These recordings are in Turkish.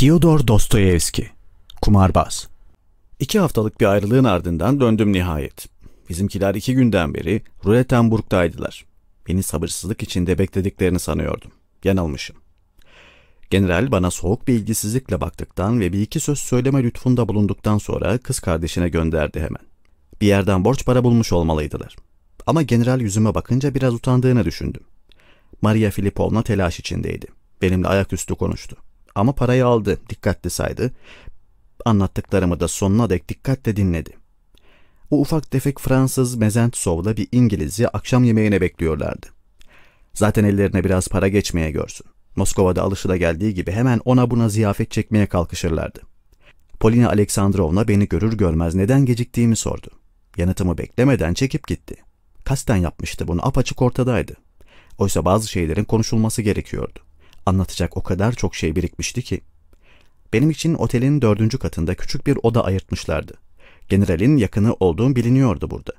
Fyodor Dostoyevski Kumarbaz İki haftalık bir ayrılığın ardından döndüm nihayet. Bizimkiler iki günden beri Ruletenburg'daydılar. Beni sabırsızlık içinde beklediklerini sanıyordum. Yanılmışım. General bana soğuk bir ilgisizlikle baktıktan ve bir iki söz söyleme lütfunda bulunduktan sonra kız kardeşine gönderdi hemen. Bir yerden borç para bulmuş olmalıydılar. Ama general yüzüme bakınca biraz utandığını düşündüm. Maria Filipovna telaş içindeydi. Benimle ayaküstü konuştu. Ama parayı aldı, dikkatli saydı. Anlattıklarımı da sonuna dek dikkatle dinledi. O ufak tefek Fransız Mezentsov'la bir İngiliz'i akşam yemeğine bekliyorlardı. Zaten ellerine biraz para geçmeye görsün. Moskova'da alışıla geldiği gibi hemen ona buna ziyafet çekmeye kalkışırlardı. Polina Aleksandrovna beni görür görmez neden geciktiğimi sordu. Yanıtımı beklemeden çekip gitti. Kasten yapmıştı bunu apaçık ortadaydı. Oysa bazı şeylerin konuşulması gerekiyordu. Anlatacak o kadar çok şey birikmişti ki. Benim için otelin dördüncü katında küçük bir oda ayırtmışlardı. Generalin yakını olduğum biliniyordu burada.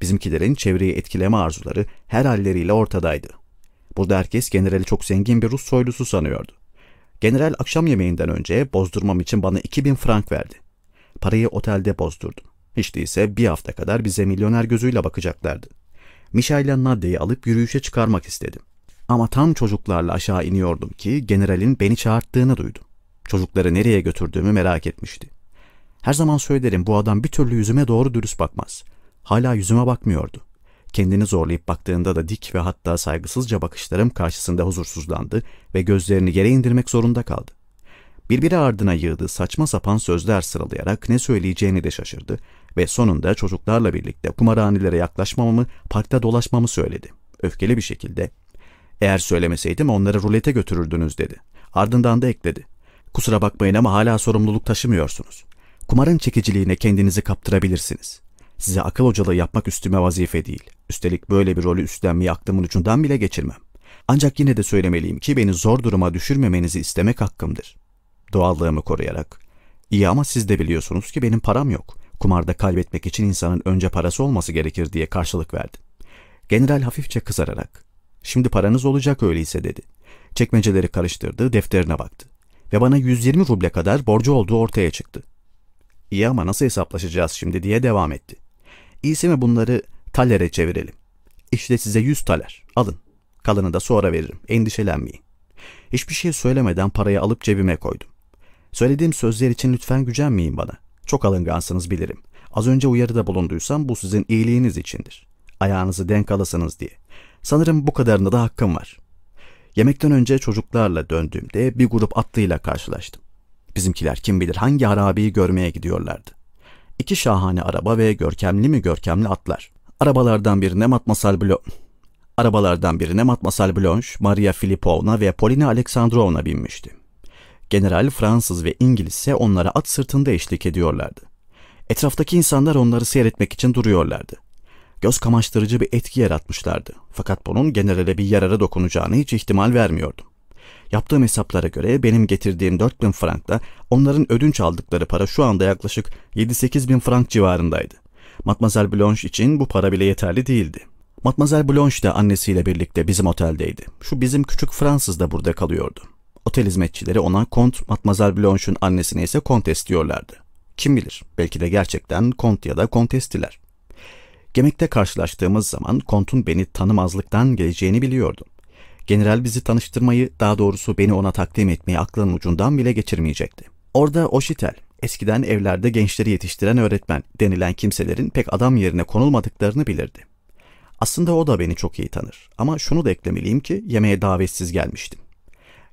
Bizimkilerin çevreyi etkileme arzuları her halleriyle ortadaydı. Burada herkes generali çok zengin bir Rus soylusu sanıyordu. General akşam yemeğinden önce bozdurmam için bana 2000 frank verdi. Parayı otelde bozdurdum. Hiç değilse bir hafta kadar bize milyoner gözüyle bakacaklardı. Mişa ile Nadia'yı alıp yürüyüşe çıkarmak istedim. Ama tam çocuklarla aşağı iniyordum ki generalin beni çağırttığını duydum. Çocukları nereye götürdüğümü merak etmişti. Her zaman söylerim bu adam bir türlü yüzüme doğru dürüst bakmaz. Hala yüzüme bakmıyordu. Kendini zorlayıp baktığında da dik ve hatta saygısızca bakışlarım karşısında huzursuzlandı ve gözlerini yere indirmek zorunda kaldı. Birbiri ardına yığdığı saçma sapan sözler sıralayarak ne söyleyeceğini de şaşırdı ve sonunda çocuklarla birlikte kumarhanelere yaklaşmamamı, parkta dolaşmamı söyledi. Öfkeli bir şekilde. Eğer söylemeseydim onları rulete götürürdünüz dedi. Ardından da ekledi. Kusura bakmayın ama hala sorumluluk taşımıyorsunuz. Kumarın çekiciliğine kendinizi kaptırabilirsiniz. Size akıl hocalığı yapmak üstüme vazife değil. Üstelik böyle bir rolü üstlenmeyi aklımın ucundan bile geçirmem. Ancak yine de söylemeliyim ki beni zor duruma düşürmemenizi istemek hakkımdır. Doğallığımı koruyarak. İyi ama siz de biliyorsunuz ki benim param yok. Kumarda kaybetmek için insanın önce parası olması gerekir diye karşılık verdi. General hafifçe kızararak. Şimdi paranız olacak öyleyse dedi. Çekmeceleri karıştırdı, defterine baktı. Ve bana 120 ruble kadar borcu olduğu ortaya çıktı. İyi ama nasıl hesaplaşacağız şimdi diye devam etti. İyisi mi bunları talere çevirelim. İşte size 100 taler. Alın. Kalanı da sonra veririm. Endişelenmeyin. Hiçbir şey söylemeden parayı alıp cebime koydum. Söylediğim sözler için lütfen gücenmeyin bana. Çok alıngansınız bilirim. Az önce uyarıda bulunduysam bu sizin iyiliğiniz içindir. Ayağınızı denk alasınız diye. Sanırım bu kadarında da hakkım var. Yemekten önce çocuklarla döndüğümde bir grup atlıyla karşılaştım. Bizimkiler kim bilir hangi harabeyi görmeye gidiyorlardı. İki şahane araba ve görkemli mi görkemli atlar. Arabalardan birine Matmasal Blo... Arabalardan birine Matmasal Blanche, Maria Filipovna ve Polina Aleksandrovna binmişti. General Fransız ve İngiliz ise onlara at sırtında eşlik ediyorlardı. Etraftaki insanlar onları seyretmek için duruyorlardı. Göz kamaştırıcı bir etki yaratmışlardı. Fakat bunun generale bir yarara dokunacağını hiç ihtimal vermiyordum. Yaptığım hesaplara göre benim getirdiğim 4000 frankla onların ödünç aldıkları para şu anda yaklaşık 7-8 bin frank civarındaydı. Matmazel Blanche için bu para bile yeterli değildi. Matmazel Blanche de annesiyle birlikte bizim oteldeydi. Şu bizim küçük Fransız da burada kalıyordu. Otel hizmetçileri ona Kont Matmazel Blanche'un annesine ise Kontes diyorlardı. Kim bilir belki de gerçekten Kont ya da Kontestiler. Gemekte karşılaştığımız zaman Kont'un beni tanımazlıktan geleceğini biliyordum. General bizi tanıştırmayı, daha doğrusu beni ona takdim etmeyi aklının ucundan bile geçirmeyecekti. Orada Oşitel, eskiden evlerde gençleri yetiştiren öğretmen denilen kimselerin pek adam yerine konulmadıklarını bilirdi. Aslında o da beni çok iyi tanır ama şunu da eklemeliyim ki yemeğe davetsiz gelmiştim.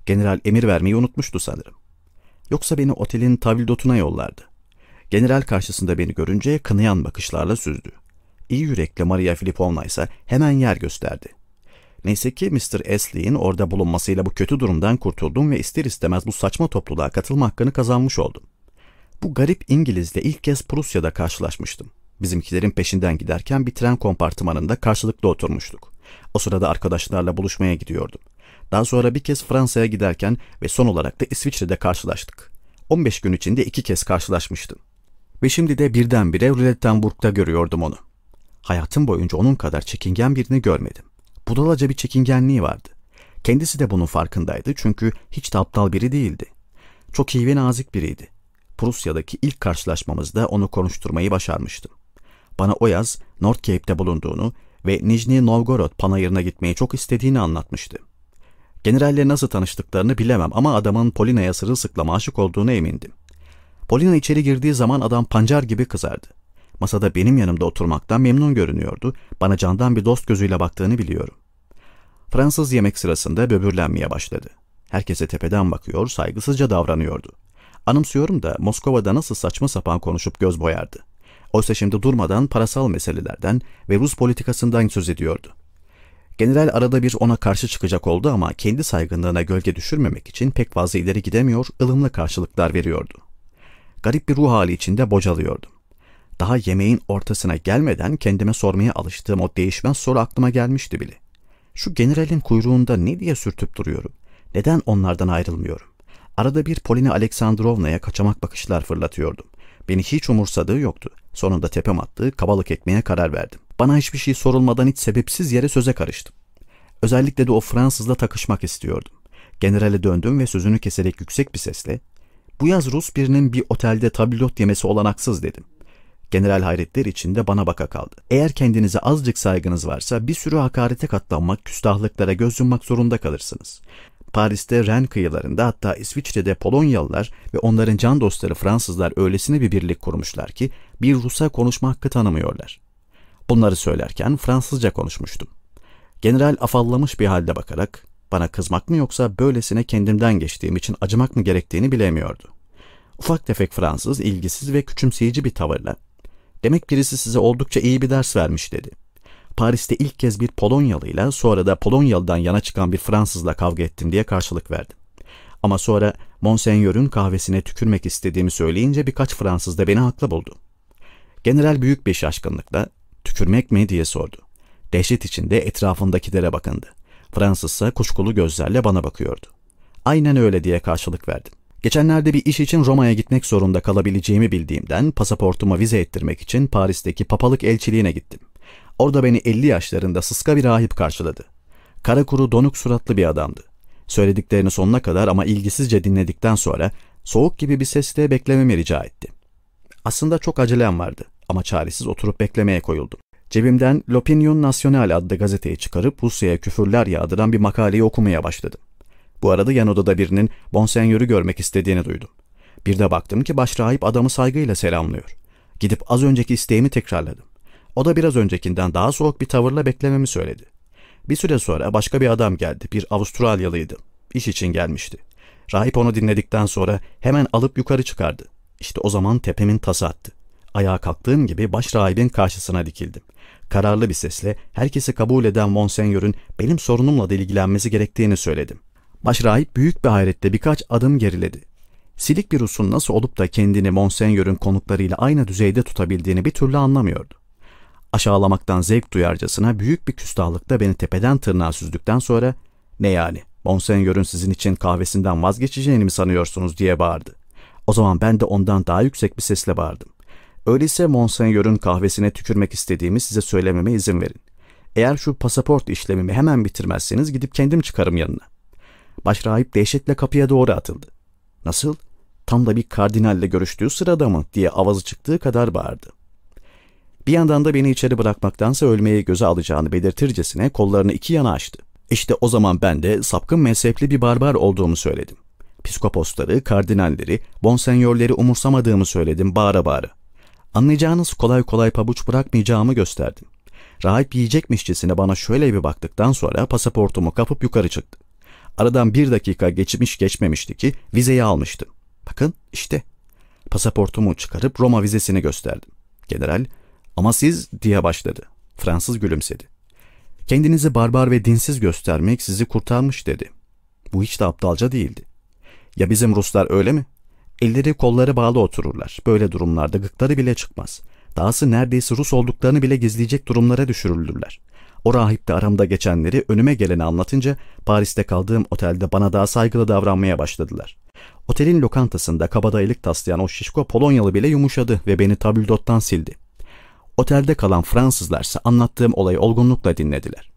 General emir vermeyi unutmuştu sanırım. Yoksa beni otelin tavildotuna yollardı. General karşısında beni görünce kınayan bakışlarla süzdü. İyi yürekli Maria Filipovna ise hemen yer gösterdi. Neyse ki Mr. Ashley'in orada bulunmasıyla bu kötü durumdan kurtuldum ve ister istemez bu saçma topluluğa katılma hakkını kazanmış oldum. Bu garip İngilizle ilk kez Prusya'da karşılaşmıştım. Bizimkilerin peşinden giderken bir tren kompartımanında karşılıklı oturmuştuk. O sırada arkadaşlarla buluşmaya gidiyordum. Daha sonra bir kez Fransa'ya giderken ve son olarak da İsviçre'de karşılaştık. 15 gün içinde iki kez karşılaşmıştım. Ve şimdi de birdenbire Rülettenburg'da görüyordum onu. Hayatım boyunca onun kadar çekingen birini görmedim. Budalaca bir çekingenliği vardı. Kendisi de bunun farkındaydı çünkü hiç de aptal biri değildi. Çok iyi ve nazik biriydi. Prusya'daki ilk karşılaşmamızda onu konuşturmayı başarmıştım. Bana o yaz North Cape'te bulunduğunu ve Nijni Novgorod panayırına gitmeyi çok istediğini anlatmıştı. Generalle nasıl tanıştıklarını bilemem ama adamın Polina'ya sırılsıklama aşık olduğunu emindim. Polina içeri girdiği zaman adam pancar gibi kızardı. Masada benim yanımda oturmaktan memnun görünüyordu. Bana candan bir dost gözüyle baktığını biliyorum. Fransız yemek sırasında böbürlenmeye başladı. Herkese tepeden bakıyor, saygısızca davranıyordu. Anımsıyorum da Moskova'da nasıl saçma sapan konuşup göz boyardı. Oysa şimdi durmadan parasal meselelerden ve Rus politikasından söz ediyordu. General arada bir ona karşı çıkacak oldu ama kendi saygınlığına gölge düşürmemek için pek fazla ileri gidemiyor, ılımlı karşılıklar veriyordu. Garip bir ruh hali içinde bocalıyordum. Daha yemeğin ortasına gelmeden kendime sormaya alıştığım o değişmez soru aklıma gelmişti bile. Şu generalin kuyruğunda ne diye sürtüp duruyorum? Neden onlardan ayrılmıyorum? Arada bir Polina Aleksandrovna'ya kaçamak bakışlar fırlatıyordum. Beni hiç umursadığı yoktu. Sonunda tepem attı, kabalık etmeye karar verdim. Bana hiçbir şey sorulmadan hiç sebepsiz yere söze karıştım. Özellikle de o Fransızla takışmak istiyordum. Generale döndüm ve sözünü keserek yüksek bir sesle ''Bu yaz Rus birinin bir otelde tabildot yemesi olanaksız.'' dedim. General hayretler içinde bana baka kaldı. Eğer kendinize azıcık saygınız varsa bir sürü hakarete katlanmak, küstahlıklara göz yummak zorunda kalırsınız. Paris'te Ren kıyılarında hatta İsviçre'de Polonyalılar ve onların can dostları Fransızlar öylesine bir birlik kurmuşlar ki bir Rus'a konuşma hakkı tanımıyorlar. Bunları söylerken Fransızca konuşmuştum. General afallamış bir halde bakarak bana kızmak mı yoksa böylesine kendimden geçtiğim için acımak mı gerektiğini bilemiyordu. Ufak tefek Fransız ilgisiz ve küçümseyici bir tavırla demek birisi size oldukça iyi bir ders vermiş dedi. Paris'te ilk kez bir Polonyalıyla sonra da Polonyalı'dan yana çıkan bir Fransızla kavga ettim diye karşılık verdim. Ama sonra Monsenyör'ün kahvesine tükürmek istediğimi söyleyince birkaç Fransız da beni haklı buldu. General büyük bir şaşkınlıkla tükürmek mi diye sordu. Dehşet içinde etrafındakilere bakındı. Fransız ise kuşkulu gözlerle bana bakıyordu. Aynen öyle diye karşılık verdim. Geçenlerde bir iş için Roma'ya gitmek zorunda kalabileceğimi bildiğimden pasaportuma vize ettirmek için Paris'teki papalık elçiliğine gittim. Orada beni 50 yaşlarında sıska bir rahip karşıladı. Kara kuru donuk suratlı bir adamdı. Söylediklerini sonuna kadar ama ilgisizce dinledikten sonra soğuk gibi bir sesle beklememi rica etti. Aslında çok acelem vardı ama çaresiz oturup beklemeye koyuldum. Cebimden L'Opinion Nationale adlı gazeteyi çıkarıp Rusya'ya küfürler yağdıran bir makaleyi okumaya başladım. Bu arada yan odada birinin Bonsenyör'ü görmek istediğini duydum. Bir de baktım ki başrahip adamı saygıyla selamlıyor. Gidip az önceki isteğimi tekrarladım. O da biraz öncekinden daha soğuk bir tavırla beklememi söyledi. Bir süre sonra başka bir adam geldi. Bir Avustralyalıydı. İş için gelmişti. Rahip onu dinledikten sonra hemen alıp yukarı çıkardı. İşte o zaman tepemin tası attı. Ayağa kalktığım gibi baş rahibin karşısına dikildim. Kararlı bir sesle herkesi kabul eden Monsenyör'ün benim sorunumla da ilgilenmesi gerektiğini söyledim. Başrahip büyük bir hayretle birkaç adım geriledi. Silik bir Rus'un nasıl olup da kendini Monsenyör'ün konuklarıyla aynı düzeyde tutabildiğini bir türlü anlamıyordu. Aşağılamaktan zevk duyarcasına büyük bir küstahlıkla beni tepeden tırnağa süzdükten sonra ''Ne yani, Monsenyör'ün sizin için kahvesinden vazgeçeceğini mi sanıyorsunuz?'' diye bağırdı. O zaman ben de ondan daha yüksek bir sesle bağırdım. Öyleyse Monsenyör'ün kahvesine tükürmek istediğimi size söylememe izin verin. Eğer şu pasaport işlemimi hemen bitirmezseniz gidip kendim çıkarım yanına. Başrahip dehşetle kapıya doğru atıldı. Nasıl? Tam da bir kardinalle görüştüğü sırada mı diye avazı çıktığı kadar bağırdı. Bir yandan da beni içeri bırakmaktansa ölmeye göze alacağını belirtircesine kollarını iki yana açtı. İşte o zaman ben de sapkın mezhepli bir barbar olduğumu söyledim. Piskoposları, kardinalleri, bonsenyörleri umursamadığımı söyledim bağıra bağıra. Anlayacağınız kolay kolay pabuç bırakmayacağımı gösterdim. Rahip yiyecekmişçesine bana şöyle bir baktıktan sonra pasaportumu kapıp yukarı çıktı. Aradan bir dakika geçmiş geçmemişti ki vizeyi almıştım. Bakın işte. Pasaportumu çıkarıp Roma vizesini gösterdim. General, ama siz diye başladı. Fransız gülümsedi. Kendinizi barbar ve dinsiz göstermek sizi kurtarmış dedi. Bu hiç de aptalca değildi. Ya bizim Ruslar öyle mi? Elleri kolları bağlı otururlar. Böyle durumlarda gıkları bile çıkmaz. Dahası neredeyse Rus olduklarını bile gizleyecek durumlara düşürüldürler. O rahip de aramda geçenleri önüme geleni anlatınca Paris'te kaldığım otelde bana daha saygılı davranmaya başladılar. Otelin lokantasında kabadayılık taslayan o şişko Polonyalı bile yumuşadı ve beni tabildottan sildi. Otelde kalan Fransızlarsa anlattığım olayı olgunlukla dinlediler.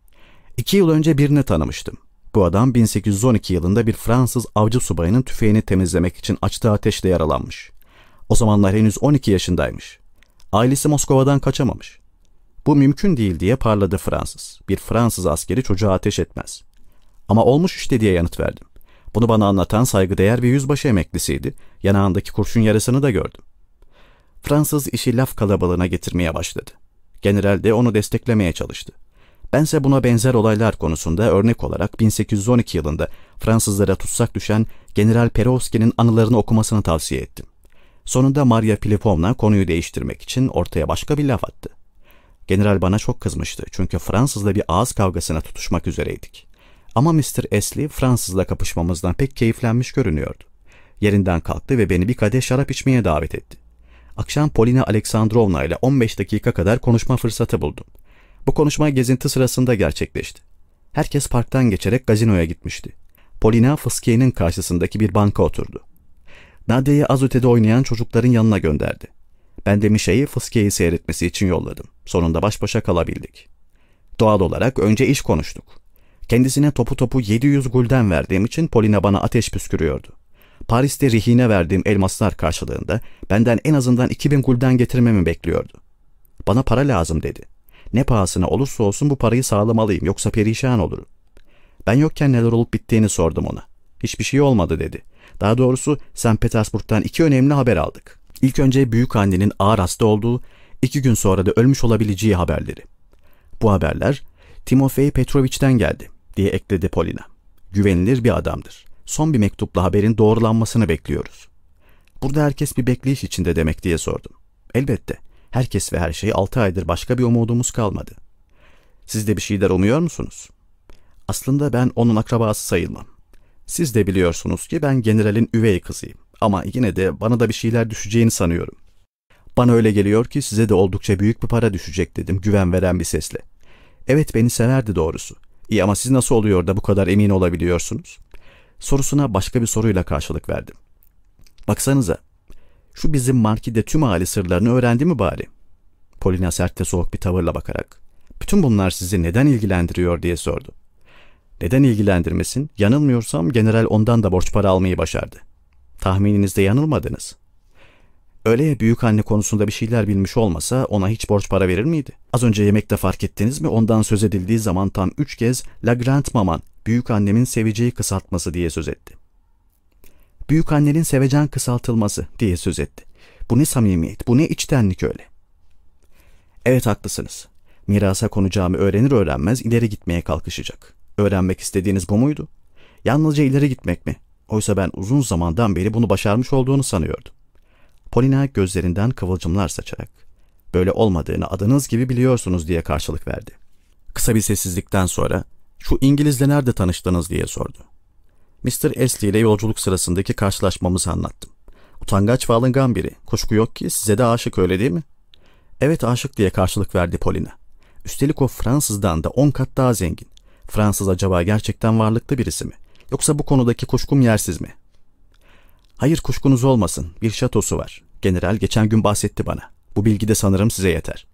İki yıl önce birini tanımıştım. Bu adam 1812 yılında bir Fransız avcı subayının tüfeğini temizlemek için açtığı ateşle yaralanmış. O zamanlar henüz 12 yaşındaymış. Ailesi Moskova'dan kaçamamış. Bu mümkün değil diye parladı Fransız. Bir Fransız askeri çocuğa ateş etmez. Ama olmuş işte diye yanıt verdim. Bunu bana anlatan saygıdeğer bir yüzbaşı emeklisiydi. Yanağındaki kurşun yarısını da gördüm. Fransız işi laf kalabalığına getirmeye başladı. General de onu desteklemeye çalıştı. Bense buna benzer olaylar konusunda örnek olarak 1812 yılında Fransızlara tutsak düşen General Perovski'nin anılarını okumasını tavsiye ettim. Sonunda Maria Filipovna konuyu değiştirmek için ortaya başka bir laf attı. General bana çok kızmıştı çünkü Fransızla bir ağız kavgasına tutuşmak üzereydik. Ama Mr. Esli Fransızla kapışmamızdan pek keyiflenmiş görünüyordu. Yerinden kalktı ve beni bir kadeh şarap içmeye davet etti. Akşam Polina Aleksandrovna ile 15 dakika kadar konuşma fırsatı buldum. Bu konuşma gezinti sırasında gerçekleşti. Herkes parktan geçerek gazinoya gitmişti. Polina Fıskiye'nin karşısındaki bir banka oturdu. Nadia'yı az ötede oynayan çocukların yanına gönderdi. Ben de Mişe'yi Fıskiye'yi seyretmesi için yolladım. Sonunda baş başa kalabildik. Doğal olarak önce iş konuştuk. Kendisine topu topu 700 gulden verdiğim için Polina bana ateş püskürüyordu. Paris'te rihine verdiğim elmaslar karşılığında benden en azından 2000 gulden getirmemi bekliyordu. Bana para lazım dedi. Ne pahasına olursa olsun bu parayı sağlamalıyım yoksa perişan olurum. Ben yokken neler olup bittiğini sordum ona. Hiçbir şey olmadı dedi. Daha doğrusu St. Petersburg'dan iki önemli haber aldık. İlk önce büyük annenin ağır hasta olduğu, iki gün sonra da ölmüş olabileceği haberleri. Bu haberler Timofey Petrovich'ten geldi diye ekledi Polina. Güvenilir bir adamdır. Son bir mektupla haberin doğrulanmasını bekliyoruz. Burada herkes bir bekleyiş içinde demek diye sordum. Elbette. Herkes ve her şey altı aydır başka bir umudumuz kalmadı. Siz de bir şeyler umuyor musunuz? Aslında ben onun akrabası sayılmam. Siz de biliyorsunuz ki ben generalin üvey kızıyım. Ama yine de bana da bir şeyler düşeceğini sanıyorum. Bana öyle geliyor ki size de oldukça büyük bir para düşecek dedim güven veren bir sesle. Evet beni severdi doğrusu. İyi ama siz nasıl oluyor da bu kadar emin olabiliyorsunuz? Sorusuna başka bir soruyla karşılık verdim. Baksanıza, şu bizim markide tüm aile sırlarını öğrendi mi bari? Polina sert ve soğuk bir tavırla bakarak. Bütün bunlar sizi neden ilgilendiriyor diye sordu. Neden ilgilendirmesin? Yanılmıyorsam general ondan da borç para almayı başardı. Tahmininizde yanılmadınız. Öyle ya büyük anne konusunda bir şeyler bilmiş olmasa ona hiç borç para verir miydi? Az önce yemekte fark ettiniz mi? Ondan söz edildiği zaman tam üç kez La Grand Maman, büyük annemin seveceği kısaltması diye söz etti. Büyük annenin sevecen kısaltılması diye söz etti. Bu ne samimiyet, bu ne içtenlik öyle. Evet haklısınız. Mirasa konacağımı öğrenir öğrenmez ileri gitmeye kalkışacak. Öğrenmek istediğiniz bu muydu? Yalnızca ileri gitmek mi? Oysa ben uzun zamandan beri bunu başarmış olduğunu sanıyordum. Polina gözlerinden kıvılcımlar saçarak böyle olmadığını adınız gibi biliyorsunuz diye karşılık verdi. Kısa bir sessizlikten sonra şu İngilizle nerede tanıştınız diye sordu. Mr. Ashley ile yolculuk sırasındaki karşılaşmamızı anlattım. Utangaç ve alıngan biri. Kuşku yok ki size de aşık öyle değil mi? Evet aşık diye karşılık verdi Polina. Üstelik o Fransızdan da on kat daha zengin. Fransız acaba gerçekten varlıklı birisi mi? Yoksa bu konudaki kuşkum yersiz mi? Hayır kuşkunuz olmasın. Bir şatosu var. General geçen gün bahsetti bana. Bu bilgi de sanırım size yeter.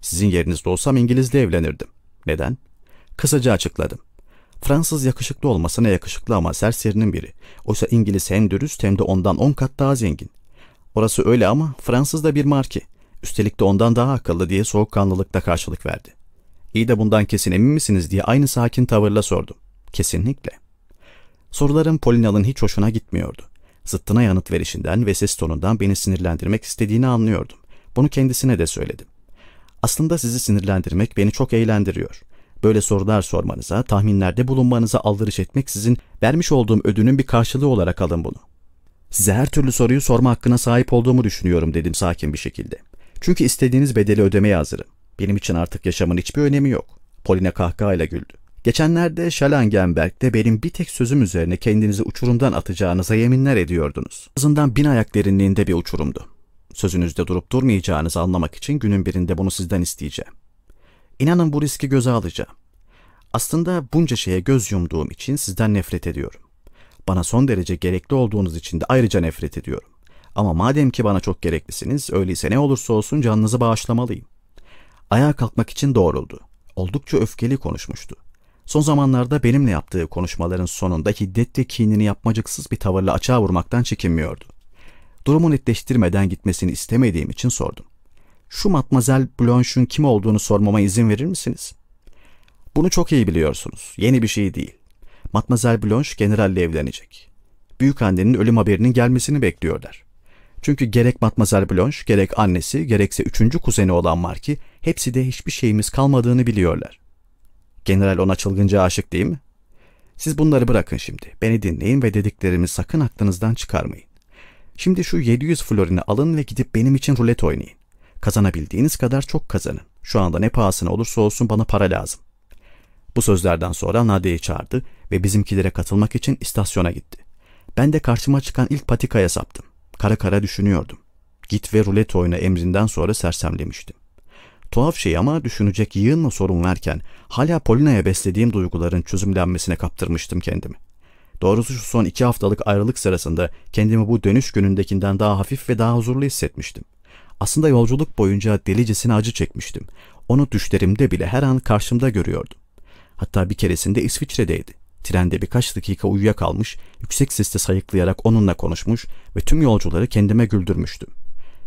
Sizin yerinizde olsam İngilizle evlenirdim. Neden? Kısaca açıkladım. Fransız yakışıklı olmasına yakışıklı ama serserinin biri. Oysa İngiliz hem dürüst hem de ondan on kat daha zengin. Orası öyle ama Fransız da bir marki. Üstelik de ondan daha akıllı diye soğukkanlılıkla karşılık verdi. İyi de bundan kesin emin misiniz diye aynı sakin tavırla sordum. Kesinlikle. Sorularım Polina'nın hiç hoşuna gitmiyordu. Zıttına yanıt verişinden ve ses tonundan beni sinirlendirmek istediğini anlıyordum. Bunu kendisine de söyledim. Aslında sizi sinirlendirmek beni çok eğlendiriyor. Böyle sorular sormanıza, tahminlerde bulunmanıza aldırış etmek sizin vermiş olduğum ödünün bir karşılığı olarak alın bunu. Size her türlü soruyu sorma hakkına sahip olduğumu düşünüyorum dedim sakin bir şekilde. Çünkü istediğiniz bedeli ödemeye hazırım. Benim için artık yaşamın hiçbir önemi yok. Polina kahkahayla güldü. Geçenlerde Schallengenberg'de benim bir tek sözüm üzerine kendinizi uçurumdan atacağınıza yeminler ediyordunuz. Azından bin ayak derinliğinde bir uçurumdu. Sözünüzde durup durmayacağınızı anlamak için günün birinde bunu sizden isteyeceğim. İnanın bu riski göze alacağım. Aslında bunca şeye göz yumduğum için sizden nefret ediyorum. Bana son derece gerekli olduğunuz için de ayrıca nefret ediyorum. Ama madem ki bana çok gereklisiniz, öyleyse ne olursa olsun canınızı bağışlamalıyım. Ayağa kalkmak için doğruldu. Oldukça öfkeli konuşmuştu. Son zamanlarda benimle yaptığı konuşmaların sonunda hiddet ve kinini yapmacıksız bir tavırla açığa vurmaktan çekinmiyordu. Durumu netleştirmeden gitmesini istemediğim için sordum. Şu Matmazel Blanche'un kim olduğunu sormama izin verir misiniz? Bunu çok iyi biliyorsunuz. Yeni bir şey değil. Matmazel Blanche generalle evlenecek. Büyük annenin ölüm haberinin gelmesini bekliyorlar. Çünkü gerek Matmazel Blanche, gerek annesi, gerekse üçüncü kuzeni olan Marki, hepsi de hiçbir şeyimiz kalmadığını biliyorlar. General ona çılgınca aşık değil mi? Siz bunları bırakın şimdi. Beni dinleyin ve dediklerimi sakın aklınızdan çıkarmayın. Şimdi şu 700 florini alın ve gidip benim için rulet oynayın. Kazanabildiğiniz kadar çok kazanın. Şu anda ne pahasına olursa olsun bana para lazım. Bu sözlerden sonra Nadia'yı çağırdı ve bizimkilere katılmak için istasyona gitti. Ben de karşıma çıkan ilk patikaya saptım. Kara kara düşünüyordum. Git ve rulet oyna emrinden sonra sersemlemiştim. Tuhaf şey ama düşünecek yığınla sorun verken hala Polina'ya beslediğim duyguların çözümlenmesine kaptırmıştım kendimi. Doğrusu şu son iki haftalık ayrılık sırasında kendimi bu dönüş günündekinden daha hafif ve daha huzurlu hissetmiştim. Aslında yolculuk boyunca delicesine acı çekmiştim. Onu düşlerimde bile her an karşımda görüyordum. Hatta bir keresinde İsviçre'deydi. Trende birkaç dakika uyuyakalmış, yüksek sesle sayıklayarak onunla konuşmuş ve tüm yolcuları kendime güldürmüştüm.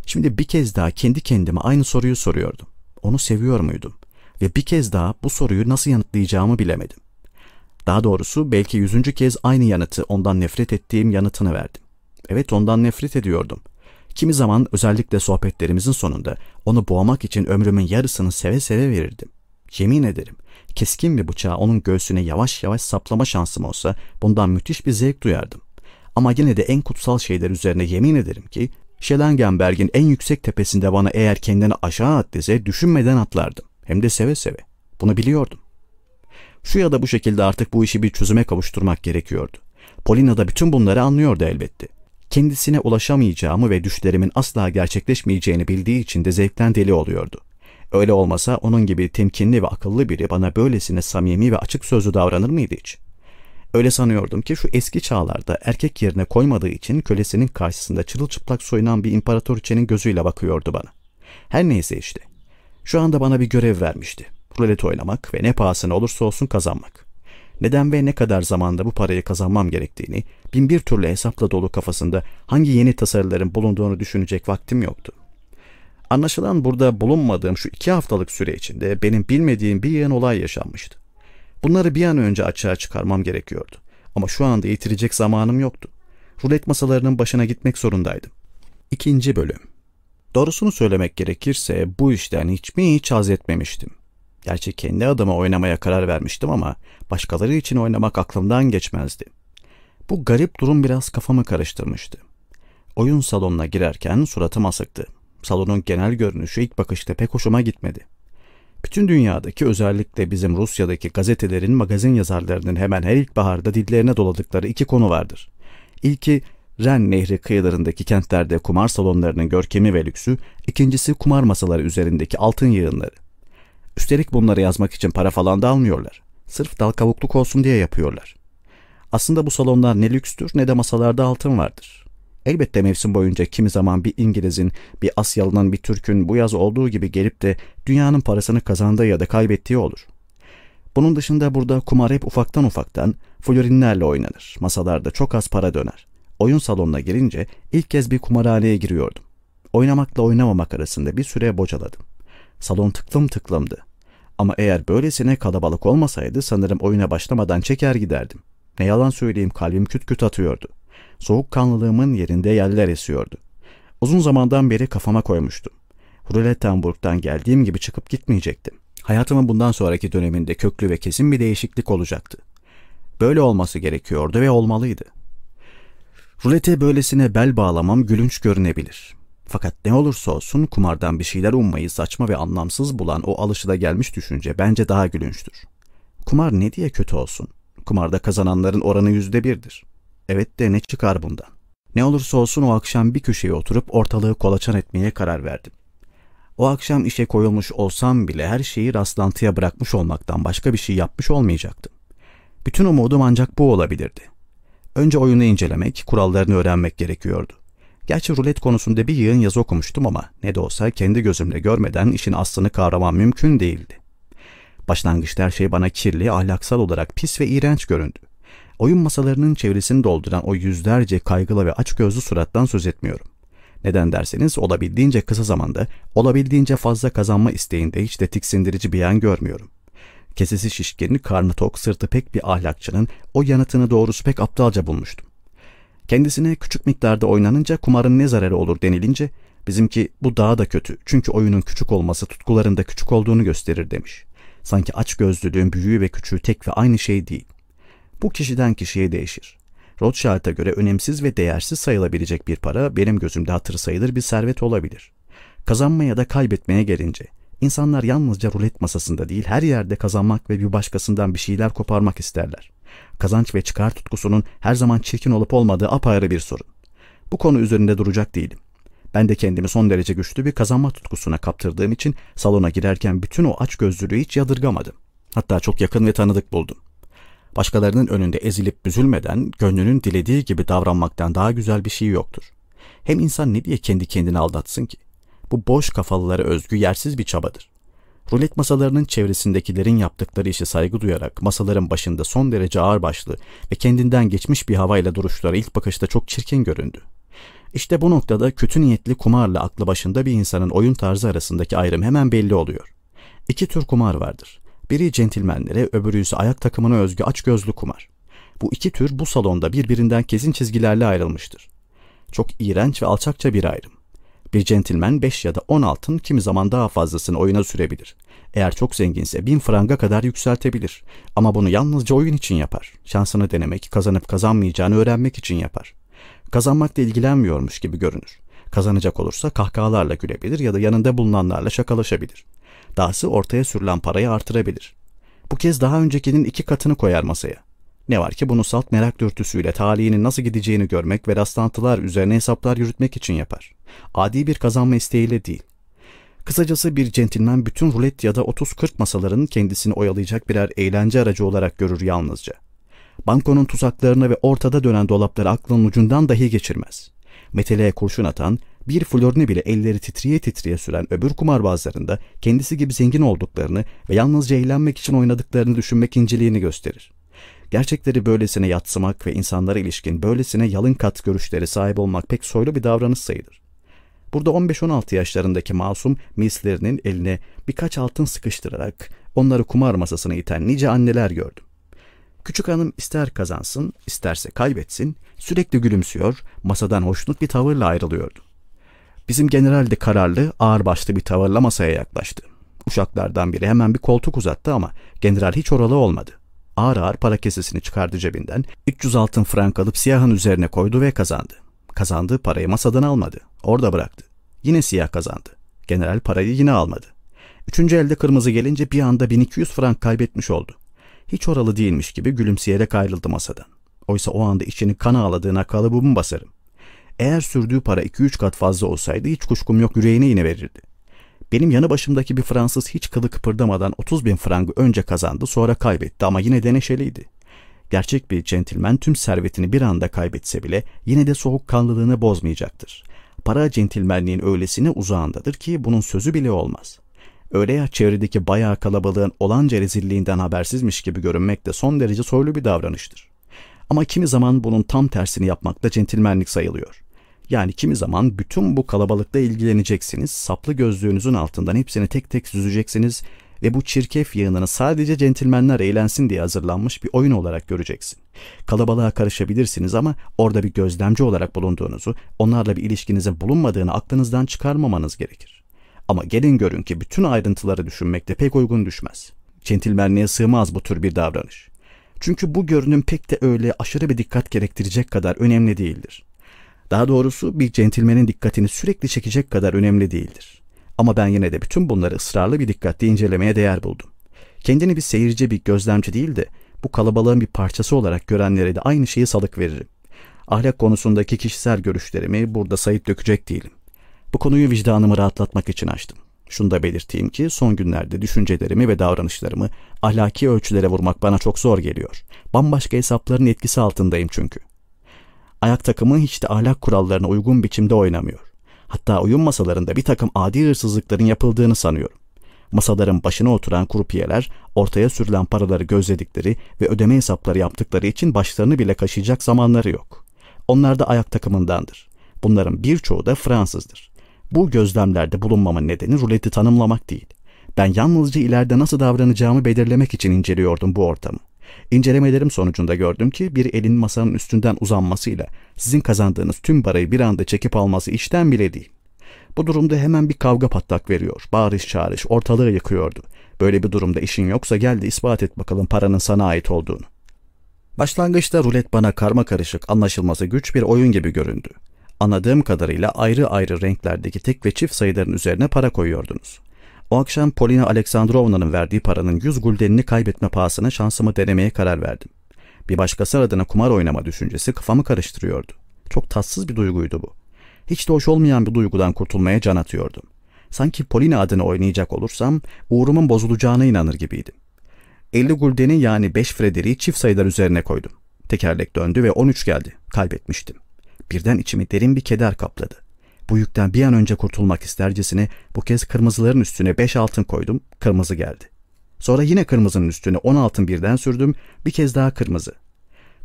Şimdi bir kez daha kendi kendime aynı soruyu soruyordum. Onu seviyor muydum? Ve bir kez daha bu soruyu nasıl yanıtlayacağımı bilemedim. Daha doğrusu belki yüzüncü kez aynı yanıtı ondan nefret ettiğim yanıtını verdim. Evet ondan nefret ediyordum. Kimi zaman özellikle sohbetlerimizin sonunda onu boğmak için ömrümün yarısını seve seve verirdim. Yemin ederim keskin bir bıçağı onun göğsüne yavaş yavaş saplama şansım olsa bundan müthiş bir zevk duyardım. Ama yine de en kutsal şeyler üzerine yemin ederim ki Schellengenberg'in en yüksek tepesinde bana eğer kendini aşağı at dese düşünmeden atlardım. Hem de seve seve. Bunu biliyordum. Şu ya da bu şekilde artık bu işi bir çözüme kavuşturmak gerekiyordu. Polina da bütün bunları anlıyordu elbette. Kendisine ulaşamayacağımı ve düşlerimin asla gerçekleşmeyeceğini bildiği için de zevkten deli oluyordu. Öyle olmasa onun gibi temkinli ve akıllı biri bana böylesine samimi ve açık sözlü davranır mıydı hiç? Öyle sanıyordum ki şu eski çağlarda erkek yerine koymadığı için kölesinin karşısında çırılçıplak soyunan bir imparatoriçenin gözüyle bakıyordu bana. Her neyse işte. Şu anda bana bir görev vermişti. Rulet oynamak ve ne pahasına olursa olsun kazanmak. Neden ve ne kadar zamanda bu parayı kazanmam gerektiğini, bin bir türlü hesapla dolu kafasında hangi yeni tasarıların bulunduğunu düşünecek vaktim yoktu. Anlaşılan burada bulunmadığım şu iki haftalık süre içinde benim bilmediğim bir yığın olay yaşanmıştı. Bunları bir an önce açığa çıkarmam gerekiyordu. Ama şu anda yitirecek zamanım yoktu. Rulet masalarının başına gitmek zorundaydım. İkinci bölüm. Doğrusunu söylemek gerekirse bu işten hiç mi hiç haz etmemiştim. Gerçi kendi adıma oynamaya karar vermiştim ama başkaları için oynamak aklımdan geçmezdi. Bu garip durum biraz kafamı karıştırmıştı. Oyun salonuna girerken suratım asıktı. Salonun genel görünüşü ilk bakışta pek hoşuma gitmedi. Bütün dünyadaki özellikle bizim Rusya'daki gazetelerin magazin yazarlarının hemen her ilkbaharda dillerine doladıkları iki konu vardır. İlki Ren Nehri kıyılarındaki kentlerde kumar salonlarının görkemi ve lüksü, ikincisi kumar masaları üzerindeki altın yığınları. Üstelik bunları yazmak için para falan da almıyorlar. Sırf dal kavukluk olsun diye yapıyorlar. Aslında bu salonlar ne lükstür ne de masalarda altın vardır. Elbette mevsim boyunca kimi zaman bir İngiliz'in, bir Asyalı'nın, bir Türk'ün bu yaz olduğu gibi gelip de dünyanın parasını kazandığı ya da kaybettiği olur. Bunun dışında burada kumar hep ufaktan ufaktan florinlerle oynanır. Masalarda çok az para döner. Oyun salonuna girince ilk kez bir kumarhaneye giriyordum. Oynamakla oynamamak arasında bir süre bocaladım. Salon tıklım tıklımdı. Ama eğer böylesine kalabalık olmasaydı sanırım oyuna başlamadan çeker giderdim. Ne yalan söyleyeyim kalbim küt küt atıyordu. Soğukkanlılığımın yerinde yerler esiyordu. Uzun zamandan beri kafama koymuştum. Rulettenburg'dan geldiğim gibi çıkıp gitmeyecektim. Hayatımın bundan sonraki döneminde köklü ve kesin bir değişiklik olacaktı. Böyle olması gerekiyordu ve olmalıydı. Rulete böylesine bel bağlamam gülünç görünebilir. Fakat ne olursa olsun kumardan bir şeyler ummayı saçma ve anlamsız bulan o alışıda gelmiş düşünce bence daha gülünçtür. Kumar ne diye kötü olsun? Kumarda kazananların oranı yüzde birdir. Evet de ne çıkar bundan? Ne olursa olsun o akşam bir köşeye oturup ortalığı kolaçan etmeye karar verdim. O akşam işe koyulmuş olsam bile her şeyi rastlantıya bırakmış olmaktan başka bir şey yapmış olmayacaktım. Bütün umudum ancak bu olabilirdi. Önce oyunu incelemek, kurallarını öğrenmek gerekiyordu. Gerçi rulet konusunda bir yığın yazı okumuştum ama ne de olsa kendi gözümle görmeden işin aslını kavramam mümkün değildi. Başlangıçta her şey bana kirli, ahlaksal olarak pis ve iğrenç göründü. Oyun masalarının çevresini dolduran o yüzlerce kaygılı ve açgözlü surattan söz etmiyorum. Neden derseniz olabildiğince kısa zamanda, olabildiğince fazla kazanma isteğinde hiç de tiksindirici bir yan görmüyorum. Kesesi şişkin, karnı tok, sırtı pek bir ahlakçının o yanıtını doğrusu pek aptalca bulmuştum. Kendisine küçük miktarda oynanınca kumarın ne zararı olur denilince bizimki bu daha da kötü çünkü oyunun küçük olması tutkuların da küçük olduğunu gösterir demiş. Sanki aç gözlülüğün büyüğü ve küçüğü tek ve aynı şey değil. Bu kişiden kişiye değişir. Rothschild'a göre önemsiz ve değersiz sayılabilecek bir para benim gözümde hatır sayılır bir servet olabilir. Kazanmaya ya da kaybetmeye gelince insanlar yalnızca rulet masasında değil her yerde kazanmak ve bir başkasından bir şeyler koparmak isterler. Kazanç ve çıkar tutkusunun her zaman çirkin olup olmadığı apayrı bir sorun. Bu konu üzerinde duracak değilim. Ben de kendimi son derece güçlü bir kazanma tutkusuna kaptırdığım için salona girerken bütün o aç gözlülüğü hiç yadırgamadım. Hatta çok yakın ve tanıdık buldum. Başkalarının önünde ezilip büzülmeden gönlünün dilediği gibi davranmaktan daha güzel bir şey yoktur. Hem insan ne diye kendi kendini aldatsın ki? Bu boş kafalılara özgü yersiz bir çabadır. Rulet masalarının çevresindekilerin yaptıkları işe saygı duyarak masaların başında son derece ağırbaşlı ve kendinden geçmiş bir havayla duruşları ilk bakışta çok çirkin göründü. İşte bu noktada kötü niyetli kumarla aklı başında bir insanın oyun tarzı arasındaki ayrım hemen belli oluyor. İki tür kumar vardır. Biri centilmenlere, öbürü ise ayak takımına özgü açgözlü kumar. Bu iki tür bu salonda birbirinden kesin çizgilerle ayrılmıştır. Çok iğrenç ve alçakça bir ayrım. Bir centilmen 5 ya da 10 altın kimi zaman daha fazlasını oyuna sürebilir. Eğer çok zenginse 1000 franga kadar yükseltebilir. Ama bunu yalnızca oyun için yapar. Şansını denemek, kazanıp kazanmayacağını öğrenmek için yapar. Kazanmakla ilgilenmiyormuş gibi görünür. Kazanacak olursa kahkahalarla gülebilir ya da yanında bulunanlarla şakalaşabilir. Dahası ortaya sürülen parayı artırabilir. Bu kez daha öncekinin iki katını koyar masaya. Ne var ki bunu salt merak dürtüsüyle talihinin nasıl gideceğini görmek ve rastlantılar üzerine hesaplar yürütmek için yapar. Adi bir kazanma isteğiyle değil. Kısacası bir centilmen bütün rulet ya da 30-40 masaların kendisini oyalayacak birer eğlence aracı olarak görür yalnızca. Bankonun tuzaklarını ve ortada dönen dolapları aklının ucundan dahi geçirmez. Meteleye kurşun atan, bir florini bile elleri titriye titriye süren öbür kumarbazların da kendisi gibi zengin olduklarını ve yalnızca eğlenmek için oynadıklarını düşünmek inceliğini gösterir. Gerçekleri böylesine yatsımak ve insanlara ilişkin böylesine yalın kat görüşleri sahip olmak pek soylu bir davranış sayılır. Burada 15-16 yaşlarındaki masum mislerinin eline birkaç altın sıkıştırarak onları kumar masasına iten nice anneler gördüm. Küçük hanım ister kazansın, isterse kaybetsin, sürekli gülümsüyor, masadan hoşnut bir tavırla ayrılıyordu. Bizim general de kararlı, ağırbaşlı bir tavırla masaya yaklaştı. Uşaklardan biri hemen bir koltuk uzattı ama general hiç oralı olmadı. Ağır ağır para kesesini çıkardı cebinden, 300 altın frank alıp siyahın üzerine koydu ve kazandı. Kazandığı parayı masadan almadı, orada bıraktı. Yine siyah kazandı. General parayı yine almadı. Üçüncü elde kırmızı gelince bir anda 1200 frank kaybetmiş oldu. Hiç oralı değilmiş gibi gülümseyerek ayrıldı masadan. Oysa o anda içini kan ağladığına kalıbımı basarım. Eğer sürdüğü para 2-3 kat fazla olsaydı hiç kuşkum yok yüreğine yine verirdi. Benim yanı başımdaki bir Fransız hiç kılı kıpırdamadan 30 bin frangı önce kazandı sonra kaybetti ama yine de neşeliydi. Gerçek bir centilmen tüm servetini bir anda kaybetse bile yine de soğukkanlılığını bozmayacaktır. Para centilmenliğin öylesine uzağındadır ki bunun sözü bile olmaz. Öyle ya çevredeki bayağı kalabalığın olanca rezilliğinden habersizmiş gibi görünmek de son derece soylu bir davranıştır. Ama kimi zaman bunun tam tersini yapmak da centilmenlik sayılıyor. Yani kimi zaman bütün bu kalabalıkla ilgileneceksiniz, saplı gözlüğünüzün altından hepsini tek tek süzeceksiniz ve bu çirkef yığınını sadece centilmenler eğlensin diye hazırlanmış bir oyun olarak göreceksin. Kalabalığa karışabilirsiniz ama orada bir gözlemci olarak bulunduğunuzu, onlarla bir ilişkinizin bulunmadığını aklınızdan çıkarmamanız gerekir. Ama gelin görün ki bütün ayrıntıları düşünmekte pek uygun düşmez. Centilmenliğe sığmaz bu tür bir davranış. Çünkü bu görünüm pek de öyle aşırı bir dikkat gerektirecek kadar önemli değildir. Daha doğrusu bir centilmenin dikkatini sürekli çekecek kadar önemli değildir. Ama ben yine de bütün bunları ısrarlı bir dikkatle incelemeye değer buldum. Kendini bir seyirci, bir gözlemci değil de bu kalabalığın bir parçası olarak görenlere de aynı şeyi salık veririm. Ahlak konusundaki kişisel görüşlerimi burada sayıp dökecek değilim. Bu konuyu vicdanımı rahatlatmak için açtım. Şunu da belirteyim ki son günlerde düşüncelerimi ve davranışlarımı ahlaki ölçülere vurmak bana çok zor geliyor. Bambaşka hesapların etkisi altındayım çünkü. Ayak takımı hiç de ahlak kurallarına uygun biçimde oynamıyor. Hatta oyun masalarında bir takım adi hırsızlıkların yapıldığını sanıyorum. Masaların başına oturan kurupiyeler ortaya sürülen paraları gözledikleri ve ödeme hesapları yaptıkları için başlarını bile kaşıyacak zamanları yok. Onlar da ayak takımındandır. Bunların birçoğu da Fransızdır. Bu gözlemlerde bulunmamın nedeni ruleti tanımlamak değil. Ben yalnızca ileride nasıl davranacağımı belirlemek için inceliyordum bu ortamı. İncelemelerim sonucunda gördüm ki bir elin masanın üstünden uzanmasıyla sizin kazandığınız tüm parayı bir anda çekip alması işten bile değil. Bu durumda hemen bir kavga patlak veriyor. Bağırış çağırış ortalığı yıkıyordu. Böyle bir durumda işin yoksa gel de ispat et bakalım paranın sana ait olduğunu. Başlangıçta rulet bana karma karışık anlaşılması güç bir oyun gibi göründü. Anladığım kadarıyla ayrı ayrı renklerdeki tek ve çift sayıların üzerine para koyuyordunuz. O akşam Polina Aleksandrovna'nın verdiği paranın 100 guldenini kaybetme pahasına şansımı denemeye karar verdim. Bir başkası adına kumar oynama düşüncesi kafamı karıştırıyordu. Çok tatsız bir duyguydu bu. Hiç de hoş olmayan bir duygudan kurtulmaya can atıyordum. Sanki Polina adına oynayacak olursam uğrumun bozulacağına inanır gibiydim. 50 guldeni yani 5 Frederick'i çift sayılar üzerine koydum. Tekerlek döndü ve 13 geldi. Kaybetmiştim. Birden içimi derin bir keder kapladı. Bu yükten bir an önce kurtulmak istercesine bu kez kırmızıların üstüne 5 altın koydum. Kırmızı geldi. Sonra yine kırmızının üstüne 10 altın birden sürdüm. Bir kez daha kırmızı.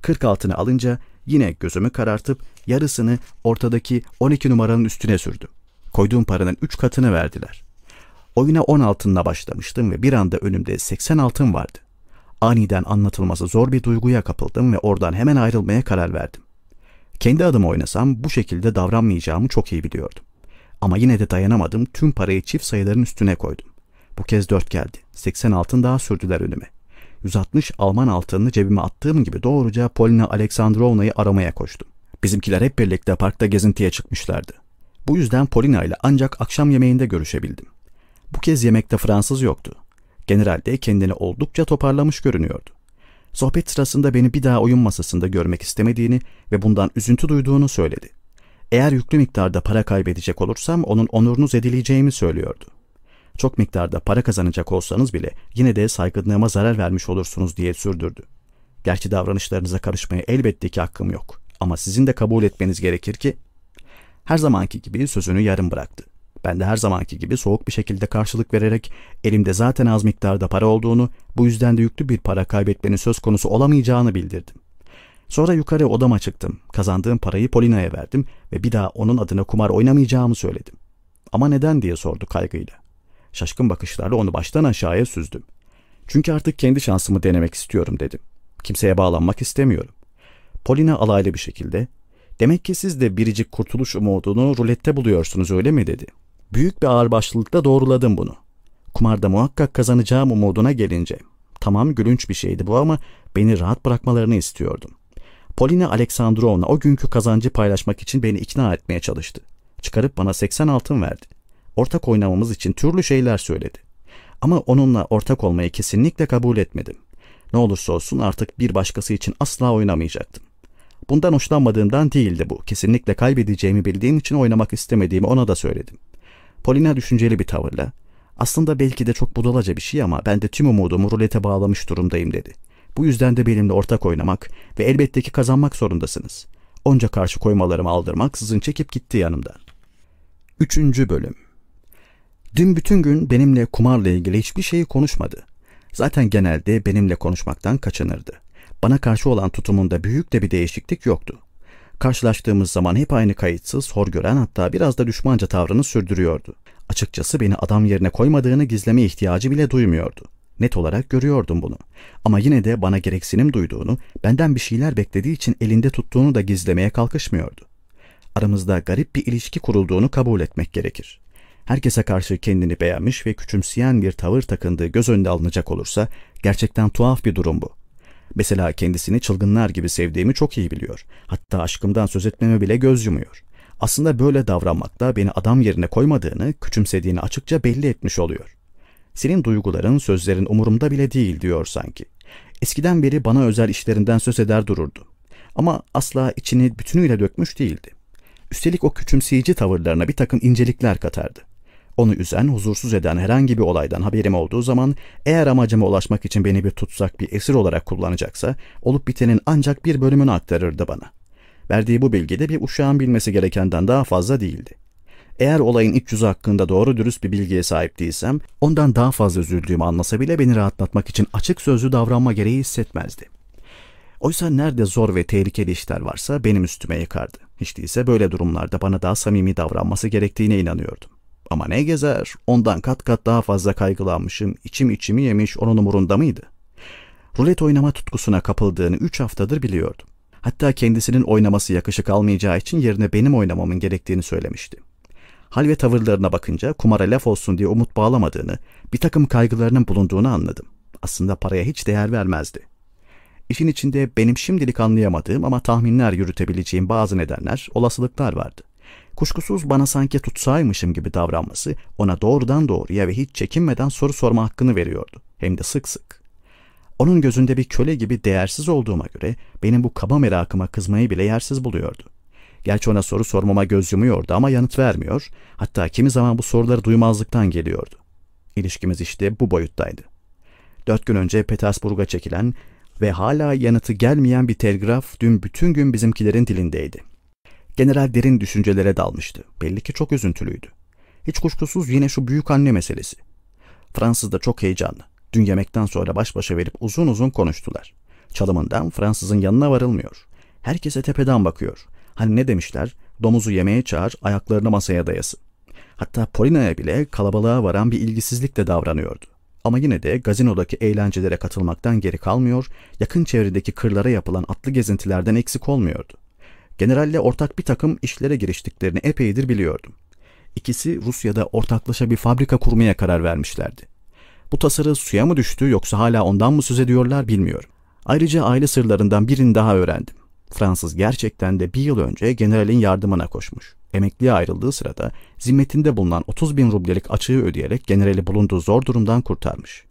40 altını alınca yine gözümü karartıp yarısını ortadaki 12 numaranın üstüne sürdüm. Koyduğum paranın 3 katını verdiler. Oyuna 10 altınla başlamıştım ve bir anda önümde 80 altın vardı. Aniden anlatılması zor bir duyguya kapıldım ve oradan hemen ayrılmaya karar verdim. Kendi adıma oynasam bu şekilde davranmayacağımı çok iyi biliyordum. Ama yine de dayanamadım tüm parayı çift sayıların üstüne koydum. Bu kez 4 geldi. 80 altın daha sürdüler önüme. 160 Alman altınını cebime attığım gibi doğruca Polina Aleksandrovna'yı aramaya koştum. Bizimkiler hep birlikte parkta gezintiye çıkmışlardı. Bu yüzden Polina ile ancak akşam yemeğinde görüşebildim. Bu kez yemekte Fransız yoktu. Generalde kendini oldukça toparlamış görünüyordu. Sohbet sırasında beni bir daha oyun masasında görmek istemediğini ve bundan üzüntü duyduğunu söyledi. Eğer yüklü miktarda para kaybedecek olursam onun onurunu zedeleyeceğimi söylüyordu. Çok miktarda para kazanacak olsanız bile yine de saygınlığıma zarar vermiş olursunuz diye sürdürdü. Gerçi davranışlarınıza karışmaya elbette ki hakkım yok. Ama sizin de kabul etmeniz gerekir ki her zamanki gibi sözünü yarım bıraktı. Ben de her zamanki gibi soğuk bir şekilde karşılık vererek elimde zaten az miktarda para olduğunu, bu yüzden de yüklü bir para kaybetmenin söz konusu olamayacağını bildirdim. Sonra yukarı odama çıktım. Kazandığım parayı Polina'ya verdim ve bir daha onun adına kumar oynamayacağımı söyledim. Ama neden diye sordu kaygıyla. Şaşkın bakışlarla onu baştan aşağıya süzdüm. Çünkü artık kendi şansımı denemek istiyorum dedim. Kimseye bağlanmak istemiyorum. Polina alaylı bir şekilde, demek ki siz de biricik kurtuluş umudunu rulette buluyorsunuz öyle mi dedi. Büyük bir ağırbaşlılıkla doğruladım bunu. Kumarda muhakkak kazanacağım umuduna gelince. Tamam gülünç bir şeydi bu ama beni rahat bırakmalarını istiyordum. Polina Aleksandrovna o günkü kazancı paylaşmak için beni ikna etmeye çalıştı. Çıkarıp bana 80 altın verdi. Ortak oynamamız için türlü şeyler söyledi. Ama onunla ortak olmayı kesinlikle kabul etmedim. Ne olursa olsun artık bir başkası için asla oynamayacaktım. Bundan hoşlanmadığımdan değildi bu. Kesinlikle kaybedeceğimi bildiğim için oynamak istemediğimi ona da söyledim. Polina düşünceli bir tavırla, aslında belki de çok budalaca bir şey ama ben de tüm umudumu rulete bağlamış durumdayım dedi. Bu yüzden de benimle ortak oynamak ve elbette ki kazanmak zorundasınız. Onca karşı koymalarımı aldırmak sızın çekip gitti yanımdan. Üçüncü bölüm Dün bütün gün benimle kumarla ilgili hiçbir şeyi konuşmadı. Zaten genelde benimle konuşmaktan kaçınırdı. Bana karşı olan tutumunda büyük de bir değişiklik yoktu. Karşılaştığımız zaman hep aynı kayıtsız, hor gören hatta biraz da düşmanca tavrını sürdürüyordu. Açıkçası beni adam yerine koymadığını gizleme ihtiyacı bile duymuyordu. Net olarak görüyordum bunu. Ama yine de bana gereksinim duyduğunu, benden bir şeyler beklediği için elinde tuttuğunu da gizlemeye kalkışmıyordu. Aramızda garip bir ilişki kurulduğunu kabul etmek gerekir. Herkese karşı kendini beğenmiş ve küçümseyen bir tavır takındığı göz önünde alınacak olursa gerçekten tuhaf bir durum bu. Mesela kendisini çılgınlar gibi sevdiğimi çok iyi biliyor. Hatta aşkımdan söz etmeme bile göz yumuyor. Aslında böyle davranmakta beni adam yerine koymadığını, küçümsediğini açıkça belli etmiş oluyor. Senin duyguların, sözlerin umurumda bile değil diyor sanki. Eskiden beri bana özel işlerinden söz eder dururdu. Ama asla içini bütünüyle dökmüş değildi. Üstelik o küçümseyici tavırlarına bir takım incelikler katardı. Onu üzen, huzursuz eden herhangi bir olaydan haberim olduğu zaman eğer amacıma ulaşmak için beni bir tutsak bir esir olarak kullanacaksa olup bitenin ancak bir bölümünü aktarırdı bana. Verdiği bu bilgi de bir uşağın bilmesi gerekenden daha fazla değildi. Eğer olayın iç yüzü hakkında doğru dürüst bir bilgiye sahip değilsem, ondan daha fazla üzüldüğümü anlasa bile beni rahatlatmak için açık sözlü davranma gereği hissetmezdi. Oysa nerede zor ve tehlikeli işler varsa benim üstüme yıkardı. Hiç değilse böyle durumlarda bana daha samimi davranması gerektiğine inanıyordum. Ama ne gezer, ondan kat kat daha fazla kaygılanmışım, içim içimi yemiş, onun umurunda mıydı? Rulet oynama tutkusuna kapıldığını üç haftadır biliyordum. Hatta kendisinin oynaması yakışık almayacağı için yerine benim oynamamın gerektiğini söylemişti. Hal ve tavırlarına bakınca kumara laf olsun diye umut bağlamadığını, bir takım kaygılarının bulunduğunu anladım. Aslında paraya hiç değer vermezdi. İşin içinde benim şimdilik anlayamadığım ama tahminler yürütebileceğim bazı nedenler, olasılıklar vardı. Kuşkusuz bana sanki tutsaymışım gibi davranması ona doğrudan doğruya ve hiç çekinmeden soru sorma hakkını veriyordu. Hem de sık sık. Onun gözünde bir köle gibi değersiz olduğuma göre benim bu kaba merakıma kızmayı bile yersiz buluyordu. Gerçi ona soru sormama göz yumuyordu ama yanıt vermiyor, hatta kimi zaman bu soruları duymazlıktan geliyordu. İlişkimiz işte bu boyuttaydı. Dört gün önce Petersburg'a çekilen ve hala yanıtı gelmeyen bir telgraf dün bütün gün bizimkilerin dilindeydi. General derin düşüncelere dalmıştı. Belli ki çok üzüntülüydü. Hiç kuşkusuz yine şu büyük anne meselesi. Fransız da çok heyecanlı. Dün yemekten sonra baş başa verip uzun uzun konuştular. Çalımından Fransızın yanına varılmıyor. Herkese tepeden bakıyor. Hani ne demişler? Domuzu yemeğe çağır, ayaklarını masaya dayasın. Hatta Polina'ya bile kalabalığa varan bir ilgisizlikle davranıyordu. Ama yine de gazinodaki eğlencelere katılmaktan geri kalmıyor, yakın çevredeki kırlara yapılan atlı gezintilerden eksik olmuyordu. Generalle ortak bir takım işlere giriştiklerini epeydir biliyordum. İkisi Rusya'da ortaklaşa bir fabrika kurmaya karar vermişlerdi. Bu tasarı suya mı düştü yoksa hala ondan mı söz ediyorlar bilmiyorum. Ayrıca aile sırlarından birini daha öğrendim. Fransız gerçekten de bir yıl önce generalin yardımına koşmuş. Emekliye ayrıldığı sırada zimmetinde bulunan 30 bin rublelik açığı ödeyerek generali bulunduğu zor durumdan kurtarmış.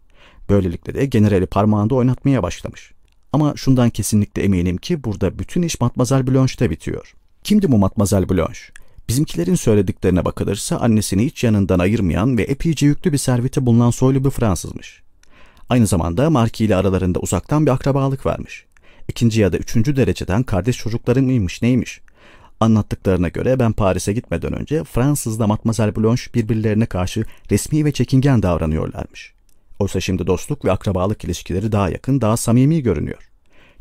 Böylelikle de generali parmağında oynatmaya başlamış. Ama şundan kesinlikle eminim ki burada bütün iş Matmazel Blanche'te bitiyor. Kimdi bu Matmazel Blanche? Bizimkilerin söylediklerine bakılırsa annesini hiç yanından ayırmayan ve epeyce yüklü bir serveti bulunan soylu bir Fransızmış. Aynı zamanda Marki ile aralarında uzaktan bir akrabalık varmış. İkinci ya da üçüncü dereceden kardeş çocukları mıymış neymiş? Anlattıklarına göre ben Paris'e gitmeden önce Fransızla Matmazel Blanche birbirlerine karşı resmi ve çekingen davranıyorlarmış. Oysa şimdi dostluk ve akrabalık ilişkileri daha yakın, daha samimi görünüyor.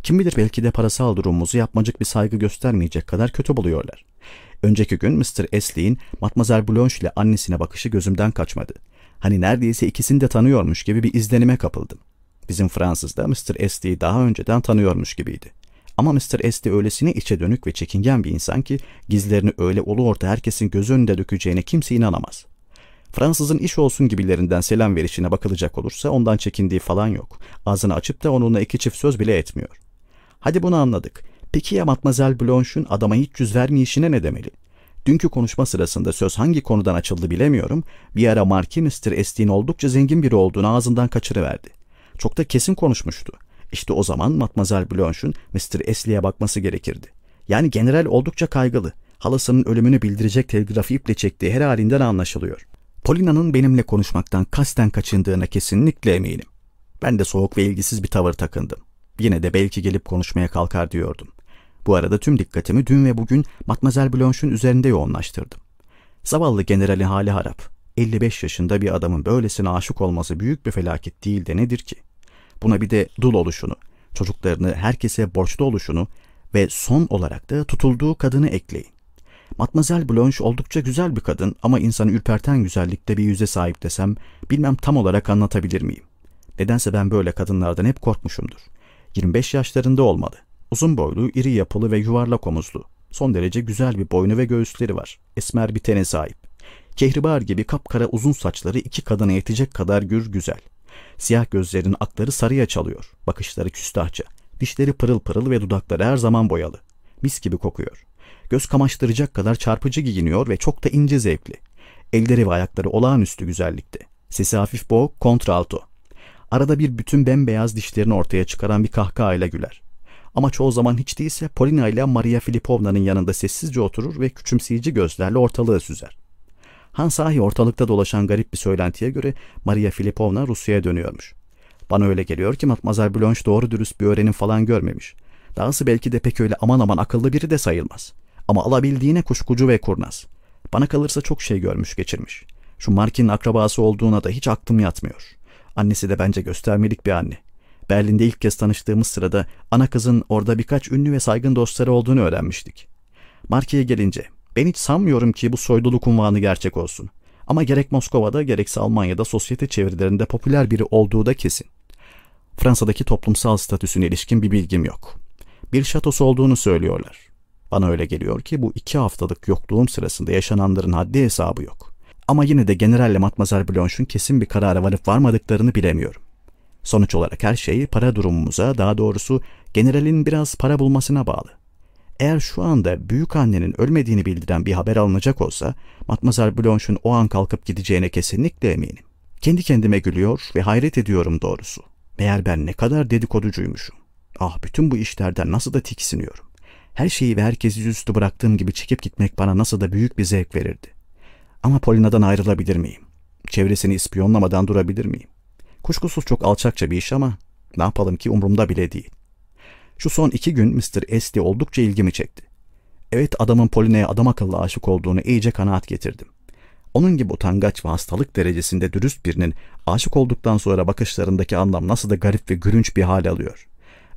Kim bilir belki de parasal durumumuzu yapmacık bir saygı göstermeyecek kadar kötü buluyorlar. Önceki gün Mr. Esley'in Matmazel Blanche ile annesine bakışı gözümden kaçmadı. Hani neredeyse ikisini de tanıyormuş gibi bir izlenime kapıldım. Bizim Fransız da Mr. Esley'i daha önceden tanıyormuş gibiydi. Ama Mr. Esley öylesine içe dönük ve çekingen bir insan ki gizlerini öyle ulu orta herkesin göz önünde dökeceğine kimse inanamaz. Fransızın iş olsun gibilerinden selam verişine bakılacak olursa ondan çekindiği falan yok. Ağzını açıp da onunla iki çift söz bile etmiyor. Hadi bunu anladık. Peki ya Matmazel Blanche'un adama hiç yüz vermeyişine ne demeli? Dünkü konuşma sırasında söz hangi konudan açıldı bilemiyorum. Bir ara Marki Mr. Oldukça zengin biri olduğunu ağzından kaçırıverdi. Çok da kesin konuşmuştu. İşte o zaman Matmazel Blanche'un Mr. Esley'e bakması gerekirdi. Yani general oldukça kaygılı. Halasının ölümünü bildirecek telgrafı iple çektiği her halinden anlaşılıyor. Polina'nın benimle konuşmaktan kasten kaçındığına kesinlikle eminim. Ben de soğuk ve ilgisiz bir tavır takındım. Yine de belki gelip konuşmaya kalkar diyordum. Bu arada tüm dikkatimi dün ve bugün Matmazel Blanche'un üzerinde yoğunlaştırdım. Zavallı generalin hali harap. 55 yaşında bir adamın böylesine aşık olması büyük bir felaket değil de nedir ki? Buna bir de dul oluşunu, çocuklarını herkese borçlu oluşunu ve son olarak da tutulduğu kadını ekleyin. Matmazel Blanche oldukça güzel bir kadın ama insanı ürperten güzellikte bir yüze sahip desem bilmem tam olarak anlatabilir miyim? Nedense ben böyle kadınlardan hep korkmuşumdur. 25 yaşlarında olmalı. Uzun boylu, iri yapılı ve yuvarlak omuzlu. Son derece güzel bir boynu ve göğüsleri var. Esmer bir tene sahip. Kehribar gibi kapkara uzun saçları iki kadına yetecek kadar gür güzel. Siyah gözlerinin akları sarıya çalıyor. Bakışları küstahça. Dişleri pırıl pırıl ve dudakları her zaman boyalı. Mis gibi kokuyor. Göz kamaştıracak kadar çarpıcı giyiniyor ve çok da ince zevkli. Elleri ve ayakları olağanüstü güzellikte. Sesi hafif boğuk, kontralto. Arada bir bütün bembeyaz dişlerini ortaya çıkaran bir kahkahayla güler. Ama çoğu zaman hiç değilse Polina ile Maria Filipovna'nın yanında sessizce oturur ve küçümseyici gözlerle ortalığı süzer. Han sahi ortalıkta dolaşan garip bir söylentiye göre Maria Filipovna Rusya'ya dönüyormuş. Bana öyle geliyor ki Matmazel Blanche doğru dürüst bir öğrenim falan görmemiş. Dahası belki de pek öyle aman aman akıllı biri de sayılmaz. Ama alabildiğine kuşkucu ve kurnaz. Bana kalırsa çok şey görmüş geçirmiş. Şu Markin'in akrabası olduğuna da hiç aklım yatmıyor. Annesi de bence göstermelik bir anne. Berlin'de ilk kez tanıştığımız sırada ana kızın orada birkaç ünlü ve saygın dostları olduğunu öğrenmiştik. Marki'ye gelince ben hiç sanmıyorum ki bu soyduluk unvanı gerçek olsun. Ama gerek Moskova'da gerekse Almanya'da sosyete çevrelerinde popüler biri olduğu da kesin. Fransa'daki toplumsal statüsüne ilişkin bir bilgim yok. Bir şatosu olduğunu söylüyorlar. Bana öyle geliyor ki bu iki haftalık yokluğum sırasında yaşananların haddi hesabı yok. Ama yine de Generalle Matmazel Blanche'un kesin bir karara varıp varmadıklarını bilemiyorum. Sonuç olarak her şey para durumumuza, daha doğrusu generalin biraz para bulmasına bağlı. Eğer şu anda büyük annenin ölmediğini bildiren bir haber alınacak olsa, Matmazel Blanche'un o an kalkıp gideceğine kesinlikle eminim. Kendi kendime gülüyor ve hayret ediyorum doğrusu. Meğer ben ne kadar dedikoducuymuşum. Ah bütün bu işlerden nasıl da tiksiniyorum. Her şeyi ve herkesi yüzüstü bıraktığım gibi çekip gitmek bana nasıl da büyük bir zevk verirdi. Ama Polina'dan ayrılabilir miyim? Çevresini ispiyonlamadan durabilir miyim? Kuşkusuz çok alçakça bir iş ama ne yapalım ki umurumda bile değil. Şu son iki gün Mr. Esti oldukça ilgimi çekti. Evet adamın Polina'ya adam akıllı aşık olduğunu iyice kanaat getirdim. Onun gibi utangaç ve hastalık derecesinde dürüst birinin aşık olduktan sonra bakışlarındaki anlam nasıl da garip ve gülünç bir hal alıyor.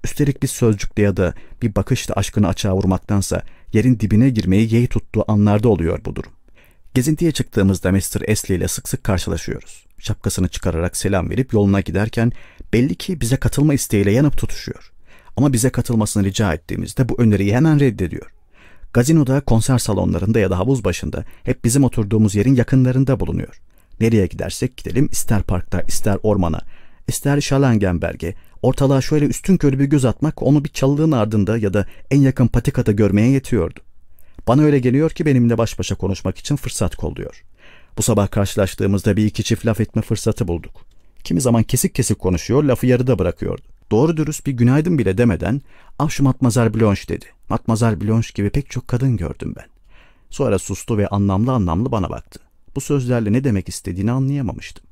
Üstelik bir sözcükle ya da bir bakışla aşkını açığa vurmaktansa yerin dibine girmeyi yeğ tuttuğu anlarda oluyor bu durum. Gezintiye çıktığımızda Mr. Esli ile sık sık karşılaşıyoruz. Şapkasını çıkararak selam verip yoluna giderken belli ki bize katılma isteğiyle yanıp tutuşuyor. Ama bize katılmasını rica ettiğimizde bu öneriyi hemen reddediyor. Gazinoda, konser salonlarında ya da havuz başında hep bizim oturduğumuz yerin yakınlarında bulunuyor. Nereye gidersek gidelim ister parkta ister ormana, ister Şalangenberg'e, ortalığa şöyle üstün körü bir göz atmak onu bir çalılığın ardında ya da en yakın patikada görmeye yetiyordu. Bana öyle geliyor ki benimle baş başa konuşmak için fırsat kolluyor. Bu sabah karşılaştığımızda bir iki çift laf etme fırsatı bulduk. Kimi zaman kesik kesik konuşuyor, lafı yarıda bırakıyordu. Doğru dürüst bir günaydın bile demeden ah şu Matmazel Blanche dedi. Matmazel Blanche gibi pek çok kadın gördüm ben. Sonra sustu ve anlamlı anlamlı bana baktı. Bu sözlerle ne demek istediğini anlayamamıştım.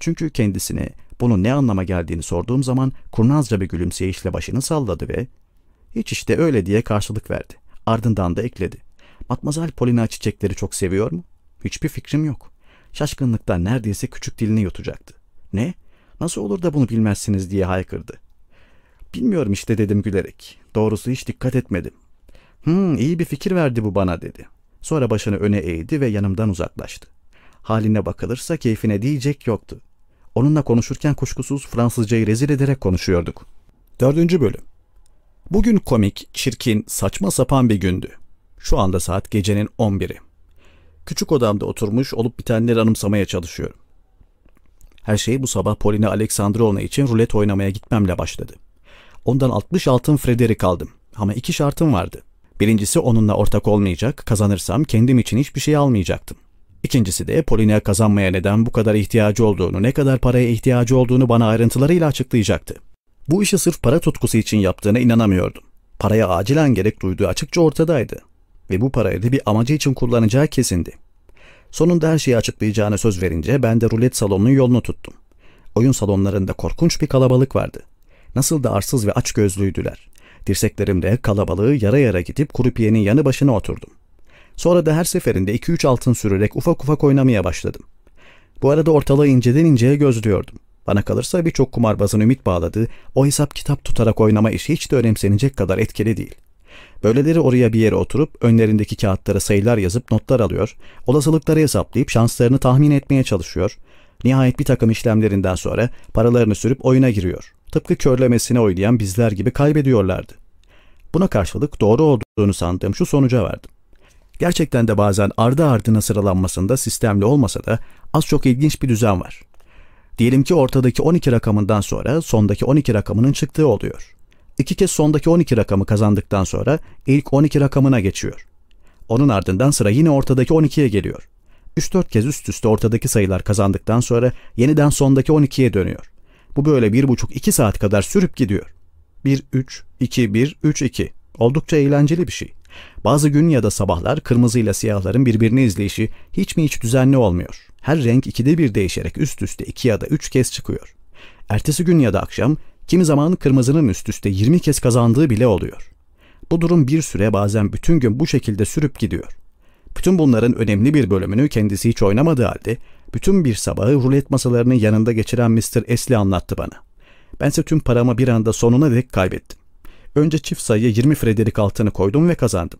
Çünkü kendisine bunun ne anlama geldiğini sorduğum zaman kurnazca bir gülümseyişle başını salladı ve hiç işte öyle diye karşılık verdi. Ardından da ekledi. Matmazel Polina çiçekleri çok seviyor mu? Hiçbir fikrim yok. Şaşkınlıktan neredeyse küçük dilini yutacaktı. Ne? Nasıl olur da bunu bilmezsiniz diye haykırdı. Bilmiyorum işte dedim gülerek. Doğrusu hiç dikkat etmedim. Hmm iyi bir fikir verdi bu bana dedi. Sonra başını öne eğdi ve yanımdan uzaklaştı. Haline bakılırsa keyfine diyecek yoktu. Onunla konuşurken kuşkusuz Fransızcayı rezil ederek konuşuyorduk. Dördüncü bölüm. Bugün komik, çirkin, saçma sapan bir gündü. Şu anda saat gecenin 11'i. Küçük odamda oturmuş olup bitenleri anımsamaya çalışıyorum. Her şey bu sabah Polina Aleksandrovna için rulet oynamaya gitmemle başladı. Ondan 60 altın Frederick aldım ama iki şartım vardı. Birincisi onunla ortak olmayacak, kazanırsam kendim için hiçbir şey almayacaktım. İkincisi de Polina kazanmaya neden bu kadar ihtiyacı olduğunu, ne kadar paraya ihtiyacı olduğunu bana ayrıntılarıyla açıklayacaktı. Bu işi sırf para tutkusu için yaptığına inanamıyordum. Paraya acilen gerek duyduğu açıkça ortadaydı. Ve bu parayı da bir amacı için kullanacağı kesindi. Sonunda her şeyi açıklayacağına söz verince ben de rulet salonunun yolunu tuttum. Oyun salonlarında korkunç bir kalabalık vardı. Nasıl da arsız ve aç gözlüydüler. Dirseklerimde kalabalığı yara yara gidip kurupiyenin yanı başına oturdum. Sonra da her seferinde 2-3 altın sürerek ufak ufak oynamaya başladım. Bu arada ortalığı inceden inceye gözlüyordum. Bana kalırsa birçok kumarbazın ümit bağladığı o hesap kitap tutarak oynama işi hiç de önemsenecek kadar etkili değil. Böyleleri oraya bir yere oturup önlerindeki kağıtlara sayılar yazıp notlar alıyor, olasılıkları hesaplayıp şanslarını tahmin etmeye çalışıyor. Nihayet bir takım işlemlerinden sonra paralarını sürüp oyuna giriyor. Tıpkı körlemesine oynayan bizler gibi kaybediyorlardı. Buna karşılık doğru olduğunu sandığım şu sonuca vardım. Gerçekten de bazen ardı ardına sıralanmasında sistemli olmasa da az çok ilginç bir düzen var. Diyelim ki ortadaki 12 rakamından sonra sondaki 12 rakamının çıktığı oluyor. İki kez sondaki 12 rakamı kazandıktan sonra ilk 12 rakamına geçiyor. Onun ardından sıra yine ortadaki 12'ye geliyor. 3-4 kez üst üste ortadaki sayılar kazandıktan sonra yeniden sondaki 12'ye dönüyor. Bu böyle 1,5-2 saat kadar sürüp gidiyor. 1-3, 2-1-3-2. Oldukça eğlenceli bir şey. Bazı gün ya da sabahlar kırmızıyla siyahların birbirini izleyişi hiç mi hiç düzenli olmuyor. Her renk ikide bir değişerek üst üste iki ya da üç kez çıkıyor. Ertesi gün ya da akşam kimi zaman kırmızının üst üste 20 kez kazandığı bile oluyor. Bu durum bir süre bazen bütün gün bu şekilde sürüp gidiyor. Bütün bunların önemli bir bölümünü kendisi hiç oynamadığı halde bütün bir sabahı rulet masalarının yanında geçiren Mr. Esli anlattı bana. Bense tüm paramı bir anda sonuna dek kaybettim. Önce çift sayıya 20 Frederick altını koydum ve kazandım.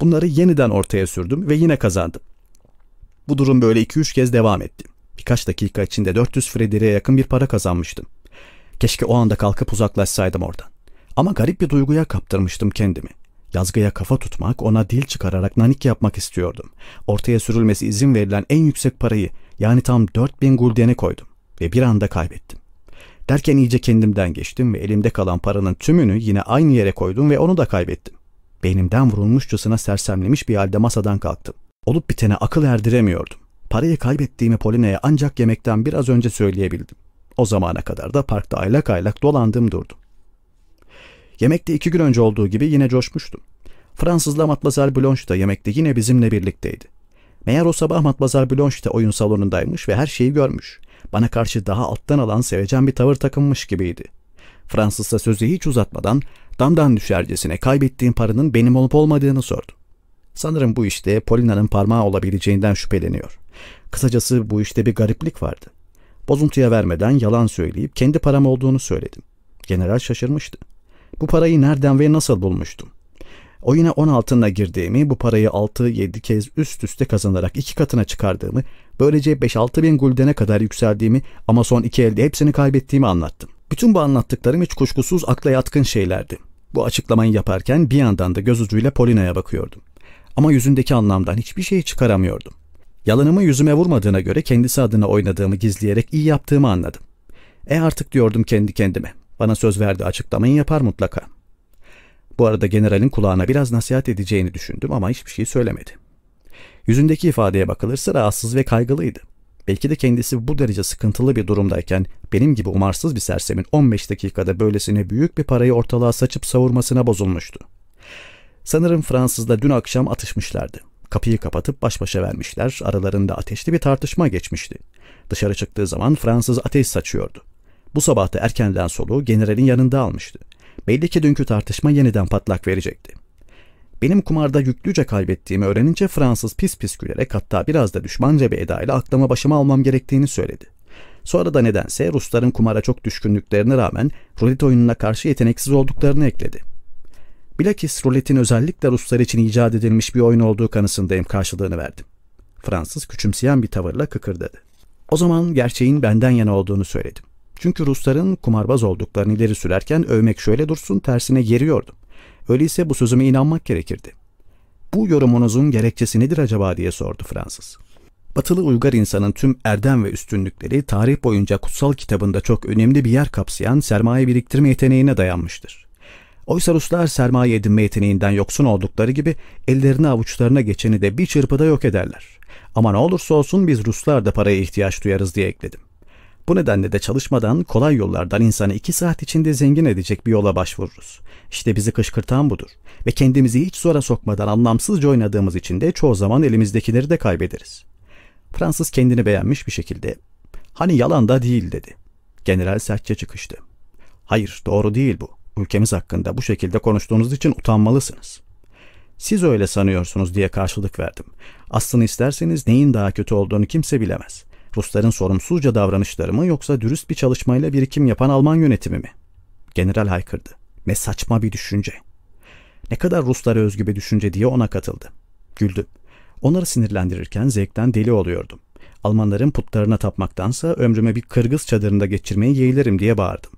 Bunları yeniden ortaya sürdüm ve yine kazandım. Bu durum böyle 2-3 kez devam etti. Birkaç dakika içinde 400 Frederick'e yakın bir para kazanmıştım. Keşke o anda kalkıp uzaklaşsaydım oradan. Ama garip bir duyguya kaptırmıştım kendimi. Yazgıya kafa tutmak, ona dil çıkararak nanik yapmak istiyordum. Ortaya sürülmesi izin verilen en yüksek parayı yani tam 4000 guldene koydum ve bir anda kaybettim. Derken iyice kendimden geçtim ve elimde kalan paranın tümünü yine aynı yere koydum ve onu da kaybettim. Beynimden vurulmuşçasına sersemlemiş bir halde masadan kalktım. Olup bitene akıl erdiremiyordum. Parayı kaybettiğimi Poline'ye ancak yemekten biraz önce söyleyebildim. O zamana kadar da parkta aylak aylak dolandım durdum. Yemekte iki gün önce olduğu gibi yine coşmuştum. Fransızla Matmazel Blanche da yemekte yine bizimle birlikteydi. Meğer o sabah Matmazel Blanche de oyun salonundaymış ve her şeyi görmüş. Bana karşı daha alttan alan sevecen bir tavır takınmış gibiydi. Fransız da sözü hiç uzatmadan damdan düşercesine kaybettiğim paranın benim olup olmadığını sordu. Sanırım bu işte Polina'nın parmağı olabileceğinden şüpheleniyor. Kısacası bu işte bir gariplik vardı. Bozuntuya vermeden yalan söyleyip kendi param olduğunu söyledim. General şaşırmıştı. Bu parayı nereden ve nasıl bulmuştum? Oyuna 10 altınla girdiğimi, bu parayı 6-7 kez üst üste kazanarak iki katına çıkardığımı, böylece 5-6 bin guldene kadar yükseldiğimi ama son iki elde hepsini kaybettiğimi anlattım. Bütün bu anlattıklarım hiç kuşkusuz akla yatkın şeylerdi. Bu açıklamayı yaparken bir yandan da göz ucuyla Polina'ya bakıyordum. Ama yüzündeki anlamdan hiçbir şey çıkaramıyordum. Yalanımı yüzüme vurmadığına göre kendisi adına oynadığımı gizleyerek iyi yaptığımı anladım. E artık diyordum kendi kendime. Bana söz verdi açıklamayı yapar mutlaka. Bu arada generalin kulağına biraz nasihat edeceğini düşündüm ama hiçbir şey söylemedi. Yüzündeki ifadeye bakılırsa rahatsız ve kaygılıydı. Belki de kendisi bu derece sıkıntılı bir durumdayken benim gibi umarsız bir sersemin 15 dakikada böylesine büyük bir parayı ortalığa saçıp savurmasına bozulmuştu. Sanırım Fransızla dün akşam atışmışlardı. Kapıyı kapatıp baş başa vermişler, aralarında ateşli bir tartışma geçmişti. Dışarı çıktığı zaman Fransız ateş saçıyordu. Bu sabah da erkenden soluğu generalin yanında almıştı. Belli ki dünkü tartışma yeniden patlak verecekti. Benim kumarda yüklüce kaybettiğimi öğrenince Fransız pis pis gülerek hatta biraz da düşmanca bir edayla aklıma başıma almam gerektiğini söyledi. Sonra da nedense Rusların kumara çok düşkünlüklerine rağmen rulet oyununa karşı yeteneksiz olduklarını ekledi. Bilakis ruletin özellikle Ruslar için icat edilmiş bir oyun olduğu kanısındayım karşılığını verdim. Fransız küçümseyen bir tavırla kıkırdadı. O zaman gerçeğin benden yana olduğunu söyledim. Çünkü Rusların kumarbaz olduklarını ileri sürerken övmek şöyle dursun tersine yeriyordum. Öyleyse bu sözüme inanmak gerekirdi. Bu yorumunuzun gerekçesi nedir acaba diye sordu Fransız. Batılı uygar insanın tüm erdem ve üstünlükleri tarih boyunca kutsal kitabında çok önemli bir yer kapsayan sermaye biriktirme yeteneğine dayanmıştır. Oysa Ruslar sermaye edinme yeteneğinden yoksun oldukları gibi ellerini avuçlarına geçeni de bir çırpıda yok ederler. Ama ne olursa olsun biz Ruslar da paraya ihtiyaç duyarız diye ekledim. Bu nedenle de çalışmadan kolay yollardan insanı iki saat içinde zengin edecek bir yola başvururuz. İşte bizi kışkırtan budur. Ve kendimizi hiç zora sokmadan anlamsızca oynadığımız için de çoğu zaman elimizdekileri de kaybederiz. Fransız kendini beğenmiş bir şekilde hani yalan da değil dedi. General sertçe çıkıştı. Hayır doğru değil bu. Ülkemiz hakkında bu şekilde konuştuğunuz için utanmalısınız. Siz öyle sanıyorsunuz diye karşılık verdim. Aslını isterseniz neyin daha kötü olduğunu kimse bilemez. Rusların sorumsuzca davranışları mı yoksa dürüst bir çalışmayla birikim yapan Alman yönetimi mi? General haykırdı. Ne saçma bir düşünce. Ne kadar Ruslara özgü bir düşünce diye ona katıldı. Güldü. Onları sinirlendirirken zevkten deli oluyordum. Almanların putlarına tapmaktansa ömrüme bir kırgız çadırında geçirmeyi yeğlerim diye bağırdım.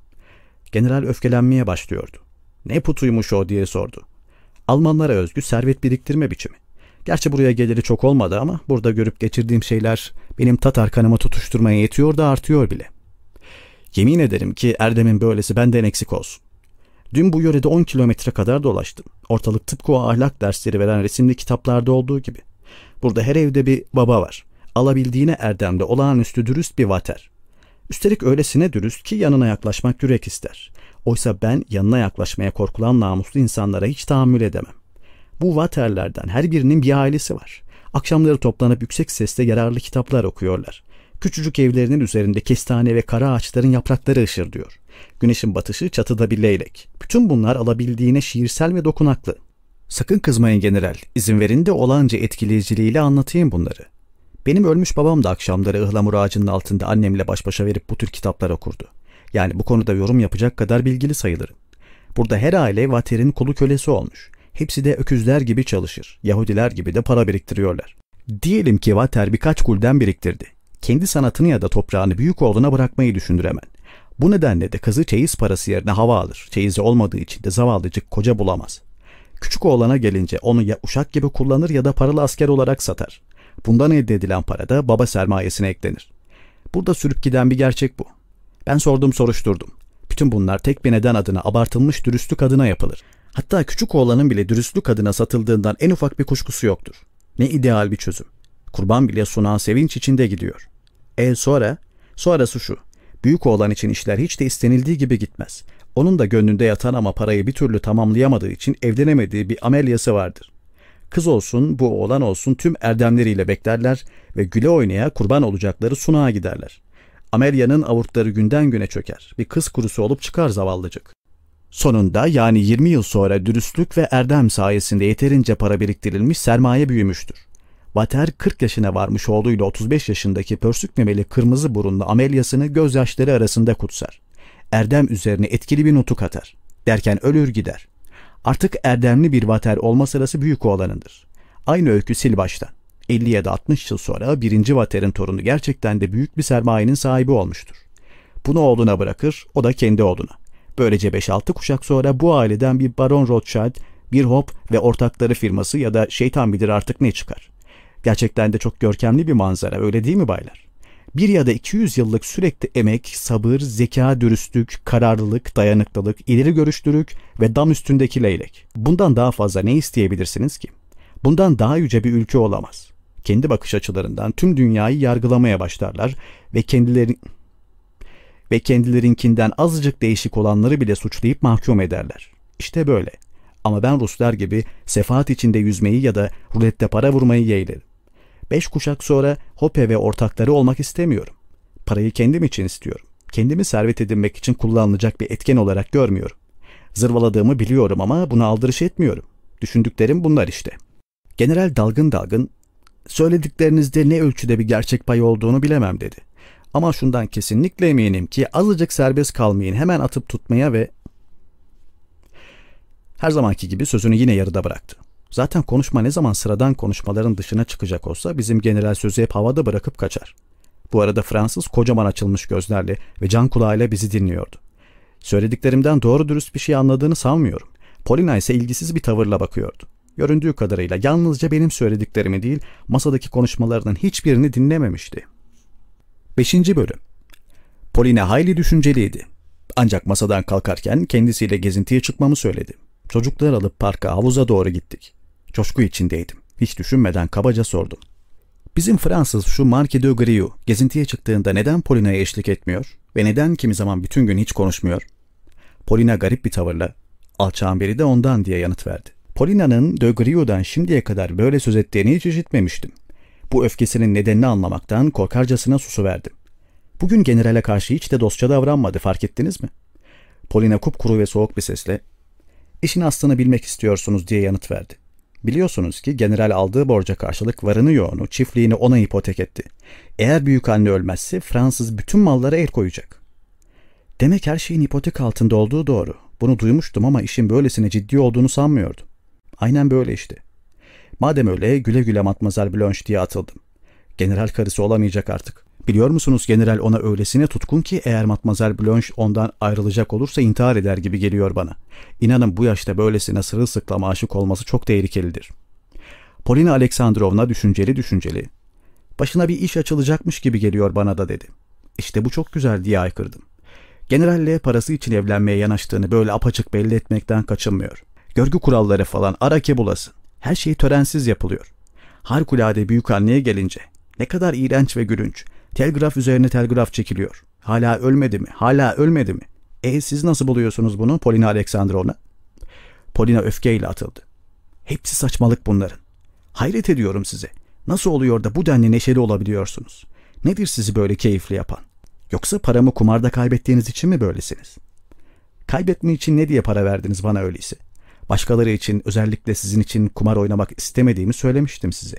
General öfkelenmeye başlıyordu. Ne putuymuş o diye sordu. Almanlara özgü servet biriktirme biçimi. Gerçi buraya geliri çok olmadı ama burada görüp geçirdiğim şeyler benim Tatar kanımı tutuşturmaya yetiyor da artıyor bile. Yemin ederim ki Erdem'in böylesi benden eksik olsun. Dün bu yörede 10 kilometre kadar dolaştım. Ortalık tıpkı o ahlak dersleri veren resimli kitaplarda olduğu gibi. Burada her evde bir baba var. Alabildiğine Erdem'de olağanüstü dürüst bir vater. Üstelik öylesine dürüst ki yanına yaklaşmak yürek ister. Oysa ben yanına yaklaşmaya korkulan namuslu insanlara hiç tahammül edemem. Bu vaterlerden her birinin bir ailesi var. Akşamları toplanıp yüksek sesle yararlı kitaplar okuyorlar. Küçücük evlerinin üzerinde kestane ve kara ağaçların yaprakları ışırdıyor. Güneşin batışı çatıda bir leylek. Bütün bunlar alabildiğine şiirsel ve dokunaklı. Sakın kızmayın general. İzin verin de olanca etkileyiciliğiyle anlatayım bunları. Benim ölmüş babam da akşamları ıhlamur ağacının altında annemle baş başa verip bu tür kitaplar okurdu. Yani bu konuda yorum yapacak kadar bilgili sayılırım. Burada her aile Vater'in kulu kölesi olmuş. Hepsi de öküzler gibi çalışır. Yahudiler gibi de para biriktiriyorlar. Diyelim ki Vater birkaç gulden biriktirdi. Kendi sanatını ya da toprağını büyük oğluna bırakmayı düşünür hemen. Bu nedenle de kızı çeyiz parası yerine hava alır. Çeyizi olmadığı için de zavallıcık koca bulamaz. Küçük oğlana gelince onu ya uşak gibi kullanır ya da paralı asker olarak satar. Bundan elde edilen para da baba sermayesine eklenir. Burada sürüp giden bir gerçek bu. Ben sordum soruşturdum. Bütün bunlar tek bir neden adına abartılmış dürüstlük adına yapılır. Hatta küçük oğlanın bile dürüstlük adına satıldığından en ufak bir kuşkusu yoktur. Ne ideal bir çözüm. Kurban bile sunağa sevinç içinde gidiyor. E sonra? Sonrası şu. Büyük oğlan için işler hiç de istenildiği gibi gitmez. Onun da gönlünde yatan ama parayı bir türlü tamamlayamadığı için evlenemediği bir amelyası vardır. Kız olsun, bu oğlan olsun tüm erdemleriyle beklerler ve güle oynaya kurban olacakları sunağa giderler. Amelia'nın avurtları günden güne çöker. Bir kız kurusu olup çıkar zavallıcık. Sonunda yani 20 yıl sonra dürüstlük ve erdem sayesinde yeterince para biriktirilmiş sermaye büyümüştür. Vater 40 yaşına varmış oğluyla 35 yaşındaki pörsük memeli kırmızı burunlu Amelia'sını gözyaşları arasında kutsar. Erdem üzerine etkili bir notu katar. Derken ölür gider. Artık erdemli bir vater olma sırası büyük oğlanındır. Aynı öykü sil baştan. 50 ya da 60 yıl sonra birinci vaterin torunu gerçekten de büyük bir sermayenin sahibi olmuştur. Bunu oğluna bırakır, o da kendi oğluna. Böylece 5-6 kuşak sonra bu aileden bir Baron Rothschild, bir Hop ve ortakları firması ya da şeytan bilir artık ne çıkar. Gerçekten de çok görkemli bir manzara öyle değil mi baylar? Bir ya da 200 yıllık sürekli emek, sabır, zeka, dürüstlük, kararlılık, dayanıklılık, ileri görüşlülük ve dam üstündeki leylek. Bundan daha fazla ne isteyebilirsiniz ki? Bundan daha yüce bir ülke olamaz. Kendi bakış açılarından tüm dünyayı yargılamaya başlarlar ve kendileri ve kendilerinkinden azıcık değişik olanları bile suçlayıp mahkum ederler. İşte böyle. Ama ben Ruslar gibi sefaat içinde yüzmeyi ya da rulette para vurmayı yeğlerim. Beş kuşak sonra Hope ve ortakları olmak istemiyorum. Parayı kendim için istiyorum. Kendimi servet edinmek için kullanılacak bir etken olarak görmüyorum. Zırvaladığımı biliyorum ama buna aldırış etmiyorum. Düşündüklerim bunlar işte. General dalgın dalgın, söylediklerinizde ne ölçüde bir gerçek pay olduğunu bilemem dedi. Ama şundan kesinlikle eminim ki azıcık serbest kalmayın hemen atıp tutmaya ve... Her zamanki gibi sözünü yine yarıda bıraktı. Zaten konuşma ne zaman sıradan konuşmaların dışına çıkacak olsa bizim general sözü hep havada bırakıp kaçar. Bu arada Fransız kocaman açılmış gözlerle ve can kulağıyla bizi dinliyordu. Söylediklerimden doğru dürüst bir şey anladığını sanmıyorum. Polina ise ilgisiz bir tavırla bakıyordu. Göründüğü kadarıyla yalnızca benim söylediklerimi değil, masadaki konuşmalarının hiçbirini dinlememişti. 5. Bölüm Polina hayli düşünceliydi. Ancak masadan kalkarken kendisiyle gezintiye çıkmamı söyledi. Çocuklar alıp parka, havuza doğru gittik. Coşku içindeydim. Hiç düşünmeden kabaca sordum. Bizim Fransız şu Marquis de Griou gezintiye çıktığında neden Polina'ya eşlik etmiyor ve neden kimi zaman bütün gün hiç konuşmuyor? Polina garip bir tavırla, alçağın biri de ondan diye yanıt verdi. Polina'nın de Griou'dan şimdiye kadar böyle söz ettiğini hiç işitmemiştim. Bu öfkesinin nedenini anlamaktan korkarcasına susu verdim. Bugün generale karşı hiç de dostça davranmadı fark ettiniz mi? Polina kupkuru ve soğuk bir sesle İşin aslını bilmek istiyorsunuz diye yanıt verdi. Biliyorsunuz ki general aldığı borca karşılık varını yoğunu, çiftliğini ona ipotek etti. Eğer büyük anne ölmezse Fransız bütün mallara el koyacak. Demek her şeyin ipotek altında olduğu doğru. Bunu duymuştum ama işin böylesine ciddi olduğunu sanmıyordum. Aynen böyle işte. Madem öyle güle güle Matmazel Blanche diye atıldım. General karısı olamayacak artık. Biliyor musunuz general ona öylesine tutkun ki eğer Matmazel Blanche ondan ayrılacak olursa intihar eder gibi geliyor bana. İnanın bu yaşta böylesine sırılsıklam aşık olması çok tehlikelidir. Polina Aleksandrovna düşünceli düşünceli. Başına bir iş açılacakmış gibi geliyor bana da dedi. İşte bu çok güzel diye aykırdım. Generalle parası için evlenmeye yanaştığını böyle apaçık belli etmekten kaçınmıyor. Görgü kuralları falan ara kebulasın. Her şey törensiz yapılıyor. Harikulade büyük anneye gelince ne kadar iğrenç ve gülünç. Telgraf üzerine telgraf çekiliyor. Hala ölmedi mi? Hala ölmedi mi? E siz nasıl buluyorsunuz bunu Polina Aleksandrovna? Polina öfkeyle atıldı. Hepsi saçmalık bunların. Hayret ediyorum size. Nasıl oluyor da bu denli neşeli olabiliyorsunuz? Nedir sizi böyle keyifli yapan? Yoksa paramı kumarda kaybettiğiniz için mi böylesiniz? Kaybetme için ne diye para verdiniz bana öyleyse? Başkaları için özellikle sizin için kumar oynamak istemediğimi söylemiştim size.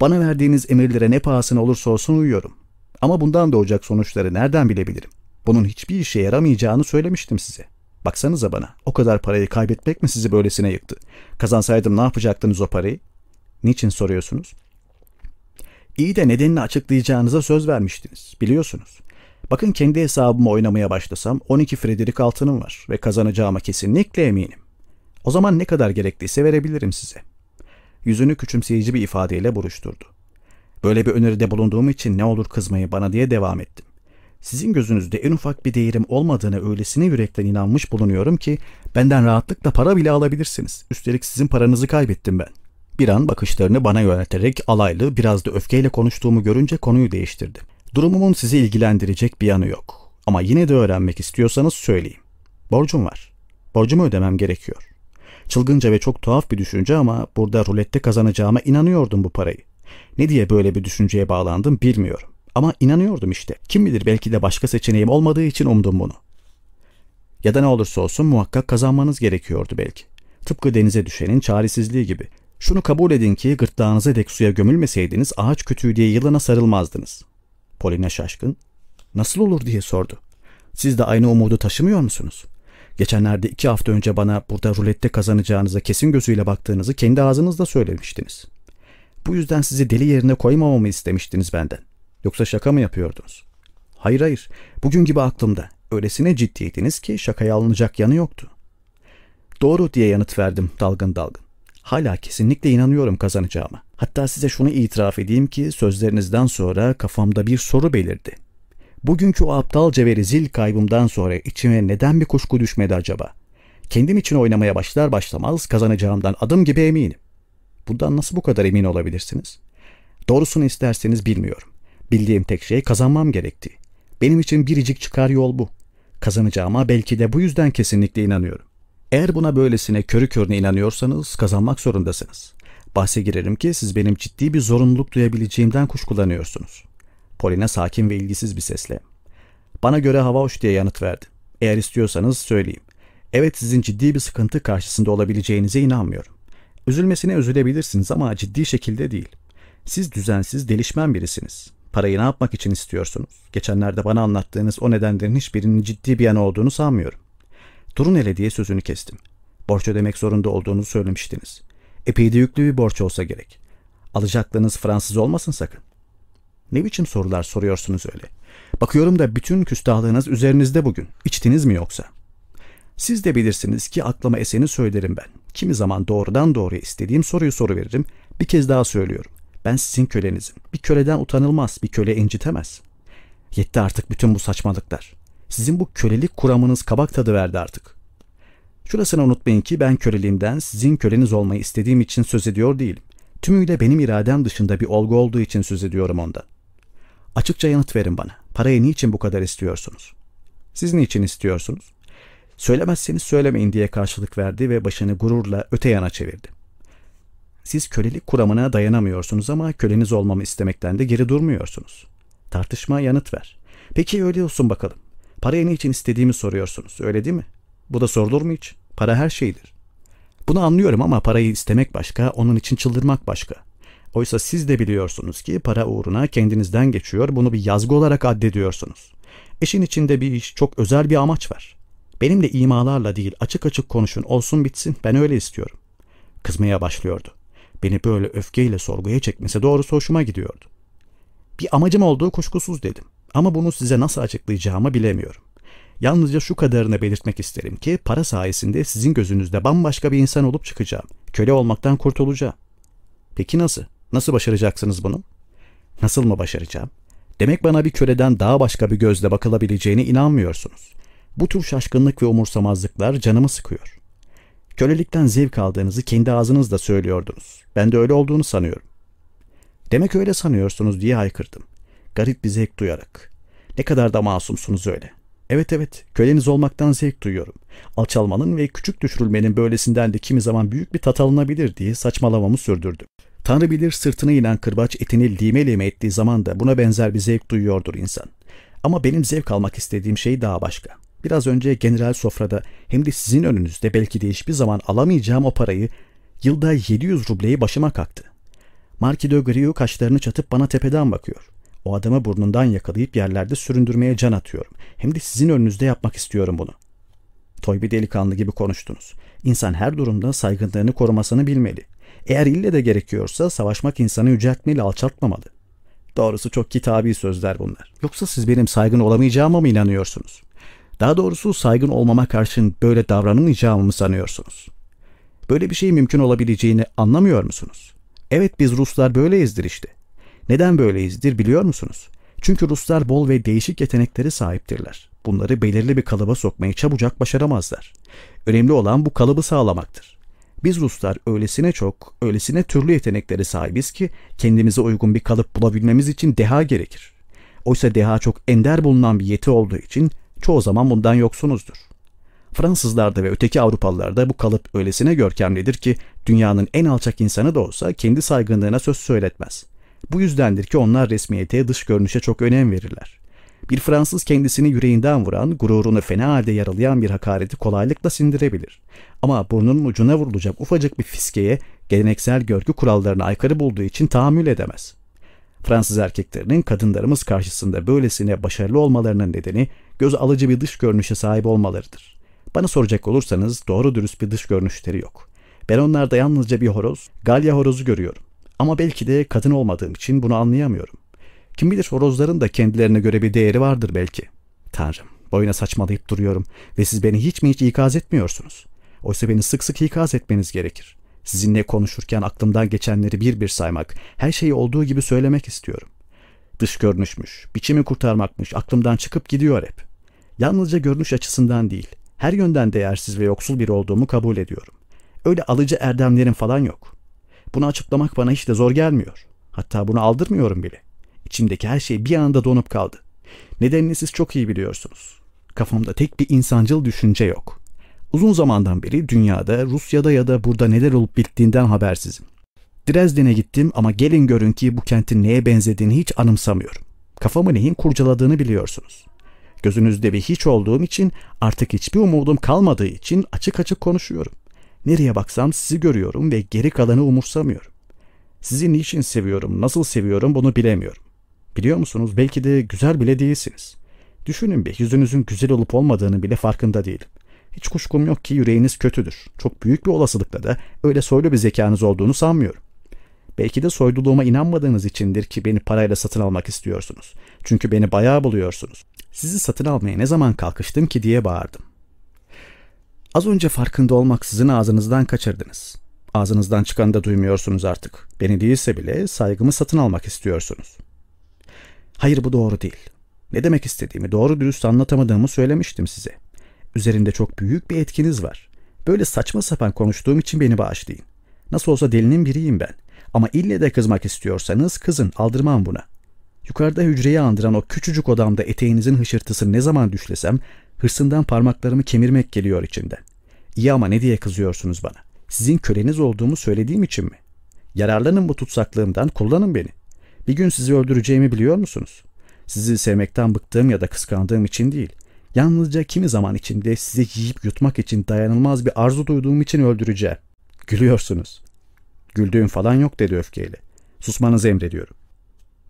Bana verdiğiniz emirlere ne pahasına olursa olsun uyuyorum. Ama bundan doğacak sonuçları nereden bilebilirim? Bunun hiçbir işe yaramayacağını söylemiştim size. Baksanıza bana. O kadar parayı kaybetmek mi sizi böylesine yıktı? Kazansaydım ne yapacaktınız o parayı? Niçin soruyorsunuz? İyi de nedenini açıklayacağınıza söz vermiştiniz. Biliyorsunuz. Bakın kendi hesabımı oynamaya başlasam 12 Frederick altınım var ve kazanacağıma kesinlikle eminim. O zaman ne kadar gerekliyse verebilirim size. Yüzünü küçümseyici bir ifadeyle buruşturdu. Böyle bir öneride bulunduğum için ne olur kızmayı bana diye devam ettim. Sizin gözünüzde en ufak bir değerim olmadığını öylesine yürekten inanmış bulunuyorum ki benden rahatlıkla para bile alabilirsiniz. Üstelik sizin paranızı kaybettim ben. Bir an bakışlarını bana yönelterek alaylı biraz da öfkeyle konuştuğumu görünce konuyu değiştirdi. Durumumun sizi ilgilendirecek bir yanı yok. Ama yine de öğrenmek istiyorsanız söyleyeyim. Borcum var. Borcumu ödemem gerekiyor. Çılgınca ve çok tuhaf bir düşünce ama burada rulette kazanacağıma inanıyordum bu parayı. Ne diye böyle bir düşünceye bağlandım bilmiyorum. Ama inanıyordum işte. Kim bilir belki de başka seçeneğim olmadığı için umdum bunu. Ya da ne olursa olsun muhakkak kazanmanız gerekiyordu belki. Tıpkı denize düşenin çaresizliği gibi. Şunu kabul edin ki gırtlağınıza dek suya gömülmeseydiniz ağaç kütüğü diye yılana sarılmazdınız. Polina şaşkın. Nasıl olur diye sordu. Siz de aynı umudu taşımıyor musunuz? Geçenlerde iki hafta önce bana burada rulette kazanacağınıza kesin gözüyle baktığınızı kendi ağzınızda söylemiştiniz. Bu yüzden sizi deli yerine koymamamı istemiştiniz benden. Yoksa şaka mı yapıyordunuz? Hayır hayır. Bugün gibi aklımda. Öylesine ciddiydiniz ki şakaya alınacak yanı yoktu. Doğru diye yanıt verdim dalgın dalgın. Hala kesinlikle inanıyorum kazanacağıma. Hatta size şunu itiraf edeyim ki sözlerinizden sonra kafamda bir soru belirdi. Bugünkü o aptalca ve rezil kaybımdan sonra içime neden bir kuşku düşmedi acaba? Kendim için oynamaya başlar başlamaz kazanacağımdan adım gibi eminim. Bundan nasıl bu kadar emin olabilirsiniz? Doğrusunu isterseniz bilmiyorum. Bildiğim tek şey kazanmam gerekti. Benim için biricik çıkar yol bu. Kazanacağıma belki de bu yüzden kesinlikle inanıyorum. Eğer buna böylesine körü körüne inanıyorsanız kazanmak zorundasınız. Bahse girerim ki siz benim ciddi bir zorunluluk duyabileceğimden kuşkulanıyorsunuz. Polina sakin ve ilgisiz bir sesle. Bana göre hava hoş diye yanıt verdi. Eğer istiyorsanız söyleyeyim. Evet sizin ciddi bir sıkıntı karşısında olabileceğinize inanmıyorum. Üzülmesine üzülebilirsiniz ama ciddi şekilde değil. Siz düzensiz, delişmen birisiniz. Parayı ne yapmak için istiyorsunuz? Geçenlerde bana anlattığınız o nedenlerin hiçbirinin ciddi bir yanı olduğunu sanmıyorum. Durun hele diye sözünü kestim. Borç ödemek zorunda olduğunuzu söylemiştiniz. Epey de yüklü bir borç olsa gerek. Alacaklığınız Fransız olmasın sakın. Ne biçim sorular soruyorsunuz öyle? Bakıyorum da bütün küstahlığınız üzerinizde bugün. İçtiniz mi yoksa? Siz de bilirsiniz ki aklıma eseni söylerim ben. Kimi zaman doğrudan doğruya istediğim soruyu soru veririm. Bir kez daha söylüyorum. Ben sizin kölenizim. Bir köleden utanılmaz, bir köle incitemez. Yetti artık bütün bu saçmalıklar. Sizin bu kölelik kuramınız kabak tadı verdi artık. Şurasını unutmayın ki ben köleliğimden sizin köleniz olmayı istediğim için söz ediyor değilim. Tümüyle benim iradem dışında bir olgu olduğu için söz ediyorum ondan. Açıkça yanıt verin bana. Parayı niçin bu kadar istiyorsunuz? Siz niçin istiyorsunuz? Söylemezseniz söylemeyin diye karşılık verdi ve başını gururla öte yana çevirdi. Siz kölelik kuramına dayanamıyorsunuz ama köleniz olmamı istemekten de geri durmuyorsunuz. Tartışma yanıt ver. Peki öyle olsun bakalım. Parayı niçin istediğimi soruyorsunuz öyle değil mi? Bu da sorulur mu hiç? Para her şeydir. Bunu anlıyorum ama parayı istemek başka, onun için çıldırmak başka. Oysa siz de biliyorsunuz ki para uğruna kendinizden geçiyor, bunu bir yazgı olarak addediyorsunuz. İşin içinde bir iş, çok özel bir amaç var. Benimle imalarla değil, açık açık konuşun, olsun bitsin, ben öyle istiyorum. Kızmaya başlıyordu. Beni böyle öfkeyle sorguya çekmesi doğrusu hoşuma gidiyordu. Bir amacım olduğu kuşkusuz dedim. Ama bunu size nasıl açıklayacağımı bilemiyorum. Yalnızca şu kadarını belirtmek isterim ki para sayesinde sizin gözünüzde bambaşka bir insan olup çıkacağım. Köle olmaktan kurtulacağım. Peki nasıl? Nasıl başaracaksınız bunu? Nasıl mı başaracağım? Demek bana bir köleden daha başka bir gözle bakılabileceğine inanmıyorsunuz. Bu tür şaşkınlık ve umursamazlıklar canımı sıkıyor. Kölelikten zevk aldığınızı kendi ağzınızla söylüyordunuz. Ben de öyle olduğunu sanıyorum. Demek öyle sanıyorsunuz diye haykırdım. Garip bir zevk duyarak. Ne kadar da masumsunuz öyle. Evet evet, köleniz olmaktan zevk duyuyorum. Alçalmanın ve küçük düşürülmenin böylesinden de kimi zaman büyük bir tat alınabilir diye saçmalamamı sürdürdüm. Tanrı bilir sırtına inen kırbaç etini lime lime ettiği zaman da buna benzer bir zevk duyuyordur insan. Ama benim zevk almak istediğim şey daha başka. Biraz önce general sofrada hem de sizin önünüzde belki de hiçbir zaman alamayacağım o parayı yılda 700 rubleyi başıma kalktı. Marki de Griou kaşlarını çatıp bana tepeden bakıyor. O adamı burnundan yakalayıp yerlerde süründürmeye can atıyorum. Hem de sizin önünüzde yapmak istiyorum bunu. Toy bir delikanlı gibi konuştunuz. İnsan her durumda saygınlığını korumasını bilmeli. Eğer ille de gerekiyorsa savaşmak insanı yüceltmeli, alçaltmamalı. Doğrusu çok kitabi sözler bunlar. Yoksa siz benim saygın olamayacağıma mı inanıyorsunuz? Daha doğrusu saygın olmama karşın böyle davranamayacağımı mı sanıyorsunuz? Böyle bir şey mümkün olabileceğini anlamıyor musunuz? Evet biz Ruslar böyleyizdir işte. Neden böyleyizdir biliyor musunuz? Çünkü Ruslar bol ve değişik yetenekleri sahiptirler. Bunları belirli bir kalıba sokmayı çabucak başaramazlar. Önemli olan bu kalıbı sağlamaktır. Biz Ruslar öylesine çok, öylesine türlü yetenekleri sahibiz ki kendimize uygun bir kalıp bulabilmemiz için deha gerekir. Oysa deha çok ender bulunan bir yeti olduğu için çoğu zaman bundan yoksunuzdur. Fransızlarda ve öteki Avrupalılarda bu kalıp öylesine görkemlidir ki dünyanın en alçak insanı da olsa kendi saygınlığına söz söyletmez. Bu yüzdendir ki onlar resmiyete, dış görünüşe çok önem verirler. Bir Fransız kendisini yüreğinden vuran, gururunu fena halde yaralayan bir hakareti kolaylıkla sindirebilir. Ama burnunun ucuna vurulacak ufacık bir fiskeye geleneksel görgü kurallarına aykırı bulduğu için tahammül edemez. Fransız erkeklerinin kadınlarımız karşısında böylesine başarılı olmalarının nedeni göz alıcı bir dış görünüşe sahip olmalarıdır. Bana soracak olursanız doğru dürüst bir dış görünüşleri yok. Ben onlarda yalnızca bir horoz, galya horozu görüyorum. Ama belki de kadın olmadığım için bunu anlayamıyorum. Kim bilir horozların da kendilerine göre bir değeri vardır belki. Tanrım, boyuna saçmalayıp duruyorum ve siz beni hiç mi hiç ikaz etmiyorsunuz. Oysa beni sık sık ikaz etmeniz gerekir. Sizinle konuşurken aklımdan geçenleri bir bir saymak, her şeyi olduğu gibi söylemek istiyorum. Dış görünüşmüş, biçimi kurtarmakmış, aklımdan çıkıp gidiyor hep. Yalnızca görünüş açısından değil, her yönden değersiz ve yoksul bir olduğumu kabul ediyorum. Öyle alıcı erdemlerim falan yok. Bunu açıklamak bana hiç de zor gelmiyor. Hatta bunu aldırmıyorum bile. İçimdeki her şey bir anda donup kaldı. Nedenini siz çok iyi biliyorsunuz. Kafamda tek bir insancıl düşünce yok. Uzun zamandan beri dünyada, Rusya'da ya da burada neler olup bittiğinden habersizim. Dresden'e gittim ama gelin görün ki bu kentin neye benzediğini hiç anımsamıyorum. Kafamı neyin kurcaladığını biliyorsunuz. Gözünüzde bir hiç olduğum için artık hiçbir umudum kalmadığı için açık açık konuşuyorum. Nereye baksam sizi görüyorum ve geri kalanı umursamıyorum. Sizi niçin seviyorum, nasıl seviyorum bunu bilemiyorum. Biliyor musunuz belki de güzel bile değilsiniz. Düşünün bir yüzünüzün güzel olup olmadığını bile farkında değilim. Hiç kuşkum yok ki yüreğiniz kötüdür. Çok büyük bir olasılıkla da öyle soylu bir zekanız olduğunu sanmıyorum. Belki de soyluluğuma inanmadığınız içindir ki beni parayla satın almak istiyorsunuz. Çünkü beni bayağı buluyorsunuz. Sizi satın almaya ne zaman kalkıştım ki diye bağırdım. Az önce farkında olmaksızın ağzınızdan kaçırdınız. Ağzınızdan çıkanı da duymuyorsunuz artık. Beni değilse bile saygımı satın almak istiyorsunuz. Hayır bu doğru değil. Ne demek istediğimi doğru dürüst anlatamadığımı söylemiştim size. Üzerinde çok büyük bir etkiniz var. Böyle saçma sapan konuştuğum için beni bağışlayın. Nasıl olsa delinin biriyim ben. Ama ille de kızmak istiyorsanız kızın aldırmam buna. Yukarıda hücreyi andıran o küçücük odamda eteğinizin hışırtısı ne zaman düşlesem hırsından parmaklarımı kemirmek geliyor içinden. İyi ama ne diye kızıyorsunuz bana? Sizin köleniz olduğumu söylediğim için mi? Yararlanın bu tutsaklığımdan kullanın beni. Bir gün sizi öldüreceğimi biliyor musunuz? Sizi sevmekten bıktığım ya da kıskandığım için değil. Yalnızca kimi zaman içinde sizi yiyip yutmak için dayanılmaz bir arzu duyduğum için öldüreceğim. Gülüyorsunuz. Güldüğüm falan yok dedi öfkeyle. Susmanızı emrediyorum.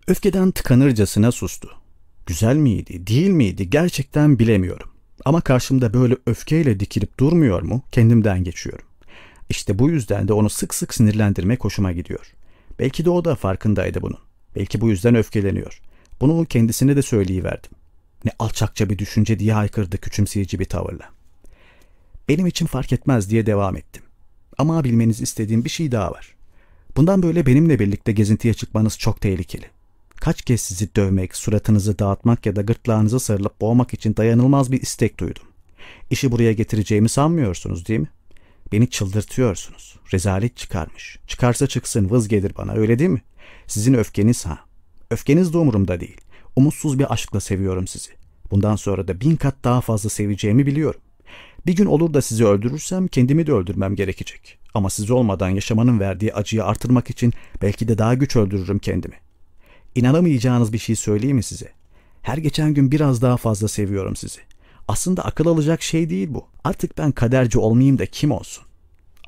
Öfkeden tıkanırcasına sustu. Güzel miydi, değil miydi gerçekten bilemiyorum. Ama karşımda böyle öfkeyle dikilip durmuyor mu kendimden geçiyorum. İşte bu yüzden de onu sık sık sinirlendirmek hoşuma gidiyor. Belki de o da farkındaydı bunun. Belki bu yüzden öfkeleniyor. Bunu kendisine de söyleyiverdim. Ne alçakça bir düşünce diye haykırdı küçümseyici bir tavırla. Benim için fark etmez diye devam ettim. Ama bilmenizi istediğim bir şey daha var. Bundan böyle benimle birlikte gezintiye çıkmanız çok tehlikeli. Kaç kez sizi dövmek, suratınızı dağıtmak ya da gırtlağınıza sarılıp boğmak için dayanılmaz bir istek duydum. İşi buraya getireceğimi sanmıyorsunuz değil mi? Beni çıldırtıyorsunuz. Rezalet çıkarmış. Çıkarsa çıksın vız gelir bana öyle değil mi? Sizin öfkeniz ha. Öfkeniz de umurumda değil. Umutsuz bir aşkla seviyorum sizi. Bundan sonra da bin kat daha fazla seveceğimi biliyorum. Bir gün olur da sizi öldürürsem kendimi de öldürmem gerekecek. Ama siz olmadan yaşamanın verdiği acıyı artırmak için belki de daha güç öldürürüm kendimi. İnanamayacağınız bir şey söyleyeyim mi size? Her geçen gün biraz daha fazla seviyorum sizi. Aslında akıl alacak şey değil bu. Artık ben kaderci olmayayım da kim olsun?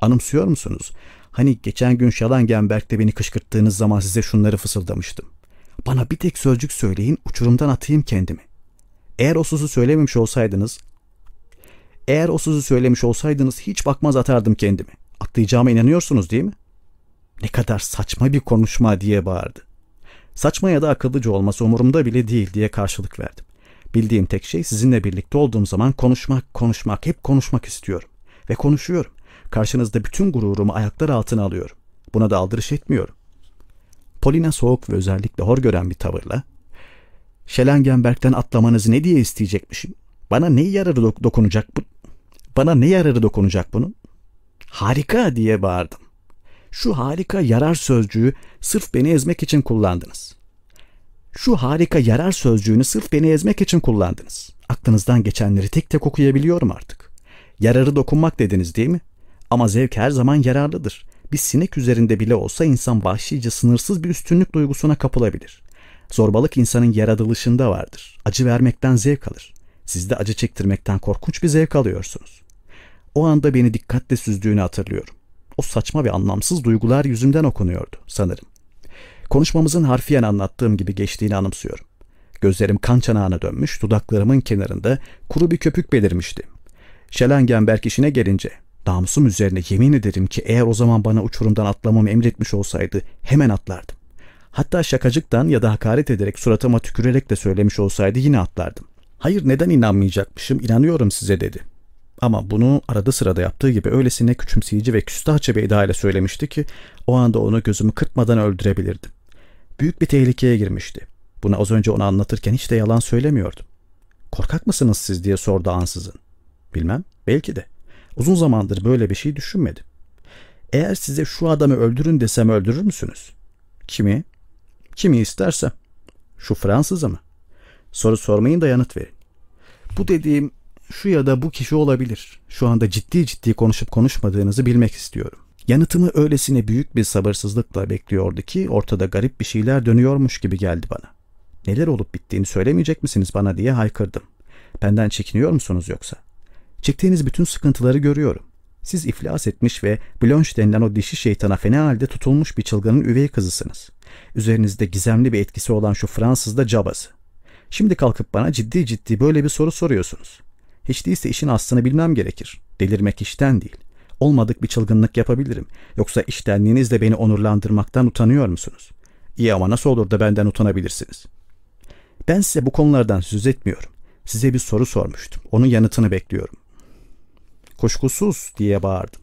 Anımsıyor musunuz? Hani geçen gün Şalangenberg'de beni kışkırttığınız zaman size şunları fısıldamıştım. Bana bir tek sözcük söyleyin, uçurumdan atayım kendimi. Eğer o sözü söylememiş olsaydınız, eğer o sözü söylemiş olsaydınız hiç bakmaz atardım kendimi. Atlayacağıma inanıyorsunuz değil mi? Ne kadar saçma bir konuşma diye bağırdı. Saçma ya da akıllıca olması umurumda bile değil diye karşılık verdim. Bildiğim tek şey sizinle birlikte olduğum zaman konuşmak, konuşmak, hep konuşmak istiyorum. Ve konuşuyorum. Karşınızda bütün gururumu ayaklar altına alıyorum. Buna da aldırış etmiyorum. Polina soğuk ve özellikle hor gören bir tavırla Şelengenberg'den atlamanızı ne diye isteyecekmişim? Bana ne yararı dok- dokunacak bu? Bana ne yararı dokunacak bunun? Harika diye bağırdım. Şu harika yarar sözcüğü sırf beni ezmek için kullandınız. Şu harika yarar sözcüğünü sırf beni ezmek için kullandınız. Aklınızdan geçenleri tek tek okuyabiliyorum artık. Yararı dokunmak dediniz değil mi? Ama zevk her zaman yararlıdır. Bir sinek üzerinde bile olsa insan vahşice sınırsız bir üstünlük duygusuna kapılabilir. Zorbalık insanın yaratılışında vardır. Acı vermekten zevk alır. Siz de acı çektirmekten korkunç bir zevk alıyorsunuz. O anda beni dikkatle süzdüğünü hatırlıyorum. O saçma ve anlamsız duygular yüzümden okunuyordu sanırım. Konuşmamızın harfiyen anlattığım gibi geçtiğini anımsıyorum. Gözlerim kan çanağına dönmüş, dudaklarımın kenarında kuru bir köpük belirmişti. Şelengenberg işine gelince namusum üzerine yemin ederim ki eğer o zaman bana uçurumdan atlamamı emretmiş olsaydı hemen atlardım. Hatta şakacıktan ya da hakaret ederek suratıma tükürerek de söylemiş olsaydı yine atlardım. Hayır neden inanmayacakmışım inanıyorum size dedi. Ama bunu arada sırada yaptığı gibi öylesine küçümseyici ve küstahça bir edayla söylemişti ki o anda onu gözümü kırpmadan öldürebilirdim. Büyük bir tehlikeye girmişti. Bunu az önce ona anlatırken hiç de yalan söylemiyordum. Korkak mısınız siz diye sordu ansızın. Bilmem, belki de. Uzun zamandır böyle bir şey düşünmedim. Eğer size şu adamı öldürün desem öldürür müsünüz? Kimi? Kimi istersem. Şu Fransızı mı? Soru sormayın da yanıt verin. Bu dediğim şu ya da bu kişi olabilir. Şu anda ciddi ciddi konuşup konuşmadığınızı bilmek istiyorum. Yanıtımı öylesine büyük bir sabırsızlıkla bekliyordu ki ortada garip bir şeyler dönüyormuş gibi geldi bana. Neler olup bittiğini söylemeyecek misiniz bana diye haykırdım. Benden çekiniyor musunuz yoksa? Çektiğiniz bütün sıkıntıları görüyorum. Siz iflas etmiş ve Blanche denilen o dişi şeytana fena halde tutulmuş bir çılgının üvey kızısınız. Üzerinizde gizemli bir etkisi olan şu Fransız da cabası. Şimdi kalkıp bana ciddi ciddi böyle bir soru soruyorsunuz. Hiç değilse işin aslını bilmem gerekir. Delirmek işten değil. Olmadık bir çılgınlık yapabilirim. Yoksa iştenliğinizle beni onurlandırmaktan utanıyor musunuz? İyi ama nasıl olur da benden utanabilirsiniz? Ben size bu konulardan söz etmiyorum. Size bir soru sormuştum. Onun yanıtını bekliyorum. Kuşkusuz diye bağırdım.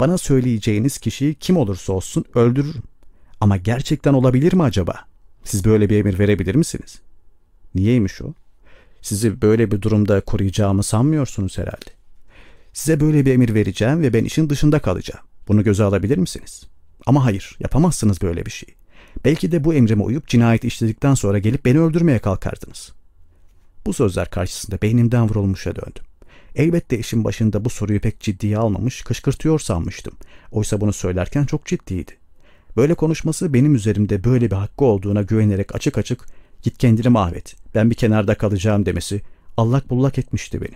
Bana söyleyeceğiniz kişiyi kim olursa olsun öldürürüm. Ama gerçekten olabilir mi acaba? Siz böyle bir emir verebilir misiniz? Niyeymiş o? Sizi böyle bir durumda koruyacağımı sanmıyorsunuz herhalde. Size böyle bir emir vereceğim ve ben işin dışında kalacağım. Bunu göze alabilir misiniz? Ama hayır, yapamazsınız böyle bir şey. Belki de bu emrime uyup cinayet işledikten sonra gelip beni öldürmeye kalkardınız. Bu sözler karşısında beynimden vurulmuşa döndüm. Elbette işin başında bu soruyu pek ciddiye almamış, kışkırtıyor sanmıştım. Oysa bunu söylerken çok ciddiydi. Böyle konuşması benim üzerimde böyle bir hakkı olduğuna güvenerek açık açık git kendini mahvet, ben bir kenarda kalacağım demesi allak bullak etmişti beni.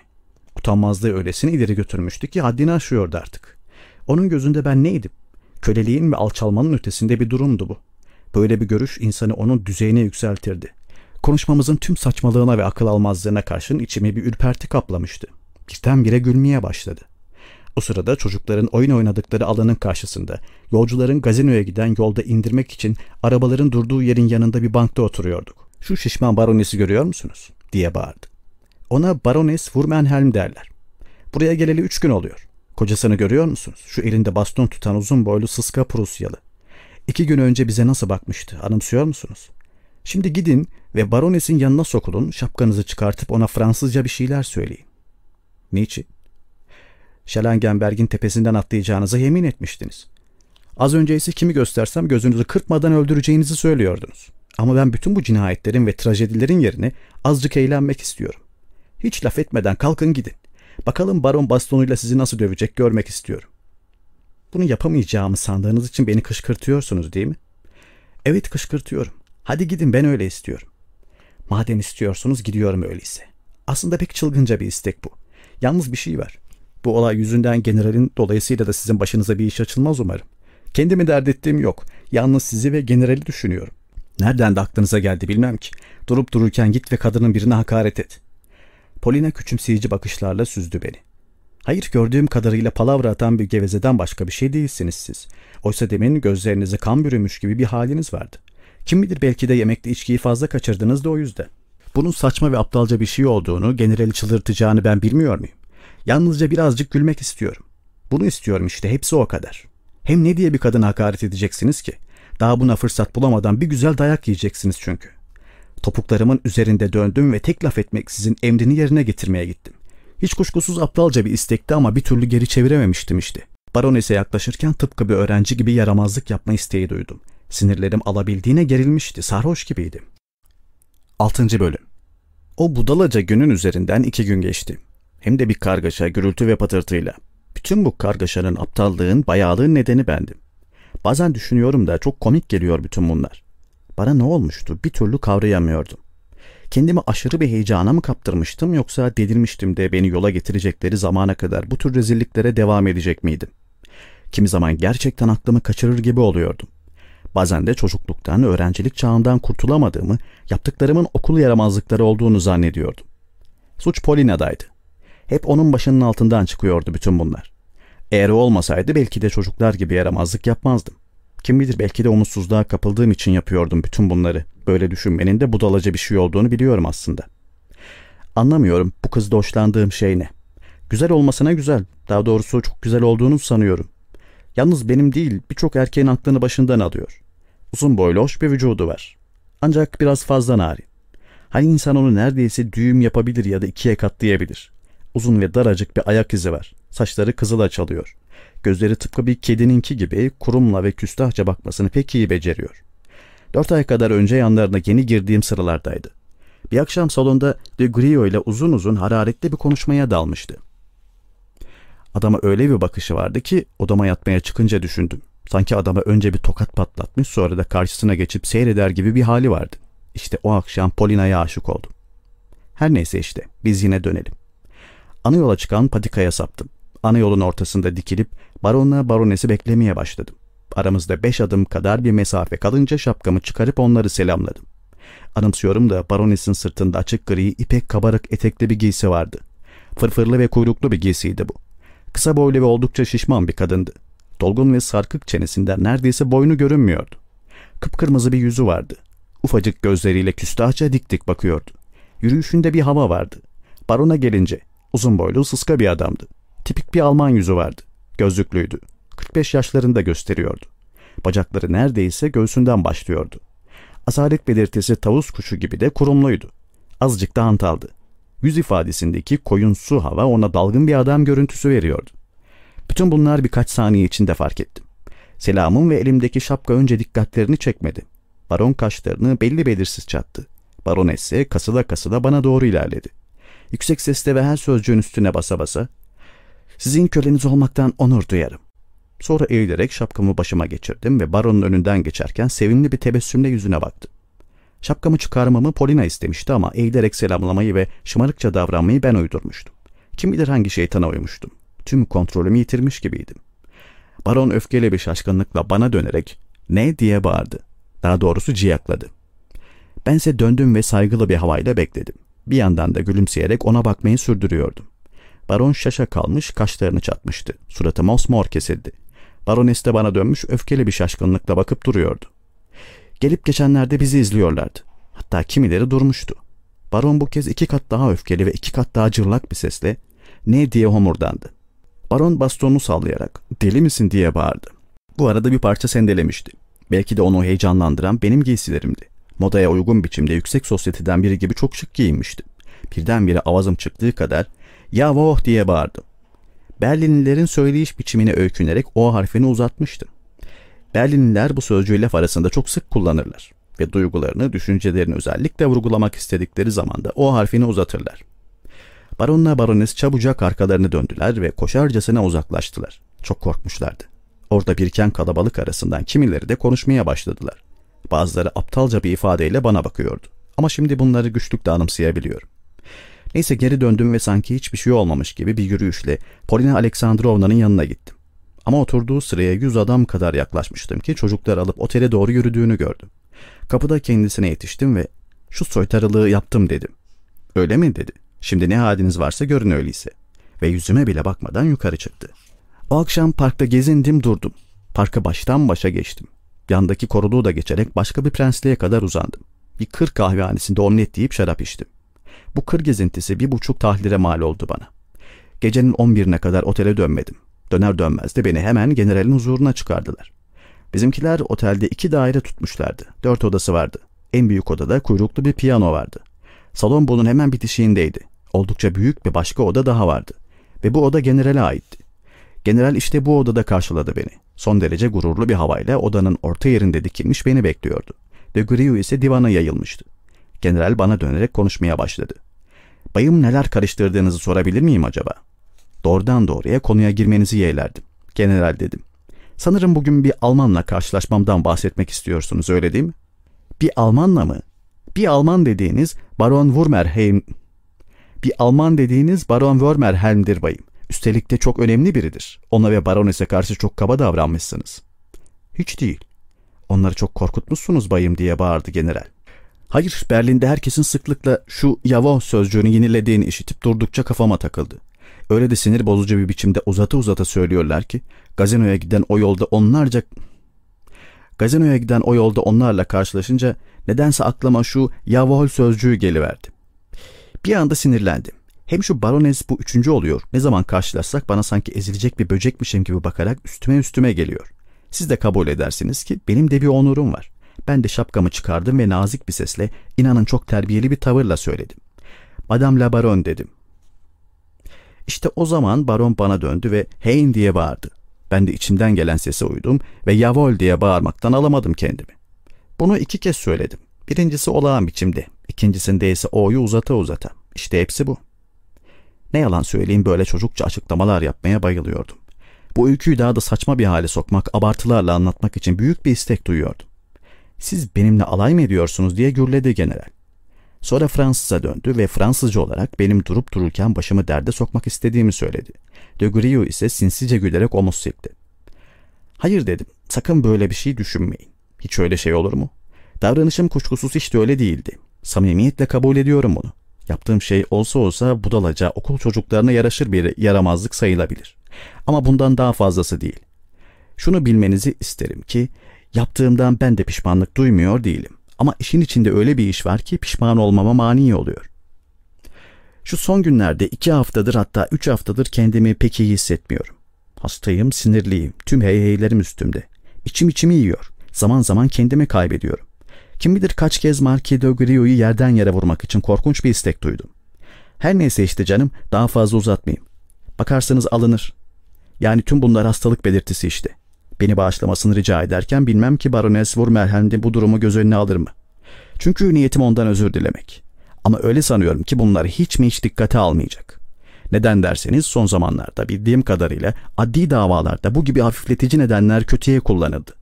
Utanmazlığı öylesine ileri götürmüştü ki haddini aşıyordu artık. Onun gözünde ben neydim? Köleliğin ve alçalmanın ötesinde bir durumdu bu. Böyle bir görüş insanı onun düzeyine yükseltirdi. Konuşmamızın tüm saçmalığına ve akıl almazlığına karşın içimi bir ürperti kaplamıştı. Birdenbire gülmeye başladı. O sırada çocukların oyun oynadıkları alanın karşısında, yolcuların gazinoya giden yolda indirmek için arabaların durduğu yerin yanında bir bankta oturuyorduk. Şu şişman baronesi görüyor musunuz? diye bağırdı. Ona barones Wurmenhelm derler. Buraya geleli üç gün oluyor. Kocasını görüyor musunuz? Şu elinde baston tutan uzun boylu sıska Prusyalı. İki gün önce bize nasıl bakmıştı anımsıyor musunuz? Şimdi gidin ve baronesin yanına sokulun, şapkanızı çıkartıp ona Fransızca bir şeyler söyleyin. Niçin? Şelengenberg'in tepesinden atlayacağınıza yemin etmiştiniz. Az önce ise kimi göstersem gözünüzü kırpmadan öldüreceğinizi söylüyordunuz. Ama ben bütün bu cinayetlerin ve trajedilerin yerine azıcık eğlenmek istiyorum. Hiç laf etmeden kalkın gidin. Bakalım baron bastonuyla sizi nasıl dövecek görmek istiyorum. Bunu yapamayacağımı sandığınız için beni kışkırtıyorsunuz değil mi? Evet kışkırtıyorum. Hadi gidin ben öyle istiyorum. Madem istiyorsunuz gidiyorum öyleyse. Aslında pek çılgınca bir istek bu. Yalnız bir şey var. Bu olay yüzünden generalin dolayısıyla da sizin başınıza bir iş açılmaz umarım. Kendimi dert ettiğim yok. Yalnız sizi ve generali düşünüyorum. Nereden de aklınıza geldi bilmem ki. Durup dururken git ve kadının birine hakaret et. Polina küçümseyici bakışlarla süzdü beni. Hayır gördüğüm kadarıyla palavra atan bir gevezeden başka bir şey değilsiniz siz. Oysa demin gözlerinize kan bürümüş gibi bir haliniz vardı. Kim bilir belki de yemekte içkiyi fazla kaçırdınız da o yüzden. Bunun saçma ve aptalca bir şey olduğunu, generali çıldırtacağını ben bilmiyor muyum? Yalnızca birazcık gülmek istiyorum. Bunu istiyorum işte hepsi o kadar. Hem ne diye bir kadına hakaret edeceksiniz ki? Daha buna fırsat bulamadan bir güzel dayak yiyeceksiniz çünkü. Topuklarımın üzerinde döndüm ve tek laf etmek sizin emrini yerine getirmeye gittim. Hiç kuşkusuz aptalca bir istekti ama bir türlü geri çevirememiştim işte. Baronese yaklaşırken tıpkı bir öğrenci gibi yaramazlık yapma isteği duydum. Sinirlerim alabildiğine gerilmişti, sarhoş gibiydim. 6. Bölüm O budalaca günün üzerinden iki gün geçti. Hem de bir kargaşa, gürültü ve patırtıyla. Bütün bu kargaşanın, aptallığın, bayağılığın nedeni bendim. Bazen düşünüyorum da çok komik geliyor bütün bunlar. Bana ne olmuştu bir türlü kavrayamıyordum. Kendimi aşırı bir heyecana mı kaptırmıştım yoksa delirmiştim de beni yola getirecekleri zamana kadar bu tür rezilliklere devam edecek miydim? Kimi zaman gerçekten aklımı kaçırır gibi oluyordum. Bazen de çocukluktan, öğrencilik çağından kurtulamadığımı, yaptıklarımın okul yaramazlıkları olduğunu zannediyordum. Suç Polina'daydı. Hep onun başının altından çıkıyordu bütün bunlar. Eğer o olmasaydı belki de çocuklar gibi yaramazlık yapmazdım. Kim bilir belki de umutsuzluğa kapıldığım için yapıyordum bütün bunları. Böyle düşünmenin de budalaca bir şey olduğunu biliyorum aslında. Anlamıyorum bu kızda hoşlandığım şey ne? Güzel olmasına güzel. Daha doğrusu çok güzel olduğunu sanıyorum. Yalnız benim değil birçok erkeğin aklını başından alıyor. Uzun boylu hoş bir vücudu var. Ancak biraz fazla narin. Hani insan onu neredeyse düğüm yapabilir ya da ikiye katlayabilir. Uzun ve daracık bir ayak izi var. Saçları kızıla çalıyor. Gözleri tıpkı bir kedininki gibi kurumla ve küstahça bakmasını pek iyi beceriyor. Dört ay kadar önce yanlarına yeni girdiğim sıralardaydı. Bir akşam salonda De Grio ile uzun uzun hararetli bir konuşmaya dalmıştı. Adama öyle bir bakışı vardı ki odama yatmaya çıkınca düşündüm. Sanki adama önce bir tokat patlatmış sonra da karşısına geçip seyreder gibi bir hali vardı. İşte o akşam Polina'ya aşık oldum. Her neyse işte biz yine dönelim. Ana yola çıkan patikaya saptım. Ana yolun ortasında dikilip baronla baronesi beklemeye başladım. Aramızda beş adım kadar bir mesafe kalınca şapkamı çıkarıp onları selamladım. Anımsıyorum da baronesin sırtında açık gri ipek kabarık etekli bir giysi vardı. Fırfırlı ve kuyruklu bir giysiydi bu. Kısa boylu ve oldukça şişman bir kadındı. Dolgun ve sarkık çenesinden neredeyse boynu görünmüyordu. Kıpkırmızı bir yüzü vardı. Ufacık gözleriyle küstahça dik dik bakıyordu. Yürüyüşünde bir hava vardı. Barona gelince uzun boylu sıska bir adamdı. Tipik bir Alman yüzü vardı. Gözlüklüydü. 45 yaşlarında gösteriyordu. Bacakları neredeyse göğsünden başlıyordu. Asalet belirtisi tavus kuşu gibi de kurumluydu. Azıcık da hantaldı. Yüz ifadesindeki koyun su hava ona dalgın bir adam görüntüsü veriyordu. Bütün bunlar birkaç saniye içinde fark ettim. Selamım ve elimdeki şapka önce dikkatlerini çekmedi. Baron kaşlarını belli belirsiz çattı. Baronesse kasıla kasıla bana doğru ilerledi. Yüksek sesle ve her sözcüğün üstüne basa basa sizin köleniz olmaktan onur duyarım. Sonra eğilerek şapkamı başıma geçirdim ve baronun önünden geçerken sevimli bir tebessümle yüzüne baktım. Şapkamı çıkarmamı Polina istemişti ama eğilerek selamlamayı ve şımarıkça davranmayı ben uydurmuştum. Kim bilir hangi şeytana uymuştum. Tüm kontrolümü yitirmiş gibiydim. Baron öfkeli bir şaşkınlıkla bana dönerek ne diye bağırdı. Daha doğrusu ciyakladı. Bense döndüm ve saygılı bir havayla bekledim. Bir yandan da gülümseyerek ona bakmayı sürdürüyordum. Baron şaşa kalmış, kaşlarını çatmıştı. Suratı mosmor kesildi. Barones de bana dönmüş, öfkeli bir şaşkınlıkla bakıp duruyordu. Gelip geçenlerde bizi izliyorlardı. Hatta kimileri durmuştu. Baron bu kez iki kat daha öfkeli ve iki kat daha cırlak bir sesle ne diye homurdandı. Baron bastonunu sallayarak deli misin diye bağırdı. Bu arada bir parça sendelemişti. Belki de onu heyecanlandıran benim giysilerimdi. Modaya uygun biçimde yüksek sosyeteden biri gibi çok şık giyinmiştim. Birdenbire avazım çıktığı kadar ya voh diye bağırdım. Berlinlilerin söyleyiş biçimine öykünerek o harfini uzatmıştım. Berlinliler bu sözcüğü laf arasında çok sık kullanırlar ve duygularını, düşüncelerini özellikle vurgulamak istedikleri zaman da o harfini uzatırlar. Baronla barones çabucak arkalarını döndüler ve koşarcasına uzaklaştılar. Çok korkmuşlardı. Orada biriken kalabalık arasından kimileri de konuşmaya başladılar. Bazıları aptalca bir ifadeyle bana bakıyordu. Ama şimdi bunları güçlükle anımsayabiliyorum. Neyse geri döndüm ve sanki hiçbir şey olmamış gibi bir yürüyüşle Polina Aleksandrovna'nın yanına gittim. Ama oturduğu sıraya yüz adam kadar yaklaşmıştım ki çocuklar alıp otele doğru yürüdüğünü gördüm. Kapıda kendisine yetiştim ve şu soytarılığı yaptım dedim. Öyle mi dedi. Şimdi ne haliniz varsa görün öyleyse. Ve yüzüme bile bakmadan yukarı çıktı. O akşam parkta gezindim durdum. Parka baştan başa geçtim. Yandaki koruduğu da geçerek başka bir prensliğe kadar uzandım. Bir kır kahvehanesinde omlet yiyip şarap içtim. Bu kır gezintisi bir buçuk tahlire mal oldu bana. Gecenin on birine kadar otele dönmedim. Döner dönmez de beni hemen generalin huzuruna çıkardılar. Bizimkiler otelde iki daire tutmuşlardı. Dört odası vardı. En büyük odada kuyruklu bir piyano vardı. Salon bunun hemen bitişiğindeydi. Oldukça büyük bir başka oda daha vardı. Ve bu oda generale aitti. General işte bu odada karşıladı beni. Son derece gururlu bir havayla odanın orta yerinde dikilmiş beni bekliyordu. De Grieux ise divana yayılmıştı. General bana dönerek konuşmaya başladı. Bayım neler karıştırdığınızı sorabilir miyim acaba? Doğrudan doğruya konuya girmenizi yeğlerdim. General dedim. Sanırım bugün bir Almanla karşılaşmamdan bahsetmek istiyorsunuz öyle değil mi? Bir Almanla mı? Bir Alman dediğiniz Baron Wurmerheim... Bir Alman dediğiniz Baron Wurmerheim'dir bayım. Üstelik de çok önemli biridir. Ona ve baronese karşı çok kaba davranmışsınız. Hiç değil. Onları çok korkutmuşsunuz bayım diye bağırdı general. Hayır, Berlin'de herkesin sıklıkla şu yavo sözcüğünü yenilediğini işitip durdukça kafama takıldı. Öyle de sinir bozucu bir biçimde uzata uzata söylüyorlar ki gazinoya giden o yolda onlarca gazinoya giden o yolda onlarla karşılaşınca nedense aklıma şu yavol sözcüğü geliverdi. Bir anda sinirlendim. Hem şu barones bu üçüncü oluyor. Ne zaman karşılaşsak bana sanki ezilecek bir böcekmişim gibi bakarak üstüme üstüme geliyor. Siz de kabul edersiniz ki benim de bir onurum var. Ben de şapkamı çıkardım ve nazik bir sesle, inanın çok terbiyeli bir tavırla söyledim. Madame la Baron dedim. İşte o zaman baron bana döndü ve Hein diye bağırdı. Ben de içimden gelen sese uydum ve Yavol diye bağırmaktan alamadım kendimi. Bunu iki kez söyledim. Birincisi olağan biçimde, ikincisinde ise O'yu uzata uzata. İşte hepsi bu. Ne yalan söyleyeyim böyle çocukça açıklamalar yapmaya bayılıyordum. Bu öyküyü daha da saçma bir hale sokmak, abartılarla anlatmak için büyük bir istek duyuyordum. Siz benimle alay mı ediyorsunuz diye gürledi general. Sonra Fransız'a döndü ve Fransızca olarak benim durup dururken başımı derde sokmak istediğimi söyledi. De Grieux ise sinsice gülerek omuz silkti. Hayır dedim, sakın böyle bir şey düşünmeyin. Hiç öyle şey olur mu? Davranışım kuşkusuz hiç de öyle değildi. Samimiyetle kabul ediyorum bunu. Yaptığım şey olsa olsa budalaca okul çocuklarına yaraşır bir yaramazlık sayılabilir. Ama bundan daha fazlası değil. Şunu bilmenizi isterim ki yaptığımdan ben de pişmanlık duymuyor değilim. Ama işin içinde öyle bir iş var ki pişman olmama mani oluyor. Şu son günlerde iki haftadır hatta üç haftadır kendimi pek iyi hissetmiyorum. Hastayım, sinirliyim, tüm heyheylerim üstümde. İçim içimi yiyor. Zaman zaman kendimi kaybediyorum. Kim bilir kaç kez Marquis de Grieux'u yerden yere vurmak için korkunç bir istek duydum. Her neyse işte canım, daha fazla uzatmayayım. Bakarsanız alınır. Yani tüm bunlar hastalık belirtisi işte. Beni bağışlamasını rica ederken bilmem ki Baroness Wurmerhelm bu durumu göz önüne alır mı? Çünkü niyetim ondan özür dilemek. Ama öyle sanıyorum ki bunları hiç mi hiç dikkate almayacak. Neden derseniz son zamanlarda bildiğim kadarıyla adli davalarda bu gibi hafifletici nedenler kötüye kullanıldı.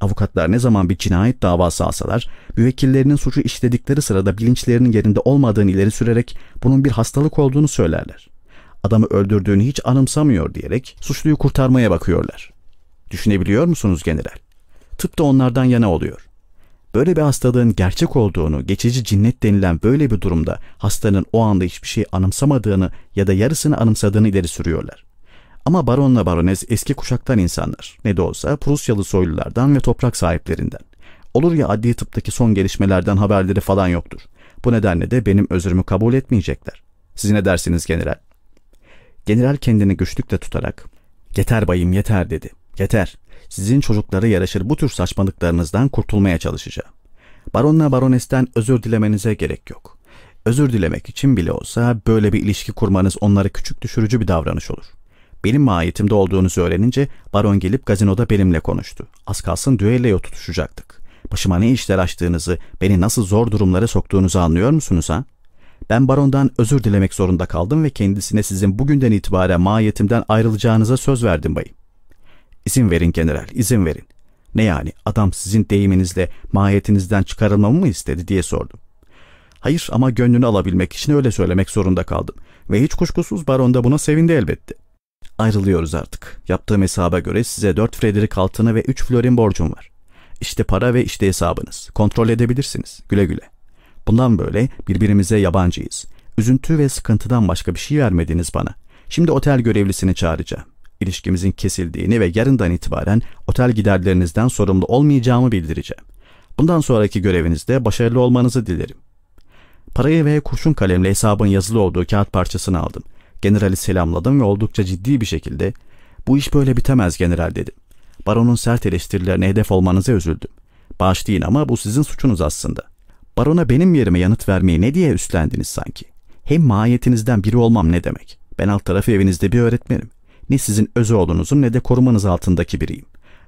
Avukatlar ne zaman bir cinayet davası alsalar, müvekkillerinin suçu işledikleri sırada bilinçlerinin yerinde olmadığını ileri sürerek bunun bir hastalık olduğunu söylerler. Adamı öldürdüğünü hiç anımsamıyor diyerek suçluyu kurtarmaya bakıyorlar. Düşünebiliyor musunuz general? Tıp da onlardan yana oluyor. Böyle bir hastalığın gerçek olduğunu, geçici cinnet denilen böyle bir durumda hastanın o anda hiçbir şey anımsamadığını ya da yarısını anımsadığını ileri sürüyorlar. Ama baronla baronez eski kuşaktan insanlar. Ne de olsa Prusyalı soylulardan ve toprak sahiplerinden. Olur ya adli tıptaki son gelişmelerden haberleri falan yoktur. Bu nedenle de benim özrümü kabul etmeyecekler. Siz ne dersiniz general? General kendini güçlükle tutarak yeter bayım yeter dedi. Yeter. Sizin çocuklara yaraşır bu tür saçmalıklarınızdan kurtulmaya çalışacağım. Baronla baronesten özür dilemenize gerek yok. Özür dilemek için bile olsa böyle bir ilişki kurmanız onları küçük düşürücü bir davranış olur. Benim mahiyetimde olduğunuzu öğrenince baron gelip gazinoda benimle konuştu. Az kalsın düelloya tutuşacaktık. Başıma ne işler açtığınızı, beni nasıl zor durumlara soktuğunuzu anlıyor musunuz ha? Ben barondan özür dilemek zorunda kaldım ve kendisine sizin bugünden itibaren mahiyetimden ayrılacağınıza söz verdim bayım. İzin verin general, izin verin. Ne yani adam sizin deyiminizle mahiyetinizden çıkarılmamı mı istedi diye sordum. Hayır ama gönlünü alabilmek için öyle söylemek zorunda kaldım. Ve hiç kuşkusuz baron da buna sevindi elbette. Ayrılıyoruz artık. Yaptığım hesaba göre size 4 Frederick altını ve 3 florin borcum var. İşte para ve işte hesabınız. Kontrol edebilirsiniz. Güle güle. Bundan böyle birbirimize yabancıyız. Üzüntü ve sıkıntıdan başka bir şey vermediniz bana. Şimdi otel görevlisini çağıracağım. İlişkimizin kesildiğini ve yarından itibaren otel giderlerinizden sorumlu olmayacağımı bildireceğim. Bundan sonraki görevinizde başarılı olmanızı dilerim. Parayı ve kurşun kalemle hesabın yazılı olduğu kağıt parçasını aldım. Generali selamladım ve oldukça ciddi bir şekilde ''Bu iş böyle bitemez general'' dedim. Baronun sert eleştirilerine hedef olmanıza üzüldüm. Bağışlayın ama bu sizin suçunuz aslında. Barona benim yerime yanıt vermeyi ne diye üstlendiniz sanki? Hem mahiyetinizden biri olmam ne demek? Ben alt tarafı evinizde bir öğretmenim. Ne sizin öz oğlunuzun ne de korumanız altındaki biriyim.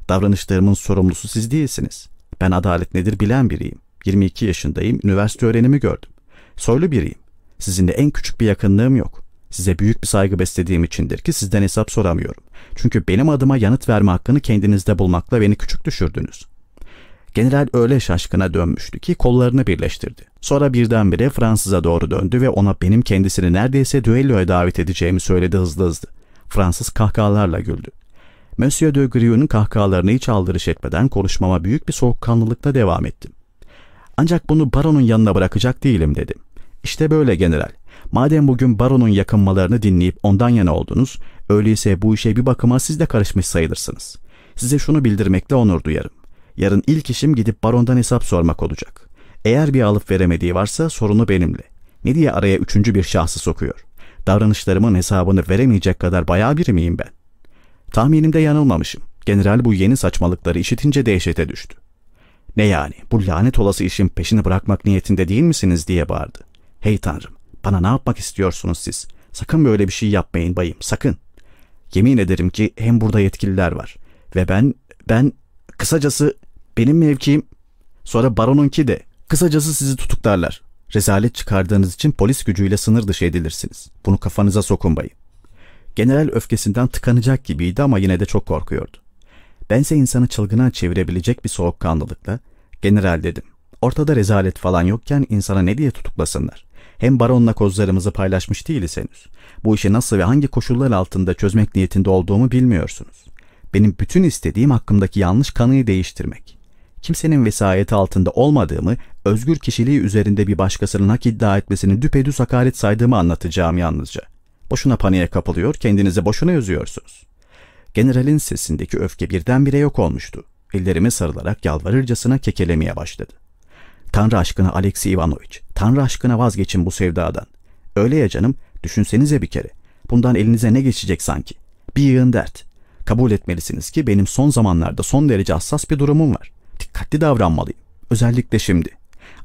Davranışlarımın sorumlusu siz değilsiniz. Ben adalet nedir bilen biriyim. 22 yaşındayım, üniversite öğrenimi gördüm. Soylu biriyim. Sizinle en küçük bir yakınlığım yok. Size büyük bir saygı beslediğim içindir ki sizden hesap soramıyorum. Çünkü benim adıma yanıt verme hakkını kendinizde bulmakla beni küçük düşürdünüz. General öyle şaşkına dönmüştü ki kollarını birleştirdi. Sonra birdenbire Fransız'a doğru döndü ve ona benim kendisini neredeyse düelloya davet edeceğimi söyledi hızlı hızlı. Fransız kahkahalarla güldü. Monsieur de Grieux'un kahkahalarını hiç aldırış etmeden konuşmama büyük bir soğukkanlılıkla devam ettim. Ancak bunu baronun yanına bırakacak değilim dedim. İşte böyle general. Madem bugün baronun yakınmalarını dinleyip ondan yana oldunuz, öyleyse bu işe bir bakıma siz de karışmış sayılırsınız. Size şunu bildirmekle onur duyarım. Yarın ilk işim gidip barondan hesap sormak olacak. Eğer bir alıp veremediği varsa sorunu benimle. Ne diye araya üçüncü bir şahsı sokuyor? Davranışlarımın hesabını veremeyecek kadar bayağı biri miyim ben? Tahminimde yanılmamışım. General bu yeni saçmalıkları işitince dehşete düştü. Ne yani bu lanet olası işin peşini bırakmak niyetinde değil misiniz diye bağırdı. Hey tanrım bana ne yapmak istiyorsunuz siz? Sakın böyle bir şey yapmayın bayım sakın. Yemin ederim ki hem burada yetkililer var. Ve ben, ben kısacası benim mevkiim sonra baronunki de kısacası sizi tutuklarlar. Rezalet çıkardığınız için polis gücüyle sınır dışı edilirsiniz. Bunu kafanıza sokun bayım. General öfkesinden tıkanacak gibiydi ama yine de çok korkuyordu. Bense insanı çılgına çevirebilecek bir soğukkanlılıkla, general dedim. Ortada rezalet falan yokken insana ne diye tutuklasınlar? Hem baronla kozlarımızı paylaşmış değiliz henüz. Bu işi nasıl ve hangi koşullar altında çözmek niyetinde olduğumu bilmiyorsunuz. Benim bütün istediğim hakkımdaki yanlış kanıyı değiştirmek. Kimsenin vesayeti altında olmadığımı, özgür kişiliği üzerinde bir başkasının hak iddia etmesini düpedüz hakaret saydığımı anlatacağım yalnızca. Boşuna paniğe kapılıyor, kendinizi boşuna üzüyorsunuz. Generalin sesindeki öfke birdenbire yok olmuştu. Ellerime sarılarak yalvarırcasına kekelemeye başladı. Tanrı aşkına Alexey Ivanoviç, Tanrı aşkına vazgeçin bu sevdadan. Öyle ya canım, düşünsenize bir kere. Bundan elinize ne geçecek sanki? Bir yığın dert. Kabul etmelisiniz ki benim son zamanlarda son derece hassas bir durumum var. Dikkatli davranmalıyım. Özellikle şimdi.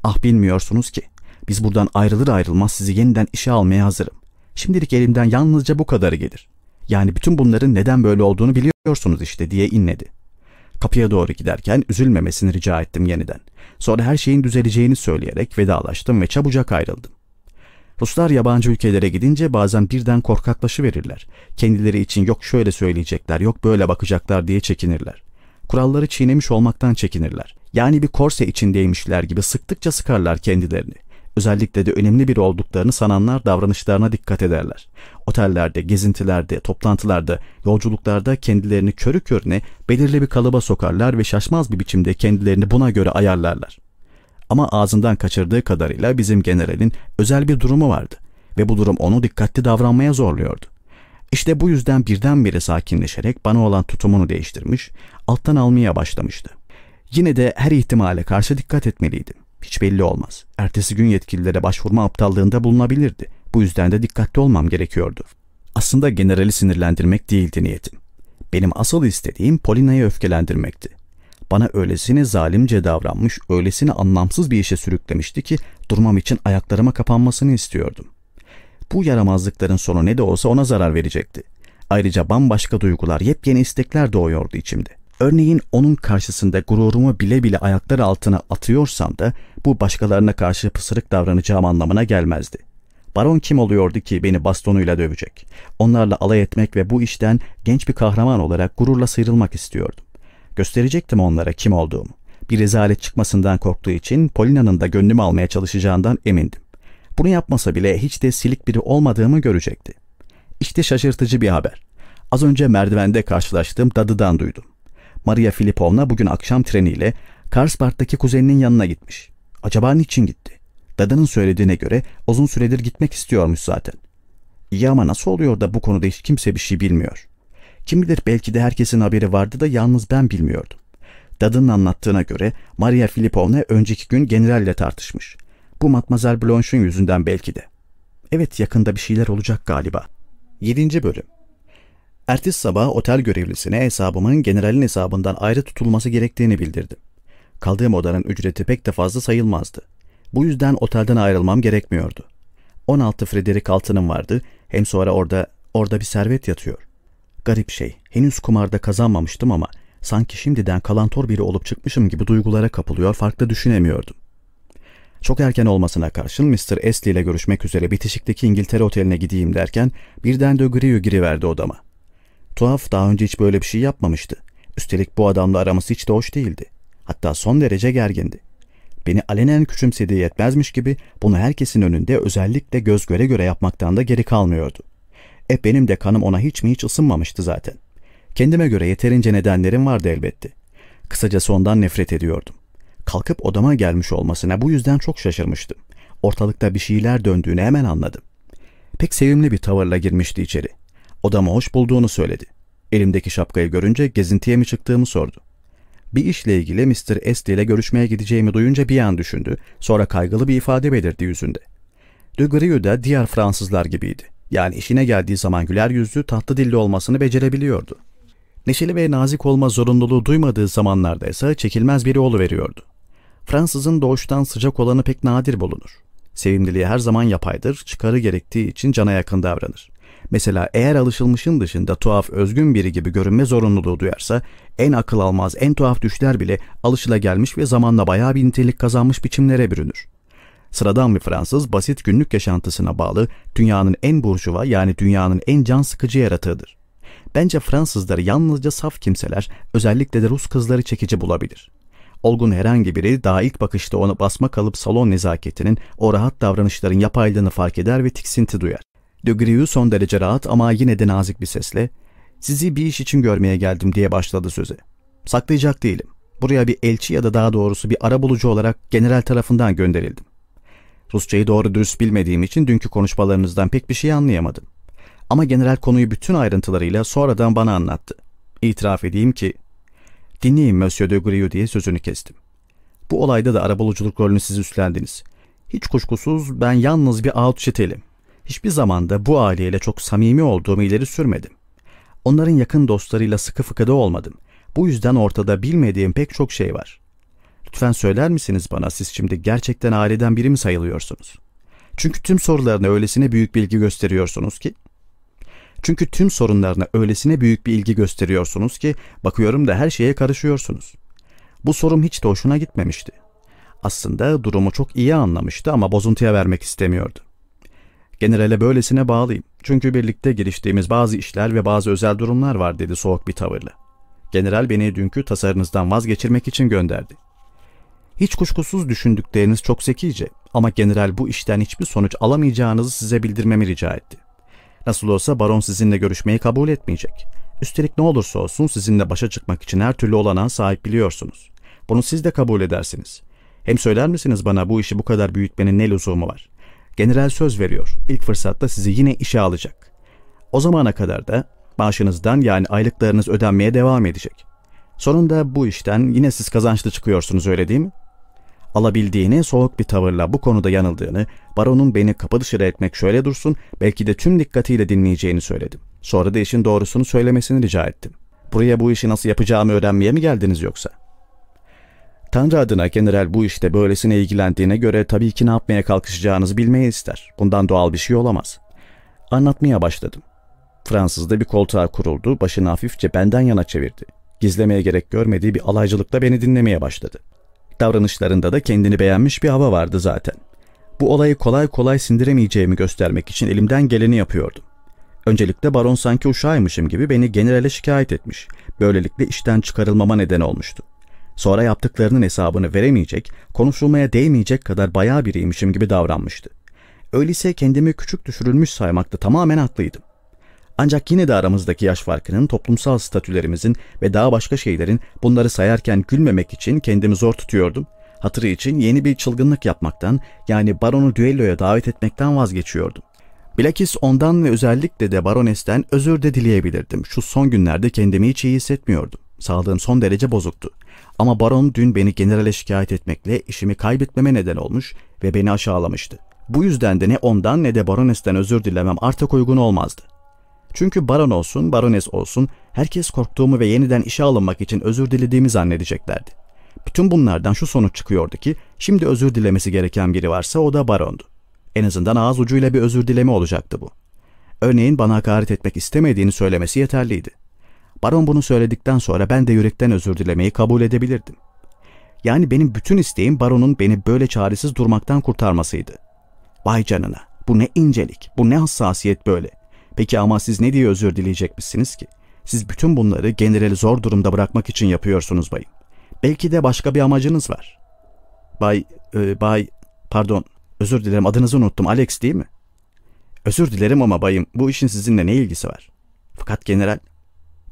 Ah bilmiyorsunuz ki. Biz buradan ayrılır ayrılmaz sizi yeniden işe almaya hazırım. Şimdilik elimden yalnızca bu kadarı gelir. Yani bütün bunların neden böyle olduğunu biliyorsunuz işte diye inledi. Kapıya doğru giderken üzülmemesini rica ettim yeniden. Sonra her şeyin düzeleceğini söyleyerek vedalaştım ve çabucak ayrıldım. Ruslar yabancı ülkelere gidince bazen birden korkaklaşı verirler. Kendileri için yok şöyle söyleyecekler, yok böyle bakacaklar diye çekinirler. Kuralları çiğnemiş olmaktan çekinirler. Yani bir korse içindeymişler gibi sıktıkça sıkarlar kendilerini. Özellikle de önemli biri olduklarını sananlar davranışlarına dikkat ederler. Otellerde, gezintilerde, toplantılarda, yolculuklarda kendilerini körü körüne belirli bir kalıba sokarlar ve şaşmaz bir biçimde kendilerini buna göre ayarlarlar. Ama ağzından kaçırdığı kadarıyla bizim generalin özel bir durumu vardı ve bu durum onu dikkatli davranmaya zorluyordu. İşte bu yüzden birdenbire sakinleşerek bana olan tutumunu değiştirmiş, alttan almaya başlamıştı. Yine de her ihtimale karşı dikkat etmeliydim. Hiç belli olmaz. Ertesi gün yetkililere başvurma aptallığında bulunabilirdi. Bu yüzden de dikkatli olmam gerekiyordu. Aslında generali sinirlendirmek değildi niyetim. Benim asıl istediğim Polina'yı öfkelendirmekti. Bana öylesine zalimce davranmış, öylesine anlamsız bir işe sürüklemişti ki durmam için ayaklarıma kapanmasını istiyordum. Bu yaramazlıkların sonu ne de olsa ona zarar verecekti. Ayrıca bambaşka duygular, yepyeni istekler doğuyordu içimde. Örneğin onun karşısında gururumu bile bile ayaklar altına atıyorsam da bu başkalarına karşı pısırık davranacağım anlamına gelmezdi. Baron kim oluyordu ki beni bastonuyla dövecek? Onlarla alay etmek ve bu işten genç bir kahraman olarak gururla sıyrılmak istiyordum. Gösterecektim onlara kim olduğumu. Bir rezalet çıkmasından korktuğu için Polina'nın da gönlümü almaya çalışacağından emindim. Bunu yapmasa bile hiç de silik biri olmadığımı görecekti. İşte şaşırtıcı bir haber. Az önce merdivende karşılaştığım dadıdan duydum. Maria Filipovna bugün akşam treniyle Karlsbad'daki kuzeninin yanına gitmiş. Acaba niçin gitti? Dadının söylediğine göre uzun süredir gitmek istiyormuş zaten. İyi ama nasıl oluyor da bu konuda hiç kimse bir şey bilmiyor? Kim bilir belki de herkesin haberi vardı da yalnız ben bilmiyordum. Dadının anlattığına göre Maria Filipovna önceki gün generalle tartışmış. Bu Matmazel Blanche'un yüzünden belki de. Evet yakında bir şeyler olacak galiba. 7. Bölüm Ertesi sabah otel görevlisine hesabımın generalin hesabından ayrı tutulması gerektiğini bildirdim. Kaldığım odanın ücreti pek de fazla sayılmazdı. Bu yüzden otelden ayrılmam gerekmiyordu. 16 Frederick altınım vardı, hem sonra orada orada bir servet yatıyor. Garip şey, henüz kumarda kazanmamıştım ama sanki şimdiden kalantor biri olup çıkmışım gibi duygulara kapılıyor, farklı düşünemiyordum. Çok erken olmasına karşın Mr. Astley ile görüşmek üzere bitişikteki İngiltere oteline gideyim derken birden de Griyo giriverdi odama. Tuhaf daha önce hiç böyle bir şey yapmamıştı. Üstelik bu adamla araması hiç de hoş değildi. Hatta son derece gergindi. Beni alenen küçümsediği yetmezmiş gibi bunu herkesin önünde özellikle göz göre göre yapmaktan da geri kalmıyordu. E benim de kanım ona hiç mi hiç ısınmamıştı zaten. Kendime göre yeterince nedenlerim vardı elbette. Kısacası ondan nefret ediyordum. Kalkıp odama gelmiş olmasına bu yüzden çok şaşırmıştım. Ortalıkta bir şeyler döndüğünü hemen anladım. Pek sevimli bir tavırla girmişti içeri. Odamı hoş bulduğunu söyledi. Elimdeki şapkayı görünce gezintiye mi çıktığımı sordu. Bir işle ilgili Mr. Astley ile görüşmeye gideceğimi duyunca bir an düşündü. Sonra kaygılı bir ifade belirdi yüzünde. De Grieux da diğer Fransızlar gibiydi. Yani işine geldiği zaman güler yüzlü, tatlı dilli olmasını becerebiliyordu. Neşeli ve nazik olma zorunluluğu duymadığı zamanlarda ise çekilmez biri veriyordu. Fransızın doğuştan sıcak olanı pek nadir bulunur. Sevimliliği her zaman yapaydır, çıkarı gerektiği için cana yakın davranır. Mesela eğer alışılmışın dışında tuhaf özgün biri gibi görünme zorunluluğu duyarsa en akıl almaz en tuhaf düşler bile alışıla gelmiş ve zamanla bayağı bir nitelik kazanmış biçimlere bürünür. Sıradan bir Fransız basit günlük yaşantısına bağlı dünyanın en burjuva yani dünyanın en can sıkıcı yaratığıdır. Bence Fransızları yalnızca saf kimseler özellikle de Rus kızları çekici bulabilir. Olgun herhangi biri daha ilk bakışta onu basma kalıp salon nezaketinin o rahat davranışların yapaylığını fark eder ve tiksinti duyar. De Grieux son derece rahat ama yine de nazik bir sesle ''Sizi bir iş için görmeye geldim.'' diye başladı söze. Saklayacak değilim. Buraya bir elçi ya da daha doğrusu bir arabulucu olarak general tarafından gönderildim. Rusçayı doğru dürüst bilmediğim için dünkü konuşmalarınızdan pek bir şey anlayamadım. Ama general konuyu bütün ayrıntılarıyla sonradan bana anlattı. İtiraf edeyim ki, dinleyin Monsieur de Grieux diye sözünü kestim. Bu olayda da arabuluculuk rolünü siz üstlendiniz. Hiç kuşkusuz ben yalnız bir outşitelim hiçbir zamanda bu aileyle çok samimi olduğumu ileri sürmedim. Onların yakın dostlarıyla sıkı fıkıda olmadım. Bu yüzden ortada bilmediğim pek çok şey var. Lütfen söyler misiniz bana siz şimdi gerçekten aileden biri mi sayılıyorsunuz? Çünkü tüm sorularına öylesine büyük bir ilgi gösteriyorsunuz ki çünkü tüm sorunlarına öylesine büyük bir ilgi gösteriyorsunuz ki bakıyorum da her şeye karışıyorsunuz. Bu sorum hiç de hoşuna gitmemişti. Aslında durumu çok iyi anlamıştı ama bozuntuya vermek istemiyordu. Generale böylesine bağlıyım. Çünkü birlikte giriştiğimiz bazı işler ve bazı özel durumlar var dedi soğuk bir tavırla. General beni dünkü tasarınızdan vazgeçirmek için gönderdi. Hiç kuşkusuz düşündükleriniz çok zekice ama general bu işten hiçbir sonuç alamayacağınızı size bildirmemi rica etti. Nasıl olsa baron sizinle görüşmeyi kabul etmeyecek. Üstelik ne olursa olsun sizinle başa çıkmak için her türlü olanağa sahip biliyorsunuz. Bunu siz de kabul edersiniz. Hem söyler misiniz bana bu işi bu kadar büyütmenin ne lüzumu var? General söz veriyor. İlk fırsatta sizi yine işe alacak. O zamana kadar da maaşınızdan yani aylıklarınız ödenmeye devam edecek. Sonunda bu işten yine siz kazançlı çıkıyorsunuz öyle değil mi? Alabildiğini soğuk bir tavırla bu konuda yanıldığını, baronun beni kapı dışarı etmek şöyle dursun, belki de tüm dikkatiyle dinleyeceğini söyledim. Sonra da işin doğrusunu söylemesini rica ettim. Buraya bu işi nasıl yapacağımı öğrenmeye mi geldiniz yoksa? Tanrı adına general bu işte böylesine ilgilendiğine göre tabii ki ne yapmaya kalkışacağınızı bilmeyi ister. Bundan doğal bir şey olamaz. Anlatmaya başladım. Fransız da bir koltuğa kuruldu, başını hafifçe benden yana çevirdi. Gizlemeye gerek görmediği bir alaycılıkla beni dinlemeye başladı. Davranışlarında da kendini beğenmiş bir hava vardı zaten. Bu olayı kolay kolay sindiremeyeceğimi göstermek için elimden geleni yapıyordum. Öncelikle baron sanki uşağıymışım gibi beni generale şikayet etmiş. Böylelikle işten çıkarılmama neden olmuştu. Sonra yaptıklarının hesabını veremeyecek, konuşulmaya değmeyecek kadar bayağı biriymişim gibi davranmıştı. Öyleyse kendimi küçük düşürülmüş saymakta tamamen haklıydım. Ancak yine de aramızdaki yaş farkının, toplumsal statülerimizin ve daha başka şeylerin bunları sayarken gülmemek için kendimi zor tutuyordum. Hatırı için yeni bir çılgınlık yapmaktan, yani baronu düelloya davet etmekten vazgeçiyordum. Bilakis ondan ve özellikle de baronesten özür de dileyebilirdim. Şu son günlerde kendimi hiç iyi hissetmiyordum. Sağlığım son derece bozuktu. Ama baron dün beni generale şikayet etmekle işimi kaybetmeme neden olmuş ve beni aşağılamıştı. Bu yüzden de ne ondan ne de baronesten özür dilemem artık uygun olmazdı. Çünkü baron olsun, barones olsun herkes korktuğumu ve yeniden işe alınmak için özür dilediğimi zannedeceklerdi. Bütün bunlardan şu sonuç çıkıyordu ki şimdi özür dilemesi gereken biri varsa o da barondu. En azından ağız ucuyla bir özür dileme olacaktı bu. Örneğin bana hakaret etmek istemediğini söylemesi yeterliydi. Baron bunu söyledikten sonra ben de yürekten özür dilemeyi kabul edebilirdim. Yani benim bütün isteğim baronun beni böyle çaresiz durmaktan kurtarmasıydı. Vay canına, bu ne incelik, bu ne hassasiyet böyle. Peki ama siz ne diye özür dileyecekmişsiniz ki? Siz bütün bunları generali zor durumda bırakmak için yapıyorsunuz bayım. Belki de başka bir amacınız var. Bay, e, bay, pardon, özür dilerim adınızı unuttum, Alex değil mi? Özür dilerim ama bayım, bu işin sizinle ne ilgisi var? Fakat general,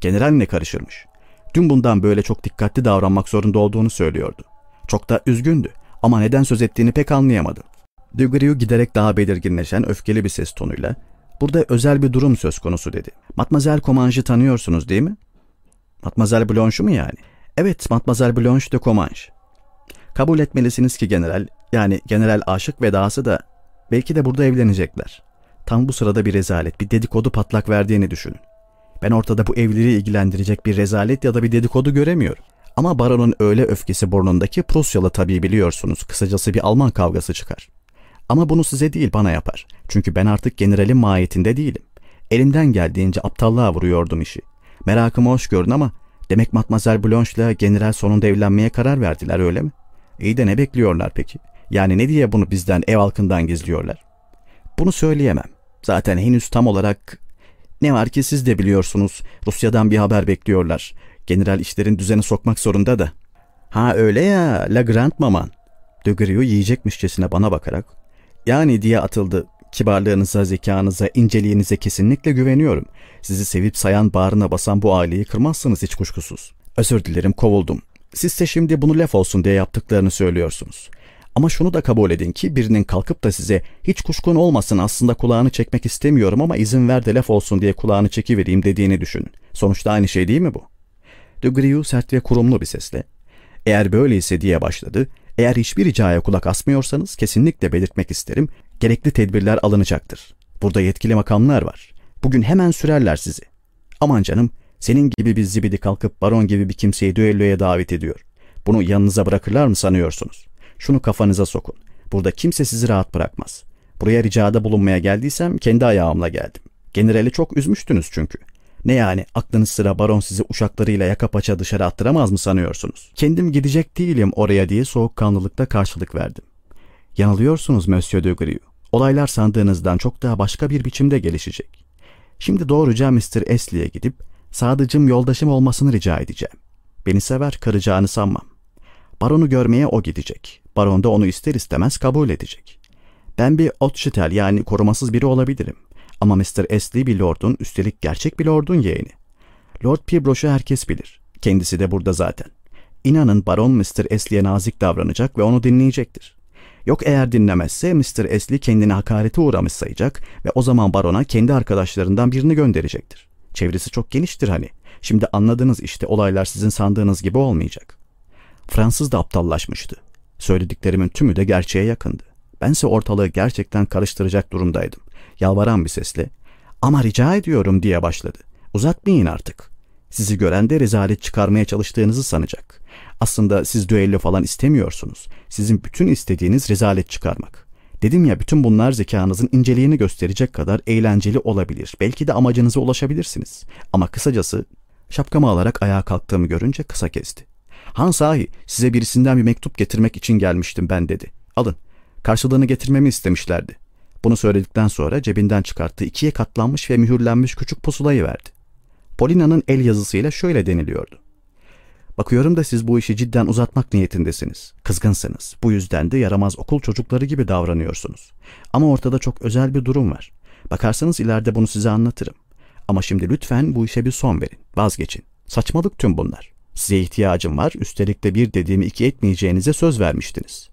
general ne karışırmış? Dün bundan böyle çok dikkatli davranmak zorunda olduğunu söylüyordu. Çok da üzgündü ama neden söz ettiğini pek anlayamadım. Dugriu giderek daha belirginleşen öfkeli bir ses tonuyla Burada özel bir durum söz konusu dedi. Matmazel Comanche'ı tanıyorsunuz değil mi? Matmazel Blanche'u mu yani? Evet, Matmazel Blanche de Comanche. Kabul etmelisiniz ki general, yani general aşık ve dahası da belki de burada evlenecekler. Tam bu sırada bir rezalet, bir dedikodu patlak verdiğini düşünün. Ben ortada bu evliliği ilgilendirecek bir rezalet ya da bir dedikodu göremiyorum. Ama baronun öyle öfkesi burnundaki Prusyalı tabii biliyorsunuz. Kısacası bir Alman kavgası çıkar. Ama bunu size değil bana yapar. Çünkü ben artık generalin mahiyetinde değilim. Elimden geldiğince aptallığa vuruyordum işi. Merakımı hoş görün ama demek Matmazel Blanche'la general sonunda evlenmeye karar verdiler öyle mi? İyi de ne bekliyorlar peki? Yani ne diye bunu bizden ev halkından gizliyorlar? Bunu söyleyemem. Zaten henüz tam olarak ne var ki siz de biliyorsunuz Rusya'dan bir haber bekliyorlar. General işlerin düzene sokmak zorunda da. Ha öyle ya La Grand Maman. De Grieux yiyecekmişçesine bana bakarak yani diye atıldı. Kibarlığınıza, zekanıza, inceliğinize kesinlikle güveniyorum. Sizi sevip sayan bağrına basan bu aileyi kırmazsınız hiç kuşkusuz. Özür dilerim kovuldum. Siz de şimdi bunu laf olsun diye yaptıklarını söylüyorsunuz. Ama şunu da kabul edin ki birinin kalkıp da size hiç kuşkun olmasın aslında kulağını çekmek istemiyorum ama izin ver de laf olsun diye kulağını çekivereyim dediğini düşün. Sonuçta aynı şey değil mi bu? De Grieux sert ve kurumlu bir sesle. Eğer böyleyse diye başladı eğer hiçbir ricaya kulak asmıyorsanız kesinlikle belirtmek isterim, gerekli tedbirler alınacaktır. Burada yetkili makamlar var. Bugün hemen sürerler sizi. Aman canım, senin gibi bir zibidi kalkıp baron gibi bir kimseyi düelloya davet ediyor. Bunu yanınıza bırakırlar mı sanıyorsunuz? Şunu kafanıza sokun. Burada kimse sizi rahat bırakmaz. Buraya ricada bulunmaya geldiysem kendi ayağımla geldim. Generali çok üzmüştünüz çünkü. Ne yani aklınız sıra baron sizi uşaklarıyla yaka paça dışarı attıramaz mı sanıyorsunuz? Kendim gidecek değilim oraya diye soğukkanlılıkla karşılık verdim. Yanılıyorsunuz Monsieur de Grieux. Olaylar sandığınızdan çok daha başka bir biçimde gelişecek. Şimdi doğruca Mr. Esley'e gidip sadıcım yoldaşım olmasını rica edeceğim. Beni sever, kıracağını sanmam. Baronu görmeye o gidecek. Baron da onu ister istemez kabul edecek. Ben bir Otşitel yani korumasız biri olabilirim. Ama Mr. Astley bir lordun, üstelik gerçek bir lordun yeğeni. Lord Pibroch'u herkes bilir. Kendisi de burada zaten. İnanın Baron Mr. Astley'e nazik davranacak ve onu dinleyecektir. Yok eğer dinlemezse Mr. Astley kendini hakarete uğramış sayacak ve o zaman Baron'a kendi arkadaşlarından birini gönderecektir. Çevresi çok geniştir hani. Şimdi anladınız işte olaylar sizin sandığınız gibi olmayacak. Fransız da aptallaşmıştı. Söylediklerimin tümü de gerçeğe yakındı. Bense ortalığı gerçekten karıştıracak durumdaydım yalvaran bir sesle ama rica ediyorum diye başladı. Uzatmayın artık. Sizi gören de rezalet çıkarmaya çalıştığınızı sanacak. Aslında siz düello falan istemiyorsunuz. Sizin bütün istediğiniz rezalet çıkarmak. Dedim ya bütün bunlar zekanızın inceliğini gösterecek kadar eğlenceli olabilir. Belki de amacınıza ulaşabilirsiniz. Ama kısacası şapkamı alarak ayağa kalktığımı görünce kısa kesti. Han sahi size birisinden bir mektup getirmek için gelmiştim ben dedi. Alın. Karşılığını getirmemi istemişlerdi. Bunu söyledikten sonra cebinden çıkarttığı ikiye katlanmış ve mühürlenmiş küçük pusulayı verdi. Polina'nın el yazısıyla şöyle deniliyordu. Bakıyorum da siz bu işi cidden uzatmak niyetindesiniz. Kızgınsınız. Bu yüzden de yaramaz okul çocukları gibi davranıyorsunuz. Ama ortada çok özel bir durum var. Bakarsanız ileride bunu size anlatırım. Ama şimdi lütfen bu işe bir son verin. Vazgeçin. Saçmalık tüm bunlar. Size ihtiyacım var. Üstelik de bir dediğimi iki etmeyeceğinize söz vermiştiniz.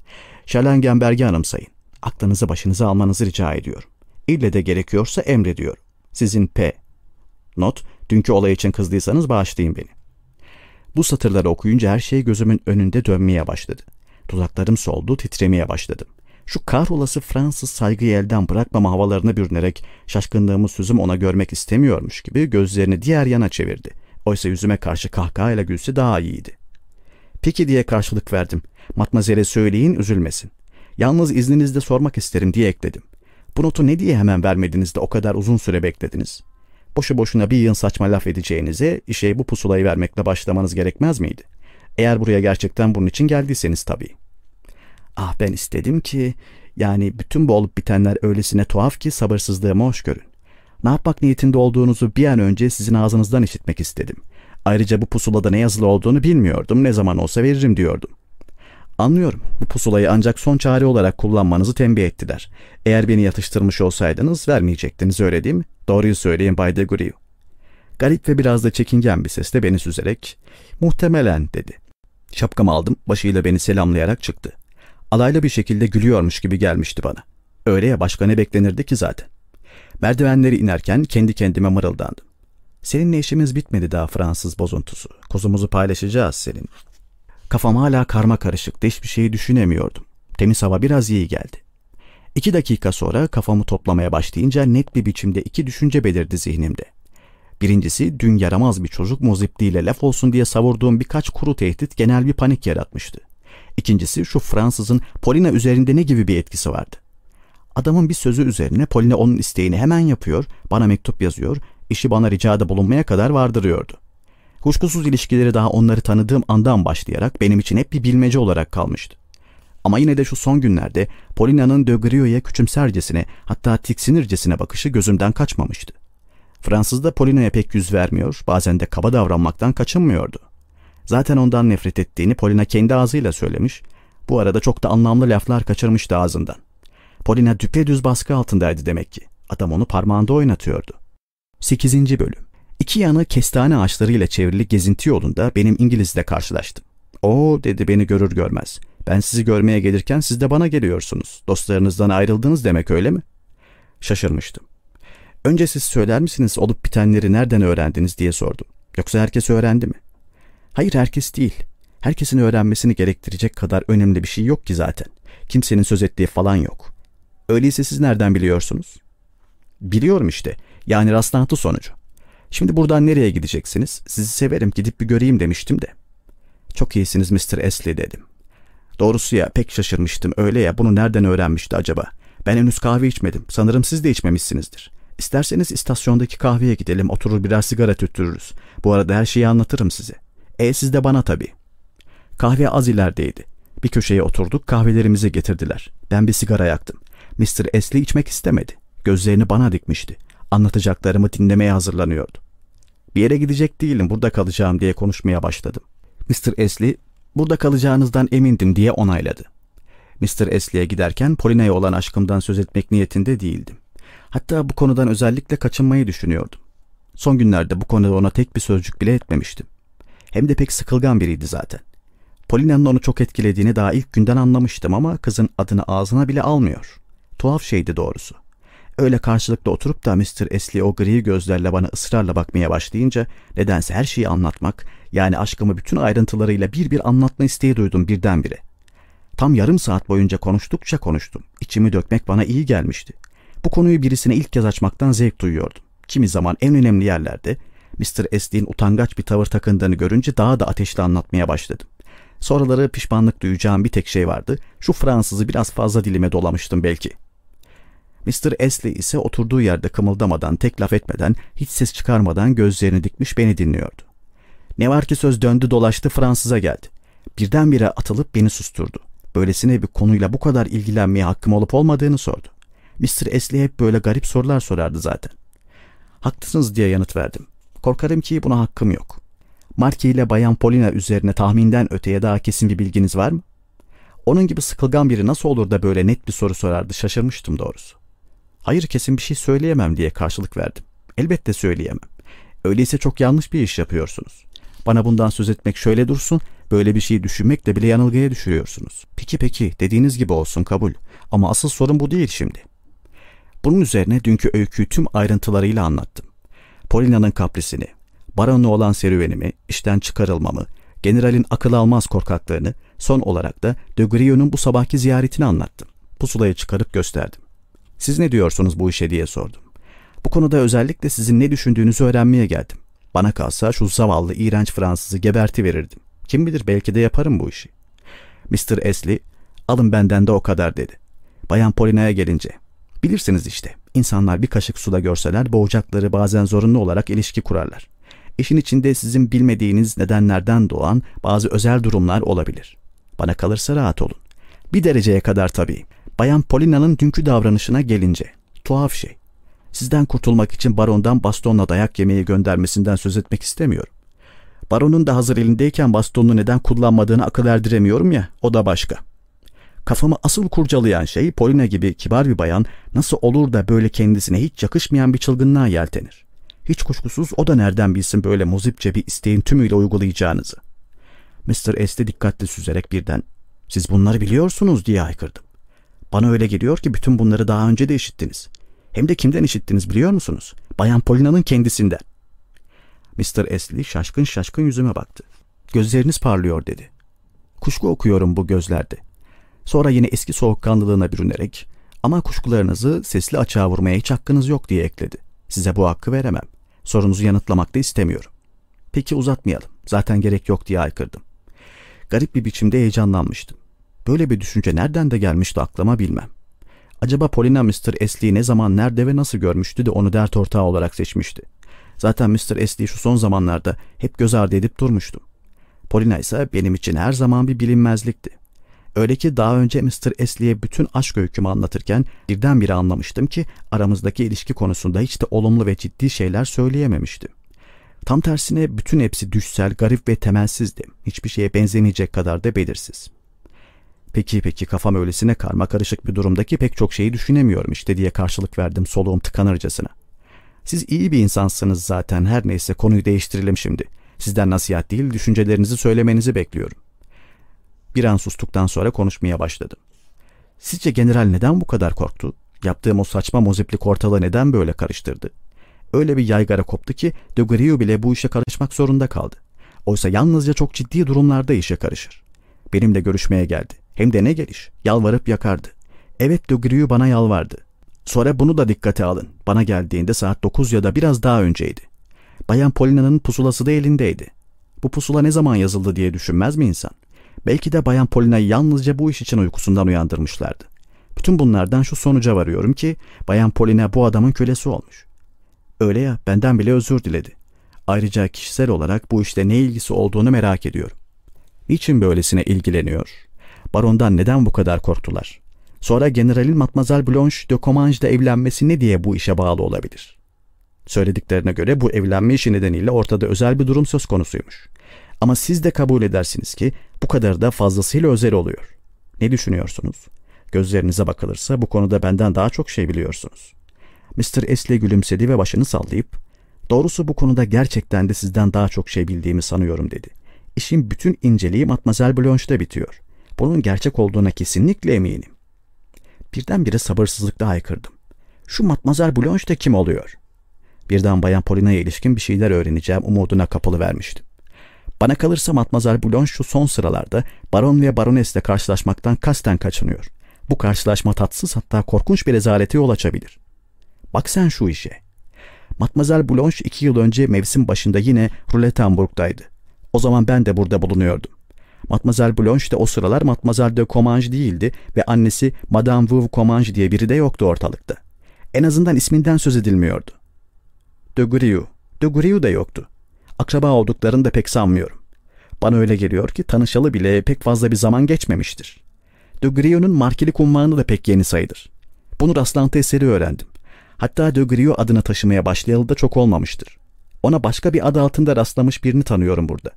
Şalengenberg'i anımsayın. Aklınızı başınıza almanızı rica ediyorum. İlle de gerekiyorsa emrediyorum. Sizin P. Not, dünkü olay için kızdıysanız bağışlayın beni. Bu satırları okuyunca her şey gözümün önünde dönmeye başladı. Dudaklarım soldu, titremeye başladım. Şu kahrolası Fransız saygıyı elden bırakmama havalarına bürünerek şaşkınlığımı sözüm ona görmek istemiyormuş gibi gözlerini diğer yana çevirdi. Oysa yüzüme karşı kahkahayla gülse daha iyiydi. Peki diye karşılık verdim. Matmazel'e söyleyin üzülmesin. Yalnız izninizle sormak isterim diye ekledim. Bu notu ne diye hemen vermediniz de o kadar uzun süre beklediniz? Boşu boşuna bir yığın saçma laf edeceğinize işe bu pusulayı vermekle başlamanız gerekmez miydi? Eğer buraya gerçekten bunun için geldiyseniz tabii. Ah ben istedim ki yani bütün bu olup bitenler öylesine tuhaf ki sabırsızlığımı hoş görün. Ne yapmak niyetinde olduğunuzu bir an önce sizin ağzınızdan işitmek istedim. Ayrıca bu pusulada ne yazılı olduğunu bilmiyordum. Ne zaman olsa veririm diyordum. Anlıyorum. Bu pusulayı ancak son çare olarak kullanmanızı tembih ettiler. Eğer beni yatıştırmış olsaydınız vermeyecektiniz öyle değil mi? Doğruyu söyleyin Bay de Guriu. Garip ve biraz da çekingen bir sesle beni süzerek muhtemelen dedi. Şapkamı aldım, başıyla beni selamlayarak çıktı. Alaylı bir şekilde gülüyormuş gibi gelmişti bana. Öyle ya başka ne beklenirdi ki zaten. Merdivenleri inerken kendi kendime mırıldandım. Seninle işimiz bitmedi daha Fransız bozuntusu. Kozumuzu paylaşacağız senin. Kafam hala karma karışıktı. Hiçbir şeyi düşünemiyordum. Temiz hava biraz iyi geldi. İki dakika sonra kafamı toplamaya başlayınca net bir biçimde iki düşünce belirdi zihnimde. Birincisi dün yaramaz bir çocuk mozipliğiyle laf olsun diye savurduğum birkaç kuru tehdit genel bir panik yaratmıştı. İkincisi şu Fransızın Polina üzerinde ne gibi bir etkisi vardı? Adamın bir sözü üzerine Polina onun isteğini hemen yapıyor, bana mektup yazıyor, işi bana ricada bulunmaya kadar vardırıyordu. Kuşkusuz ilişkileri daha onları tanıdığım andan başlayarak benim için hep bir bilmece olarak kalmıştı. Ama yine de şu son günlerde Polina'nın de Grio'ya küçümsercesine hatta tiksinircesine bakışı gözümden kaçmamıştı. Fransız da Polina'ya pek yüz vermiyor, bazen de kaba davranmaktan kaçınmıyordu. Zaten ondan nefret ettiğini Polina kendi ağzıyla söylemiş, bu arada çok da anlamlı laflar kaçırmıştı ağzından. Polina düpedüz baskı altındaydı demek ki. Adam onu parmağında oynatıyordu. 8. Bölüm İki yanı kestane ağaçlarıyla çevrili gezinti yolunda benim İngiliz'le karşılaştım. O dedi beni görür görmez. Ben sizi görmeye gelirken siz de bana geliyorsunuz. Dostlarınızdan ayrıldınız demek öyle mi? Şaşırmıştım. Önce siz söyler misiniz olup bitenleri nereden öğrendiniz diye sordum. Yoksa herkes öğrendi mi? Hayır herkes değil. Herkesin öğrenmesini gerektirecek kadar önemli bir şey yok ki zaten. Kimsenin söz ettiği falan yok. Öyleyse siz nereden biliyorsunuz? Biliyorum işte. Yani rastlantı sonucu. Şimdi buradan nereye gideceksiniz? Sizi severim gidip bir göreyim demiştim de. Çok iyisiniz Mr. Esley dedim. Doğrusu ya pek şaşırmıştım öyle ya bunu nereden öğrenmişti acaba? Ben henüz kahve içmedim. Sanırım siz de içmemişsinizdir. İsterseniz istasyondaki kahveye gidelim oturur birer sigara tüttürürüz. Bu arada her şeyi anlatırım size. E siz de bana tabii. Kahve az ilerideydi. Bir köşeye oturduk kahvelerimizi getirdiler. Ben bir sigara yaktım. Mr. Esley içmek istemedi. Gözlerini bana dikmişti. Anlatacaklarımı dinlemeye hazırlanıyordu. Bir yere gidecek değilim burada kalacağım diye konuşmaya başladım. Mr. Esley burada kalacağınızdan emindim diye onayladı. Mr. Esley'e giderken Polina'ya olan aşkımdan söz etmek niyetinde değildim. Hatta bu konudan özellikle kaçınmayı düşünüyordum. Son günlerde bu konuda ona tek bir sözcük bile etmemiştim. Hem de pek sıkılgan biriydi zaten. Polina'nın onu çok etkilediğini daha ilk günden anlamıştım ama kızın adını ağzına bile almıyor. Tuhaf şeydi doğrusu. Öyle karşılıklı oturup da Mr. Esley o gri gözlerle bana ısrarla bakmaya başlayınca nedense her şeyi anlatmak, yani aşkımı bütün ayrıntılarıyla bir bir anlatma isteği duydum birdenbire. Tam yarım saat boyunca konuştukça konuştum. İçimi dökmek bana iyi gelmişti. Bu konuyu birisine ilk kez açmaktan zevk duyuyordum. Kimi zaman en önemli yerlerde Mr. Esley'in utangaç bir tavır takındığını görünce daha da ateşli anlatmaya başladım. Sonraları pişmanlık duyacağım bir tek şey vardı. Şu Fransızı biraz fazla dilime dolamıştım belki. Mr. Esley ise oturduğu yerde kımıldamadan, tek laf etmeden, hiç ses çıkarmadan gözlerini dikmiş beni dinliyordu. Ne var ki söz döndü dolaştı Fransız'a geldi. Birdenbire atılıp beni susturdu. Böylesine bir konuyla bu kadar ilgilenmeye hakkım olup olmadığını sordu. Mr. Esley hep böyle garip sorular sorardı zaten. Haklısınız diye yanıt verdim. Korkarım ki buna hakkım yok. Marki ile Bayan Polina üzerine tahminden öteye daha kesin bir bilginiz var mı? Onun gibi sıkılgan biri nasıl olur da böyle net bir soru sorardı şaşırmıştım doğrusu. Hayır kesin bir şey söyleyemem diye karşılık verdim. Elbette söyleyemem. Öyleyse çok yanlış bir iş yapıyorsunuz. Bana bundan söz etmek şöyle dursun, böyle bir şey düşünmekle bile yanılgıya düşürüyorsunuz. Peki peki, dediğiniz gibi olsun kabul. Ama asıl sorun bu değil şimdi. Bunun üzerine dünkü öyküyü tüm ayrıntılarıyla anlattım. Polina'nın kaprisini, baronla olan serüvenimi, işten çıkarılmamı, generalin akıl almaz korkaklığını, son olarak da de Grio'nun bu sabahki ziyaretini anlattım. Pusulayı çıkarıp gösterdim. Siz ne diyorsunuz bu işe diye sordum. Bu konuda özellikle sizin ne düşündüğünüzü öğrenmeye geldim. Bana kalsa şu zavallı iğrenç Fransızı geberti verirdim. Kim bilir belki de yaparım bu işi. Mr. Esli, alın benden de o kadar dedi. Bayan Polina'ya gelince, bilirsiniz işte, insanlar bir kaşık suda görseler boğacakları bazen zorunlu olarak ilişki kurarlar. İşin içinde sizin bilmediğiniz nedenlerden doğan bazı özel durumlar olabilir. Bana kalırsa rahat olun. Bir dereceye kadar tabii. Bayan Polina'nın dünkü davranışına gelince. Tuhaf şey. Sizden kurtulmak için barondan bastonla dayak yemeği göndermesinden söz etmek istemiyorum. Baronun da hazır elindeyken bastonunu neden kullanmadığını akıl erdiremiyorum ya, o da başka. Kafamı asıl kurcalayan şey Polina gibi kibar bir bayan nasıl olur da böyle kendisine hiç yakışmayan bir çılgınlığa yeltenir. Hiç kuşkusuz o da nereden bilsin böyle muzipçe bir isteğin tümüyle uygulayacağınızı. Mr. S dikkatli süzerek birden siz bunları biliyorsunuz diye haykırdım. Bana öyle geliyor ki bütün bunları daha önce de işittiniz. Hem de kimden işittiniz biliyor musunuz? Bayan Polina'nın kendisinden. Mr. Esli şaşkın şaşkın yüzüme baktı. Gözleriniz parlıyor dedi. Kuşku okuyorum bu gözlerde. Sonra yine eski soğukkanlılığına bürünerek ama kuşkularınızı sesli açığa vurmaya hiç hakkınız yok diye ekledi. Size bu hakkı veremem. Sorunuzu yanıtlamak da istemiyorum. Peki uzatmayalım. Zaten gerek yok diye aykırdım. Garip bir biçimde heyecanlanmıştım. Böyle bir düşünce nereden de gelmişti aklıma bilmem. Acaba Polina Mr. Esli'yi ne zaman nerede ve nasıl görmüştü de onu dert ortağı olarak seçmişti. Zaten Mr. Esli'yi şu son zamanlarda hep göz ardı edip durmuştum. Polina ise benim için her zaman bir bilinmezlikti. Öyle ki daha önce Mr. Esli'ye bütün aşk öykümü anlatırken birdenbire anlamıştım ki aramızdaki ilişki konusunda hiç de olumlu ve ciddi şeyler söyleyememiştim. Tam tersine bütün hepsi düşsel, garip ve temelsizdi. Hiçbir şeye benzemeyecek kadar da belirsiz. Peki peki kafam öylesine karma karışık bir durumdaki pek çok şeyi düşünemiyorum işte diye karşılık verdim soluğum tıkanırcasına. Siz iyi bir insansınız zaten her neyse konuyu değiştirelim şimdi. Sizden nasihat değil düşüncelerinizi söylemenizi bekliyorum. Bir an sustuktan sonra konuşmaya başladım. Sizce general neden bu kadar korktu? Yaptığım o saçma moziplik ortalığı neden böyle karıştırdı? Öyle bir yaygara koptu ki de Grio bile bu işe karışmak zorunda kaldı. Oysa yalnızca çok ciddi durumlarda işe karışır. Benimle görüşmeye geldi. Hem de ne geliş. Yalvarıp yakardı. Evet de Grio bana yalvardı. Sonra bunu da dikkate alın. Bana geldiğinde saat 9 ya da biraz daha önceydi. Bayan Polina'nın pusulası da elindeydi. Bu pusula ne zaman yazıldı diye düşünmez mi insan? Belki de Bayan Polina'yı yalnızca bu iş için uykusundan uyandırmışlardı. Bütün bunlardan şu sonuca varıyorum ki Bayan Polina bu adamın kölesi olmuş. Öyle ya benden bile özür diledi. Ayrıca kişisel olarak bu işte ne ilgisi olduğunu merak ediyorum. Niçin böylesine ilgileniyor? Barondan neden bu kadar korktular? Sonra generalin Matmazel Blanche de Commange'da evlenmesi ne diye bu işe bağlı olabilir? Söylediklerine göre bu evlenme işi nedeniyle ortada özel bir durum söz konusuymuş. Ama siz de kabul edersiniz ki bu kadar da fazlasıyla özel oluyor. Ne düşünüyorsunuz? Gözlerinize bakılırsa bu konuda benden daha çok şey biliyorsunuz. Mr. Esle gülümsedi ve başını sallayıp, doğrusu bu konuda gerçekten de sizden daha çok şey bildiğimi sanıyorum dedi. İşin bütün inceliği Matmazel Blanche'da bitiyor. Bunun gerçek olduğuna kesinlikle eminim. Birdenbire sabırsızlıkla haykırdım. Şu Matmazel Blanche de kim oluyor? Birden Bayan Polina'ya ilişkin bir şeyler öğreneceğim umuduna kapalı vermiştim. Bana kalırsa Matmazel Blanche şu son sıralarda Baron ve Baronesle karşılaşmaktan kasten kaçınıyor. Bu karşılaşma tatsız hatta korkunç bir rezalete yol açabilir. Bak sen şu işe. Matmazel Blanche iki yıl önce mevsim başında yine Ruletenburg'daydı. O zaman ben de burada bulunuyordum. Matmazel Blanche de o sıralar Matmazel de Comminges değildi ve annesi Madame Veuve Comminges diye biri de yoktu ortalıkta. En azından isminden söz edilmiyordu. De Grieux. De Grieux de yoktu. Akraba olduklarını da pek sanmıyorum. Bana öyle geliyor ki tanışalı bile pek fazla bir zaman geçmemiştir. De Grieux'un markilik unvanı da pek yeni sayılır. Bunu rastlantı eseri öğrendim. Hatta De Grieux adını taşımaya başlayalı da çok olmamıştır. Ona başka bir adı altında rastlamış birini tanıyorum burada.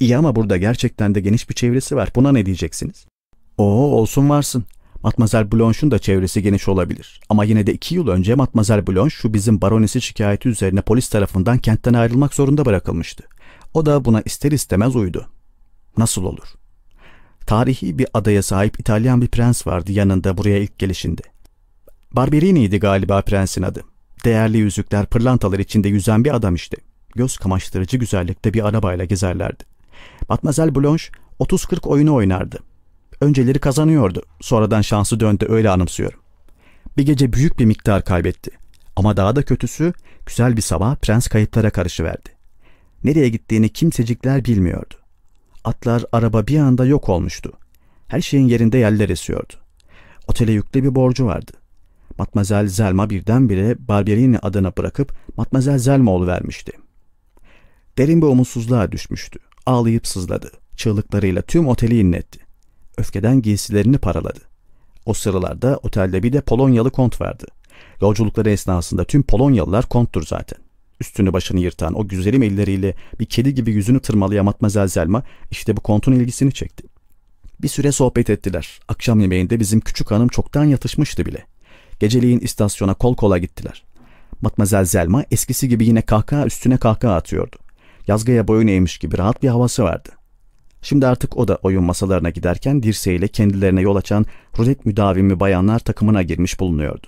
İyi ama burada gerçekten de geniş bir çevresi var. Buna ne diyeceksiniz? Oo olsun varsın. Matmazel Blanche'un da çevresi geniş olabilir. Ama yine de iki yıl önce Matmazel Blanche şu bizim baronesi şikayeti üzerine polis tarafından kentten ayrılmak zorunda bırakılmıştı. O da buna ister istemez uydu. Nasıl olur? Tarihi bir adaya sahip İtalyan bir prens vardı yanında buraya ilk gelişinde. Barberini'ydi galiba prensin adı. Değerli yüzükler, pırlantalar içinde yüzen bir adam işte. Göz kamaştırıcı güzellikte bir arabayla gezerlerdi. Matmazel Blanche 30-40 oyunu oynardı. Önceleri kazanıyordu. Sonradan şansı döndü öyle anımsıyorum. Bir gece büyük bir miktar kaybetti. Ama daha da kötüsü güzel bir sabah prens kayıplara karışıverdi. Nereye gittiğini kimsecikler bilmiyordu. Atlar, araba bir anda yok olmuştu. Her şeyin yerinde yerler esiyordu. Otele yüklü bir borcu vardı. Matmazel Zelma birdenbire Barberini adına bırakıp Matmazel Zelma vermişti. Derin bir umutsuzluğa düşmüştü. Ağlayıp sızladı. Çığlıklarıyla tüm oteli inletti. Öfkeden giysilerini paraladı. O sıralarda otelde bir de Polonyalı kont vardı. Yolculukları esnasında tüm Polonyalılar konttur zaten. Üstünü başını yırtan o güzelim elleriyle bir kedi gibi yüzünü tırmalayan Matmazel Zelma işte bu kontun ilgisini çekti. Bir süre sohbet ettiler. Akşam yemeğinde bizim küçük hanım çoktan yatışmıştı bile. Geceliğin istasyona kol kola gittiler. Matmazel Zelma eskisi gibi yine kahkaha üstüne kahkaha atıyordu. Yazgıya boyun eğmiş gibi rahat bir havası vardı. Şimdi artık o da oyun masalarına giderken dirseğiyle kendilerine yol açan rulet müdavimi bayanlar takımına girmiş bulunuyordu.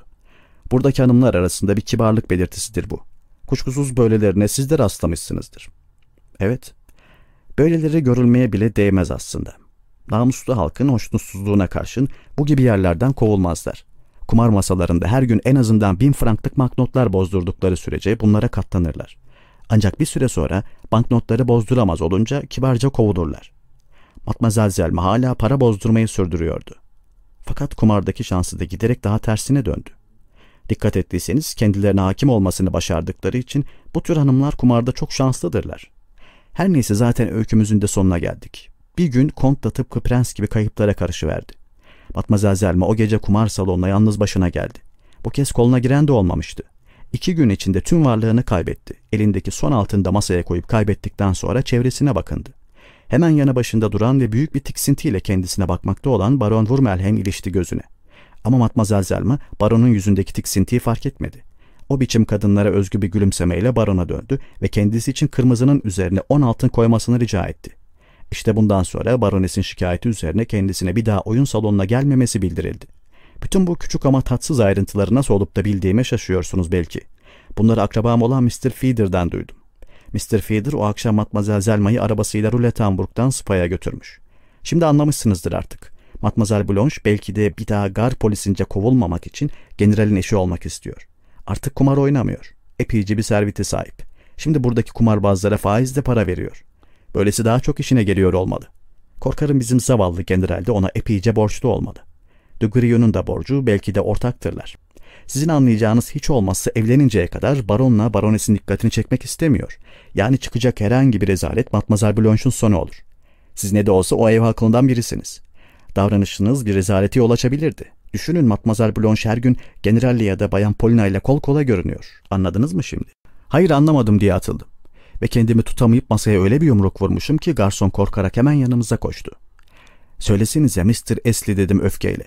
Buradaki hanımlar arasında bir kibarlık belirtisidir bu. Kuşkusuz böylelerine siz de rastlamışsınızdır. Evet, böyleleri görülmeye bile değmez aslında. Namuslu halkın hoşnutsuzluğuna karşın bu gibi yerlerden kovulmazlar. Kumar masalarında her gün en azından bin franklık banknotlar bozdurdukları sürece bunlara katlanırlar. Ancak bir süre sonra banknotları bozduramaz olunca kibarca kovulurlar. Matmazel Zelma hala para bozdurmayı sürdürüyordu. Fakat kumardaki şansı da giderek daha tersine döndü. Dikkat ettiyseniz kendilerine hakim olmasını başardıkları için bu tür hanımlar kumarda çok şanslıdırlar. Her neyse zaten öykümüzün de sonuna geldik. Bir gün Kont da tıpkı prens gibi kayıplara karışıverdi. Matmazel Zelma o gece kumar salonuna yalnız başına geldi. Bu kez koluna giren de olmamıştı. İki gün içinde tüm varlığını kaybetti. Elindeki son altında masaya koyup kaybettikten sonra çevresine bakındı. Hemen yanı başında duran ve büyük bir tiksintiyle kendisine bakmakta olan Baron Wurmelheim ilişti gözüne. Ama Matmazel Zelma baronun yüzündeki tiksintiyi fark etmedi. O biçim kadınlara özgü bir gülümsemeyle barona döndü ve kendisi için kırmızının üzerine on altın koymasını rica etti. İşte bundan sonra baronesin şikayeti üzerine kendisine bir daha oyun salonuna gelmemesi bildirildi. Bütün bu küçük ama tatsız ayrıntıları nasıl olup da bildiğime şaşıyorsunuz belki. Bunları akrabam olan Mr. Feeder'dan duydum. Mr. Feeder o akşam Matmazel Zelma'yı arabasıyla Ruletenburg'dan Spa'ya götürmüş. Şimdi anlamışsınızdır artık. Matmazel Blanche belki de bir daha gar polisince kovulmamak için generalin eşi olmak istiyor. Artık kumar oynamıyor. Epeyce bir serveti sahip. Şimdi buradaki kumarbazlara faizle para veriyor. Böylesi daha çok işine geliyor olmalı. Korkarım bizim zavallı general de ona epeyce borçlu olmalı. De Grion'un da borcu belki de ortaktırlar. Sizin anlayacağınız hiç olmazsa evleninceye kadar baronla baronesin dikkatini çekmek istemiyor. Yani çıkacak herhangi bir rezalet Matmazel Blanche'un sonu olur. Siz ne de olsa o ev halkından birisiniz. Davranışınız bir rezalete yol açabilirdi. Düşünün Matmazel Blanche her gün generalle ya da Bayan Polina ile kol kola görünüyor. Anladınız mı şimdi? Hayır anlamadım diye atıldım. Ve kendimi tutamayıp masaya öyle bir yumruk vurmuşum ki garson korkarak hemen yanımıza koştu. Söylesinize Mr. Esli dedim öfkeyle.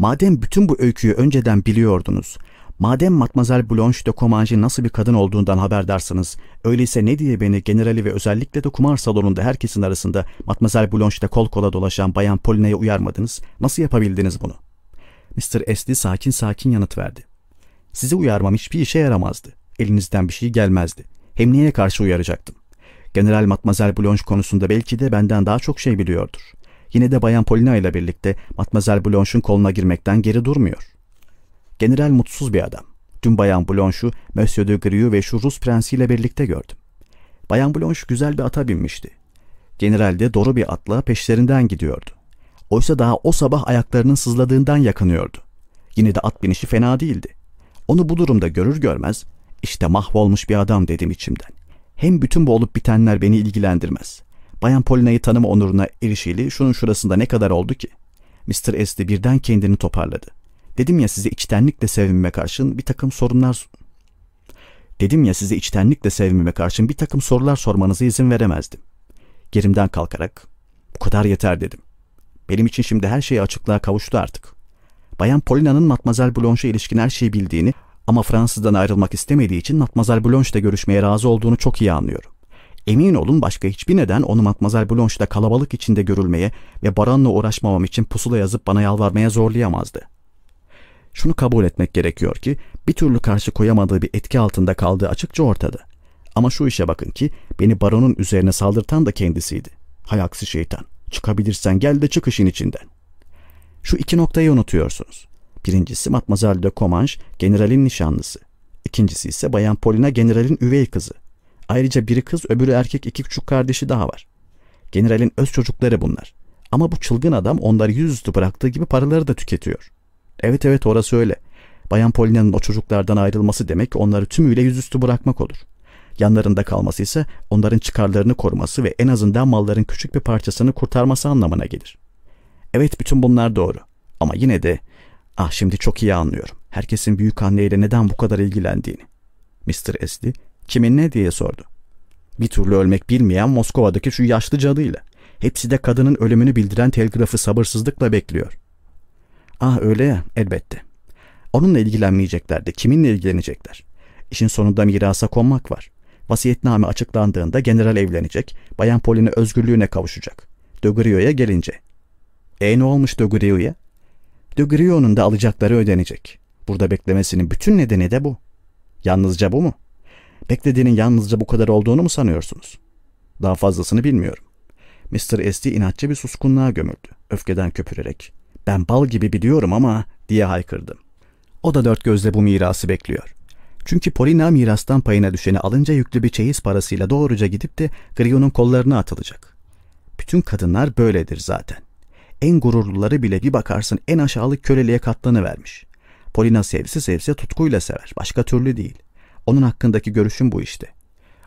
Madem bütün bu öyküyü önceden biliyordunuz, madem Matmazel Blanche de Comanche nasıl bir kadın olduğundan haberdarsınız, öyleyse ne diye beni generali ve özellikle de kumar salonunda herkesin arasında Matmazel Blanche de kol kola dolaşan Bayan Poline'ye uyarmadınız, nasıl yapabildiniz bunu? Mr. Esli sakin sakin yanıt verdi. Sizi uyarmam hiçbir işe yaramazdı. Elinizden bir şey gelmezdi. Hem niye karşı uyaracaktım? General Matmazel Blanche konusunda belki de benden daha çok şey biliyordur. Yine de Bayan Polina ile birlikte Matmazel Blanche'un koluna girmekten geri durmuyor. General mutsuz bir adam. Dün Bayan Blanche'u Monsieur de Grieux ve şu Rus prensiyle birlikte gördüm. Bayan Blanche güzel bir ata binmişti. General de doğru bir atla peşlerinden gidiyordu. Oysa daha o sabah ayaklarının sızladığından yakınıyordu. Yine de at binişi fena değildi. Onu bu durumda görür görmez işte mahvolmuş bir adam dedim içimden. Hem bütün bu olup bitenler beni ilgilendirmez. Bayan Polina'yı tanıma onuruna erişili şunun şurasında ne kadar oldu ki? Mr. Esti birden kendini toparladı. Dedim ya size içtenlikle sevimime karşın bir takım sorunlar... Dedim ya size içtenlikle sevmeme karşın bir takım sorular sormanıza izin veremezdim. Gerimden kalkarak bu kadar yeter dedim. Benim için şimdi her şey açıklığa kavuştu artık. Bayan Polina'nın Matmazel Blanche'a ilişkin her şeyi bildiğini ama Fransız'dan ayrılmak istemediği için Matmazel Blanche'la görüşmeye razı olduğunu çok iyi anlıyorum. Emin olun başka hiçbir neden onu Matmazel Blanche'da kalabalık içinde görülmeye ve Baran'la uğraşmamam için pusula yazıp bana yalvarmaya zorlayamazdı. Şunu kabul etmek gerekiyor ki bir türlü karşı koyamadığı bir etki altında kaldığı açıkça ortada. Ama şu işe bakın ki beni baronun üzerine saldırtan da kendisiydi. Hay aksi şeytan. Çıkabilirsen gel de çık işin içinden. Şu iki noktayı unutuyorsunuz. Birincisi Matmazel de Comanche, generalin nişanlısı. İkincisi ise Bayan Polina generalin üvey kızı. Ayrıca biri kız öbürü erkek iki küçük kardeşi daha var. Generalin öz çocukları bunlar. Ama bu çılgın adam onları yüzüstü bıraktığı gibi paraları da tüketiyor. Evet evet orası öyle. Bayan Polina'nın o çocuklardan ayrılması demek onları tümüyle yüzüstü bırakmak olur. Yanlarında kalması ise onların çıkarlarını koruması ve en azından malların küçük bir parçasını kurtarması anlamına gelir. Evet bütün bunlar doğru. Ama yine de ah şimdi çok iyi anlıyorum. Herkesin büyük anneyle neden bu kadar ilgilendiğini. Mr. Esli kimin ne diye sordu. Bir türlü ölmek bilmeyen Moskova'daki şu yaşlı cadıyla. Hepsi de kadının ölümünü bildiren telgrafı sabırsızlıkla bekliyor. Ah öyle ya elbette. Onunla ilgilenmeyecekler de kiminle ilgilenecekler? İşin sonunda mirasa konmak var. Vasiyetname açıklandığında general evlenecek, Bayan Pauline özgürlüğüne kavuşacak. De gelince. E ne olmuş De Grio'ya? De da alacakları ödenecek. Burada beklemesinin bütün nedeni de bu. Yalnızca bu mu? Beklediğinin yalnızca bu kadar olduğunu mu sanıyorsunuz? Daha fazlasını bilmiyorum. Mr. St. inatçı bir suskunluğa gömüldü. Öfkeden köpürerek. Ben bal gibi biliyorum ama diye haykırdım. O da dört gözle bu mirası bekliyor. Çünkü Polina mirastan payına düşeni alınca yüklü bir çeyiz parasıyla doğruca gidip de Grio'nun kollarına atılacak. Bütün kadınlar böyledir zaten. En gururluları bile bir bakarsın en aşağılık köleliğe katlanıvermiş. Polina sevse sevse tutkuyla sever. Başka türlü değil. Onun hakkındaki görüşüm bu işte.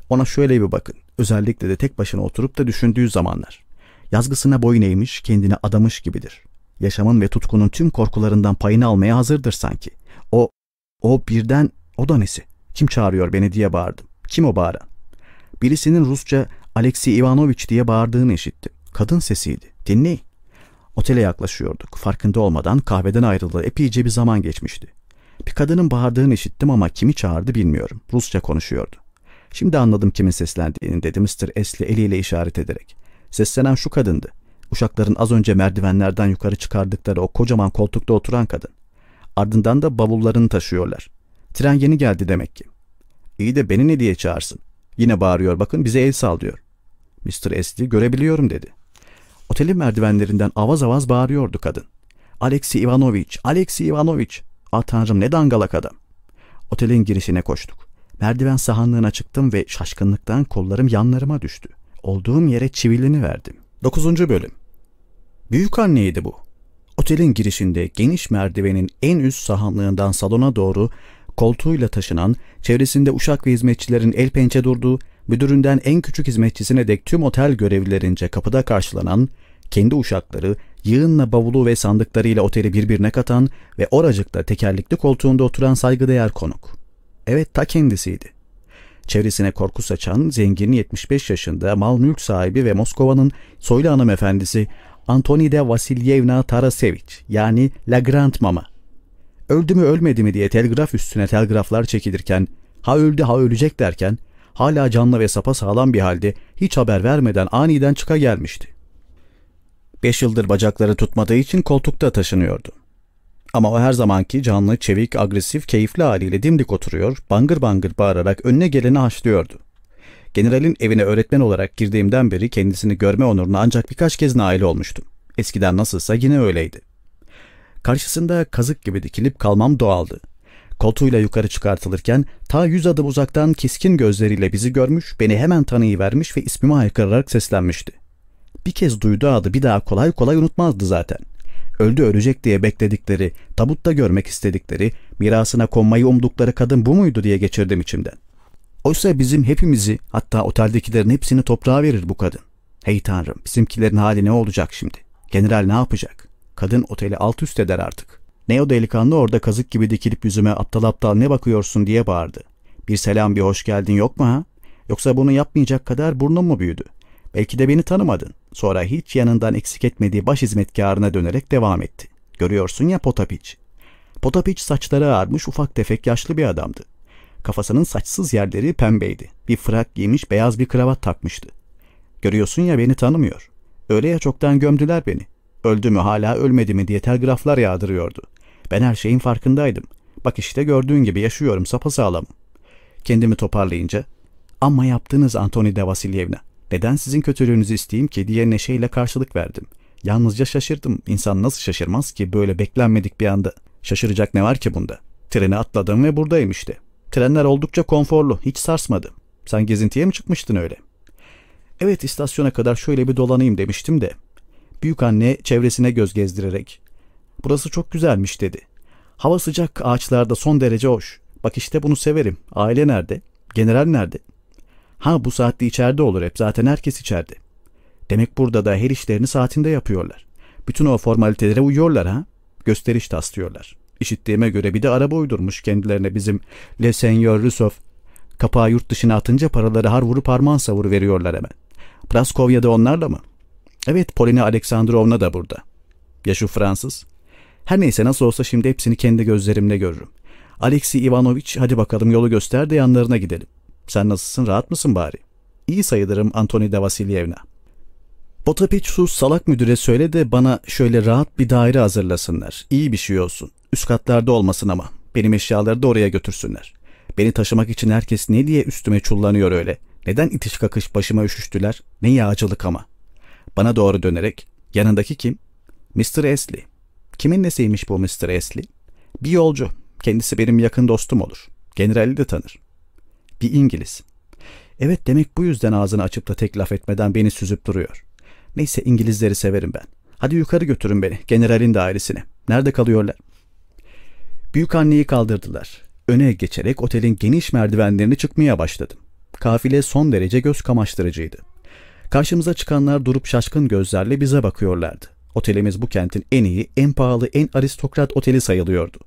Ona şöyle bir bakın. Özellikle de tek başına oturup da düşündüğü zamanlar. Yazgısına boyun eğmiş, kendini adamış gibidir. Yaşamın ve tutkunun tüm korkularından payını almaya hazırdır sanki. O, o birden o da nesi? Kim çağırıyor beni diye bağırdım. Kim o bağıran? Birisinin Rusça Alexey Ivanovich diye bağırdığını işittim. Kadın sesiydi. Dinleyin. Otele yaklaşıyorduk. Farkında olmadan kahveden ayrıldığı epeyce bir zaman geçmişti. Bir kadının bağırdığını işittim ama kimi çağırdı bilmiyorum. Rusça konuşuyordu. Şimdi anladım kimin seslendiğini dedi Mr. Esli eliyle işaret ederek. Seslenen şu kadındı. Uşakların az önce merdivenlerden yukarı çıkardıkları o kocaman koltukta oturan kadın. Ardından da bavullarını taşıyorlar. Tren yeni geldi demek ki. İyi de beni ne diye çağırsın? Yine bağırıyor bakın bize el sallıyor. Mr. Esli görebiliyorum dedi. Otelin merdivenlerinden avaz avaz bağırıyordu kadın. Alexey Ivanovich, Alexey Ivanovich. Ah tanrım ne dangalak adam. Otelin girişine koştuk. Merdiven sahanlığına çıktım ve şaşkınlıktan kollarım yanlarıma düştü. Olduğum yere çivilini verdim. 9. Bölüm Büyük anneydi bu. Otelin girişinde geniş merdivenin en üst sahanlığından salona doğru koltuğuyla taşınan, çevresinde uşak ve hizmetçilerin el pençe durduğu, müdüründen en küçük hizmetçisine dek tüm otel görevlilerince kapıda karşılanan, kendi uşakları, yığınla bavulu ve sandıklarıyla oteli birbirine katan ve oracıkta tekerlikli koltuğunda oturan saygıdeğer konuk. Evet ta kendisiydi. Çevresine korku saçan, zengin 75 yaşında mal mülk sahibi ve Moskova'nın soylu hanımefendisi Antonida Vasilyevna Tarasevich yani La Grand Mama. Öldü mü ölmedi mi diye telgraf üstüne telgraflar çekilirken, ha öldü ha ölecek derken, hala canlı ve sapa sağlam bir halde hiç haber vermeden aniden çıka gelmişti. Beş yıldır bacakları tutmadığı için koltukta taşınıyordu. Ama o her zamanki canlı, çevik, agresif, keyifli haliyle dimdik oturuyor, bangır bangır bağırarak önüne geleni haşlıyordu. Generalin evine öğretmen olarak girdiğimden beri kendisini görme onuruna ancak birkaç kez nail olmuştum. Eskiden nasılsa yine öyleydi. Karşısında kazık gibi dikilip kalmam doğaldı. Koltuğuyla yukarı çıkartılırken ta yüz adım uzaktan keskin gözleriyle bizi görmüş, beni hemen tanıyıvermiş ve ismimi haykırarak seslenmişti. Bir kez duyduğu adı bir daha kolay kolay unutmazdı zaten. Öldü ölecek diye bekledikleri, tabutta görmek istedikleri, mirasına konmayı umdukları kadın bu muydu diye geçirdim içimden. Oysa bizim hepimizi, hatta oteldekilerin hepsini toprağa verir bu kadın. Hey tanrım, bizimkilerin hali ne olacak şimdi? General ne yapacak? Kadın oteli alt üst eder artık. Ne o delikanlı orada kazık gibi dikilip yüzüme aptal aptal ne bakıyorsun diye bağırdı. Bir selam bir hoş geldin yok mu ha? Yoksa bunu yapmayacak kadar burnun mu büyüdü? Belki de beni tanımadın. Sonra hiç yanından eksik etmediği baş hizmetkarına dönerek devam etti. Görüyorsun ya Potapiç. Potapiç saçları ağarmış ufak tefek yaşlı bir adamdı. Kafasının saçsız yerleri pembeydi. Bir frak giymiş beyaz bir kravat takmıştı. Görüyorsun ya beni tanımıyor. Öyle ya çoktan gömdüler beni. Öldü mü hala ölmedi mi diye telgraflar yağdırıyordu. Ben her şeyin farkındaydım. Bak işte gördüğün gibi yaşıyorum sapasağlam. Kendimi toparlayınca ama yaptınız Antoni de Vasilyevna. Neden sizin kötülüğünüzü isteyeyim ki diye neşeyle karşılık verdim. Yalnızca şaşırdım. İnsan nasıl şaşırmaz ki böyle beklenmedik bir anda. Şaşıracak ne var ki bunda? Treni atladım ve buradayım işte. Trenler oldukça konforlu, hiç sarsmadı. Sen gezintiye mi çıkmıştın öyle? Evet istasyona kadar şöyle bir dolanayım demiştim de. Büyük anne çevresine göz gezdirerek. Burası çok güzelmiş dedi. Hava sıcak, ağaçlarda son derece hoş. Bak işte bunu severim. Aile nerede? General nerede? Ha bu saatte içeride olur hep. Zaten herkes içeride. Demek burada da her işlerini saatinde yapıyorlar. Bütün o formalitelere uyuyorlar ha. Gösteriş taslıyorlar. İşittiğime göre bir de araba uydurmuş kendilerine bizim Le Seigneur Rusov. Kapağı yurt dışına atınca paraları har vurup harman savur veriyorlar hemen. Praskovya da onlarla mı? Evet Polina Aleksandrovna da burada. Ya şu Fransız? Her neyse nasıl olsa şimdi hepsini kendi gözlerimle görürüm. Alexey Ivanoviç hadi bakalım yolu göster de yanlarına gidelim. Sen nasılsın rahat mısın bari? İyi sayılırım Antoni de Vasilyevna. Potapiç sus salak müdüre söyle de bana şöyle rahat bir daire hazırlasınlar. İyi bir şey olsun. Üst katlarda olmasın ama. Benim eşyaları da oraya götürsünler. Beni taşımak için herkes ne diye üstüme çullanıyor öyle. Neden itiş kakış başıma üşüştüler? Ne yağcılık ama. Bana doğru dönerek yanındaki kim? Mr. Esli. Kimin nesiymiş bu Mr. Esli? Bir yolcu. Kendisi benim yakın dostum olur. Generali de tanır. Bir İngiliz. Evet demek bu yüzden ağzını açıp da tek laf etmeden beni süzüp duruyor. Neyse İngilizleri severim ben. Hadi yukarı götürün beni generalin dairesine. Nerede kalıyorlar? Büyük anneyi kaldırdılar. Öne geçerek otelin geniş merdivenlerini çıkmaya başladım. Kafile son derece göz kamaştırıcıydı. Karşımıza çıkanlar durup şaşkın gözlerle bize bakıyorlardı. Otelimiz bu kentin en iyi, en pahalı, en aristokrat oteli sayılıyordu.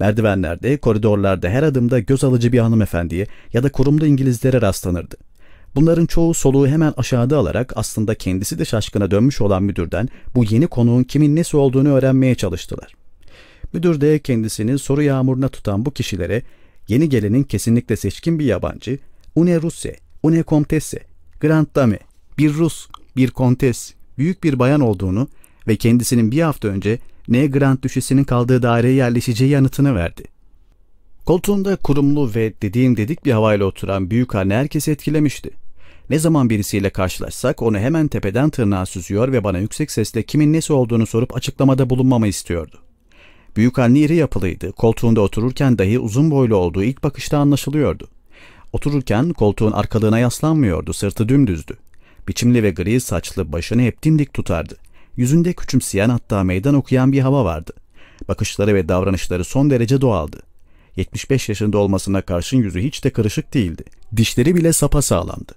Merdivenlerde, koridorlarda her adımda göz alıcı bir hanımefendiye ya da kurumda İngilizlere rastlanırdı. Bunların çoğu soluğu hemen aşağıda alarak aslında kendisi de şaşkına dönmüş olan müdürden bu yeni konuğun kimin nesi olduğunu öğrenmeye çalıştılar. Müdür de kendisini soru yağmuruna tutan bu kişilere yeni gelenin kesinlikle seçkin bir yabancı, une Russe, une Comtesse, Grand Dame, bir Rus, bir kontes, büyük bir bayan olduğunu ve kendisinin bir hafta önce ne Grand Düşesi'nin kaldığı daireye yerleşeceği yanıtını verdi. Koltuğunda kurumlu ve dediğim dedik bir havayla oturan büyük anne herkesi etkilemişti. Ne zaman birisiyle karşılaşsak onu hemen tepeden tırnağa süzüyor ve bana yüksek sesle kimin nesi olduğunu sorup açıklamada bulunmamı istiyordu. Büyük anne iri yapılıydı. Koltuğunda otururken dahi uzun boylu olduğu ilk bakışta anlaşılıyordu. Otururken koltuğun arkalığına yaslanmıyordu, sırtı dümdüzdü. Biçimli ve gri saçlı başını hep dimdik tutardı. Yüzünde küçümseyen hatta meydan okuyan bir hava vardı. Bakışları ve davranışları son derece doğaldı. 75 yaşında olmasına karşın yüzü hiç de kırışık değildi. Dişleri bile sapa sağlamdı.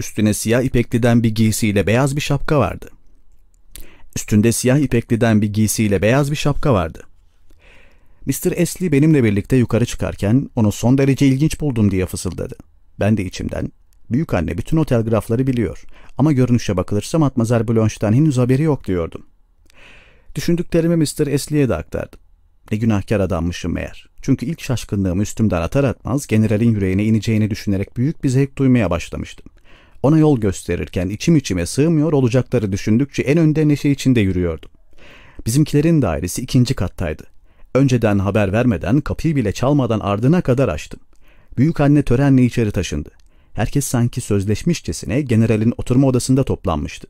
Üstüne siyah ipekliden bir giysiyle beyaz bir şapka vardı. Üstünde siyah ipekliden bir giysiyle beyaz bir şapka vardı. Mr. Esli benimle birlikte yukarı çıkarken onu son derece ilginç buldum diye fısıldadı. Ben de içimden, büyük anne bütün o telgrafları biliyor ama görünüşe bakılırsa Matmazel Blanche'den henüz haberi yok diyordum. Düşündüklerimi Mr. Esli'ye de aktardım. Ne günahkar adammışım meğer. Çünkü ilk şaşkınlığımı üstümden atar atmaz generalin yüreğine ineceğini düşünerek büyük bir zevk duymaya başlamıştım. Ona yol gösterirken içim içime sığmıyor olacakları düşündükçe en önde neşe içinde yürüyordum. Bizimkilerin dairesi ikinci kattaydı. Önceden haber vermeden kapıyı bile çalmadan ardına kadar açtım. Büyük anne törenle içeri taşındı. Herkes sanki sözleşmişçesine generalin oturma odasında toplanmıştı.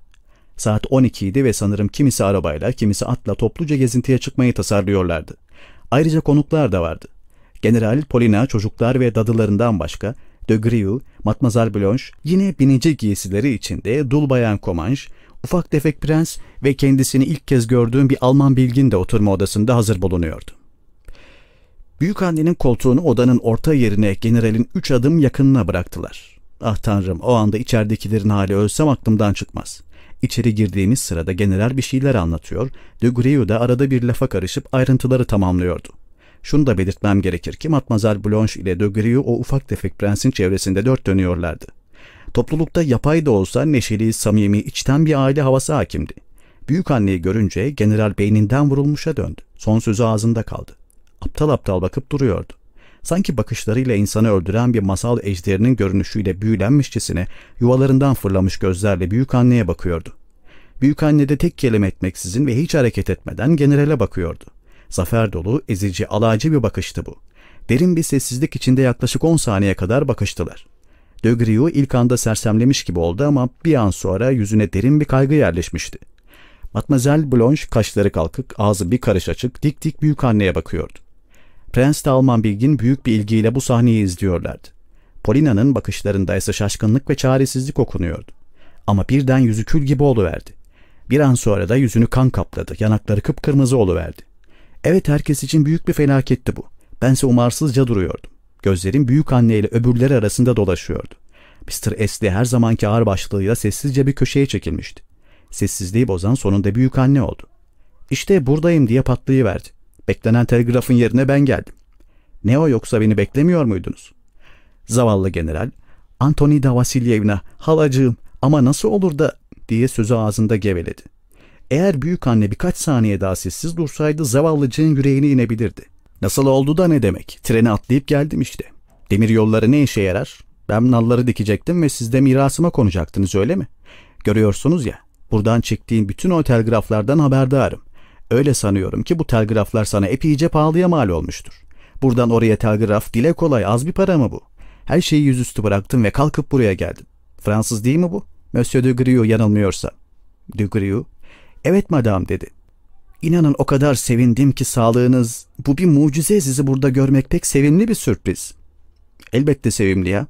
Saat 12 idi ve sanırım kimisi arabayla, kimisi atla topluca gezintiye çıkmayı tasarlıyorlardı. Ayrıca konuklar da vardı. General Polina çocuklar ve dadılarından başka de Grieux, Matmazel Blanche yine binici giysileri içinde dul bayan Komanş, ufak tefek prens ve kendisini ilk kez gördüğüm bir Alman bilgin de oturma odasında hazır bulunuyordu. Büyük annenin koltuğunu odanın orta yerine generalin üç adım yakınına bıraktılar. Ah tanrım o anda içeridekilerin hali ölsem aklımdan çıkmaz. İçeri girdiğimiz sırada general bir şeyler anlatıyor, de Grieux da arada bir lafa karışıp ayrıntıları tamamlıyordu. Şunu da belirtmem gerekir ki Matmazel Blanche ile de Grieux o ufak tefek prensin çevresinde dört dönüyorlardı. Toplulukta yapay da olsa neşeli, samimi, içten bir aile havası hakimdi. Büyük anneyi görünce general beyninden vurulmuşa döndü. Son sözü ağzında kaldı. Aptal aptal bakıp duruyordu. Sanki bakışlarıyla insanı öldüren bir masal ejderinin görünüşüyle büyülenmişçesine yuvalarından fırlamış gözlerle büyük anneye bakıyordu. Büyük anne de tek kelime etmeksizin ve hiç hareket etmeden generale bakıyordu. Zafer dolu, ezici, alaycı bir bakıştı bu. Derin bir sessizlik içinde yaklaşık 10 saniye kadar bakıştılar. De Grieux ilk anda sersemlemiş gibi oldu ama bir an sonra yüzüne derin bir kaygı yerleşmişti. Matmazel Blanche kaşları kalkık, ağzı bir karış açık, dik dik büyük anneye bakıyordu. Prens de Alman bilgin büyük bir ilgiyle bu sahneyi izliyorlardı. Polina'nın bakışlarında ise şaşkınlık ve çaresizlik okunuyordu. Ama birden yüzü kül gibi oluverdi. Bir an sonra da yüzünü kan kapladı, yanakları kıpkırmızı oluverdi. Evet herkes için büyük bir felaketti bu. Bense umarsızca duruyordum. Gözlerim büyük anne ile öbürleri arasında dolaşıyordu. Mr. Esli her zamanki ağır başlığıyla sessizce bir köşeye çekilmişti. Sessizliği bozan sonunda büyük anne oldu. İşte buradayım diye patlayıverdi. Beklenen telgrafın yerine ben geldim. Ne o yoksa beni beklemiyor muydunuz? Zavallı general, Antonida Vasilyevna, halacığım ama nasıl olur da diye sözü ağzında geveledi. Eğer büyük anne birkaç saniye daha sessiz dursaydı zavallıcığın yüreğine inebilirdi. Nasıl oldu da ne demek? Treni atlayıp geldim işte. Demir yolları ne işe yarar? Ben nalları dikecektim ve siz de mirasıma konacaktınız öyle mi? Görüyorsunuz ya, buradan çektiğin bütün o telgraflardan haberdarım. Öyle sanıyorum ki bu telgraflar sana epeyce pahalıya mal olmuştur. Buradan oraya telgraf dile kolay az bir para mı bu? Her şeyi yüzüstü bıraktım ve kalkıp buraya geldim. Fransız değil mi bu? Monsieur de Grieux yanılmıyorsa. De Grieux, evet madam dedi. İnanın o kadar sevindim ki sağlığınız, bu bir mucize sizi burada görmek pek sevimli bir sürpriz. Elbette sevimli ya.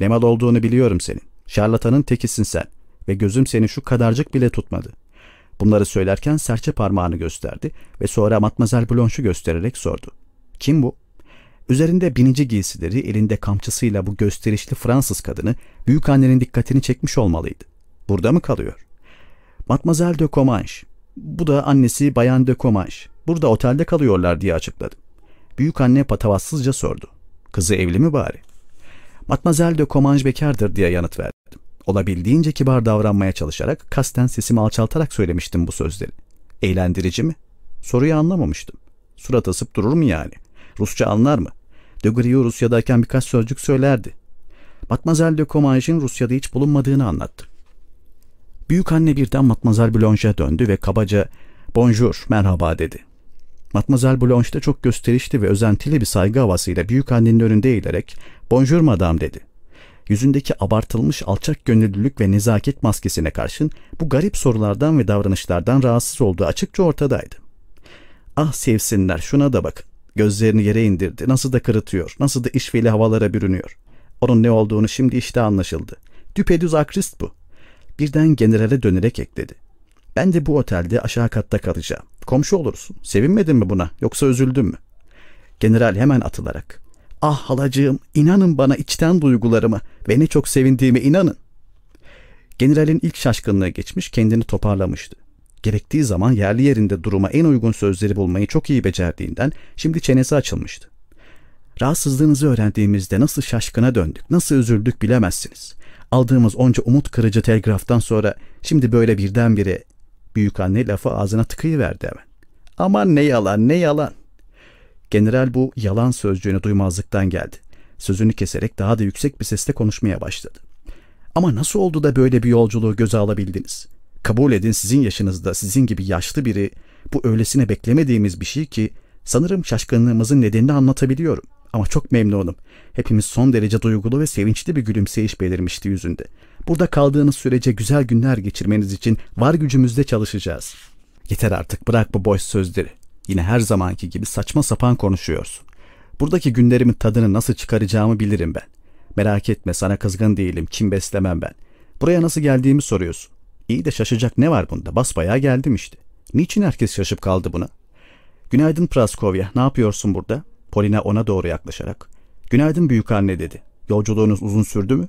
Ne mal olduğunu biliyorum senin. Şarlatanın tekisin sen ve gözüm seni şu kadarcık bile tutmadı. Bunları söylerken serçe parmağını gösterdi ve sonra Matmazel Blanche'u göstererek sordu. Kim bu? Üzerinde binici giysileri elinde kamçısıyla bu gösterişli Fransız kadını büyük annenin dikkatini çekmiş olmalıydı. Burada mı kalıyor? Matmazel de Comanche. Bu da annesi Bayan de Comanche. Burada otelde kalıyorlar diye açıkladı. Büyük anne patavatsızca sordu. Kızı evli mi bari? Matmazel de Comanche bekardır diye yanıt verdim. Olabildiğince kibar davranmaya çalışarak kasten sesimi alçaltarak söylemiştim bu sözleri. Eğlendirici mi? Soruyu anlamamıştım. Surat asıp durur mu yani? Rusça anlar mı? De Grieux Rusya'dayken birkaç sözcük söylerdi. Matmazel de Comanche'in Rusya'da hiç bulunmadığını anlattı. Büyük anne birden Matmazel Blanche'a döndü ve kabaca "Bonjour, merhaba." dedi. Matmazel Blanche de çok gösterişli ve özentili bir saygı havasıyla büyük annenin önünde eğilerek "Bonjour madame." dedi. Yüzündeki abartılmış alçak gönüllülük ve nezaket maskesine karşın bu garip sorulardan ve davranışlardan rahatsız olduğu açıkça ortadaydı. Ah sevsinler şuna da bakın. Gözlerini yere indirdi. Nasıl da kırıtıyor. Nasıl da işveli havalara bürünüyor. Onun ne olduğunu şimdi işte anlaşıldı. Düpedüz akrist bu. Birden generale dönerek ekledi. Ben de bu otelde aşağı katta kalacağım. Komşu olursun. Sevinmedin mi buna yoksa üzüldün mü? General hemen atılarak. Ah halacığım inanın bana içten duygularımı ve ne çok sevindiğime inanın. Generalin ilk şaşkınlığı geçmiş kendini toparlamıştı. Gerektiği zaman yerli yerinde duruma en uygun sözleri bulmayı çok iyi becerdiğinden şimdi çenesi açılmıştı. Rahatsızlığınızı öğrendiğimizde nasıl şaşkına döndük, nasıl üzüldük bilemezsiniz. Aldığımız onca umut kırıcı telgraftan sonra şimdi böyle birdenbire büyük anne lafı ağzına tıkayıverdi hemen. Aman ne yalan ne yalan. General bu yalan sözcüğünü duymazlıktan geldi. Sözünü keserek daha da yüksek bir sesle konuşmaya başladı. Ama nasıl oldu da böyle bir yolculuğu göze alabildiniz? Kabul edin sizin yaşınızda sizin gibi yaşlı biri bu öylesine beklemediğimiz bir şey ki sanırım şaşkınlığımızın nedenini anlatabiliyorum. Ama çok memnunum. Hepimiz son derece duygulu ve sevinçli bir gülümseyiş belirmişti yüzünde. Burada kaldığınız sürece güzel günler geçirmeniz için var gücümüzle çalışacağız. Yeter artık bırak bu boş sözleri. Yine her zamanki gibi saçma sapan konuşuyorsun. Buradaki günlerimin tadını nasıl çıkaracağımı bilirim ben. Merak etme sana kızgın değilim, kim beslemem ben. Buraya nasıl geldiğimi soruyorsun. İyi de şaşacak ne var bunda? Basbayağı geldim işte. Niçin herkes şaşıp kaldı buna? Günaydın Praskovya, ne yapıyorsun burada? Polina ona doğru yaklaşarak. Günaydın büyük anne dedi. Yolculuğunuz uzun sürdü mü?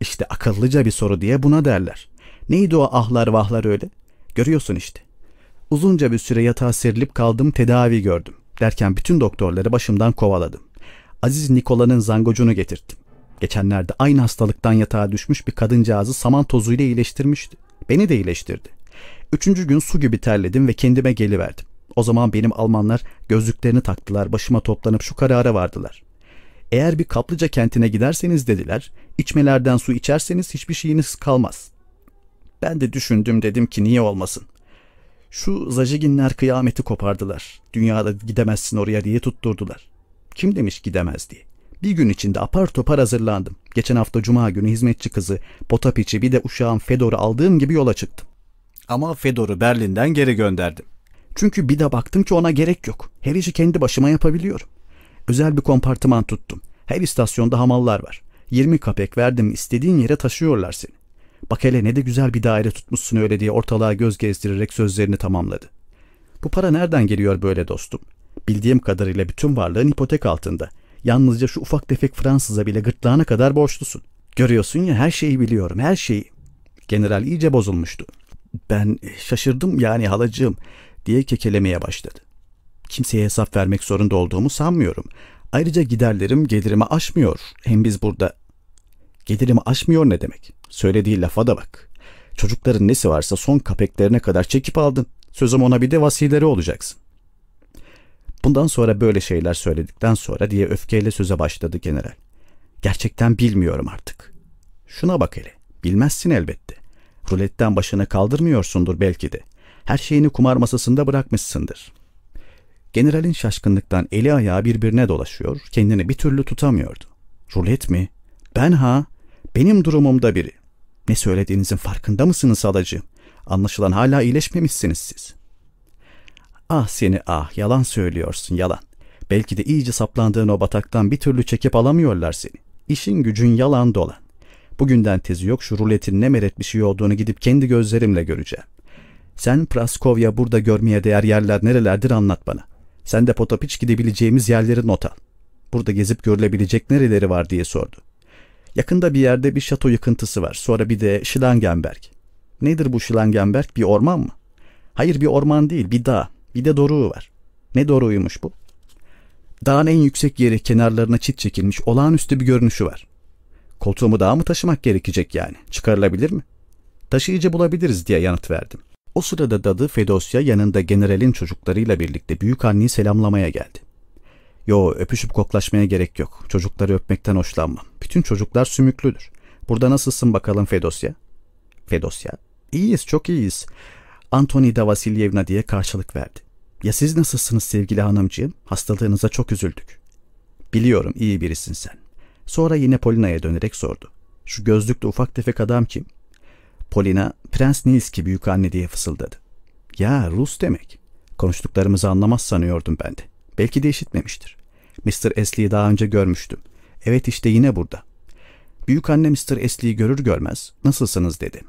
İşte akıllıca bir soru diye buna derler. Neydi o ahlar vahlar öyle? Görüyorsun işte. Uzunca bir süre yatağa serilip kaldım tedavi gördüm. Derken bütün doktorları başımdan kovaladım. Aziz Nikola'nın zangocunu getirttim. Geçenlerde aynı hastalıktan yatağa düşmüş bir kadıncağızı saman tozuyla iyileştirmişti. Beni de iyileştirdi. Üçüncü gün su gibi terledim ve kendime geliverdim. O zaman benim Almanlar gözlüklerini taktılar, başıma toplanıp şu karara vardılar. Eğer bir kaplıca kentine giderseniz dediler, içmelerden su içerseniz hiçbir şeyiniz kalmaz. Ben de düşündüm dedim ki niye olmasın. Şu Zajiginler kıyameti kopardılar. Dünyada gidemezsin oraya diye tutturdular. Kim demiş gidemez diye. Bir gün içinde apar topar hazırlandım. Geçen hafta cuma günü hizmetçi kızı, Potapiç'i bir de uşağım Fedor'u aldığım gibi yola çıktım. Ama Fedor'u Berlin'den geri gönderdim. Çünkü bir de baktım ki ona gerek yok. Her işi kendi başıma yapabiliyorum. Özel bir kompartıman tuttum. Her istasyonda hamallar var. 20 kapek verdim istediğin yere taşıyorlar seni. Bak hele ne de güzel bir daire tutmuşsun öyle diye ortalığa göz gezdirerek sözlerini tamamladı. Bu para nereden geliyor böyle dostum? Bildiğim kadarıyla bütün varlığın ipotek altında. Yalnızca şu ufak tefek Fransız'a bile gırtlağına kadar borçlusun. Görüyorsun ya her şeyi biliyorum, her şeyi. General iyice bozulmuştu. Ben şaşırdım yani halacığım diye kekelemeye başladı. Kimseye hesap vermek zorunda olduğumu sanmıyorum. Ayrıca giderlerim gelirimi aşmıyor. Hem biz burada... Gelirimi aşmıyor ne demek? Söylediği lafa da bak. Çocukların nesi varsa son kapeklerine kadar çekip aldın. Sözüm ona bir de vasileri olacaksın. Bundan sonra böyle şeyler söyledikten sonra diye öfkeyle söze başladı general. Gerçekten bilmiyorum artık. Şuna bak hele. Bilmezsin elbette. Ruletten başını kaldırmıyorsundur belki de. Her şeyini kumar masasında bırakmışsındır. Generalin şaşkınlıktan eli ayağı birbirine dolaşıyor, kendini bir türlü tutamıyordu. Rulet mi? Ben ha? Benim durumumda biri. Ne söylediğinizin farkında mısınız halacığım? Anlaşılan hala iyileşmemişsiniz siz. Ah seni ah, yalan söylüyorsun yalan. Belki de iyice saplandığın o bataktan bir türlü çekip alamıyorlar seni. İşin gücün yalan dolan. Bugünden tezi yok şu ruletin ne meret bir şey olduğunu gidip kendi gözlerimle göreceğim. Sen Praskovya burada görmeye değer yerler nerelerdir anlat bana. Sen de Potapiç gidebileceğimiz yerleri not al. Burada gezip görülebilecek nereleri var diye sordu. Yakında bir yerde bir şato yıkıntısı var. Sonra bir de Schlangenberg. Nedir bu Schlangenberg? Bir orman mı? Hayır bir orman değil, bir dağ. Bir de doruğu var. Ne doruğuymuş bu? Dağın en yüksek yeri kenarlarına çit çekilmiş olağanüstü bir görünüşü var. Koltuğumu dağa mı taşımak gerekecek yani? Çıkarılabilir mi? Taşıyıcı bulabiliriz diye yanıt verdim. O sırada dadı Fedosya yanında generalin çocuklarıyla birlikte büyük anneyi selamlamaya geldi. Yo öpüşüp koklaşmaya gerek yok. Çocukları öpmekten hoşlanmam. Bütün çocuklar sümüklüdür. Burada nasılsın bakalım Fedosya? Fedosya. İyiyiz çok iyiyiz. Antonida Vasilyevna diye karşılık verdi. Ya siz nasılsınız sevgili hanımcığım? Hastalığınıza çok üzüldük. Biliyorum iyi birisin sen. Sonra yine Polina'ya dönerek sordu. Şu gözlüklü ufak tefek adam kim? Polina, Prens Nilski büyük anne diye fısıldadı. Ya Rus demek. Konuştuklarımızı anlamaz sanıyordum ben de. Belki de işitmemiştir. Mr. Esli'yi daha önce görmüştüm. Evet işte yine burada. Büyük anne Mr. Esli'yi görür görmez nasılsınız dedi.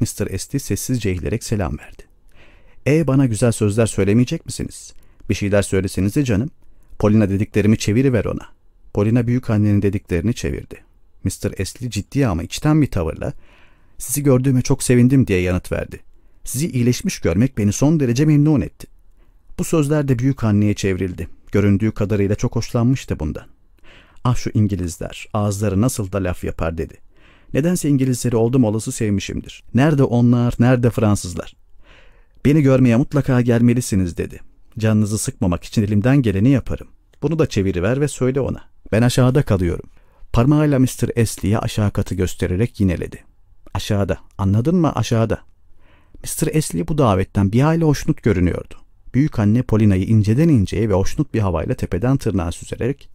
Mr. Esli sessizce eğilerek selam verdi. E bana güzel sözler söylemeyecek misiniz? Bir şeyler söylesenize canım. Polina dediklerimi çeviriver ona. Polina büyük annenin dediklerini çevirdi. Mr. Esli ciddi ama içten bir tavırla sizi gördüğüme çok sevindim diye yanıt verdi. Sizi iyileşmiş görmek beni son derece memnun etti. Bu sözler de büyük anneye çevrildi. Göründüğü kadarıyla çok hoşlanmıştı bundan. Ah şu İngilizler, ağızları nasıl da laf yapar dedi. Nedense İngilizleri oldum olası sevmişimdir. Nerede onlar, nerede Fransızlar? Beni görmeye mutlaka gelmelisiniz dedi. Canınızı sıkmamak için elimden geleni yaparım. Bunu da çeviriver ve söyle ona. Ben aşağıda kalıyorum. Parmağıyla Mr. Esli'ye aşağı katı göstererek yineledi. Aşağıda. Anladın mı? Aşağıda. Mr. Esli bu davetten bir aile hoşnut görünüyordu. Büyük anne Polina'yı inceden inceye ve hoşnut bir havayla tepeden tırnağa süzerek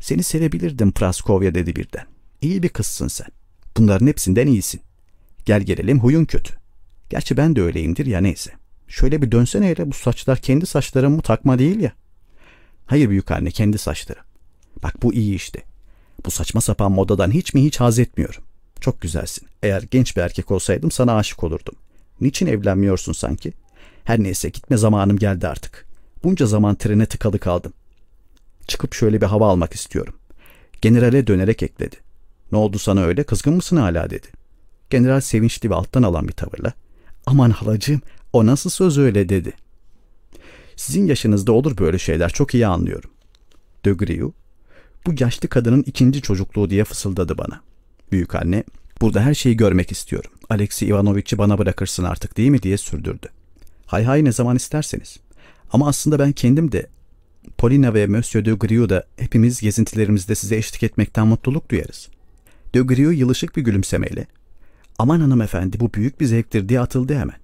''Seni sevebilirdim Praskovya'' dedi birden. ''İyi bir kızsın sen. Bunların hepsinden iyisin. Gel gelelim huyun kötü. Gerçi ben de öyleyimdir ya neyse. Şöyle bir dönsene hele bu saçlar kendi saçlarım mı takma değil ya. Hayır büyük anne kendi saçları. Bak bu iyi işte. Bu saçma sapan modadan hiç mi hiç haz etmiyorum. Çok güzelsin. Eğer genç bir erkek olsaydım sana aşık olurdum. Niçin evlenmiyorsun sanki? Her neyse gitme zamanım geldi artık. Bunca zaman trene tıkalı kaldım. Çıkıp şöyle bir hava almak istiyorum. Generale dönerek ekledi. Ne oldu sana öyle kızgın mısın hala dedi. General sevinçli ve alttan alan bir tavırla. Aman halacığım o nasıl söz öyle dedi. Sizin yaşınızda olur böyle şeyler çok iyi anlıyorum. De Grieux, bu yaşlı kadının ikinci çocukluğu diye fısıldadı bana. Büyük anne, burada her şeyi görmek istiyorum. Alexey Ivanoviç'i bana bırakırsın artık değil mi diye sürdürdü. Hay hay ne zaman isterseniz. Ama aslında ben kendim de Polina ve Monsieur de Grieux da hepimiz gezintilerimizde size eşlik etmekten mutluluk duyarız. De Grieux yılışık bir gülümsemeyle aman hanımefendi bu büyük bir zevktir diye atıldı hemen.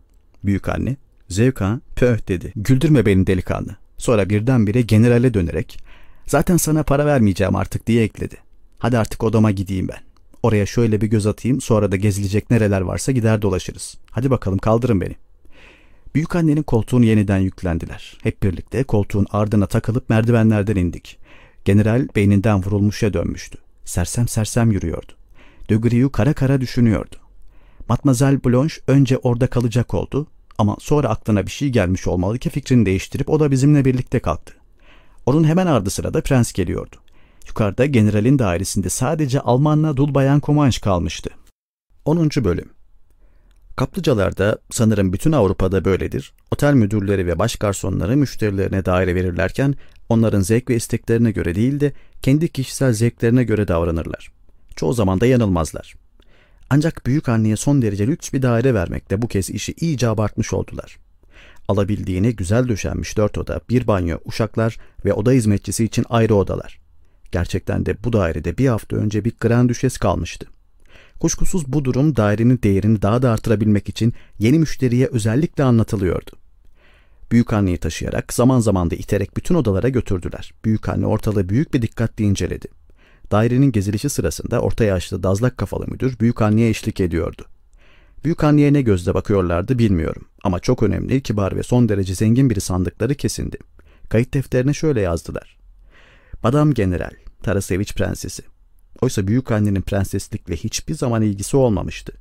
Büyük anne zevk ha pöh dedi. Güldürme beni delikanlı. Sonra birdenbire generale dönerek zaten sana para vermeyeceğim artık diye ekledi. Hadi artık odama gideyim ben. Oraya şöyle bir göz atayım sonra da gezilecek nereler varsa gider dolaşırız. Hadi bakalım kaldırın beni. Büyük annenin koltuğunu yeniden yüklendiler. Hep birlikte koltuğun ardına takılıp merdivenlerden indik. General beyninden vurulmuşa dönmüştü. Sersem sersem yürüyordu. De Grieux kara kara düşünüyordu. Matmazel Blanche önce orada kalacak oldu ama sonra aklına bir şey gelmiş olmalı ki fikrini değiştirip o da bizimle birlikte kalktı. Onun hemen ardı sırada prens geliyordu. Yukarıda generalin dairesinde sadece Almanla dul bayan Komanş kalmıştı. 10. Bölüm Kaplıcalarda sanırım bütün Avrupa'da böyledir. Otel müdürleri ve baş garsonları müşterilerine daire verirlerken onların zevk ve isteklerine göre değil de kendi kişisel zevklerine göre davranırlar. Çoğu zaman da yanılmazlar. Ancak büyük anneye son derece lüks bir daire vermekte bu kez işi iyice abartmış oldular. Alabildiğine güzel döşenmiş dört oda, bir banyo, uşaklar ve oda hizmetçisi için ayrı odalar. Gerçekten de bu dairede bir hafta önce bir Grand Düşes kalmıştı. Kuşkusuz bu durum dairenin değerini daha da artırabilmek için yeni müşteriye özellikle anlatılıyordu. Büyük anneyi taşıyarak zaman zaman da iterek bütün odalara götürdüler. Büyük anne ortalığı büyük bir dikkatle inceledi. Dairenin gezilişi sırasında orta yaşlı dazlak kafalı müdür büyük anneye eşlik ediyordu. Büyük anneye ne gözle bakıyorlardı bilmiyorum ama çok önemli, kibar ve son derece zengin biri sandıkları kesindi. Kayıt defterine şöyle yazdılar. Madame General, Taraseviç Prensesi. Oysa büyük annenin prenseslikle hiçbir zaman ilgisi olmamıştı.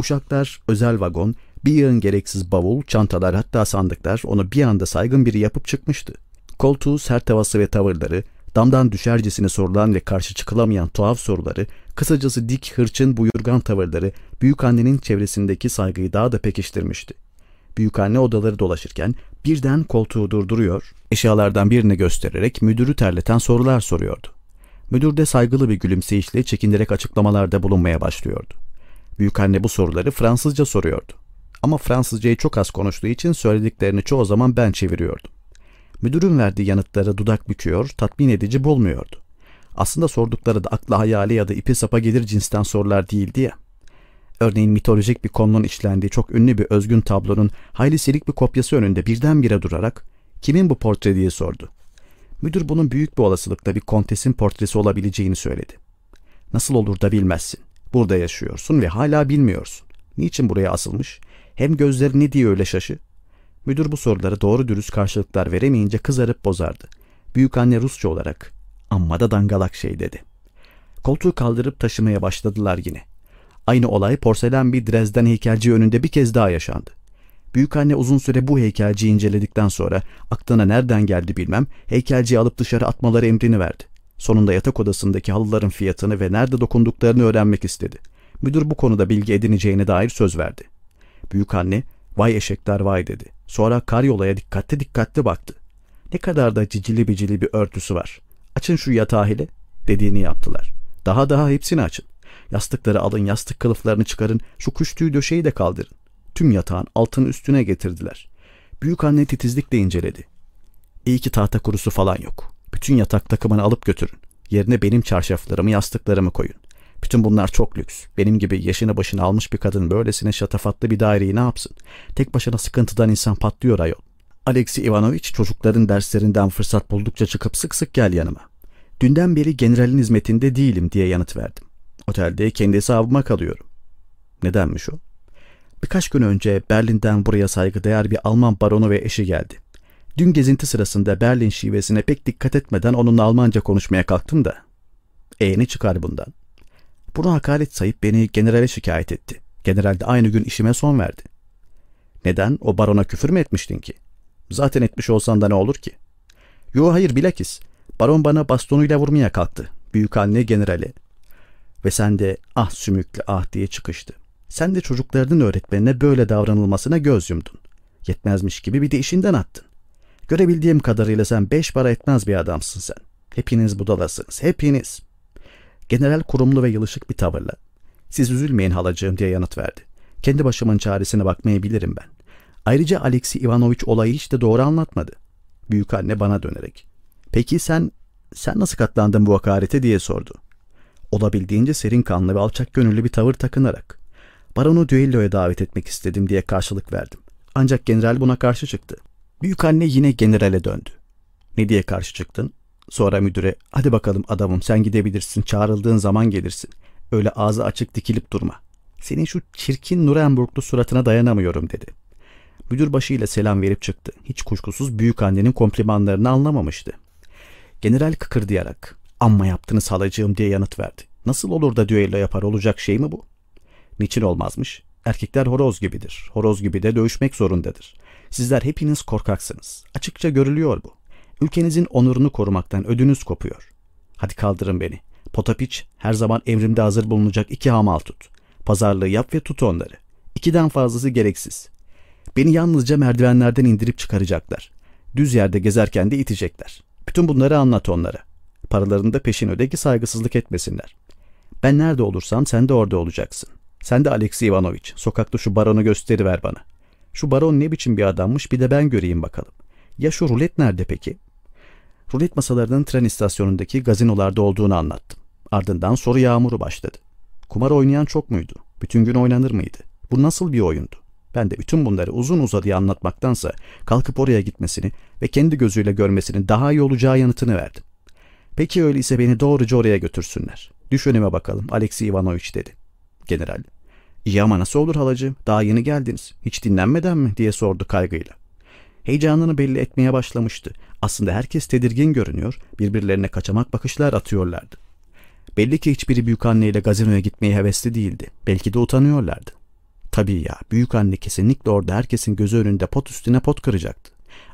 Uşaklar, özel vagon, bir yığın gereksiz bavul, çantalar hatta sandıklar onu bir anda saygın biri yapıp çıkmıştı. Koltuğu, sert havası ve tavırları, damdan düşercesine sorulan ve karşı çıkılamayan tuhaf soruları, kısacası dik, hırçın, buyurgan tavırları büyük annenin çevresindeki saygıyı daha da pekiştirmişti. Büyük anne odaları dolaşırken birden koltuğu durduruyor, eşyalardan birini göstererek müdürü terleten sorular soruyordu. Müdür de saygılı bir gülümseyişle çekinerek açıklamalarda bulunmaya başlıyordu. Büyükanne bu soruları Fransızca soruyordu. Ama Fransızcayı çok az konuştuğu için söylediklerini çoğu zaman ben çeviriyordum. Müdürün verdiği yanıtları dudak büküyor, tatmin edici bulmuyordu. Aslında sordukları da akla hayali ya da ipi sapa gelir cinsten sorular değildi ya. Örneğin mitolojik bir konunun işlendiği çok ünlü bir özgün tablonun hayli silik bir kopyası önünde birdenbire durarak kimin bu portre diye sordu. Müdür bunun büyük bir olasılıkla bir kontesin portresi olabileceğini söyledi. Nasıl olur da bilmezsin. Burada yaşıyorsun ve hala bilmiyorsun. Niçin buraya asılmış? Hem gözleri ne diye öyle şaşı? Müdür bu soruları doğru dürüst karşılıklar veremeyince kızarıp bozardı. Büyük anne Rusça olarak amma da dangalak şey dedi. Koltuğu kaldırıp taşımaya başladılar yine. Aynı olay porselen bir Dresden heykelci önünde bir kez daha yaşandı. Büyükanne uzun süre bu heykelciyi inceledikten sonra aklına nereden geldi bilmem heykelciyi alıp dışarı atmaları emrini verdi. Sonunda yatak odasındaki halıların fiyatını ve nerede dokunduklarını öğrenmek istedi. Müdür bu konuda bilgi edineceğine dair söz verdi. Büyükanne vay eşekler vay dedi. Sonra karyolaya dikkatli dikkatli baktı. Ne kadar da cicili bicili bir örtüsü var. Açın şu yatağı hele dediğini yaptılar. Daha daha hepsini açın. Yastıkları alın, yastık kılıflarını çıkarın, şu kuş tüyü döşeyi de kaldırın tüm yatağın altını üstüne getirdiler. Büyük anne titizlikle inceledi. İyi ki tahta kurusu falan yok. Bütün yatak takımını alıp götürün. Yerine benim çarşaflarımı, yastıklarımı koyun. Bütün bunlar çok lüks. Benim gibi yaşını başına almış bir kadın böylesine şatafatlı bir daireyi ne yapsın? Tek başına sıkıntıdan insan patlıyor ayol. Alexey Ivanoviç çocukların derslerinden fırsat buldukça çıkıp sık sık gel yanıma. Dünden beri generalin hizmetinde değilim diye yanıt verdim. Otelde kendi hesabıma kalıyorum. Nedenmiş o? Birkaç gün önce Berlin'den buraya saygıdeğer bir Alman baronu ve eşi geldi. Dün gezinti sırasında Berlin şivesine pek dikkat etmeden onunla Almanca konuşmaya kalktım da. E ne çıkar bundan? Bunu hakaret sayıp beni generale şikayet etti. General de aynı gün işime son verdi. Neden? O barona küfür mü etmiştin ki? Zaten etmiş olsan da ne olur ki? Yo hayır bilakis. Baron bana bastonuyla vurmaya kalktı. Büyük anne generale. Ve sen de ah sümüklü ah diye çıkıştı. Sen de çocuklarının öğretmenine böyle davranılmasına göz yumdun. Yetmezmiş gibi bir de işinden attın. Görebildiğim kadarıyla sen beş para etmez bir adamsın sen. Hepiniz budalasınız, hepiniz. General kurumlu ve yılışık bir tavırla. Siz üzülmeyin halacığım diye yanıt verdi. Kendi başımın çaresine bakmayı bilirim ben. Ayrıca Alexey Ivanoviç olayı hiç de doğru anlatmadı. Büyük anne bana dönerek. Peki sen, sen nasıl katlandın bu hakarete diye sordu. Olabildiğince serin kanlı ve alçak gönüllü bir tavır takınarak. Baronu düelloya davet etmek istedim diye karşılık verdim. Ancak general buna karşı çıktı. Büyük anne yine generale döndü. Ne diye karşı çıktın? Sonra müdüre hadi bakalım adamım sen gidebilirsin çağrıldığın zaman gelirsin. Öyle ağzı açık dikilip durma. Senin şu çirkin Nuremberglu suratına dayanamıyorum dedi. Müdür başıyla selam verip çıktı. Hiç kuşkusuz büyük annenin komplimanlarını anlamamıştı. General kıkırdayarak amma yaptınız halacığım diye yanıt verdi. Nasıl olur da düello yapar olacak şey mi bu? Niçin olmazmış? Erkekler horoz gibidir. Horoz gibi de dövüşmek zorundadır. Sizler hepiniz korkaksınız. Açıkça görülüyor bu. Ülkenizin onurunu korumaktan ödünüz kopuyor. Hadi kaldırın beni. Potapiç her zaman emrimde hazır bulunacak iki hamal tut. Pazarlığı yap ve tut onları. İkiden fazlası gereksiz. Beni yalnızca merdivenlerden indirip çıkaracaklar. Düz yerde gezerken de itecekler. Bütün bunları anlat onlara. Paralarını da peşin öde ki saygısızlık etmesinler. Ben nerede olursam sen de orada olacaksın. Sen de Alexey Ivanoviç, sokakta şu baronu gösteriver bana. Şu baron ne biçim bir adammış bir de ben göreyim bakalım. Ya şu rulet nerede peki? Rulet masalarının tren istasyonundaki gazinolarda olduğunu anlattım. Ardından soru yağmuru başladı. Kumar oynayan çok muydu? Bütün gün oynanır mıydı? Bu nasıl bir oyundu? Ben de bütün bunları uzun uzadıya anlatmaktansa kalkıp oraya gitmesini ve kendi gözüyle görmesinin daha iyi olacağı yanıtını verdim. Peki öyleyse beni doğruca oraya götürsünler. Düş önüme bakalım Alexey Ivanoviç dedi. General. İyi ama nasıl olur halacığım? Daha yeni geldiniz. Hiç dinlenmeden mi? diye sordu kaygıyla. Heyecanını belli etmeye başlamıştı. Aslında herkes tedirgin görünüyor, birbirlerine kaçamak bakışlar atıyorlardı. Belli ki hiçbiri büyük anneyle gazinoya gitmeye hevesli değildi. Belki de utanıyorlardı. Tabii ya, büyük anne kesinlikle orada herkesin gözü önünde pot üstüne pot kıracaktı.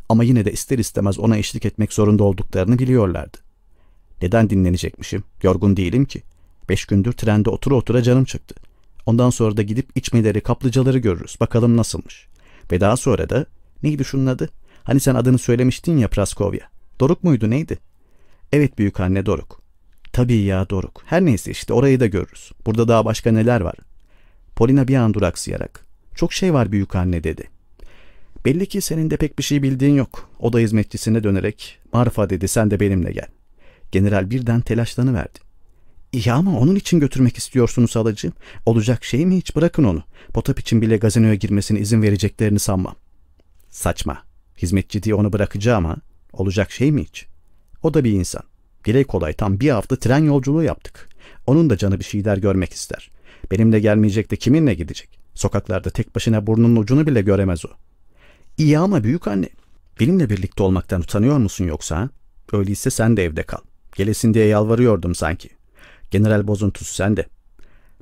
Ama yine de ister istemez ona eşlik etmek zorunda olduklarını biliyorlardı. Neden dinlenecekmişim? Yorgun değilim ki. Beş gündür trende otura otura canım çıktı. Ondan sonra da gidip içmeleri, kaplıcaları görürüz. Bakalım nasılmış. Ve daha sonra da neydi şunun adı? Hani sen adını söylemiştin ya Praskovya. Doruk muydu neydi? Evet büyük anne Doruk. Tabii ya Doruk. Her neyse işte orayı da görürüz. Burada daha başka neler var? Polina bir an duraksayarak. Çok şey var büyük anne dedi. Belli ki senin de pek bir şey bildiğin yok. O da hizmetçisine dönerek Marfa dedi sen de benimle gel. General birden telaşlanıverdi. İyi ama onun için götürmek istiyorsunuz halacığım. Olacak şey mi hiç bırakın onu. Potap için bile gazinoya girmesine izin vereceklerini sanmam. Saçma. Hizmetçi diye onu bırakacağım ha. Olacak şey mi hiç? O da bir insan. Dile kolay tam bir hafta tren yolculuğu yaptık. Onun da canı bir şeyler görmek ister. Benimle gelmeyecek de kiminle gidecek? Sokaklarda tek başına burnunun ucunu bile göremez o. İyi ama büyük anne. Benimle birlikte olmaktan utanıyor musun yoksa? Öyleyse sen de evde kal. Gelesin diye yalvarıyordum sanki. General bozuntusu sende.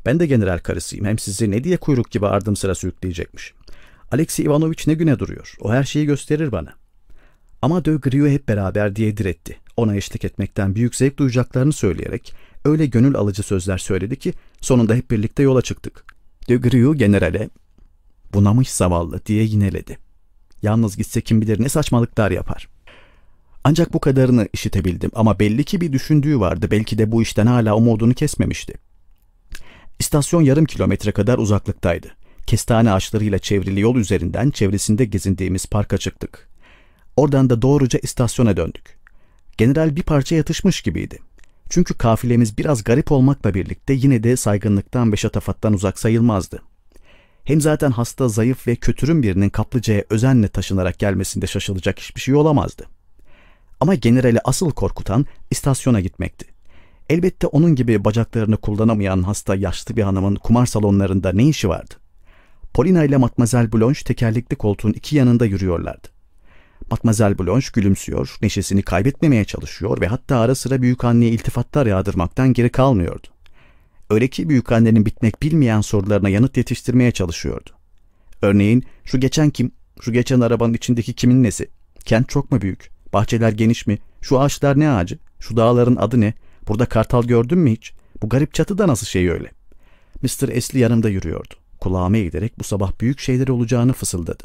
Ben de general karısıyım. Hem sizi ne diye kuyruk gibi ardım sıra sürükleyecekmiş. Alexey Ivanoviç ne güne duruyor. O her şeyi gösterir bana. Ama de Grio hep beraber diye diretti. Ona eşlik etmekten büyük zevk duyacaklarını söyleyerek öyle gönül alıcı sözler söyledi ki sonunda hep birlikte yola çıktık. De Grio generale bunamış zavallı diye yineledi. Yalnız gitse kim bilir ne saçmalıklar yapar. Ancak bu kadarını işitebildim ama belli ki bir düşündüğü vardı. Belki de bu işten hala umudunu kesmemişti. İstasyon yarım kilometre kadar uzaklıktaydı. Kestane ağaçlarıyla çevrili yol üzerinden çevresinde gezindiğimiz parka çıktık. Oradan da doğruca istasyona döndük. General bir parça yatışmış gibiydi. Çünkü kafilemiz biraz garip olmakla birlikte yine de saygınlıktan ve şatafattan uzak sayılmazdı. Hem zaten hasta, zayıf ve kötürüm birinin kaplıcaya özenle taşınarak gelmesinde şaşılacak hiçbir şey olamazdı. Ama generali asıl korkutan istasyona gitmekti. Elbette onun gibi bacaklarını kullanamayan hasta yaşlı bir hanımın kumar salonlarında ne işi vardı? Polina ile Matmazel Blanche tekerlekli koltuğun iki yanında yürüyorlardı. Matmazel Blanche gülümsüyor, neşesini kaybetmemeye çalışıyor ve hatta ara sıra büyük anneye iltifatlar yağdırmaktan geri kalmıyordu. Öyle ki büyük annenin bitmek bilmeyen sorularına yanıt yetiştirmeye çalışıyordu. Örneğin şu geçen kim, şu geçen arabanın içindeki kimin nesi, kent çok mu büyük, bahçeler geniş mi, şu ağaçlar ne ağacı, şu dağların adı ne, burada kartal gördün mü hiç, bu garip çatı da nasıl şey öyle. Mr. Esli yanımda yürüyordu. Kulağıma eğilerek bu sabah büyük şeyler olacağını fısıldadı.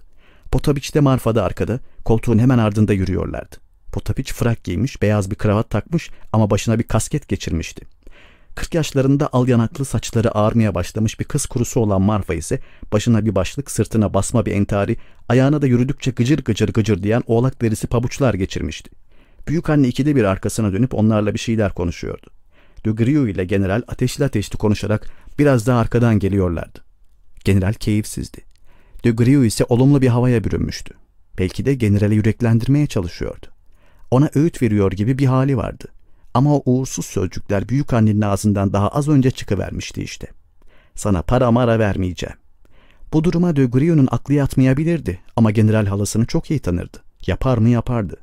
Potapiç de Marfa da arkada, koltuğun hemen ardında yürüyorlardı. Potapiç frak giymiş, beyaz bir kravat takmış ama başına bir kasket geçirmişti. 40 yaşlarında al yanaklı saçları ağarmaya başlamış bir kız kurusu olan Marfa ise başına bir başlık sırtına basma bir entari ayağına da yürüdükçe gıcır gıcır gıcır diyen oğlak derisi pabuçlar geçirmişti. Büyük anne ikide bir arkasına dönüp onlarla bir şeyler konuşuyordu. De Grio ile general ateşli ateşli konuşarak biraz daha arkadan geliyorlardı. General keyifsizdi. De Grio ise olumlu bir havaya bürünmüştü. Belki de generali yüreklendirmeye çalışıyordu. Ona öğüt veriyor gibi bir hali vardı. Ama o uğursuz sözcükler büyük annenin ağzından daha az önce çıkıvermişti işte. Sana para mara vermeyeceğim. Bu duruma de Grio'nun aklı yatmayabilirdi ama general halasını çok iyi tanırdı. Yapar mı yapardı.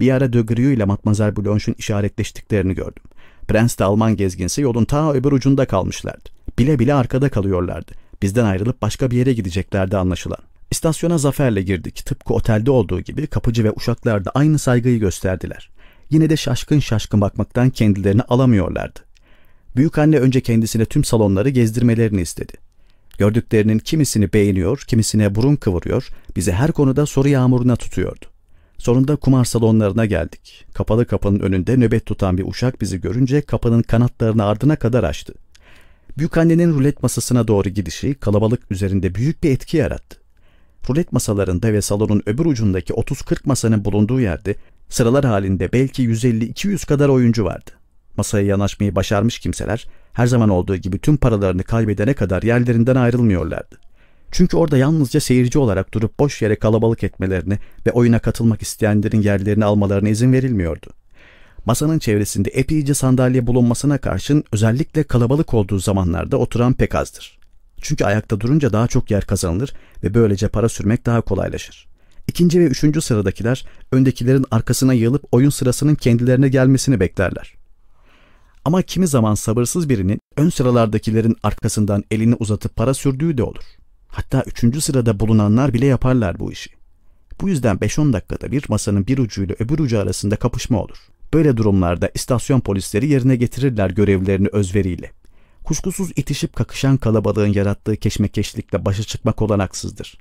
Bir ara de Grio ile Matmazel Blanche'un işaretleştiklerini gördüm. Prens de Alman gezginse yolun ta öbür ucunda kalmışlardı. Bile bile arkada kalıyorlardı. Bizden ayrılıp başka bir yere gideceklerdi anlaşılan. İstasyona zaferle girdik. Tıpkı otelde olduğu gibi kapıcı ve uşaklar da aynı saygıyı gösterdiler. Yine de şaşkın şaşkın bakmaktan kendilerini alamıyorlardı. Büyük anne önce kendisine tüm salonları gezdirmelerini istedi. Gördüklerinin kimisini beğeniyor, kimisine burun kıvırıyor, bizi her konuda soru yağmuruna tutuyordu. Sonunda kumar salonlarına geldik. Kapalı kapının önünde nöbet tutan bir uşak bizi görünce kapının kanatlarını ardına kadar açtı. Büyükannenin rulet masasına doğru gidişi kalabalık üzerinde büyük bir etki yarattı. Rulet masalarında ve salonun öbür ucundaki 30-40 masanın bulunduğu yerde sıralar halinde belki 150-200 kadar oyuncu vardı. Masaya yanaşmayı başarmış kimseler her zaman olduğu gibi tüm paralarını kaybedene kadar yerlerinden ayrılmıyorlardı. Çünkü orada yalnızca seyirci olarak durup boş yere kalabalık etmelerine ve oyuna katılmak isteyenlerin yerlerini almalarına izin verilmiyordu. Masanın çevresinde epeyce sandalye bulunmasına karşın özellikle kalabalık olduğu zamanlarda oturan pek azdır. Çünkü ayakta durunca daha çok yer kazanılır ve böylece para sürmek daha kolaylaşır. İkinci ve üçüncü sıradakiler öndekilerin arkasına yığılıp oyun sırasının kendilerine gelmesini beklerler. Ama kimi zaman sabırsız birinin ön sıralardakilerin arkasından elini uzatıp para sürdüğü de olur. Hatta üçüncü sırada bulunanlar bile yaparlar bu işi. Bu yüzden 5-10 dakikada bir masanın bir ucuyla öbür ucu arasında kapışma olur. Böyle durumlarda istasyon polisleri yerine getirirler görevlerini özveriyle. Kuşkusuz itişip kakışan kalabalığın yarattığı keşmekeşlikle başa çıkmak olanaksızdır.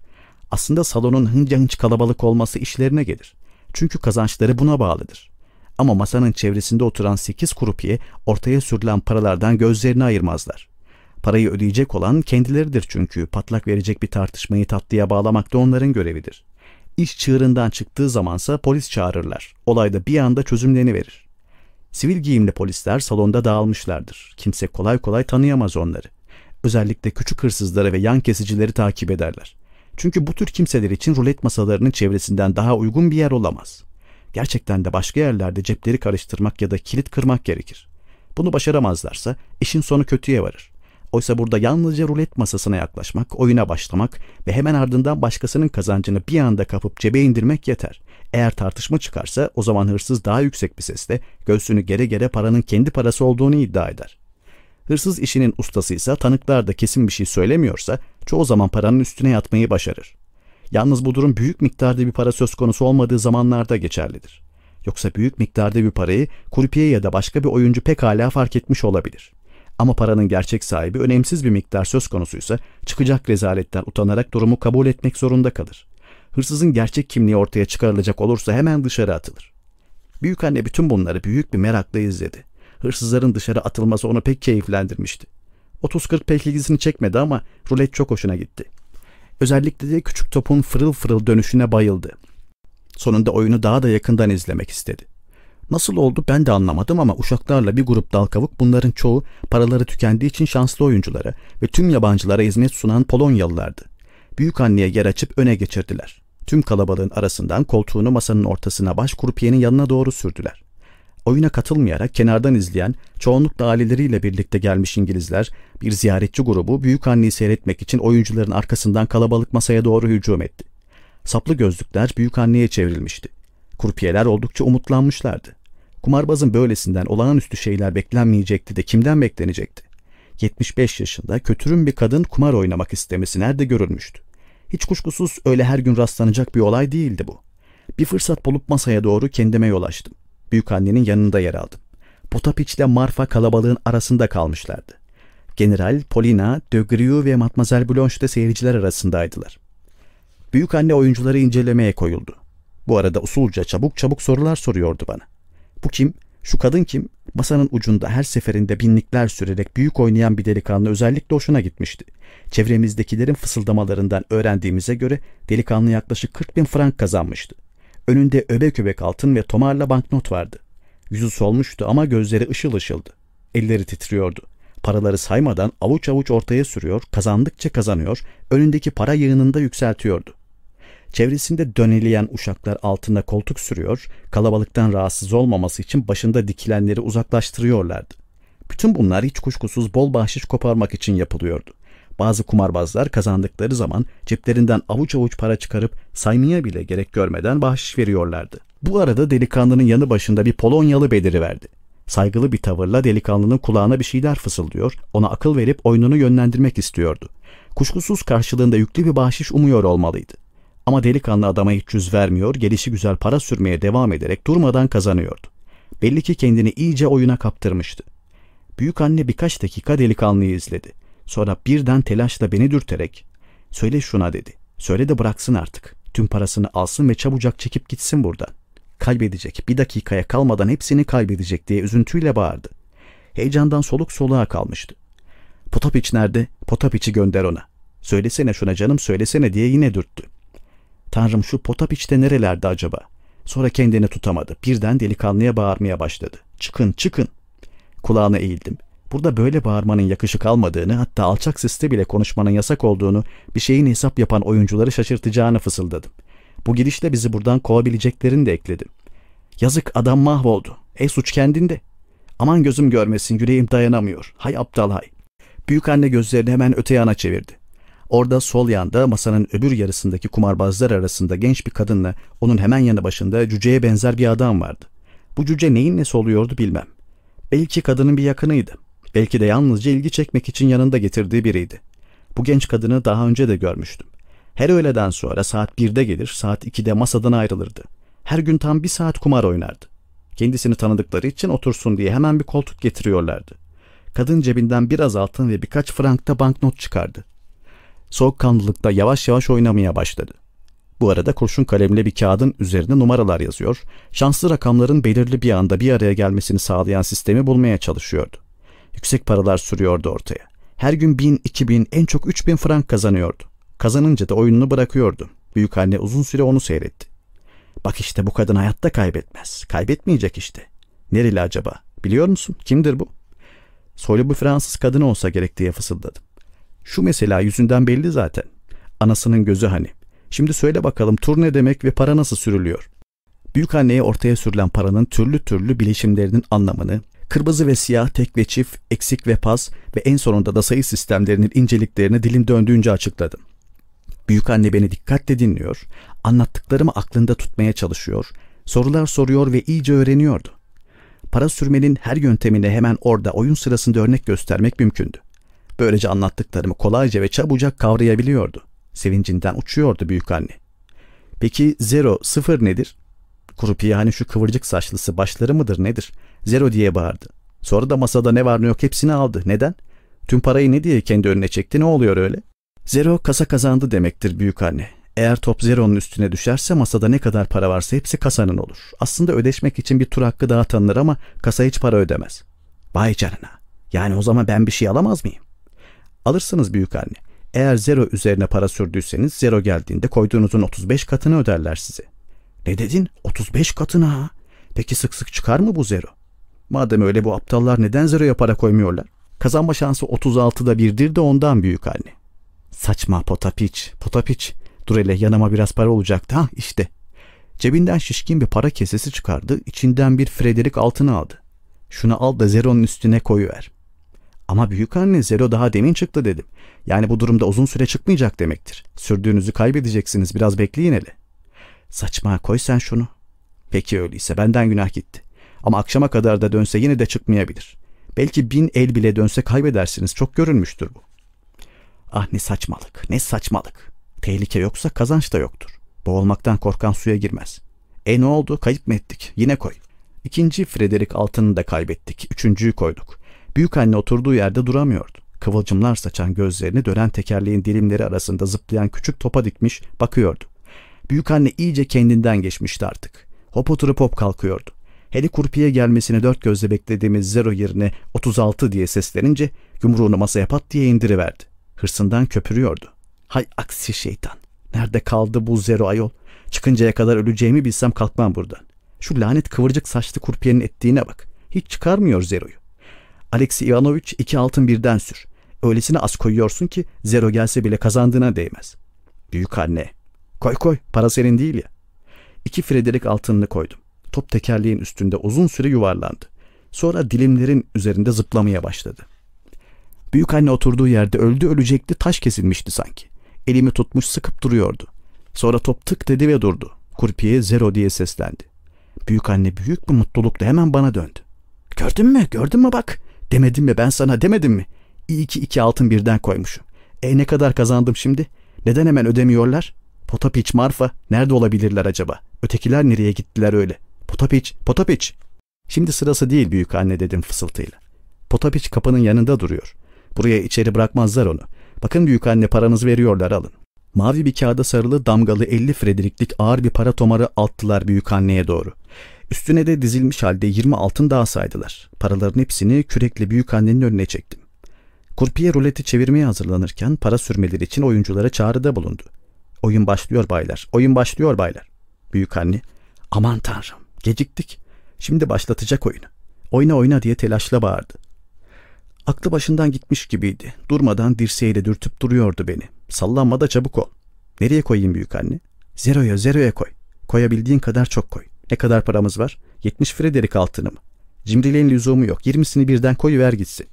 Aslında salonun hınca hınç kalabalık olması işlerine gelir. Çünkü kazançları buna bağlıdır. Ama masanın çevresinde oturan sekiz kurupiye ortaya sürülen paralardan gözlerini ayırmazlar. Parayı ödeyecek olan kendileridir çünkü patlak verecek bir tartışmayı tatlıya bağlamak da onların görevidir. İş çığırından çıktığı zamansa polis çağırırlar. Olayda bir anda çözümleniverir. Sivil giyimli polisler salonda dağılmışlardır. Kimse kolay kolay tanıyamaz onları. Özellikle küçük hırsızları ve yan kesicileri takip ederler. Çünkü bu tür kimseler için rulet masalarının çevresinden daha uygun bir yer olamaz. Gerçekten de başka yerlerde cepleri karıştırmak ya da kilit kırmak gerekir. Bunu başaramazlarsa işin sonu kötüye varır. Oysa burada yalnızca rulet masasına yaklaşmak, oyuna başlamak ve hemen ardından başkasının kazancını bir anda kapıp cebe indirmek yeter. Eğer tartışma çıkarsa o zaman hırsız daha yüksek bir sesle göğsünü gere gere paranın kendi parası olduğunu iddia eder. Hırsız işinin ustasıysa tanıklar da kesin bir şey söylemiyorsa çoğu zaman paranın üstüne yatmayı başarır. Yalnız bu durum büyük miktarda bir para söz konusu olmadığı zamanlarda geçerlidir. Yoksa büyük miktarda bir parayı kurpiye ya da başka bir oyuncu pekala fark etmiş olabilir. Ama paranın gerçek sahibi önemsiz bir miktar söz konusuysa çıkacak rezaletten utanarak durumu kabul etmek zorunda kalır. Hırsızın gerçek kimliği ortaya çıkarılacak olursa hemen dışarı atılır. Büyük anne bütün bunları büyük bir merakla izledi. Hırsızların dışarı atılması onu pek keyiflendirmişti. 30-40 pek ilgisini çekmedi ama rulet çok hoşuna gitti. Özellikle de küçük topun fırıl fırıl dönüşüne bayıldı. Sonunda oyunu daha da yakından izlemek istedi. Nasıl oldu ben de anlamadım ama uşaklarla bir grup dal bunların çoğu paraları tükendiği için şanslı oyunculara ve tüm yabancılara hizmet sunan Polonyalılardı. Büyük anneye yer açıp öne geçirdiler. Tüm kalabalığın arasından koltuğunu masanın ortasına baş kurpiyenin yanına doğru sürdüler. Oyuna katılmayarak kenardan izleyen, çoğunlukla aileleriyle birlikte gelmiş İngilizler, bir ziyaretçi grubu büyük anneyi seyretmek için oyuncuların arkasından kalabalık masaya doğru hücum etti. Saplı gözlükler büyük anneye çevrilmişti. Kurpiyeler oldukça umutlanmışlardı. Kumarbazın böylesinden olağanüstü şeyler beklenmeyecekti de kimden beklenecekti? 75 yaşında kötürüm bir kadın kumar oynamak istemesi nerede görülmüştü? Hiç kuşkusuz öyle her gün rastlanacak bir olay değildi bu. Bir fırsat bulup masaya doğru kendime yol açtım. Büyük annenin yanında yer aldım. Potapiç ile Marfa kalabalığın arasında kalmışlardı. General, Polina, De Grieux ve Matmazel Blanche de seyirciler arasındaydılar. Büyük anne oyuncuları incelemeye koyuldu. Bu arada usulca çabuk çabuk sorular soruyordu bana. Bu kim? Şu kadın kim? Masanın ucunda her seferinde binlikler sürerek büyük oynayan bir delikanlı özellikle hoşuna gitmişti. Çevremizdekilerin fısıldamalarından öğrendiğimize göre delikanlı yaklaşık 40 bin frank kazanmıştı. Önünde öbek öbek altın ve tomarla banknot vardı. Yüzü solmuştu ama gözleri ışıl ışıldı. Elleri titriyordu. Paraları saymadan avuç avuç ortaya sürüyor, kazandıkça kazanıyor, önündeki para yığınında yükseltiyordu. Çevresinde döneleyen uşaklar altında koltuk sürüyor, kalabalıktan rahatsız olmaması için başında dikilenleri uzaklaştırıyorlardı. Bütün bunlar hiç kuşkusuz bol bahşiş koparmak için yapılıyordu. Bazı kumarbazlar kazandıkları zaman ceplerinden avuç avuç para çıkarıp saymaya bile gerek görmeden bahşiş veriyorlardı. Bu arada delikanlının yanı başında bir Polonyalı bediri verdi. Saygılı bir tavırla delikanlının kulağına bir şeyler fısıldıyor, ona akıl verip oyununu yönlendirmek istiyordu. Kuşkusuz karşılığında yüklü bir bahşiş umuyor olmalıydı. Ama delikanlı adama hiç yüz vermiyor, gelişi güzel para sürmeye devam ederek durmadan kazanıyordu. Belli ki kendini iyice oyuna kaptırmıştı. Büyük anne birkaç dakika delikanlıyı izledi. Sonra birden telaşla beni dürterek ''Söyle şuna'' dedi. ''Söyle de bıraksın artık. Tüm parasını alsın ve çabucak çekip gitsin buradan. Kaybedecek. Bir dakikaya kalmadan hepsini kaybedecek.'' diye üzüntüyle bağırdı. Heyecandan soluk soluğa kalmıştı. ''Potapiç nerede? Potapiç'i gönder ona. Söylesene şuna canım söylesene.'' diye yine dürttü. Tanrım şu Potapiç'te nerelerde acaba? Sonra kendini tutamadı. Birden delikanlıya bağırmaya başladı. Çıkın çıkın. Kulağına eğildim. Burada böyle bağırmanın yakışık almadığını hatta alçak sesle bile konuşmanın yasak olduğunu bir şeyin hesap yapan oyuncuları şaşırtacağını fısıldadım. Bu girişle bizi buradan kovabileceklerini de ekledim. Yazık adam mahvoldu. E suç kendinde. Aman gözüm görmesin yüreğim dayanamıyor. Hay aptal hay. Büyük anne gözlerini hemen öte yana çevirdi. Orada sol yanda masanın öbür yarısındaki kumarbazlar arasında genç bir kadınla onun hemen yanı başında cüceye benzer bir adam vardı. Bu cüce neyin nesi oluyordu bilmem. Belki kadının bir yakınıydı. Belki de yalnızca ilgi çekmek için yanında getirdiği biriydi. Bu genç kadını daha önce de görmüştüm. Her öğleden sonra saat 1'de gelir, saat 2'de masadan ayrılırdı. Her gün tam bir saat kumar oynardı. Kendisini tanıdıkları için otursun diye hemen bir koltuk getiriyorlardı. Kadın cebinden biraz altın ve birkaç frankta banknot çıkardı. Soğukkanlılıkta yavaş yavaş oynamaya başladı. Bu arada kurşun kalemle bir kağıdın üzerine numaralar yazıyor, şanslı rakamların belirli bir anda bir araya gelmesini sağlayan sistemi bulmaya çalışıyordu. Yüksek paralar sürüyordu ortaya. Her gün bin, iki bin, en çok üç bin frank kazanıyordu. Kazanınca da oyununu bırakıyordu. Büyük anne uzun süre onu seyretti. Bak işte bu kadın hayatta kaybetmez. Kaybetmeyecek işte. Nereli acaba? Biliyor musun? Kimdir bu? Soylu bir Fransız kadın olsa gerek diye fısıldadım. Şu mesela yüzünden belli zaten. Anasının gözü hani. Şimdi söyle bakalım tur ne demek ve para nasıl sürülüyor? Büyük anneye ortaya sürülen paranın türlü türlü bileşimlerinin anlamını, kırmızı ve siyah, tek ve çift, eksik ve pas ve en sonunda da sayı sistemlerinin inceliklerini dilim döndüğünce açıkladım. Büyük anne beni dikkatle dinliyor, anlattıklarımı aklında tutmaya çalışıyor, sorular soruyor ve iyice öğreniyordu. Para sürmenin her yöntemine hemen orada oyun sırasında örnek göstermek mümkündü. Böylece anlattıklarımı kolayca ve çabucak kavrayabiliyordu. Sevincinden uçuyordu büyük anne. Peki zero, sıfır nedir? Kurupiye hani şu kıvırcık saçlısı başları mıdır nedir? Zero diye bağırdı. Sonra da masada ne var ne yok hepsini aldı. Neden? Tüm parayı ne diye kendi önüne çekti ne oluyor öyle? Zero kasa kazandı demektir büyük anne. Eğer top zeronun üstüne düşerse masada ne kadar para varsa hepsi kasanın olur. Aslında ödeşmek için bir tur hakkı daha tanınır ama kasa hiç para ödemez. Vay canına. Yani o zaman ben bir şey alamaz mıyım? Alırsınız büyük anne. Eğer zero üzerine para sürdüyseniz zero geldiğinde koyduğunuzun 35 katını öderler size. Ne dedin? 35 katına ha. Peki sık sık çıkar mı bu zero? Madem öyle bu aptallar neden zeroya para koymuyorlar? Kazanma şansı 36'da birdir de ondan büyük anne. Saçma potapiç, potapiç. Dur hele yanıma biraz para olacaktı ha işte. Cebinden şişkin bir para kesesi çıkardı, içinden bir Frederick altını aldı. Şunu al da zeronun üstüne koyuver. Ama büyük anne zero daha demin çıktı dedim. Yani bu durumda uzun süre çıkmayacak demektir. Sürdüğünüzü kaybedeceksiniz biraz bekleyin hele. Saçma koy sen şunu. Peki öyleyse benden günah gitti. Ama akşama kadar da dönse yine de çıkmayabilir. Belki bin el bile dönse kaybedersiniz. Çok görünmüştür bu. Ah ne saçmalık, ne saçmalık. Tehlike yoksa kazanç da yoktur. Boğulmaktan korkan suya girmez. E ne oldu? Kayıp mı ettik? Yine koy. İkinci Frederick altını da kaybettik. Üçüncüyü koyduk. Büyük anne oturduğu yerde duramıyordu. Kıvılcımlar saçan gözlerini dönen tekerleğin dilimleri arasında zıplayan küçük topa dikmiş bakıyordu. Büyük anne iyice kendinden geçmişti artık. Hop oturup hop kalkıyordu. Hele kurpiye gelmesini dört gözle beklediğimiz zero yerine 36 diye seslenince yumruğunu masaya pat diye indiriverdi. Hırsından köpürüyordu. Hay aksi şeytan. Nerede kaldı bu zero ayol? Çıkıncaya kadar öleceğimi bilsem kalkmam buradan. Şu lanet kıvırcık saçlı kurpiyenin ettiğine bak. Hiç çıkarmıyor zeroyu. Alexey Ivanoviç iki altın birden sür. Öylesine az koyuyorsun ki zero gelse bile kazandığına değmez. Büyük anne. Koy koy para senin değil ya. İki Frederick altınını koydum. Top tekerleğin üstünde uzun süre yuvarlandı. Sonra dilimlerin üzerinde zıplamaya başladı. Büyük anne oturduğu yerde öldü ölecekti taş kesilmişti sanki. Elimi tutmuş sıkıp duruyordu. Sonra top tık dedi ve durdu. Kurpiye zero diye seslendi. Büyük anne büyük bir mutlulukla hemen bana döndü. Gördün mü gördün mü bak. Demedim mi ben sana demedim mi? İyi ki iki altın birden koymuşum. E ne kadar kazandım şimdi? Neden hemen ödemiyorlar? Potapiç, Marfa nerede olabilirler acaba? Ötekiler nereye gittiler öyle? Potapiç, Potapiç. Şimdi sırası değil büyük anne dedim fısıltıyla. Potapiç kapının yanında duruyor. Buraya içeri bırakmazlar onu. Bakın büyük anne paranızı veriyorlar alın. Mavi bir kağıda sarılı damgalı 50 Frederiklik ağır bir para tomarı attılar büyük anneye doğru. Üstüne de dizilmiş halde 20 altın daha saydılar. Paraların hepsini kürekle büyük annenin önüne çektim. Kurpiye ruleti çevirmeye hazırlanırken para sürmeleri için oyunculara çağrıda bulundu. Oyun başlıyor baylar, oyun başlıyor baylar. Büyük anne, aman tanrım geciktik. Şimdi başlatacak oyunu. Oyna oyna diye telaşla bağırdı. Aklı başından gitmiş gibiydi. Durmadan dirseğiyle dürtüp duruyordu beni. Sallanma da çabuk ol. Nereye koyayım büyük anne? Zeroya, zeroya koy. Koyabildiğin kadar çok koy. Ne kadar paramız var? 70 Frederik altını mı? Cimriliğin lüzumu yok. 20'sini birden koyuver gitsin.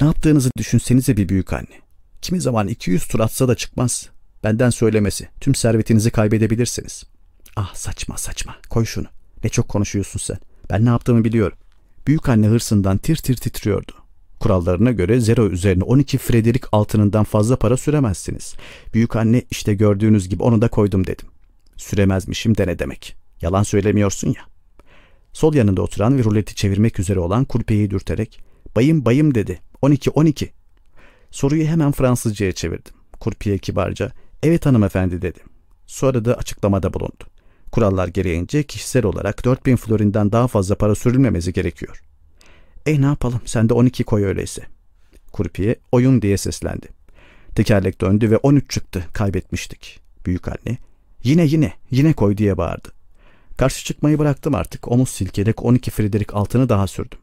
Ne yaptığınızı düşünsenize bir büyük anne. Kimi zaman 200 tur atsa da çıkmaz. Benden söylemesi. Tüm servetinizi kaybedebilirsiniz. Ah saçma saçma. Koy şunu. Ne çok konuşuyorsun sen. Ben ne yaptığımı biliyorum. Büyük anne hırsından tir tir titriyordu. Kurallarına göre zero üzerine 12 Frederik altınından fazla para süremezsiniz. Büyük anne işte gördüğünüz gibi onu da koydum dedim. Süremezmişim de ne demek. Yalan söylemiyorsun ya. Sol yanında oturan ve ruleti çevirmek üzere olan kulpeyi dürterek bayım bayım dedi. 12 12. Soruyu hemen Fransızcaya çevirdim. Kurpiye kibarca evet hanımefendi dedi. Sonra da açıklamada bulundu. Kurallar gereğince kişisel olarak 4000 florinden daha fazla para sürülmemesi gerekiyor. E ne yapalım sen de 12 koy öyleyse. Kurpiye oyun diye seslendi. Tekerlek döndü ve 13 çıktı kaybetmiştik. Büyük anne yine yine yine koy diye bağırdı. Karşı çıkmayı bıraktım artık omuz silkelek 12 Friedrich altını daha sürdüm.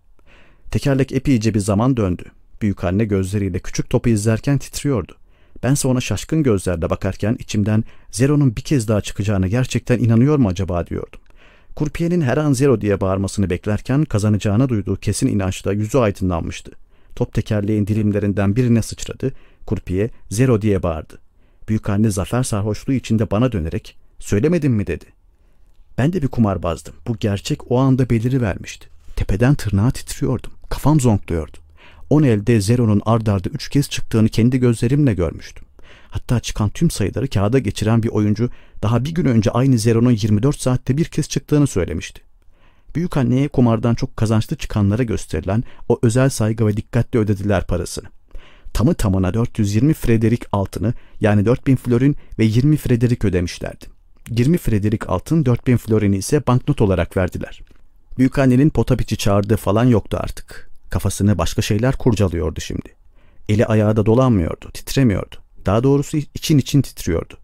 Tekerlek epeyce bir zaman döndü. Büyük anne gözleriyle küçük topu izlerken titriyordu. Bense ona şaşkın gözlerle bakarken içimden Zero'nun bir kez daha çıkacağına gerçekten inanıyor mu acaba diyordum. Kurpiyenin her an Zero diye bağırmasını beklerken kazanacağına duyduğu kesin inançla yüzü aydınlanmıştı. Top tekerleğin dilimlerinden birine sıçradı. Kurpiye Zero diye bağırdı. Büyük anne zafer sarhoşluğu içinde bana dönerek söylemedim mi dedi. Ben de bir kumarbazdım. Bu gerçek o anda beliri vermişti. Tepeden tırnağa titriyordum. Kafam zonkluyordu. On elde Zero'nun ard arda üç kez çıktığını kendi gözlerimle görmüştüm. Hatta çıkan tüm sayıları kağıda geçiren bir oyuncu daha bir gün önce aynı Zero'nun 24 saatte bir kez çıktığını söylemişti. Büyük anneye kumardan çok kazançlı çıkanlara gösterilen o özel saygı ve dikkatle ödediler parasını. Tamı tamına 420 Frederik altını yani 4000 florin ve 20 Frederik ödemişlerdi. 20 Frederik altın 4000 florini ise banknot olarak verdiler. Büyükannenin potapiçi çağırdığı falan yoktu artık. Kafasını başka şeyler kurcalıyordu şimdi. Eli ayağı da dolanmıyordu, titremiyordu. Daha doğrusu için için titriyordu.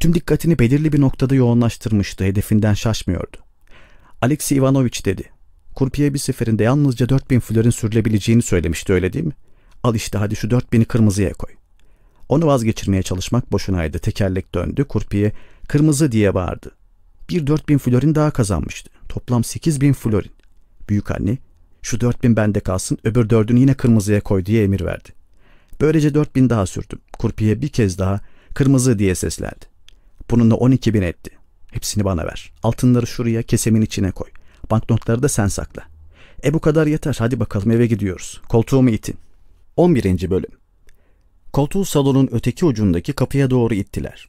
Tüm dikkatini belirli bir noktada yoğunlaştırmıştı, hedefinden şaşmıyordu. Alexey Ivanoviç dedi. Kurpiye bir seferinde yalnızca 4000 florin sürülebileceğini söylemişti öyle değil mi? Al işte hadi şu 4000'i kırmızıya koy. Onu vazgeçirmeye çalışmak boşunaydı. Tekerlek döndü. Kurpiye kırmızı diye bağırdı. Bir 4000 florin daha kazanmıştı. Toplam 8000 florin. Büyük anne şu 4000 bende kalsın öbür dördünü yine kırmızıya koy diye emir verdi. Böylece 4000 daha sürdüm. Kurpiye bir kez daha kırmızı diye seslendi. Bununla 12 bin etti. Hepsini bana ver. Altınları şuraya kesemin içine koy. Banknotları da sen sakla. E bu kadar yeter. Hadi bakalım eve gidiyoruz. Koltuğumu itin. 11. Bölüm Koltuğu salonun öteki ucundaki kapıya doğru ittiler.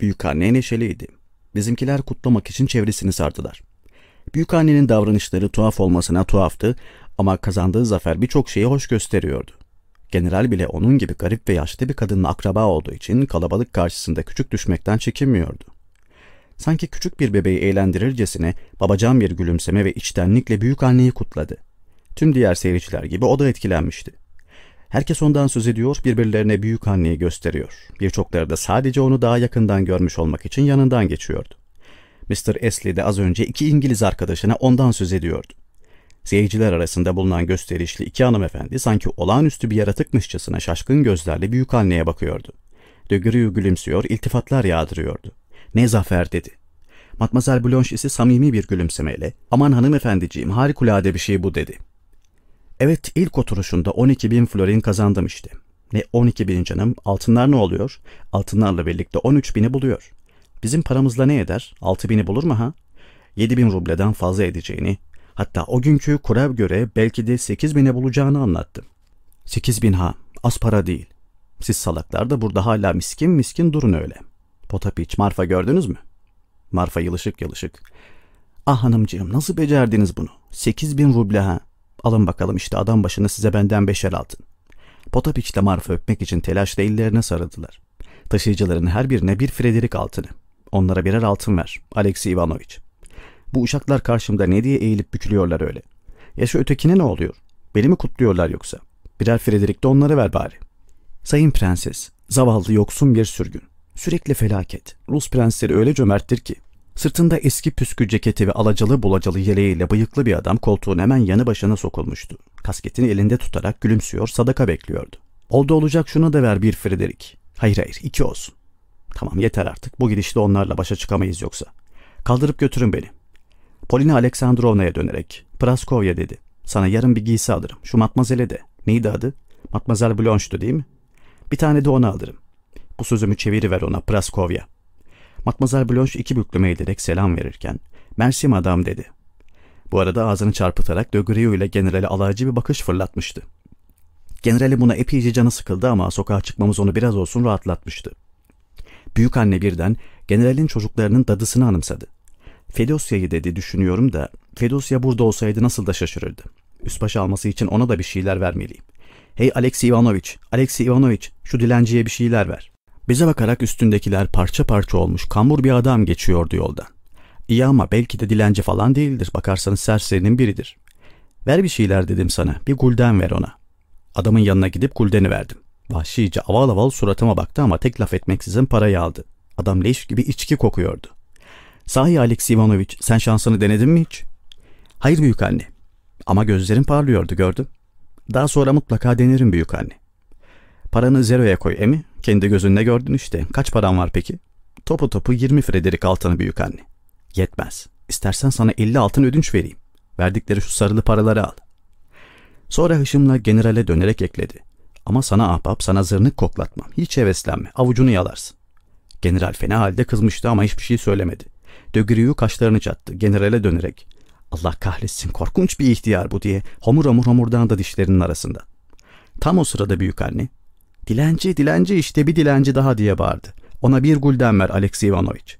Büyük anne neşeliydi. Bizimkiler kutlamak için çevresini sardılar. Büyük annenin davranışları tuhaf olmasına tuhaftı ama kazandığı zafer birçok şeyi hoş gösteriyordu. General bile onun gibi garip ve yaşlı bir kadınla akraba olduğu için kalabalık karşısında küçük düşmekten çekinmiyordu. Sanki küçük bir bebeği eğlendirircesine babacan bir gülümseme ve içtenlikle büyük anneyi kutladı. Tüm diğer seyirciler gibi o da etkilenmişti. Herkes ondan söz ediyor, birbirlerine büyük anneyi gösteriyor. Birçokları da sadece onu daha yakından görmüş olmak için yanından geçiyordu. Mr. Esley de az önce iki İngiliz arkadaşına ondan söz ediyordu. Seyirciler arasında bulunan gösterişli iki hanımefendi sanki olağanüstü bir yaratıkmışçasına şaşkın gözlerle büyük anneye bakıyordu. De Grue gülümsüyor, iltifatlar yağdırıyordu. Ne zafer dedi. Matmazel Blanche ise samimi bir gülümsemeyle aman hanımefendiciğim harikulade bir şey bu dedi. Evet ilk oturuşunda 12 bin florin kazandım işte. Ne 12 bin canım altınlar ne oluyor? Altınlarla birlikte 13 bini buluyor. Bizim paramızla ne eder? 6 bini bulur mu ha? 7 bin rubleden fazla edeceğini hatta o günkü kura göre belki de 8 bine bulacağını anlattı. 8 bin ha az para değil. Siz salaklar da burada hala miskin miskin durun öyle. Potapiç, Marfa gördünüz mü? Marfa yılışık yılışık. Ah hanımcığım nasıl becerdiniz bunu? 8 bin ruble ha. Alın bakalım işte adam başına size benden beşer altın. Potapiç ile Marfa öpmek için telaşla ellerine sarıldılar. Taşıyıcıların her birine bir Frederik altını. Onlara birer altın ver. Alexey Ivanoviç. Bu uşaklar karşımda ne diye eğilip bükülüyorlar öyle. Ya şu ötekine ne oluyor? Beni mi kutluyorlar yoksa? Birer Frederik de onlara ver bari. Sayın prenses, zavallı yoksun bir sürgün. Sürekli felaket. Rus prensleri öyle cömerttir ki. Sırtında eski püskü ceketi ve alacalı bulacalı yeleğiyle bıyıklı bir adam koltuğun hemen yanı başına sokulmuştu. Kasketini elinde tutarak gülümsüyor, sadaka bekliyordu. Oldu olacak şuna da ver bir Frederik. Hayır hayır, iki olsun. Tamam yeter artık. Bu gidişte onlarla başa çıkamayız yoksa. Kaldırıp götürün beni. Polina Aleksandrovna'ya dönerek, Praskovya dedi. Sana yarın bir giysi alırım. Şu matmazele de. Neydi adı? Matmazel Blanche'du değil mi? Bir tane de ona alırım. Bu sözümü çeviriver ona Praskovya. Matmazel Blanche iki büklüme ederek selam verirken, Mersi madam dedi. Bu arada ağzını çarpıtarak Dögrio ile generale alaycı bir bakış fırlatmıştı. Generali buna epeyce canı sıkıldı ama sokağa çıkmamız onu biraz olsun rahatlatmıştı. Büyük anne birden generalin çocuklarının dadısını anımsadı. Fedosya'yı dedi düşünüyorum da Fedosya burada olsaydı nasıl da şaşırırdı. Üstbaş alması için ona da bir şeyler vermeliyim. Hey Alexey Ivanoviç, Alexey Ivanoviç şu dilenciye bir şeyler ver. Bize bakarak üstündekiler parça parça olmuş kambur bir adam geçiyordu yoldan. İyi ama belki de dilenci falan değildir. Bakarsanız serserinin biridir. Ver bir şeyler dedim sana. Bir gulden ver ona. Adamın yanına gidip guldeni verdim. Vahşice aval aval suratıma baktı ama tek laf etmeksizin parayı aldı. Adam leş gibi içki kokuyordu. Sahi Alex Ivanoviç sen şansını denedin mi hiç? Hayır büyük anne. Ama gözlerin parlıyordu gördüm. Daha sonra mutlaka denerim büyük anne. Paranı zeroya koy emi. Kendi gözünle gördün işte. Kaç paran var peki? Topu topu 20 Frederik altını büyük anne. Yetmez. İstersen sana 50 altın ödünç vereyim. Verdikleri şu sarılı paraları al. Sonra hışımla generale dönerek ekledi. Ama sana ahbap sana zırnık koklatmam. Hiç heveslenme. Avucunu yalarsın. General fena halde kızmıştı ama hiçbir şey söylemedi. Dögürüyü kaşlarını çattı. Generale dönerek. Allah kahretsin korkunç bir ihtiyar bu diye homur homur homurdan da dişlerinin arasında. Tam o sırada büyük anne Dilenci, dilenci işte bir dilenci daha diye bağırdı. Ona bir gulden ver Alexey Ivanoviç.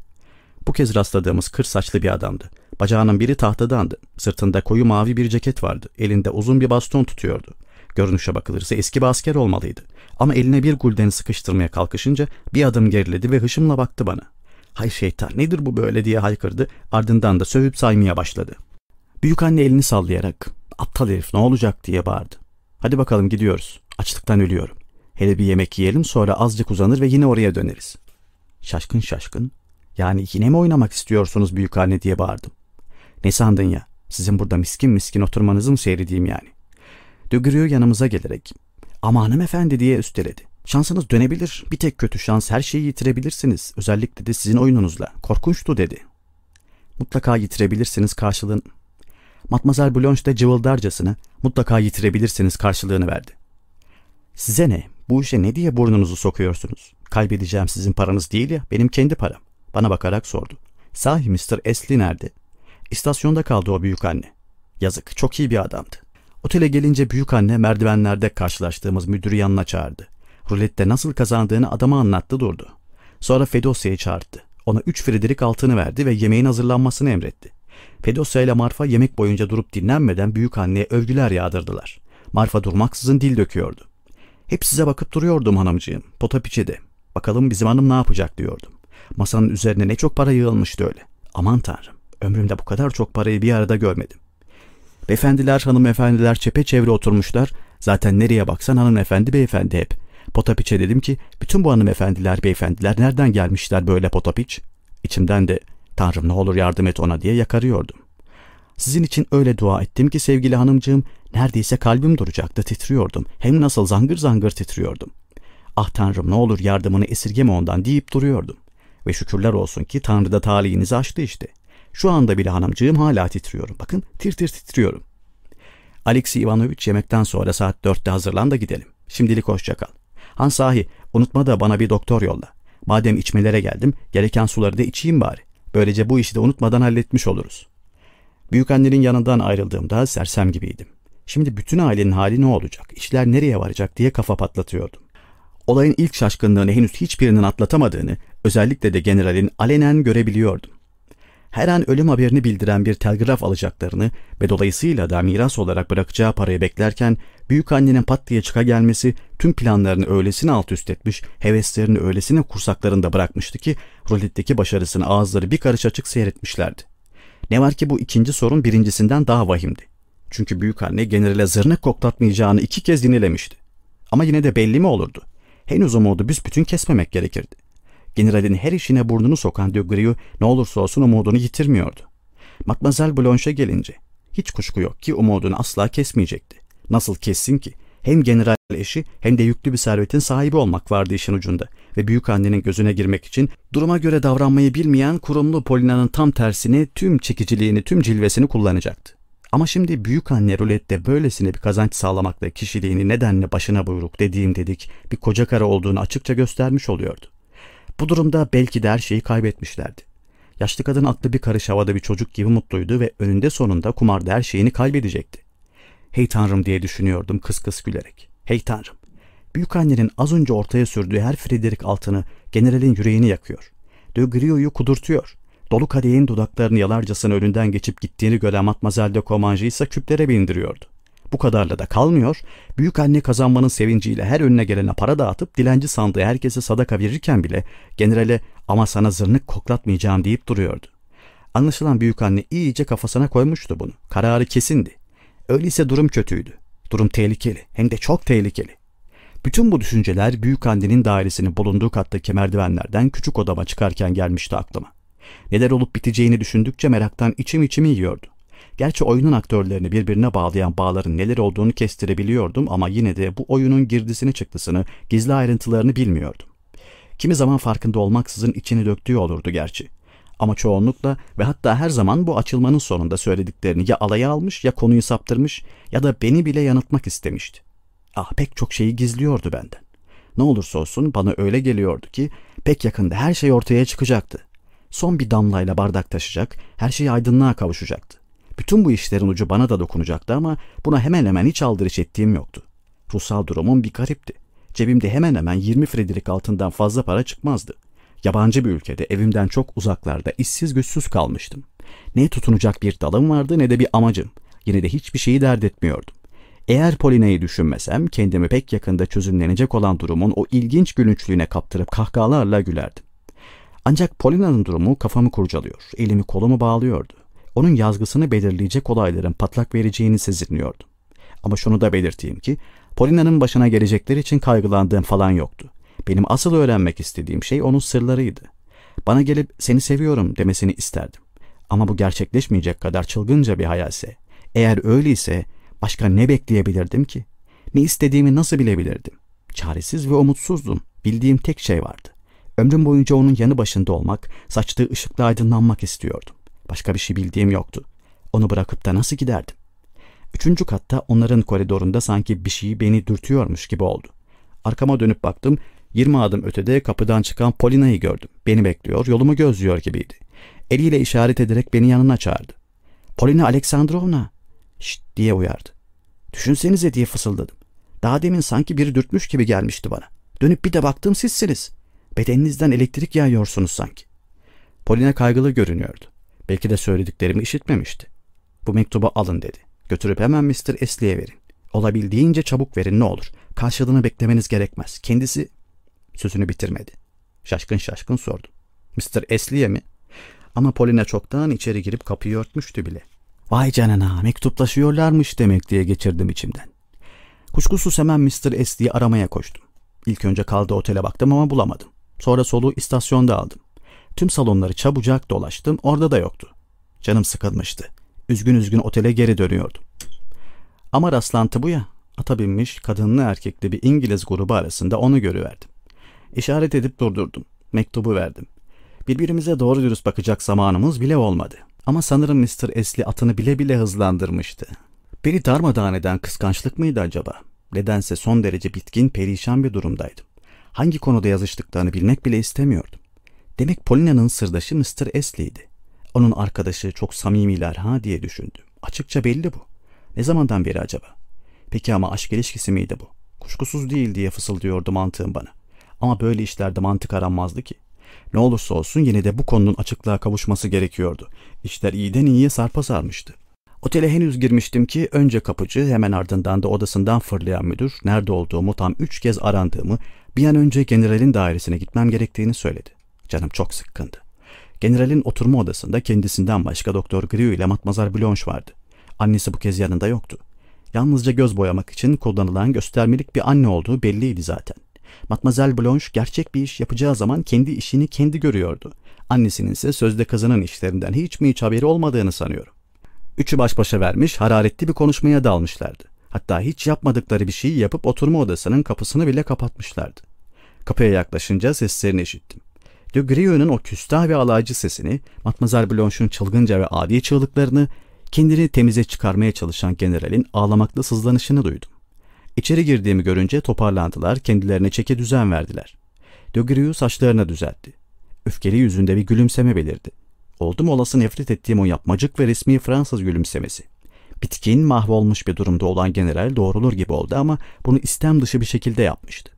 Bu kez rastladığımız kır saçlı bir adamdı. Bacağının biri tahtadandı. Sırtında koyu mavi bir ceket vardı. Elinde uzun bir baston tutuyordu. Görünüşe bakılırsa eski bir asker olmalıydı. Ama eline bir guldeni sıkıştırmaya kalkışınca bir adım geriledi ve hışımla baktı bana. Hay şeytan nedir bu böyle diye haykırdı. Ardından da sövüp saymaya başladı. Büyük anne elini sallayarak aptal herif ne olacak diye bağırdı. Hadi bakalım gidiyoruz. Açlıktan ölüyorum. Hele bir yemek yiyelim sonra azıcık uzanır ve yine oraya döneriz. Şaşkın şaşkın. Yani yine mi oynamak istiyorsunuz büyük anne diye bağırdım. Ne sandın ya? Sizin burada miskin miskin oturmanızı mı seyredeyim yani? Dögürüyor yanımıza gelerek. Ama hanımefendi diye üsteledi. Şansınız dönebilir. Bir tek kötü şans her şeyi yitirebilirsiniz. Özellikle de sizin oyununuzla. Korkunçtu dedi. Mutlaka yitirebilirsiniz karşılığın. Matmazel Blanche de cıvıldarcasına mutlaka yitirebilirsiniz karşılığını verdi. Size ne? Bu işe ne diye burnunuzu sokuyorsunuz? Kaybedeceğim sizin paranız değil ya, benim kendi param. Bana bakarak sordu. Sahi Mr. Esli nerede? İstasyonda kaldı o büyük anne. Yazık, çok iyi bir adamdı. Otele gelince büyük anne merdivenlerde karşılaştığımız müdürü yanına çağırdı. Rulette nasıl kazandığını adama anlattı durdu. Sonra Fedosya'yı çağırdı. Ona üç Frederik altını verdi ve yemeğin hazırlanmasını emretti. Fedosya ile Marfa yemek boyunca durup dinlenmeden büyük anneye övgüler yağdırdılar. Marfa durmaksızın dil döküyordu. Hep size bakıp duruyordum hanımcığım, Potapiçe'de. Bakalım bizim hanım ne yapacak diyordum. Masanın üzerine ne çok para yığılmıştı öyle. Aman tanrım, ömrümde bu kadar çok parayı bir arada görmedim. Beyefendiler, hanımefendiler çepeçevre oturmuşlar. Zaten nereye baksan hanımefendi beyefendi hep. Potapiç'e dedim ki bütün bu hanımefendiler beyefendiler nereden gelmişler böyle Potapiç? İçimden de Tanrım ne olur yardım et ona diye yakarıyordum. Sizin için öyle dua ettim ki sevgili hanımcığım neredeyse kalbim duracaktı titriyordum. Hem nasıl zangır zangır titriyordum. Ah Tanrım ne olur yardımını esirgeme ondan deyip duruyordum. Ve şükürler olsun ki Tanrı da talihinizi açtı işte. Şu anda bile hanımcığım hala titriyorum. Bakın tir tir titriyorum. Alexey Ivanoviç yemekten sonra saat dörtte hazırlan da gidelim. Şimdilik hoşça kal. Han sahi unutma da bana bir doktor yolla. Madem içmelere geldim gereken suları da içeyim bari. Böylece bu işi de unutmadan halletmiş oluruz. Büyükannenin yanından ayrıldığımda sersem gibiydim. Şimdi bütün ailenin hali ne olacak, işler nereye varacak diye kafa patlatıyordum. Olayın ilk şaşkınlığını henüz hiçbirinin atlatamadığını, özellikle de generalin alenen görebiliyordum. Her an ölüm haberini bildiren bir telgraf alacaklarını ve dolayısıyla da miras olarak bırakacağı parayı beklerken büyük annenin pat diye çıka gelmesi tüm planlarını öylesine alt üst etmiş, heveslerini öylesine kursaklarında bırakmıştı ki ruletteki başarısını ağızları bir karış açık seyretmişlerdi. Ne var ki bu ikinci sorun birincisinden daha vahimdi. Çünkü büyük anne generale zırnık koklatmayacağını iki kez yinelemişti. Ama yine de belli mi olurdu? Henüz umudu büsbütün kesmemek gerekirdi. Generalin her işine burnunu sokan de Grieux ne olursa olsun umudunu yitirmiyordu. Mademoiselle Blanche gelince hiç kuşku yok ki umudunu asla kesmeyecekti. Nasıl kessin ki? Hem general eşi hem de yüklü bir servetin sahibi olmak vardı işin ucunda ve büyük annenin gözüne girmek için duruma göre davranmayı bilmeyen kurumlu Polina'nın tam tersini tüm çekiciliğini tüm cilvesini kullanacaktı. Ama şimdi büyük anne rulette böylesine bir kazanç sağlamakla kişiliğini nedenle başına buyruk dediğim dedik bir koca kara olduğunu açıkça göstermiş oluyordu. Bu durumda belki de her şeyi kaybetmişlerdi. Yaşlı kadın aklı bir karış havada bir çocuk gibi mutluydu ve önünde sonunda kumarda her şeyini kaybedecekti. Hey tanrım diye düşünüyordum kıs kıs gülerek. Hey tanrım. Büyük annenin az önce ortaya sürdüğü her Frederick altını generalin yüreğini yakıyor. De Grieux'u kudurtuyor. Dolu kadehin dudaklarını yalarcasına önünden geçip gittiğini gören Matmazel de Comanche ise küplere bindiriyordu. Bu kadarla da kalmıyor, büyük anne kazanmanın sevinciyle her önüne gelene para dağıtıp dilenci sandığı herkese sadaka verirken bile generale ama sana zırnık koklatmayacağım deyip duruyordu. Anlaşılan büyük anne iyice kafasına koymuştu bunu. Kararı kesindi. Öyleyse durum kötüydü. Durum tehlikeli, hem de çok tehlikeli. Bütün bu düşünceler büyük annenin dairesinin bulunduğu kattaki merdivenlerden küçük odama çıkarken gelmişti aklıma. Neler olup biteceğini düşündükçe meraktan içim içimi yiyordu. Gerçi oyunun aktörlerini birbirine bağlayan bağların neler olduğunu kestirebiliyordum ama yine de bu oyunun girdisini çıktısını, gizli ayrıntılarını bilmiyordum. Kimi zaman farkında olmaksızın içini döktüğü olurdu gerçi. Ama çoğunlukla ve hatta her zaman bu açılmanın sonunda söylediklerini ya alaya almış ya konuyu saptırmış ya da beni bile yanıltmak istemişti. Ah pek çok şeyi gizliyordu benden. Ne olursa olsun bana öyle geliyordu ki pek yakında her şey ortaya çıkacaktı. Son bir damlayla bardak taşacak, her şey aydınlığa kavuşacaktı. Bütün bu işlerin ucu bana da dokunacaktı ama buna hemen hemen hiç aldırış ettiğim yoktu. Ruhsal durumum bir garipti. Cebimde hemen hemen 20 Frederick altından fazla para çıkmazdı. Yabancı bir ülkede evimden çok uzaklarda işsiz güçsüz kalmıştım. Ne tutunacak bir dalım vardı ne de bir amacım. Yine de hiçbir şeyi dert etmiyordum. Eğer Polina'yı düşünmesem kendimi pek yakında çözümlenecek olan durumun o ilginç gülünçlüğüne kaptırıp kahkahalarla gülerdim. Ancak Polina'nın durumu kafamı kurcalıyor, elimi kolumu bağlıyordu. Onun yazgısını belirleyecek olayların patlak vereceğini sezinliyordum. Ama şunu da belirteyim ki Polina'nın başına gelecekler için kaygılandığım falan yoktu. Benim asıl öğrenmek istediğim şey onun sırlarıydı. Bana gelip seni seviyorum demesini isterdim. Ama bu gerçekleşmeyecek kadar çılgınca bir hayalse, eğer öyleyse başka ne bekleyebilirdim ki? Ne istediğimi nasıl bilebilirdim? Çaresiz ve umutsuzdum. Bildiğim tek şey vardı. Ömrüm boyunca onun yanı başında olmak, saçtığı ışıkla aydınlanmak istiyordum. Başka bir şey bildiğim yoktu. Onu bırakıp da nasıl giderdim? Üçüncü katta onların koridorunda sanki bir şey beni dürtüyormuş gibi oldu. Arkama dönüp baktım, 20 adım ötede kapıdan çıkan Polina'yı gördüm. Beni bekliyor, yolumu gözlüyor gibiydi. Eliyle işaret ederek beni yanına çağırdı. Polina Aleksandrovna, şşt diye uyardı. Düşünsenize diye fısıldadım. Daha demin sanki biri dürtmüş gibi gelmişti bana. Dönüp bir de baktım sizsiniz. Bedeninizden elektrik yağıyorsunuz sanki. Polina kaygılı görünüyordu. Belki de söylediklerimi işitmemişti. Bu mektubu alın dedi. Götürüp hemen Mr. Esley'e verin. Olabildiğince çabuk verin ne olur. Karşılığını beklemeniz gerekmez. Kendisi sözünü bitirmedi. Şaşkın şaşkın sordu. Mr. Esliye mi? Ama Polina çoktan içeri girip kapıyı örtmüştü bile. Vay canına mektuplaşıyorlarmış demek diye geçirdim içimden. Kuşkusuz hemen Mr. Esli'yi aramaya koştum. İlk önce kaldığı otele baktım ama bulamadım. Sonra soluğu istasyonda aldım. Tüm salonları çabucak dolaştım orada da yoktu. Canım sıkılmıştı. Üzgün üzgün otele geri dönüyordum. Ama rastlantı bu ya. Ata binmiş kadınlı erkekli bir İngiliz grubu arasında onu görüverdim. İşaret edip durdurdum. Mektubu verdim. Birbirimize doğru dürüst bakacak zamanımız bile olmadı. Ama sanırım Mr. Esli atını bile bile hızlandırmıştı. Beni darmadağın eden kıskançlık mıydı acaba? Nedense son derece bitkin, perişan bir durumdaydım. Hangi konuda yazıştıklarını bilmek bile istemiyordum. Demek Polina'nın sırdaşı Mr. Esli'ydi. Onun arkadaşı çok samimiler ha diye düşündüm. Açıkça belli bu. Ne zamandan beri acaba? Peki ama aşk ilişkisi miydi bu? Kuşkusuz değil diye fısıldıyordu mantığım bana. Ama böyle işlerde mantık aranmazdı ki. Ne olursa olsun yine de bu konunun açıklığa kavuşması gerekiyordu. İşler iyiden iyiye sarpa sarmıştı. Otele henüz girmiştim ki önce kapıcı hemen ardından da odasından fırlayan müdür nerede olduğumu tam üç kez arandığımı bir an önce generalin dairesine gitmem gerektiğini söyledi. Canım çok sıkkındı. Generalin oturma odasında kendisinden başka Doktor Griou ile Matmazar Blanche vardı. Annesi bu kez yanında yoktu. Yalnızca göz boyamak için kullanılan göstermelik bir anne olduğu belliydi zaten. Matmazel Blanche gerçek bir iş yapacağı zaman kendi işini kendi görüyordu. Annesinin ise sözde kızının işlerinden hiç mi hiç haberi olmadığını sanıyorum. Üçü baş başa vermiş, hararetli bir konuşmaya dalmışlardı. Hatta hiç yapmadıkları bir şeyi yapıp oturma odasının kapısını bile kapatmışlardı. Kapıya yaklaşınca seslerini işittim. De Grieux'un o küstah ve alaycı sesini, Matmazel Blanche'un çılgınca ve adi çığlıklarını, kendini temize çıkarmaya çalışan generalin ağlamaklı sızlanışını duydum. İçeri girdiğimi görünce toparlandılar, kendilerine çeke düzen verdiler. De Grieux saçlarını düzeltti. Öfkeli yüzünde bir gülümseme belirdi. Oldum olası nefret ettiğim o yapmacık ve resmi Fransız gülümsemesi. Bitkin, mahvolmuş bir durumda olan general doğrulur gibi oldu ama bunu istem dışı bir şekilde yapmıştı.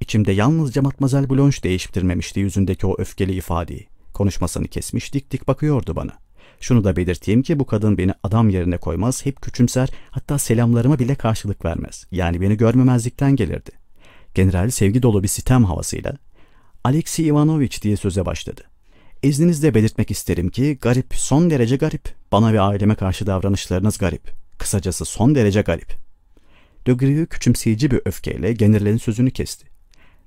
İçimde yalnızca Matmazel Blanche değiştirmemişti yüzündeki o öfkeli ifadeyi. Konuşmasını kesmiş dik dik bakıyordu bana. Şunu da belirteyim ki bu kadın beni adam yerine koymaz, hep küçümser, hatta selamlarıma bile karşılık vermez. Yani beni görmemezlikten gelirdi. General sevgi dolu bir sitem havasıyla Alexey Ivanovich diye söze başladı. İzninizle belirtmek isterim ki garip, son derece garip. Bana ve aileme karşı davranışlarınız garip. Kısacası son derece garip. De Grieux küçümseyici bir öfkeyle generalin sözünü kesti.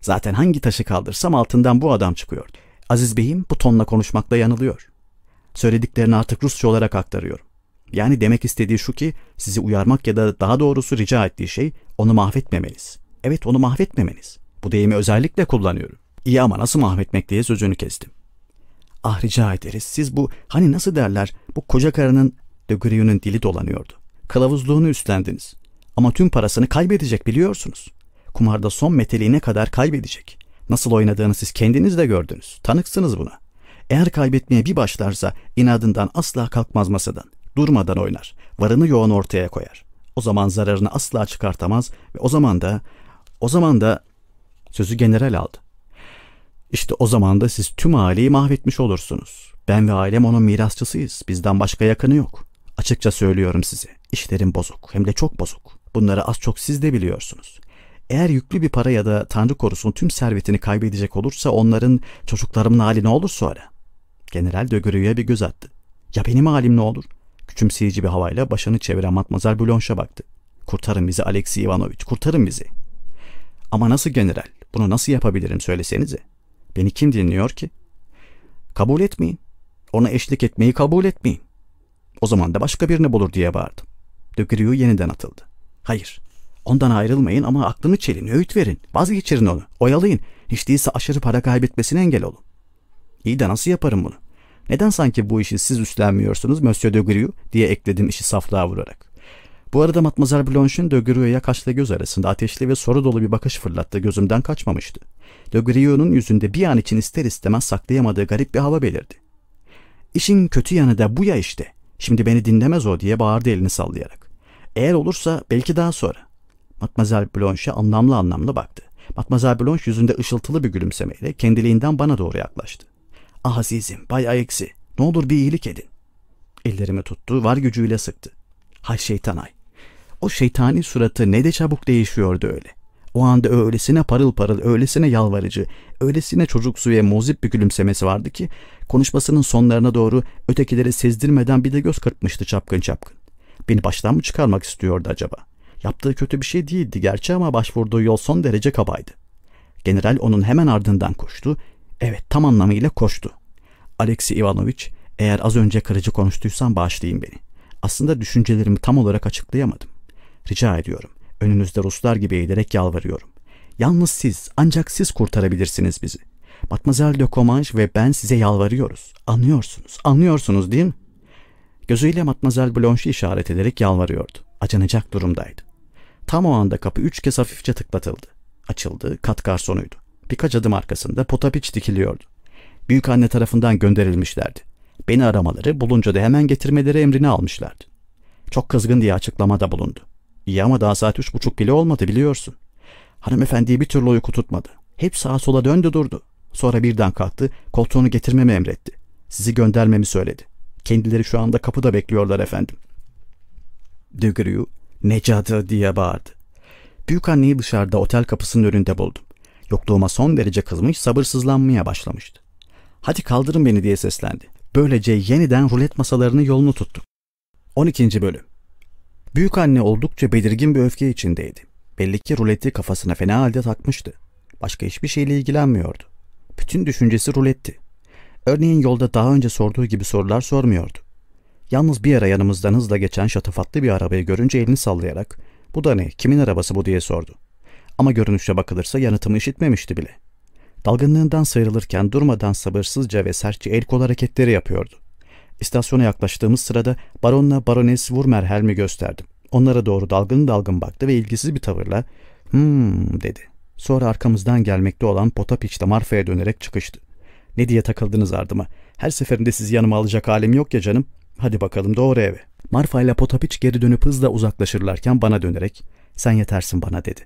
Zaten hangi taşı kaldırsam altından bu adam çıkıyor. Aziz Bey'im bu tonla konuşmakla yanılıyor. Söylediklerini artık Rusça olarak aktarıyorum. Yani demek istediği şu ki sizi uyarmak ya da daha doğrusu rica ettiği şey onu mahvetmemeniz. Evet onu mahvetmemeniz. Bu deyimi özellikle kullanıyorum. İyi ama nasıl mahvetmek diye sözünü kestim. Ah rica ederiz siz bu hani nasıl derler bu koca karının de Grieux'un dili dolanıyordu. Kılavuzluğunu üstlendiniz. Ama tüm parasını kaybedecek biliyorsunuz. Kumarda son meteliğine kadar kaybedecek. Nasıl oynadığını siz kendiniz de gördünüz. Tanıksınız buna. Eğer kaybetmeye bir başlarsa inadından asla kalkmaz masadan. Durmadan oynar. Varını yoğun ortaya koyar. O zaman zararını asla çıkartamaz ve o zaman da o zaman da sözü general aldı. İşte o zaman da siz tüm aileyi mahvetmiş olursunuz. Ben ve ailem onun mirasçısıyız. Bizden başka yakını yok. Açıkça söylüyorum size. İşlerim bozuk. Hem de çok bozuk. Bunları az çok siz de biliyorsunuz. Eğer yüklü bir para ya da Tanrı korusun tüm servetini kaybedecek olursa onların çocuklarımın hali ne olur sonra? General Grieux'a bir göz attı. Ya benim halim ne olur? Küçümseyici bir havayla başını çeviren Matmazel Blanche'a baktı. Kurtarın bizi Alexey Ivanovich, kurtarın bizi. Ama nasıl general? Bunu nasıl yapabilirim söylesenize. Beni kim dinliyor ki? Kabul etmeyin. Ona eşlik etmeyi kabul etmeyin. O zaman da başka birini bulur diye bağırdım. Grieux yeniden atıldı. Hayır. Ondan ayrılmayın ama aklını çelin, öğüt verin. Vazgeçirin onu. Oyalayın. Hiç değilse aşırı para kaybetmesine engel olun. İyi de nasıl yaparım bunu? Neden sanki bu işi siz üstlenmiyorsunuz Monsieur de Grieux diye ekledim işi saflığa vurarak. Bu arada Matmazel Blanche'ın de Grieux'a kaşla göz arasında ateşli ve soru dolu bir bakış fırlattı gözümden kaçmamıştı. De Grieux'un yüzünde bir an için ister istemez saklayamadığı garip bir hava belirdi. İşin kötü yanı da bu ya işte. Şimdi beni dinlemez o diye bağırdı elini sallayarak. Eğer olursa belki daha sonra. Matmazel Blanche anlamlı anlamlı baktı. Matmazel Blanche yüzünde ışıltılı bir gülümsemeyle kendiliğinden bana doğru yaklaştı. Ah azizim, Bay Ayeksi, ne olur bir iyilik edin. Ellerimi tuttu, var gücüyle sıktı. Hay şeytan ay. O şeytani suratı ne de çabuk değişiyordu öyle. O anda öylesine parıl parıl, öylesine yalvarıcı, öylesine çocuksu ve muzip bir gülümsemesi vardı ki konuşmasının sonlarına doğru ötekileri sezdirmeden bir de göz kırpmıştı çapkın çapkın. Beni baştan mı çıkarmak istiyordu acaba? Yaptığı kötü bir şey değildi gerçi ama başvurduğu yol son derece kabaydı. General onun hemen ardından koştu. Evet tam anlamıyla koştu. Alexey Ivanovich eğer az önce kırıcı konuştuysam bağışlayın beni. Aslında düşüncelerimi tam olarak açıklayamadım. Rica ediyorum. Önünüzde Ruslar gibi eğilerek yalvarıyorum. Yalnız siz, ancak siz kurtarabilirsiniz bizi. Matmazel de Comanche ve ben size yalvarıyoruz. Anlıyorsunuz, anlıyorsunuz değil mi? Gözüyle Matmazel Blanche'ı işaret ederek yalvarıyordu. Acınacak durumdaydı. Tam o anda kapı üç kez hafifçe tıklatıldı. Açıldı, kat garsonuydu. Birkaç adım arkasında Potapiç dikiliyordu. Büyük anne tarafından gönderilmişlerdi. Beni aramaları, bulunca da hemen getirmeleri emrini almışlardı. Çok kızgın diye açıklamada bulundu. İyi ama daha saat üç buçuk bile olmadı biliyorsun. Hanımefendiyi bir türlü uyku tutmadı. Hep sağa sola döndü durdu. Sonra birden kalktı, koltuğunu getirmemi emretti. Sizi göndermemi söyledi. Kendileri şu anda kapıda bekliyorlar efendim. Degriu, Necadı diye bağırdı. Büyük anneyi dışarıda otel kapısının önünde buldum. Yokluğuma son derece kızmış, sabırsızlanmaya başlamıştı. Hadi kaldırın beni diye seslendi. Böylece yeniden rulet masalarını yolunu tuttum. 12. Bölüm Büyük anne oldukça belirgin bir öfke içindeydi. Belli ki ruleti kafasına fena halde takmıştı. Başka hiçbir şeyle ilgilenmiyordu. Bütün düşüncesi ruletti. Örneğin yolda daha önce sorduğu gibi sorular sormuyordu. Yalnız bir ara yanımızdan hızla geçen şatafatlı bir arabayı görünce elini sallayarak ''Bu da ne, kimin arabası bu?'' diye sordu. Ama görünüşe bakılırsa yanıtımı işitmemişti bile. Dalgınlığından sıyrılırken durmadan sabırsızca ve sertçe el kol hareketleri yapıyordu. İstasyona yaklaştığımız sırada baronla barones Wurmerhelm'i gösterdim. Onlara doğru dalgın dalgın baktı ve ilgisiz bir tavırla ''Hmm'' dedi. Sonra arkamızdan gelmekte olan Potapiç'te Marfa'ya dönerek çıkıştı. Ne diye takıldınız ardıma? Her seferinde sizi yanıma alacak halim yok ya canım. Hadi bakalım doğru eve. Marfa ile Potapiç geri dönüp hızla uzaklaşırlarken bana dönerek sen yetersin bana dedi.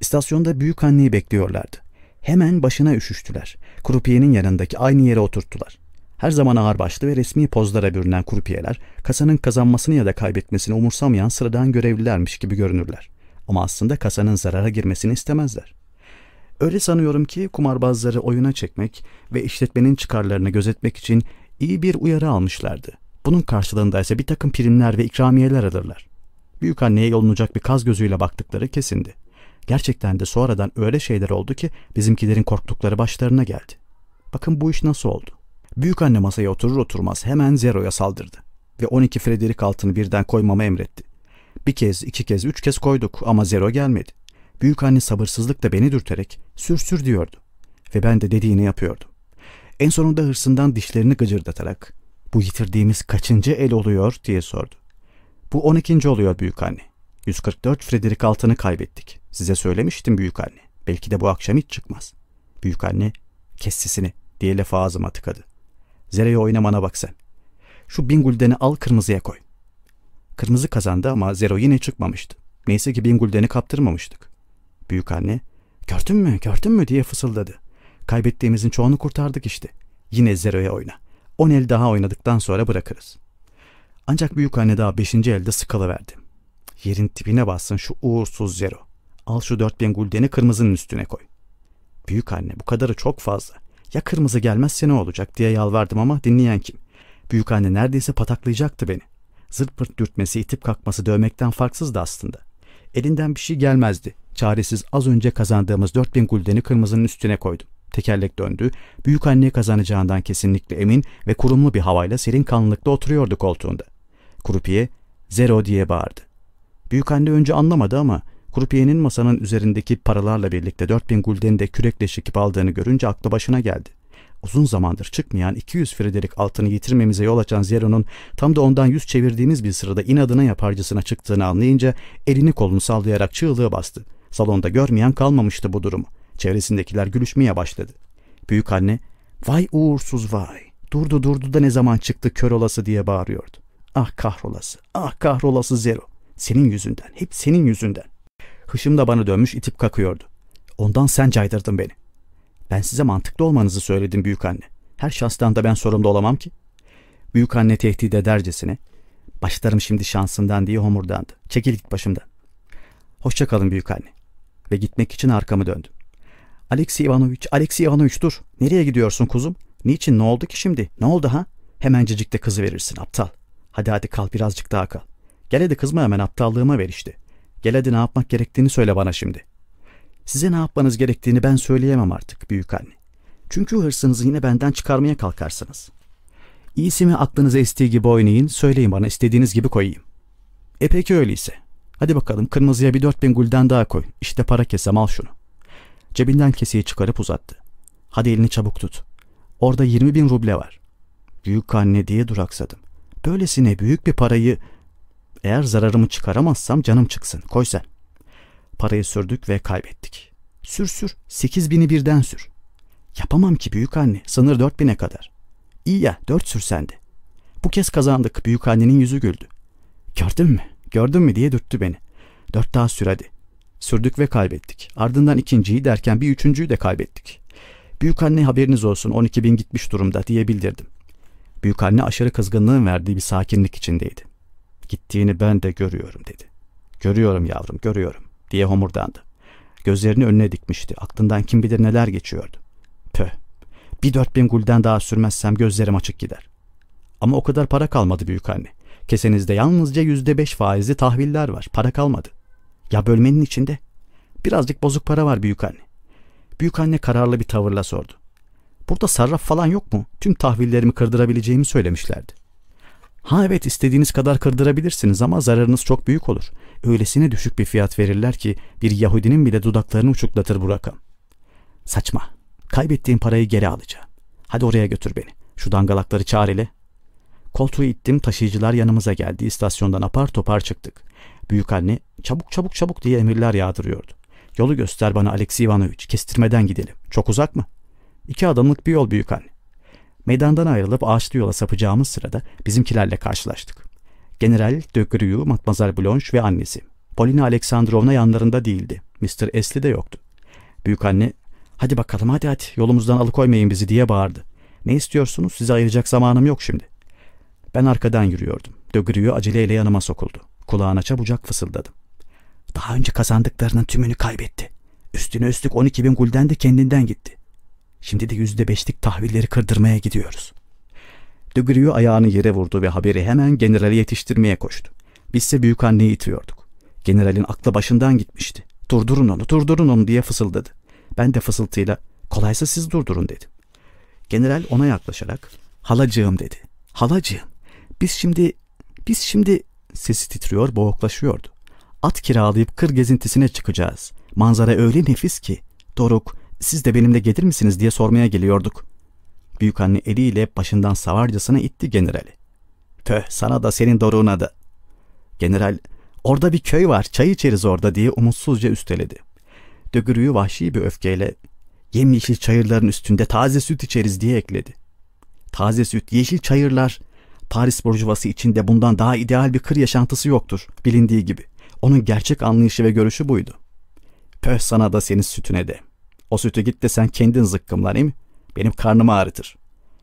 İstasyonda büyük anneyi bekliyorlardı. Hemen başına üşüştüler. Krupiyenin yanındaki aynı yere oturttular. Her zaman ağırbaşlı ve resmi pozlara bürünen krupiyeler, kasanın kazanmasını ya da kaybetmesini umursamayan sıradan görevlilermiş gibi görünürler. Ama aslında kasanın zarara girmesini istemezler. Öyle sanıyorum ki kumarbazları oyuna çekmek ve işletmenin çıkarlarını gözetmek için iyi bir uyarı almışlardı. Bunun karşılığında ise bir takım primler ve ikramiyeler alırlar. Büyük anneye yolunacak bir kaz gözüyle baktıkları kesindi. Gerçekten de sonradan öyle şeyler oldu ki bizimkilerin korktukları başlarına geldi. Bakın bu iş nasıl oldu? Büyük anne masaya oturur oturmaz hemen Zero'ya saldırdı ve 12 Frederick altını birden koymamı emretti. Bir kez, iki kez, üç kez koyduk ama Zero gelmedi. Büyük anne sabırsızlıkla beni dürterek sür sür diyordu ve ben de dediğini yapıyordum. En sonunda hırsından dişlerini gıcırdatarak bu yitirdiğimiz kaçıncı el oluyor diye sordu. Bu 12. oluyor büyük anne. 144 Frederick altını kaybettik. Size söylemiştim büyük anne. Belki de bu akşam hiç çıkmaz. Büyük anne kes sesini diye lafı ağzıma tıkadı. Zere'ye oynamana bak sen. Şu Bingulden'i al kırmızıya koy. Kırmızı kazandı ama Zero yine çıkmamıştı. Neyse ki Bingulden'i kaptırmamıştık. Büyük anne gördün mü gördün mü diye fısıldadı. Kaybettiğimizin çoğunu kurtardık işte. Yine Zero'ya oyna. On el daha oynadıktan sonra bırakırız. Ancak büyük anne daha beşinci elde sıkalıverdi. Yerin tipine bassın şu uğursuz Zero. Al şu dört bin guldeni kırmızının üstüne koy. Büyük anne bu kadarı çok fazla. Ya kırmızı gelmezse ne olacak diye yalvardım ama dinleyen kim? Büyük anne neredeyse pataklayacaktı beni. Zırt pırt dürtmesi, itip kalkması dövmekten farksızdı aslında. Elinden bir şey gelmezdi. Çaresiz az önce kazandığımız 4000 guldeni kırmızının üstüne koydum. Tekerlek döndü. Büyük anne kazanacağından kesinlikle emin ve kurumlu bir havayla serin kanlılıkta oturuyordu koltuğunda. Kurupiye, zero diye bağırdı. Büyük anne önce anlamadı ama Krupiye'nin masanın üzerindeki paralarla birlikte 4000 guldeni de kürekle çekip aldığını görünce aklı başına geldi. Uzun zamandır çıkmayan 200 Frederick altını yitirmemize yol açan Zero'nun tam da ondan yüz çevirdiğimiz bir sırada inadına yaparcısına çıktığını anlayınca elini kolunu sallayarak çığlığı bastı. Salonda görmeyen kalmamıştı bu durumu. Çevresindekiler gülüşmeye başladı. Büyük anne, vay uğursuz vay, durdu durdu da ne zaman çıktı kör olası diye bağırıyordu. Ah kahrolası, ah kahrolası Zero. Senin yüzünden, hep senin yüzünden. Hışım da bana dönmüş itip kakıyordu. Ondan sen caydırdın beni. Ben size mantıklı olmanızı söyledim büyük anne. Her şahstan da ben sorumlu olamam ki. Büyük anne tehdit edercesine. Başlarım şimdi şansından diye homurdandı. Çekil git başımdan. Hoşça kalın büyük anne. ve gitmek için arkamı döndüm. Alexey Ivanoviç, Alexey Ivanoviç dur. Nereye gidiyorsun kuzum? Niçin? Ne oldu ki şimdi? Ne oldu ha? Hemencecik de kızı verirsin aptal. Hadi hadi kal birazcık daha kal. Gel hadi kızma hemen aptallığıma ver işte. Gel hadi ne yapmak gerektiğini söyle bana şimdi. Size ne yapmanız gerektiğini ben söyleyemem artık büyük anne. Çünkü hırsınızı yine benden çıkarmaya kalkarsınız. İyisi mi aklınıza estiği gibi oynayın, söyleyin bana istediğiniz gibi koyayım. E peki öyleyse. Hadi bakalım kırmızıya bir dört bin gulden daha koy. İşte para kesem al şunu. Cebinden keseyi çıkarıp uzattı. Hadi elini çabuk tut. Orada yirmi bin ruble var. Büyük anne diye duraksadım. Böylesine büyük bir parayı eğer zararımı çıkaramazsam canım çıksın. Koy sen. Parayı sürdük ve kaybettik. Sür sür. Sekiz bini birden sür. Yapamam ki büyük anne. Sınır dört bine kadar. İyi ya dört sür sende. Bu kez kazandık. Büyük annenin yüzü güldü. Gördün mü? Gördün mü diye dürttü beni. Dört daha sür hadi. Sürdük ve kaybettik. Ardından ikinciyi derken bir üçüncüyü de kaybettik. Büyük anne haberiniz olsun 12 bin gitmiş durumda diye bildirdim. Büyük anne aşırı kızgınlığın verdiği bir sakinlik içindeydi. Gittiğini ben de görüyorum dedi. Görüyorum yavrum görüyorum diye homurdandı. Gözlerini önüne dikmişti. Aklından kim bilir neler geçiyordu. Pöh. Bir dört bin gulden daha sürmezsem gözlerim açık gider. Ama o kadar para kalmadı büyük anne. Kesenizde yalnızca yüzde beş faizli tahviller var. Para kalmadı. Ya bölmenin içinde? Birazcık bozuk para var büyük anne. Büyük anne kararlı bir tavırla sordu. Burada sarraf falan yok mu? Tüm tahvillerimi kırdırabileceğimi söylemişlerdi. Ha evet istediğiniz kadar kırdırabilirsiniz ama zararınız çok büyük olur. Öylesine düşük bir fiyat verirler ki bir Yahudinin bile dudaklarını uçuklatır bu rakam. Saçma. Kaybettiğim parayı geri alacağım. Hadi oraya götür beni. Şu dangalakları çağır ile. Koltuğu ittim taşıyıcılar yanımıza geldi. İstasyondan apar topar çıktık. Büyük anne çabuk çabuk çabuk diye emirler yağdırıyordu. Yolu göster bana Alexey Ivanoviç. Kestirmeden gidelim. Çok uzak mı? İki adımlık bir yol büyük anne. Meydandan ayrılıp ağaçlı yola sapacağımız sırada bizimkilerle karşılaştık. General de Grieux, Matmazel Blanche ve annesi. Polina Aleksandrovna yanlarında değildi. Mr. Esli de yoktu. Büyük anne, hadi bakalım hadi hadi yolumuzdan alıkoymayın bizi diye bağırdı. Ne istiyorsunuz? Size ayıracak zamanım yok şimdi. Ben arkadan yürüyordum. De Grieux aceleyle yanıma sokuldu. Kulağına çabucak fısıldadım. Daha önce kazandıklarının tümünü kaybetti. Üstüne üstlük 12 bin gulden de kendinden gitti. Şimdi de yüzde beşlik tahvilleri kırdırmaya gidiyoruz. De ayağını yere vurdu ve haberi hemen generale yetiştirmeye koştu. Bizse büyük anneyi itiyorduk. Generalin aklı başından gitmişti. Durdurun onu, durdurun onu diye fısıldadı. Ben de fısıltıyla kolaysa siz durdurun dedim. General ona yaklaşarak halacığım dedi. Halacığım biz şimdi, biz şimdi sesi titriyor, boğuklaşıyordu. At kiralayıp kır gezintisine çıkacağız. Manzara öyle nefis ki. Doruk, siz de benimle gelir misiniz diye sormaya geliyorduk. Büyük anne eliyle başından savarcasına itti generali. Pöh sana da senin doruğuna da. General, orada bir köy var çay içeriz orada diye umutsuzca üsteledi. Dögürüyü vahşi bir öfkeyle yemyeşil çayırların üstünde taze süt içeriz diye ekledi. Taze süt, yeşil çayırlar. Paris burjuvası içinde bundan daha ideal bir kır yaşantısı yoktur bilindiği gibi. Onun gerçek anlayışı ve görüşü buydu. Pöh sana da senin sütüne de. O sütü git de sen kendin zıkkımlanayım. Benim karnımı ağrıtır.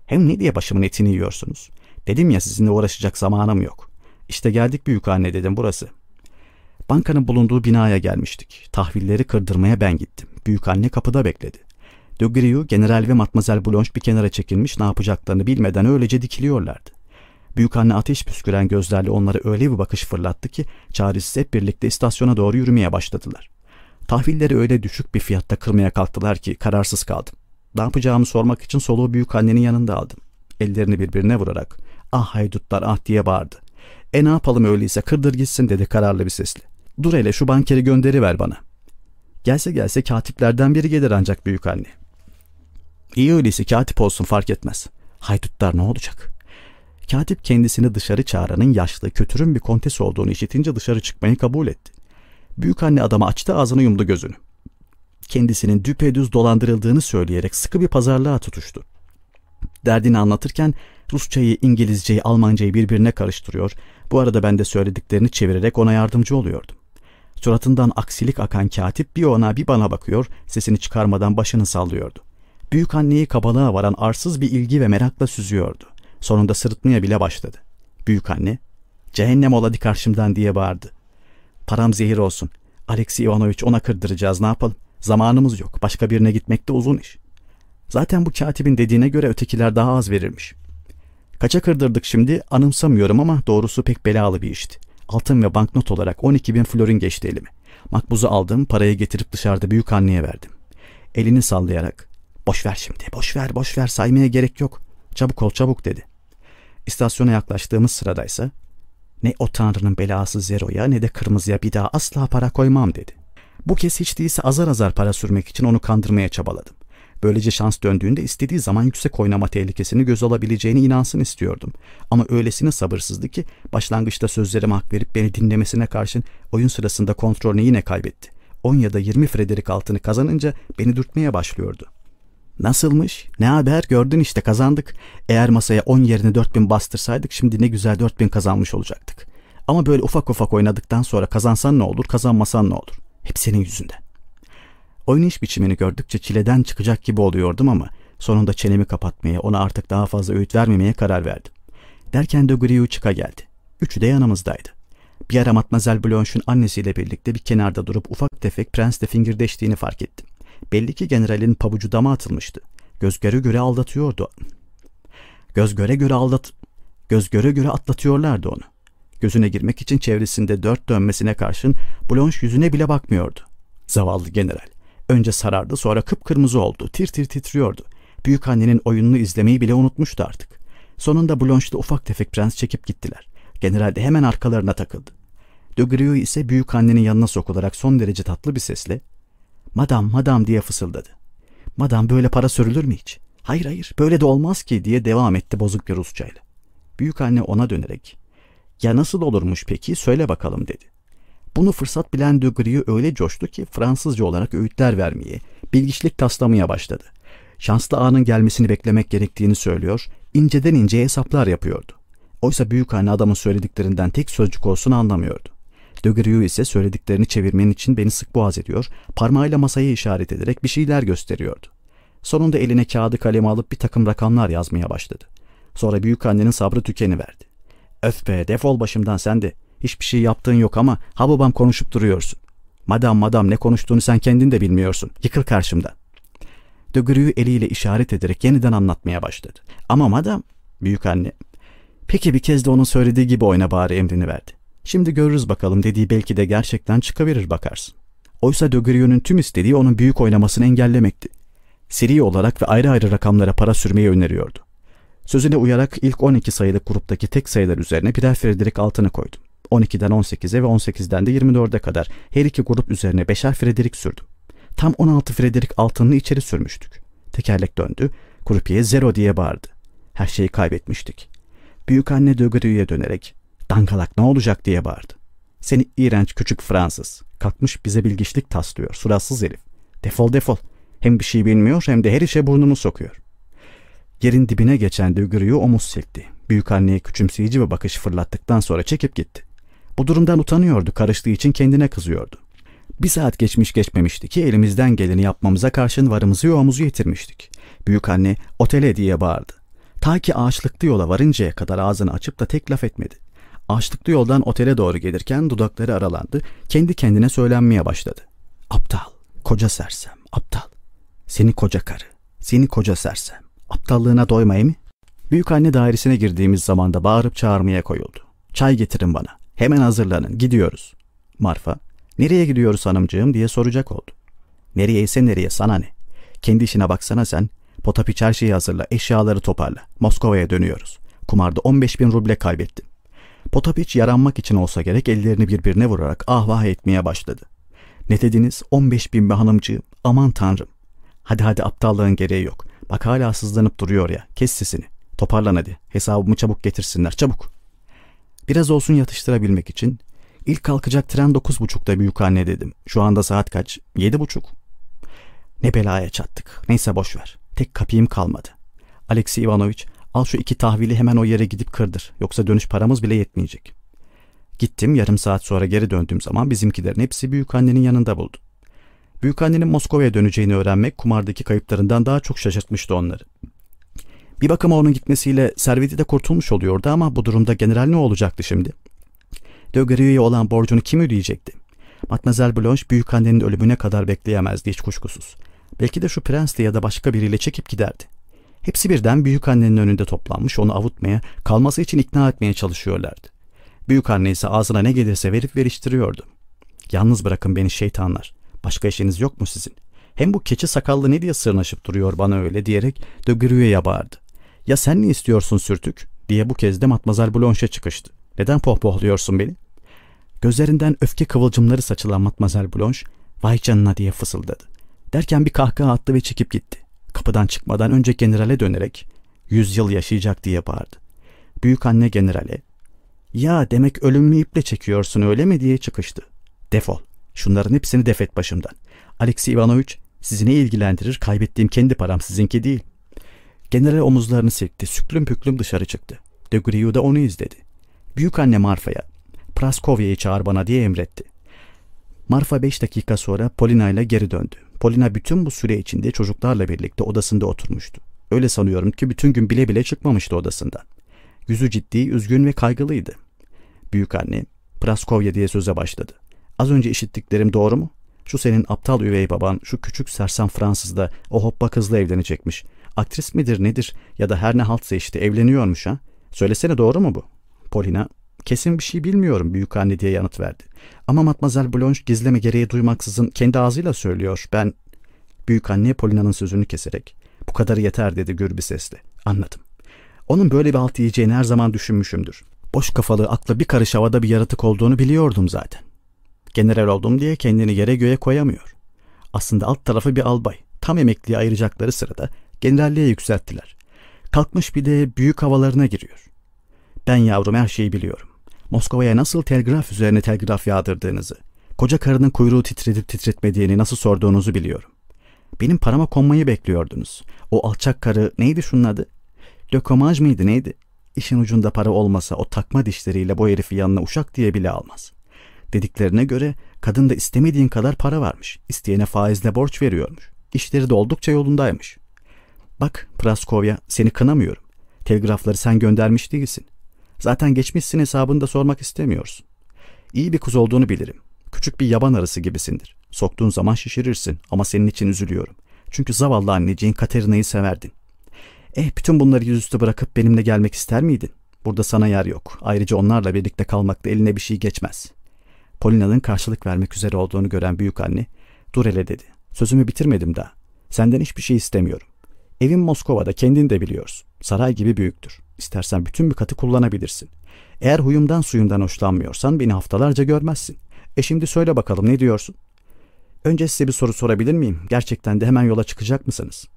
Hem ne diye başımın etini yiyorsunuz? Dedim ya sizinle uğraşacak zamanım yok. İşte geldik büyük anne dedim burası. Bankanın bulunduğu binaya gelmiştik. Tahvilleri kırdırmaya ben gittim. Büyük anne kapıda bekledi. De Grieux, General ve Matmazel Blanche bir kenara çekilmiş ne yapacaklarını bilmeden öylece dikiliyorlardı. Büyük anne ateş püsküren gözlerle onlara öyle bir bakış fırlattı ki çaresiz hep birlikte istasyona doğru yürümeye başladılar. Tahvilleri öyle düşük bir fiyatta kırmaya kalktılar ki kararsız kaldım. Ne yapacağımı sormak için soluğu büyük annenin yanında aldım. Ellerini birbirine vurarak ah haydutlar ah diye bağırdı. E ne yapalım öyleyse kırdır gitsin dedi kararlı bir sesle. Dur hele şu bankeri gönderi ver bana. Gelse gelse katiplerden biri gelir ancak büyük anne. İyi öyleyse katip olsun fark etmez. Haydutlar ne olacak? Katip kendisini dışarı çağıranın yaşlı, kötürüm bir kontes olduğunu işitince dışarı çıkmayı kabul etti. Büyük anne adama açtı ağzını yumdu gözünü. Kendisinin düpedüz dolandırıldığını söyleyerek sıkı bir pazarlığa tutuştu. Derdini anlatırken Rusçayı, İngilizceyi, Almancayı birbirine karıştırıyor. Bu arada ben de söylediklerini çevirerek ona yardımcı oluyordum. Suratından aksilik akan katip bir ona bir bana bakıyor, sesini çıkarmadan başını sallıyordu. Büyük anneyi kabalığa varan arsız bir ilgi ve merakla süzüyordu. Sonunda sırıtmaya bile başladı. Büyük anne, cehennem oladı karşımdan diye bağırdı. Param zehir olsun. Alexey Ivanoviç ona kırdıracağız ne yapalım? Zamanımız yok. Başka birine gitmek de uzun iş. Zaten bu katibin dediğine göre ötekiler daha az verirmiş. Kaça kırdırdık şimdi anımsamıyorum ama doğrusu pek belalı bir işti. Altın ve banknot olarak 12 bin florin geçti elime. Makbuzu aldım, parayı getirip dışarıda büyük anneye verdim. Elini sallayarak, boş ver şimdi, boş ver, boş ver, saymaya gerek yok. Çabuk ol, çabuk dedi. İstasyona yaklaştığımız sıradaysa, ne o tanrının belası Zero'ya ne de kırmızıya bir daha asla para koymam dedi. Bu kez hiç değilse azar azar para sürmek için onu kandırmaya çabaladım. Böylece şans döndüğünde istediği zaman yüksek oynama tehlikesini göz alabileceğine inansın istiyordum. Ama öylesine sabırsızdı ki başlangıçta sözlerime hak verip beni dinlemesine karşın oyun sırasında kontrolünü yine kaybetti. 10 ya da 20 Frederick altını kazanınca beni dürtmeye başlıyordu. Nasılmış? Ne haber? Gördün işte kazandık. Eğer masaya 10 yerine 4000 bastırsaydık şimdi ne güzel 4000 kazanmış olacaktık. Ama böyle ufak ufak oynadıktan sonra kazansan ne olur, kazanmasan ne olur? Hep senin yüzünden. Oynayış biçimini gördükçe çileden çıkacak gibi oluyordum ama sonunda çenemi kapatmaya, ona artık daha fazla öğüt vermemeye karar verdim. Derken de Griou çıka geldi. Üçü de yanımızdaydı. Bir ara Matmazel Blanche'un annesiyle birlikte bir kenarda durup ufak tefek prensle fingirdeştiğini fark ettim. Belli ki generalin pabucu dama atılmıştı. Göz göre göre aldatıyordu. Göz göre göre aldat... Göz göre göre atlatıyorlardı onu. Gözüne girmek için çevresinde dört dönmesine karşın Blanche yüzüne bile bakmıyordu. Zavallı general. Önce sarardı sonra kıpkırmızı oldu. Tir tir titriyordu. Büyük annenin oyununu izlemeyi bile unutmuştu artık. Sonunda Blanche'da ufak tefek prens çekip gittiler. General de hemen arkalarına takıldı. De Grieux ise büyük annenin yanına sokularak son derece tatlı bir sesle ''Madam, madam'' diye fısıldadı. ''Madam böyle para sürülür mü hiç?'' ''Hayır hayır böyle de olmaz ki'' diye devam etti bozuk bir Rusçayla. Büyük anne ona dönerek ''Ya nasıl olurmuş peki söyle bakalım'' dedi. Bunu fırsat bilen de Grieux öyle coştu ki Fransızca olarak öğütler vermeye, bilgiçlik taslamaya başladı. Şanslı anın gelmesini beklemek gerektiğini söylüyor, inceden ince hesaplar yapıyordu. Oysa büyük anne adamın söylediklerinden tek sözcük olsun anlamıyordu. De Grieux ise söylediklerini çevirmen için beni sık boğaz ediyor, parmağıyla masayı işaret ederek bir şeyler gösteriyordu. Sonunda eline kağıdı kalemi alıp bir takım rakamlar yazmaya başladı. Sonra büyük annenin sabrı tükeniverdi. Öf be defol başımdan sen de. Hiçbir şey yaptığın yok ama ha babam konuşup duruyorsun. Madam madam ne konuştuğunu sen kendin de bilmiyorsun. Yıkıl karşımdan. De Grieux eliyle işaret ederek yeniden anlatmaya başladı. Ama madam, büyük anne. Peki bir kez de onun söylediği gibi oyna bari emrini verdi. Şimdi görürüz bakalım dediği belki de gerçekten çıkabilir bakarsın. Oysa de tüm istediği onun büyük oynamasını engellemekti. Seri olarak ve ayrı ayrı rakamlara para sürmeyi öneriyordu. Sözüne uyarak ilk 12 sayılı gruptaki tek sayılar üzerine birer Frederick altını koydum. 12'den 18'e ve 18'den de 24'e kadar her iki grup üzerine beşer Frederick sürdüm. Tam 16 Frederick altınını içeri sürmüştük. Tekerlek döndü, Krupiye zero diye bağırdı. Her şeyi kaybetmiştik. Büyük anne Dögürü'ye dönerek dangalak ne olacak diye bağırdı. Seni iğrenç küçük Fransız. Kalkmış bize bilgiçlik taslıyor. Suratsız herif. Defol defol. Hem bir şey bilmiyor hem de her işe burnunu sokuyor. Yerin dibine geçen Dögürü'yü omuz silkti. Büyük anneye küçümseyici bir bakış fırlattıktan sonra çekip gitti. Bu durumdan utanıyordu, karıştığı için kendine kızıyordu. Bir saat geçmiş geçmemişti ki elimizden geleni yapmamıza karşın varımızı yoğumuzu yitirmiştik. Büyük anne otele diye bağırdı. Ta ki ağaçlıklı yola varıncaya kadar ağzını açıp da tek laf etmedi. Ağaçlıklı yoldan otele doğru gelirken dudakları aralandı, kendi kendine söylenmeye başladı. Aptal, koca sersem, aptal. Seni koca karı, seni koca sersem. Aptallığına doymayı mı? Büyük anne dairesine girdiğimiz zaman da bağırıp çağırmaya koyuldu. Çay getirin bana. Hemen hazırlanın, gidiyoruz. Marfa, nereye gidiyoruz hanımcığım diye soracak oldu. Nereye ise nereye, sana ne? Kendi işine baksana sen. Potapiç her şeyi hazırla, eşyaları toparla. Moskova'ya dönüyoruz. Kumarda 15 bin ruble kaybettim. Potapiç yaranmak için olsa gerek ellerini birbirine vurarak ah vah etmeye başladı. Ne dediniz? 15 bin mi hanımcığım? Aman tanrım. Hadi hadi aptallığın gereği yok. Bak hala sızlanıp duruyor ya. Kes sesini. Toparlan hadi. Hesabımı çabuk getirsinler. Çabuk. Biraz olsun yatıştırabilmek için ilk kalkacak tren 9.30'da büyük anne dedim. Şu anda saat kaç? 7.30. Ne belaya çattık. Neyse boş ver. Tek kapıyım kalmadı. Alexey Ivanoviç al şu iki tahvili hemen o yere gidip kırdır. Yoksa dönüş paramız bile yetmeyecek. Gittim yarım saat sonra geri döndüğüm zaman bizimkilerin hepsi büyük annenin yanında buldu. Büyük annenin Moskova'ya döneceğini öğrenmek kumardaki kayıplarından daha çok şaşırtmıştı onları. Bir bakıma onun gitmesiyle serveti de kurtulmuş oluyordu ama bu durumda general ne olacaktı şimdi? De Grieux'e olan borcunu kim ödeyecekti? Matmazel Blanche büyük annenin ölümüne kadar bekleyemezdi hiç kuşkusuz. Belki de şu prensle ya da başka biriyle çekip giderdi. Hepsi birden büyük annenin önünde toplanmış onu avutmaya, kalması için ikna etmeye çalışıyorlardı. Büyük anne ise ağzına ne gelirse verip veriştiriyordu. Yalnız bırakın beni şeytanlar. Başka işiniz yok mu sizin? Hem bu keçi sakallı ne diye sırnaşıp duruyor bana öyle diyerek de Gruyè'ye bağırdı. Ya sen ne istiyorsun sürtük? diye bu kez de Matmazel Blanche'e çıkıştı. Neden pohpohluyorsun beni? Gözlerinden öfke kıvılcımları saçılan Matmazel Blanche, vay canına diye fısıldadı. Derken bir kahkaha attı ve çekip gitti. Kapıdan çıkmadan önce generale dönerek, yüz yıl yaşayacak diye bağırdı. Büyük anne generale, ya demek ölümlü iple çekiyorsun öyle mi diye çıkıştı. Defol. Şunların hepsini defet başımdan. Alexey Ivanoviç sizi ne ilgilendirir kaybettiğim kendi param sizinki değil. General omuzlarını silkti. Süklüm püklüm dışarı çıktı. De Griou da onu izledi. Büyük anne Marfa'ya Praskovya'yı çağır bana diye emretti. Marfa beş dakika sonra Polina ile geri döndü. Polina bütün bu süre içinde çocuklarla birlikte odasında oturmuştu. Öyle sanıyorum ki bütün gün bile bile çıkmamıştı odasından. Yüzü ciddi, üzgün ve kaygılıydı. Büyük anne Praskovya diye söze başladı. Az önce işittiklerim doğru mu? Şu senin aptal üvey baban, şu küçük sersem Fransız'da o hoppa kızla evlenecekmiş. Aktris midir nedir ya da her ne haltsa işte evleniyormuş ha. Söylesene doğru mu bu? Polina, kesin bir şey bilmiyorum büyük anne diye yanıt verdi. Ama Matmazel Blanche gizleme gereği duymaksızın kendi ağzıyla söylüyor. Ben, büyük anne Polina'nın sözünü keserek, bu kadarı yeter dedi gür bir sesle. Anladım. Onun böyle bir alt yiyeceğini her zaman düşünmüşümdür. Boş kafalı, aklı bir karış havada bir yaratık olduğunu biliyordum zaten. General oldum diye kendini yere göğe koyamıyor. Aslında alt tarafı bir albay. Tam emekliye ayıracakları sırada generalliğe yükselttiler. Kalkmış bir de büyük havalarına giriyor. Ben yavrum her şeyi biliyorum. Moskova'ya nasıl telgraf üzerine telgraf yağdırdığınızı, koca karının kuyruğu titredip titretmediğini nasıl sorduğunuzu biliyorum. Benim parama konmayı bekliyordunuz. O alçak karı neydi şunun adı? Lökomaj mıydı neydi? İşin ucunda para olmasa o takma dişleriyle bu herifi yanına uşak diye bile almaz. Dediklerine göre kadın da istemediğin kadar para varmış. İsteyene faizle borç veriyormuş. İşleri de oldukça yolundaymış. Bak Praskovya seni kınamıyorum. Telgrafları sen göndermiş değilsin. Zaten geçmişsin hesabını da sormak istemiyorsun. İyi bir kuz olduğunu bilirim. Küçük bir yaban arısı gibisindir. Soktuğun zaman şişirirsin ama senin için üzülüyorum. Çünkü zavallı anneciğin Katerina'yı severdin. Eh bütün bunları yüzüstü bırakıp benimle gelmek ister miydin? Burada sana yer yok. Ayrıca onlarla birlikte kalmakta eline bir şey geçmez. Polina'nın karşılık vermek üzere olduğunu gören büyük anne, dur hele dedi. Sözümü bitirmedim daha. Senden hiçbir şey istemiyorum. Evim Moskova'da kendin de biliyorsun. Saray gibi büyüktür. İstersen bütün bir katı kullanabilirsin. Eğer huyumdan suyumdan hoşlanmıyorsan beni haftalarca görmezsin. E şimdi söyle bakalım ne diyorsun? Önce size bir soru sorabilir miyim? Gerçekten de hemen yola çıkacak mısınız?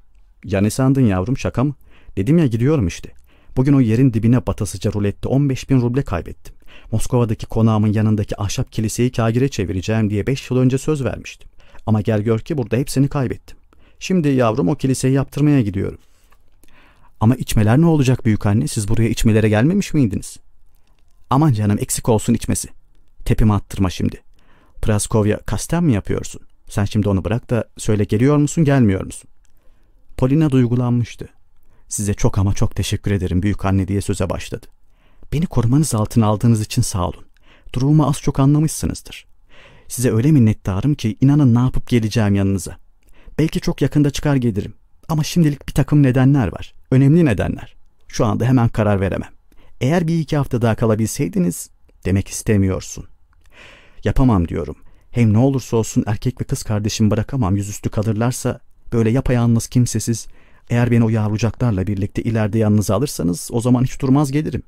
Ya ne sandın yavrum şaka mı? Dedim ya gidiyorum işte. Bugün o yerin dibine batasıca rulette 15 bin ruble kaybettim. Moskova'daki konağımın yanındaki ahşap kiliseyi kagire çevireceğim diye 5 yıl önce söz vermiştim. Ama gel gör ki burada hepsini kaybettim. Şimdi yavrum o kiliseyi yaptırmaya gidiyorum. Ama içmeler ne olacak büyük anne? Siz buraya içmelere gelmemiş miydiniz? Aman canım eksik olsun içmesi. Tepimi attırma şimdi. Praskovya kasten mi yapıyorsun? Sen şimdi onu bırak da söyle geliyor musun gelmiyor musun? Polina duygulanmıştı. Size çok ama çok teşekkür ederim büyük anne diye söze başladı. Beni korumanız altına aldığınız için sağ olun. Durumumu az çok anlamışsınızdır. Size öyle minnettarım ki inanın ne yapıp geleceğim yanınıza. Belki çok yakında çıkar gelirim. Ama şimdilik bir takım nedenler var. Önemli nedenler. Şu anda hemen karar veremem. Eğer bir iki hafta daha kalabilseydiniz demek istemiyorsun. Yapamam diyorum. Hem ne olursa olsun erkek ve kız kardeşimi bırakamam yüzüstü kalırlarsa böyle yapayalnız kimsesiz eğer beni o yavrucaklarla birlikte ileride yanınıza alırsanız o zaman hiç durmaz gelirim.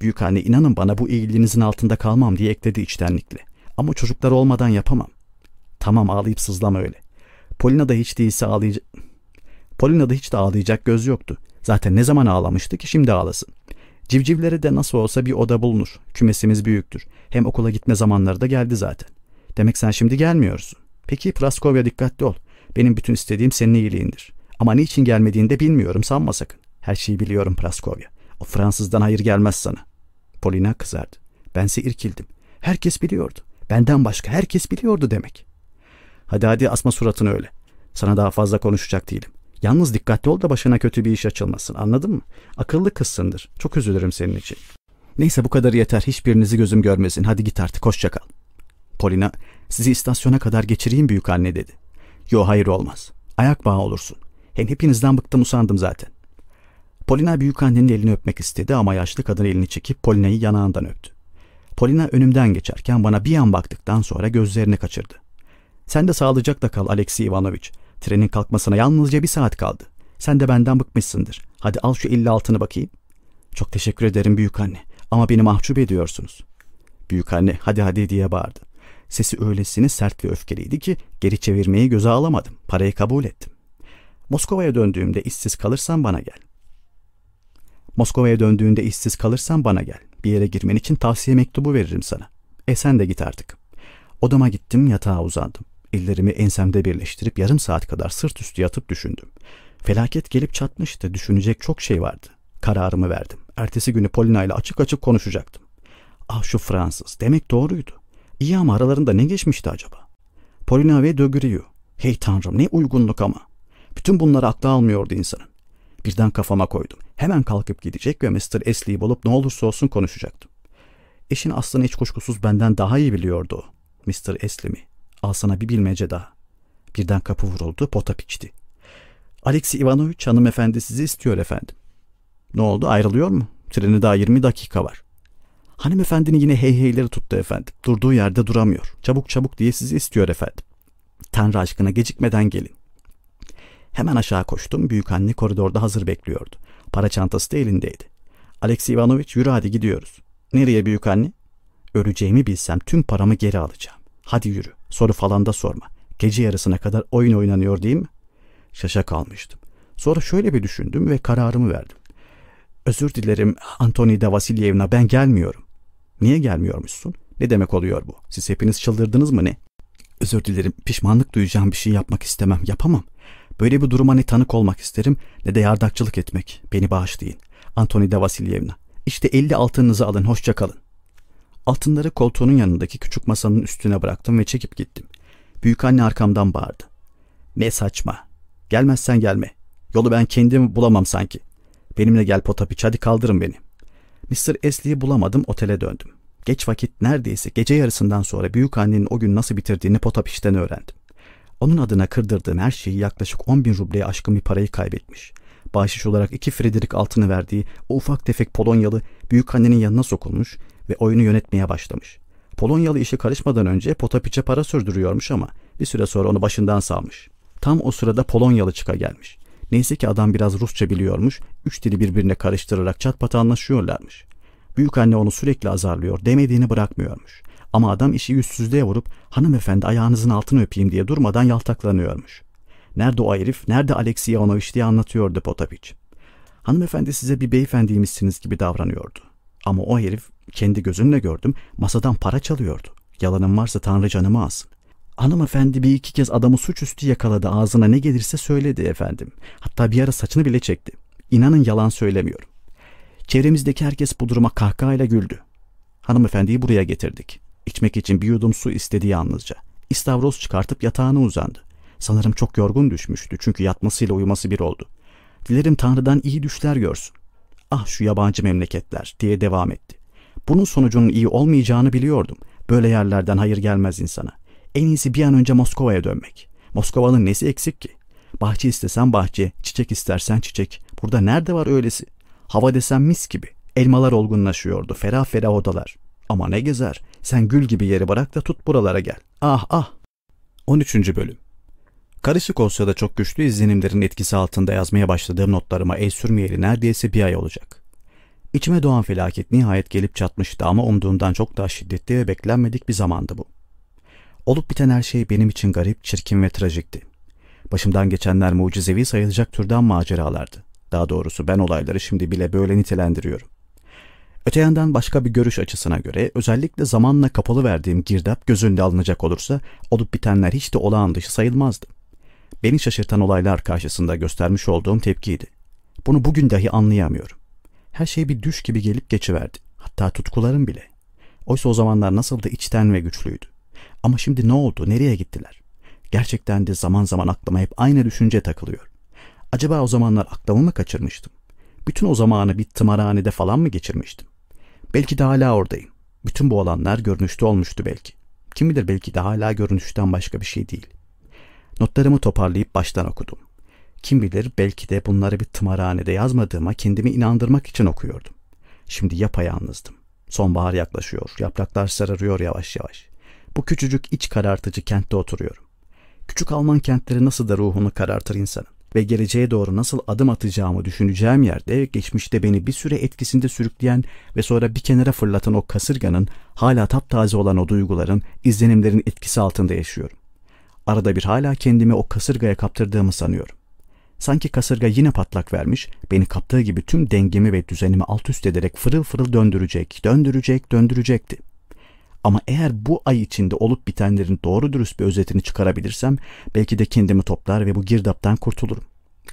Büyük anne inanın bana bu iyiliğinizin altında kalmam diye ekledi içtenlikle. Ama çocuklar olmadan yapamam. Tamam ağlayıp sızlama öyle. Polina da hiç değilse ağlayacak... Polina da hiç de ağlayacak göz yoktu. Zaten ne zaman ağlamıştı ki şimdi ağlasın. Civcivlere de nasıl olsa bir oda bulunur. Kümesimiz büyüktür. Hem okula gitme zamanları da geldi zaten. Demek sen şimdi gelmiyorsun. Peki Praskovya dikkatli ol. Benim bütün istediğim senin iyiliğindir. Ama niçin gelmediğini de bilmiyorum sanma sakın. Her şeyi biliyorum Praskovya. O Fransızdan hayır gelmez sana. Polina kızardı. Bense irkildim. Herkes biliyordu. Benden başka herkes biliyordu demek. Hadi hadi asma suratını öyle. Sana daha fazla konuşacak değilim. Yalnız dikkatli ol da başına kötü bir iş açılmasın anladın mı? Akıllı kızsındır. Çok üzülürüm senin için. Neyse bu kadar yeter. Hiçbirinizi gözüm görmesin. Hadi git artık hoşça. Polina sizi istasyona kadar geçireyim büyük anne dedi. Yo hayır olmaz. Ayak bağı olursun. Hem hepinizden bıktım usandım zaten. Polina büyük annenin elini öpmek istedi ama yaşlı kadın elini çekip Polina'yı yanağından öptü. Polina önümden geçerken bana bir an baktıktan sonra gözlerini kaçırdı. Sen de sağlıcakla kal Alexey Ivanovich. Trenin kalkmasına yalnızca bir saat kaldı. Sen de benden bıkmışsındır. Hadi al şu 56'ını bakayım. Çok teşekkür ederim büyük anne ama beni mahcup ediyorsunuz. Büyük anne hadi hadi diye bağırdı. Sesi öylesine sert ve öfkeliydi ki geri çevirmeyi göze alamadım. Parayı kabul ettim. Moskova'ya döndüğümde işsiz kalırsan bana gel. Moskova'ya döndüğünde işsiz kalırsan bana gel. Bir yere girmen için tavsiye mektubu veririm sana. E sen de git artık. Odama gittim yatağa uzandım. Ellerimi ensemde birleştirip yarım saat kadar sırt üstü yatıp düşündüm. Felaket gelip çatmıştı. Düşünecek çok şey vardı. Kararımı verdim. Ertesi günü Polina ile açık açık konuşacaktım. Ah şu Fransız. Demek doğruydu. İyi ama aralarında ne geçmişti acaba? Polina ve de Hey tanrım ne uygunluk ama. Bütün bunları akla almıyordu insanın. Birden kafama koydum. Hemen kalkıp gidecek ve Mr. Esley'i bulup ne olursa olsun konuşacaktım. Eşin aslında hiç kuşkusuz benden daha iyi biliyordu o. Mr. Esley mi? Al sana bir bilmece daha. Birden kapı vuruldu, pota piçti. Alexey Ivanoviç hanımefendi sizi istiyor efendim. Ne oldu ayrılıyor mu? Treni daha 20 dakika var. Hanımefendinin yine hey heyleri tuttu efendim. Durduğu yerde duramıyor. Çabuk çabuk diye sizi istiyor efendim. Tanrı aşkına gecikmeden gelin. Hemen aşağı koştum. Büyük anne koridorda hazır bekliyordu. Para çantası da elindeydi. Alexey Ivanoviç yürü hadi gidiyoruz. Nereye büyük anne? Öleceğimi bilsem tüm paramı geri alacağım. Hadi yürü. Soru falan da sorma. Gece yarısına kadar oyun oynanıyor değil mi? Şaşa kalmıştım. Sonra şöyle bir düşündüm ve kararımı verdim. Özür dilerim Antonida Vasilyevna ben gelmiyorum. Niye gelmiyormuşsun? Ne demek oluyor bu? Siz hepiniz çıldırdınız mı ne? Özür dilerim pişmanlık duyacağım bir şey yapmak istemem yapamam. Böyle bir duruma ne tanık olmak isterim ne de yardakçılık etmek. Beni bağışlayın. Antonida Vasilyevna. İşte 50 altınınızı alın hoşça kalın. Altınları koltuğunun yanındaki küçük masanın üstüne bıraktım ve çekip gittim. Büyük anne arkamdan bağırdı. Ne saçma. Gelmezsen gelme. Yolu ben kendim bulamam sanki. Benimle gel Potapiç hadi kaldırın beni. Mr. Esley'i bulamadım otele döndüm. Geç vakit neredeyse gece yarısından sonra büyük annenin o gün nasıl bitirdiğini Potapiç'ten öğrendim. Onun adına kırdırdığım her şeyi yaklaşık 10 bin rubleye aşkın bir parayı kaybetmiş. Bahşiş olarak iki Frederick altını verdiği o ufak tefek Polonyalı büyük annenin yanına sokulmuş ve oyunu yönetmeye başlamış. Polonyalı işe karışmadan önce Potapiç'e para sürdürüyormuş ama bir süre sonra onu başından salmış. Tam o sırada Polonyalı çıka gelmiş. Neyse ki adam biraz Rusça biliyormuş, üç dili birbirine karıştırarak çat anlaşıyorlarmış. Büyük anne onu sürekli azarlıyor, demediğini bırakmıyormuş. Ama adam işi yüzsüzlüğe vurup hanımefendi ayağınızın altını öpeyim diye durmadan yaltaklanıyormuş. Nerede o herif, nerede Alexey Ivanoviç diye anlatıyordu Potapiç. Hanımefendi size bir beyefendiymişsiniz gibi davranıyordu. Ama o herif kendi gözümle gördüm masadan para çalıyordu. Yalanım varsa Tanrı canımı alsın. Hanımefendi bir iki kez adamı suçüstü yakaladı ağzına ne gelirse söyledi efendim. Hatta bir ara saçını bile çekti. İnanın yalan söylemiyorum. Çevremizdeki herkes bu duruma kahkahayla güldü. Hanımefendiyi buraya getirdik. İçmek için bir yudum su istedi yalnızca. İstavroz çıkartıp yatağına uzandı. Sanırım çok yorgun düşmüştü çünkü yatmasıyla uyuması bir oldu. Dilerim Tanrı'dan iyi düşler görsün. Ah şu yabancı memleketler diye devam etti. Bunun sonucunun iyi olmayacağını biliyordum. Böyle yerlerden hayır gelmez insana. En iyisi bir an önce Moskova'ya dönmek. Moskova'nın nesi eksik ki? Bahçe istesen bahçe, çiçek istersen çiçek. Burada nerede var öylesi? Hava desem mis gibi. Elmalar olgunlaşıyordu, ferah ferah odalar. Ama ne gezer? Sen gül gibi yeri bırak da tut buralara gel. Ah ah. 13. Bölüm Karışık olsa da çok güçlü izlenimlerin etkisi altında yazmaya başladığım notlarıma el sürmeyeli neredeyse bir ay olacak. İçime doğan felaket nihayet gelip çatmıştı ama umduğumdan çok daha şiddetli ve beklenmedik bir zamandı bu. Olup biten her şey benim için garip, çirkin ve trajikti. Başımdan geçenler mucizevi sayılacak türden maceralardı. Daha doğrusu ben olayları şimdi bile böyle nitelendiriyorum. Öte yandan başka bir görüş açısına göre özellikle zamanla kapalı verdiğim girdap göz önünde alınacak olursa olup bitenler hiç de olağan dışı sayılmazdı. Beni şaşırtan olaylar karşısında göstermiş olduğum tepkiydi. Bunu bugün dahi anlayamıyorum. Her şey bir düş gibi gelip geçiverdi. Hatta tutkularım bile. Oysa o zamanlar nasıl da içten ve güçlüydü. Ama şimdi ne oldu, nereye gittiler? Gerçekten de zaman zaman aklıma hep aynı düşünce takılıyor. Acaba o zamanlar aklımı mı kaçırmıştım? Bütün o zamanı bir tımarhanede falan mı geçirmiştim? Belki de hala oradayım. Bütün bu olanlar görünüşte olmuştu belki. Kim bilir belki de hala görünüşten başka bir şey değil. Notlarımı toparlayıp baştan okudum. Kim bilir belki de bunları bir tımarhanede yazmadığıma kendimi inandırmak için okuyordum. Şimdi yapayalnızdım. Sonbahar yaklaşıyor, yapraklar sararıyor yavaş yavaş. Bu küçücük iç karartıcı kentte oturuyorum. Küçük Alman kentleri nasıl da ruhunu karartır insanın ve geleceğe doğru nasıl adım atacağımı düşüneceğim yerde geçmişte beni bir süre etkisinde sürükleyen ve sonra bir kenara fırlatan o kasırganın hala taptaze olan o duyguların, izlenimlerin etkisi altında yaşıyorum. Arada bir hala kendimi o kasırgaya kaptırdığımı sanıyorum. Sanki kasırga yine patlak vermiş, beni kaptığı gibi tüm dengemi ve düzenimi alt üst ederek fırıl fırıl döndürecek, döndürecek, döndürecekti. Ama eğer bu ay içinde olup bitenlerin doğru dürüst bir özetini çıkarabilirsem belki de kendimi toplar ve bu girdaptan kurtulurum.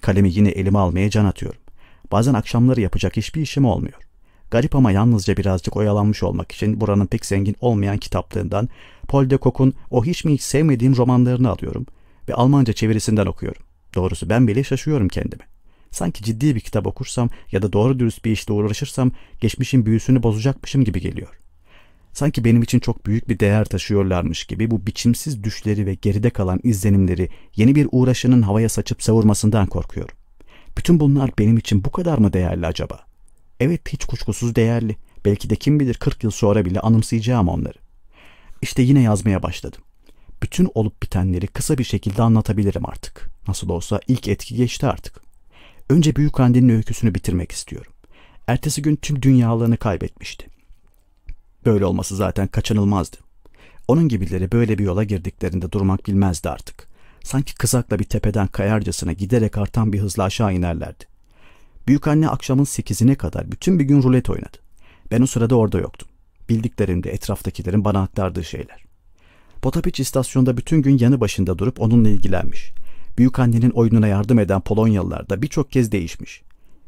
Kalemi yine elime almaya can atıyorum. Bazen akşamları yapacak hiçbir işim olmuyor. Garip ama yalnızca birazcık oyalanmış olmak için buranın pek zengin olmayan kitaplığından Paul de Kock'un o hiç mi hiç sevmediğim romanlarını alıyorum ve Almanca çevirisinden okuyorum. Doğrusu ben bile şaşıyorum kendime. Sanki ciddi bir kitap okursam ya da doğru dürüst bir işle uğraşırsam geçmişin büyüsünü bozacakmışım gibi geliyor. Sanki benim için çok büyük bir değer taşıyorlarmış gibi bu biçimsiz düşleri ve geride kalan izlenimleri yeni bir uğraşının havaya saçıp savurmasından korkuyorum. Bütün bunlar benim için bu kadar mı değerli acaba? Evet hiç kuşkusuz değerli. Belki de kim bilir 40 yıl sonra bile anımsayacağım onları. İşte yine yazmaya başladım. Bütün olup bitenleri kısa bir şekilde anlatabilirim artık. Nasıl olsa ilk etki geçti artık. Önce büyük annenin öyküsünü bitirmek istiyorum. Ertesi gün tüm dünyalığını kaybetmişti. Böyle olması zaten kaçınılmazdı. Onun gibileri böyle bir yola girdiklerinde durmak bilmezdi artık. Sanki kızakla bir tepeden kayarcasına giderek artan bir hızla aşağı inerlerdi. Büyük anne akşamın sekizine kadar bütün bir gün rulet oynadı. Ben o sırada orada yoktum. Bildiklerim de etraftakilerin bana aktardığı şeyler. Potapiç istasyonda bütün gün yanı başında durup onunla ilgilenmiş. Büyük annenin oyununa yardım eden Polonyalılar da birçok kez değişmiş.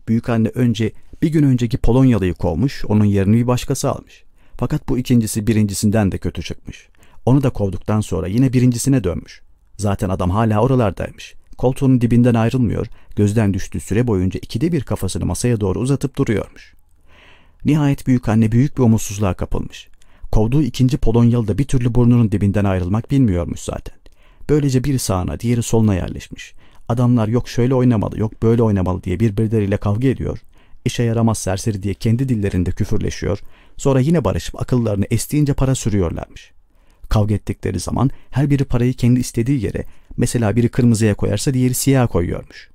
Büyük anne önce bir gün önceki Polonyalıyı kovmuş, onun yerini bir başkası almış. Fakat bu ikincisi birincisinden de kötü çıkmış. Onu da kovduktan sonra yine birincisine dönmüş. Zaten adam hala oralardaymış. Koltuğunun dibinden ayrılmıyor, gözden düştüğü süre boyunca ikide bir kafasını masaya doğru uzatıp duruyormuş. Nihayet büyük anne büyük bir umutsuzluğa kapılmış. Kovduğu ikinci Polonyalı da bir türlü burnunun dibinden ayrılmak bilmiyormuş zaten. Böylece biri sağına, diğeri soluna yerleşmiş. Adamlar yok şöyle oynamalı, yok böyle oynamalı diye birbirleriyle kavga ediyor. İşe yaramaz serseri diye kendi dillerinde küfürleşiyor. Sonra yine barışıp akıllarını estiğince para sürüyorlarmış. Kavga ettikleri zaman her biri parayı kendi istediği yere, mesela biri kırmızıya koyarsa diğeri siyah koyuyormuş.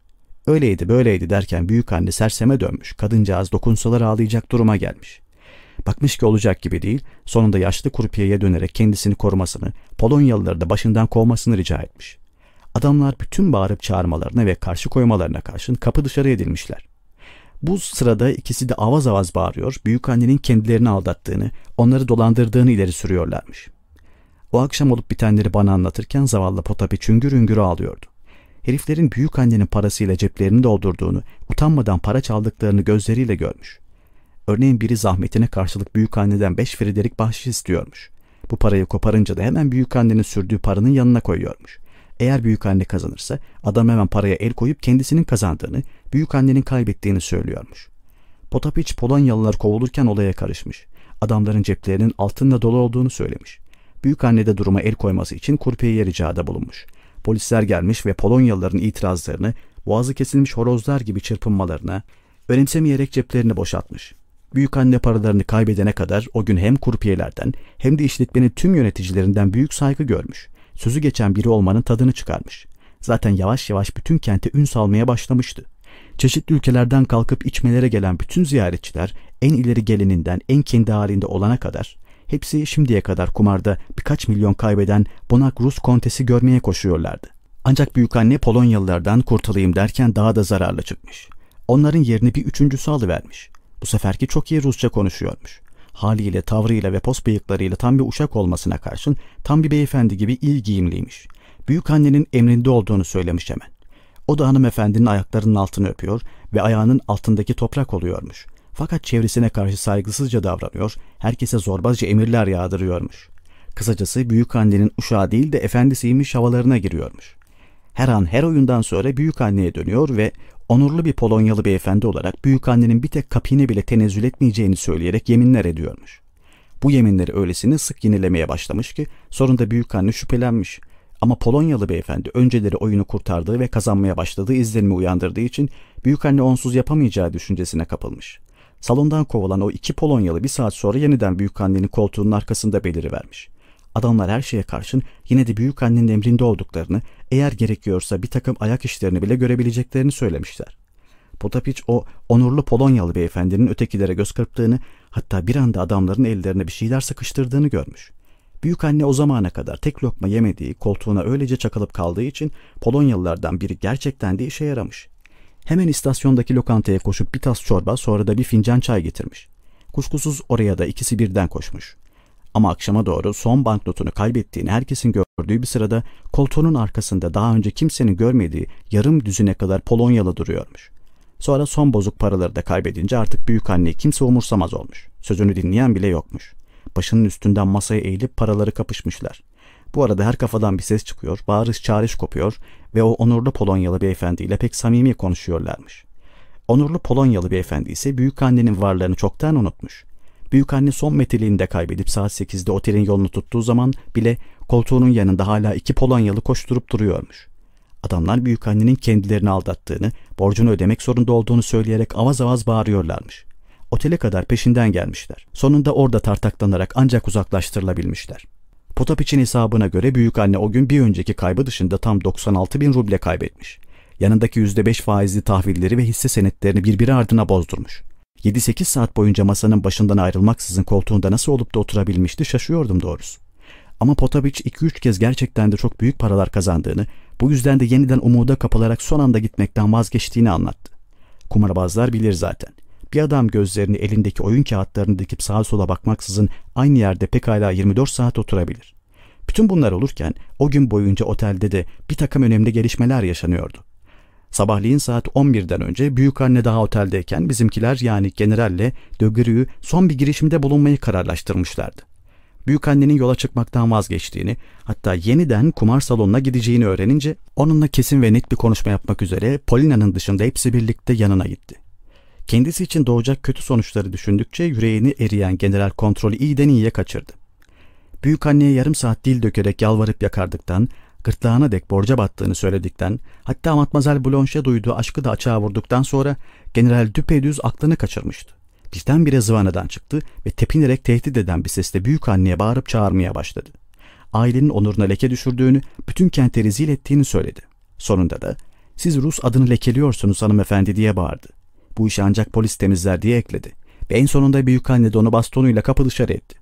Öyleydi böyleydi derken büyük anne serseme dönmüş, kadıncağız dokunsalar ağlayacak duruma gelmiş. Bakmış ki olacak gibi değil, sonunda yaşlı kurpiyeye dönerek kendisini korumasını, Polonyalıları da başından kovmasını rica etmiş. Adamlar bütün bağırıp çağırmalarına ve karşı koymalarına karşın kapı dışarı edilmişler. Bu sırada ikisi de avaz avaz bağırıyor, büyük annenin kendilerini aldattığını, onları dolandırdığını ileri sürüyorlarmış. O akşam olup bitenleri bana anlatırken zavallı Potapi çüngür üngür ağlıyordu. Heriflerin büyük annenin parasıyla ceplerini doldurduğunu, utanmadan para çaldıklarını gözleriyle görmüş. Örneğin biri zahmetine karşılık büyük anneden beş friderik bahşiş istiyormuş. Bu parayı koparınca da hemen büyük annenin sürdüğü paranın yanına koyuyormuş. Eğer büyük anne kazanırsa adam hemen paraya el koyup kendisinin kazandığını, büyük annenin kaybettiğini söylüyormuş. Potapiç Polonyalılar kovulurken olaya karışmış. Adamların ceplerinin altınla dolu olduğunu söylemiş. Büyük anne de duruma el koyması için kurpiyeye ricada bulunmuş. Polisler gelmiş ve Polonyalıların itirazlarını, boğazı kesilmiş horozlar gibi çırpınmalarına, önemsemeyerek ceplerini boşaltmış. Büyük anne paralarını kaybedene kadar o gün hem kurpiyelerden hem de işletmenin tüm yöneticilerinden büyük saygı görmüş. Sözü geçen biri olmanın tadını çıkarmış. Zaten yavaş yavaş bütün kente ün salmaya başlamıştı. Çeşitli ülkelerden kalkıp içmelere gelen bütün ziyaretçiler en ileri geleninden en kendi halinde olana kadar hepsi şimdiye kadar kumarda birkaç milyon kaybeden Bonak Rus kontesi görmeye koşuyorlardı. Ancak büyükanne Polonyalılardan kurtulayım derken daha da zararlı çıkmış. Onların yerini bir üçüncüsü alıvermiş. Bu seferki çok iyi Rusça konuşuyormuş. Haliyle, tavrıyla ve pos bıyıklarıyla tam bir uşak olmasına karşın tam bir beyefendi gibi iyi giyimliymiş. Büyük annenin emrinde olduğunu söylemiş hemen. O da hanımefendinin ayaklarının altını öpüyor ve ayağının altındaki toprak oluyormuş. Fakat çevresine karşı saygısızca davranıyor, herkese zorbazca emirler yağdırıyormuş. Kısacası büyük annenin uşağı değil de efendisiymiş havalarına giriyormuş. Her an her oyundan sonra büyük anneye dönüyor ve onurlu bir Polonyalı beyefendi olarak büyük annenin bir tek kapine bile tenezzül etmeyeceğini söyleyerek yeminler ediyormuş. Bu yeminleri öylesine sık yenilemeye başlamış ki sonunda büyük anne şüphelenmiş. Ama Polonyalı beyefendi önceleri oyunu kurtardığı ve kazanmaya başladığı izlenimi uyandırdığı için büyük anne onsuz yapamayacağı düşüncesine kapılmış. Salondan kovulan o iki Polonyalı bir saat sonra yeniden büyük annenin koltuğunun arkasında belirivermiş. Adamlar her şeye karşın yine de büyük annenin emrinde olduklarını, eğer gerekiyorsa bir takım ayak işlerini bile görebileceklerini söylemişler. Potapiç o onurlu Polonyalı beyefendinin ötekilere göz kırptığını, hatta bir anda adamların ellerine bir şeyler sıkıştırdığını görmüş. Büyük anne o zamana kadar tek lokma yemediği, koltuğuna öylece çakılıp kaldığı için Polonyalılardan biri gerçekten de işe yaramış. Hemen istasyondaki lokantaya koşup bir tas çorba sonra da bir fincan çay getirmiş. Kuşkusuz oraya da ikisi birden koşmuş. Ama akşama doğru son banknotunu kaybettiğini herkesin gördüğü bir sırada koltuğunun arkasında daha önce kimsenin görmediği yarım düzine kadar Polonyalı duruyormuş. Sonra son bozuk paraları da kaybedince artık büyük anneyi kimse umursamaz olmuş. Sözünü dinleyen bile yokmuş. Başının üstünden masaya eğilip paraları kapışmışlar. Bu arada her kafadan bir ses çıkıyor, bağırış çağrış kopuyor ve o onurlu Polonyalı beyefendiyle pek samimi konuşuyorlarmış. Onurlu Polonyalı beyefendi ise büyük annenin varlığını çoktan unutmuş. Büyük anne son meteliğini de kaybedip saat 8'de otelin yolunu tuttuğu zaman bile koltuğunun yanında hala iki Polonyalı koşturup duruyormuş. Adamlar büyük annenin kendilerini aldattığını, borcunu ödemek zorunda olduğunu söyleyerek avaz avaz bağırıyorlarmış. Otele kadar peşinden gelmişler. Sonunda orada tartaklanarak ancak uzaklaştırılabilmişler. Potapic'in hesabına göre büyük anne o gün bir önceki kaybı dışında tam 96 bin ruble kaybetmiş. Yanındaki %5 faizli tahvilleri ve hisse senetlerini birbiri ardına bozdurmuş. 7-8 saat boyunca masanın başından ayrılmaksızın koltuğunda nasıl olup da oturabilmişti şaşıyordum doğrusu. Ama Potapic 2-3 kez gerçekten de çok büyük paralar kazandığını, bu yüzden de yeniden umuda kapılarak son anda gitmekten vazgeçtiğini anlattı. Kumarbazlar bilir zaten. Bir adam gözlerini elindeki oyun kağıtlarını dikip sağa sola bakmaksızın aynı yerde pekala 24 saat oturabilir. Bütün bunlar olurken o gün boyunca otelde de bir takım önemli gelişmeler yaşanıyordu. Sabahleyin saat 11'den önce büyük anne daha oteldeyken bizimkiler yani generalle Dögürü'yü son bir girişimde bulunmayı kararlaştırmışlardı. Büyük annenin yola çıkmaktan vazgeçtiğini, hatta yeniden kumar salonuna gideceğini öğrenince onunla kesin ve net bir konuşma yapmak üzere Polina'nın dışında hepsi birlikte yanına gitti. Kendisi için doğacak kötü sonuçları düşündükçe yüreğini eriyen general kontrolü iyiden iyiye kaçırdı. Büyük anneye yarım saat dil dökerek yalvarıp yakardıktan, gırtlağına dek borca battığını söyledikten, hatta Matmazel Blanche'e duyduğu aşkı da açığa vurduktan sonra General düpedüz aklını kaçırmıştı. Birdenbire zıvanadan çıktı ve tepinerek tehdit eden bir sesle büyük anneye bağırıp çağırmaya başladı. Ailenin onuruna leke düşürdüğünü, bütün kente rezil ettiğini söyledi. Sonunda da siz Rus adını lekeliyorsunuz hanımefendi diye bağırdı. Bu işi ancak polis temizler diye ekledi. Ve en sonunda büyük anne de onu bastonuyla kapı dışarı etti.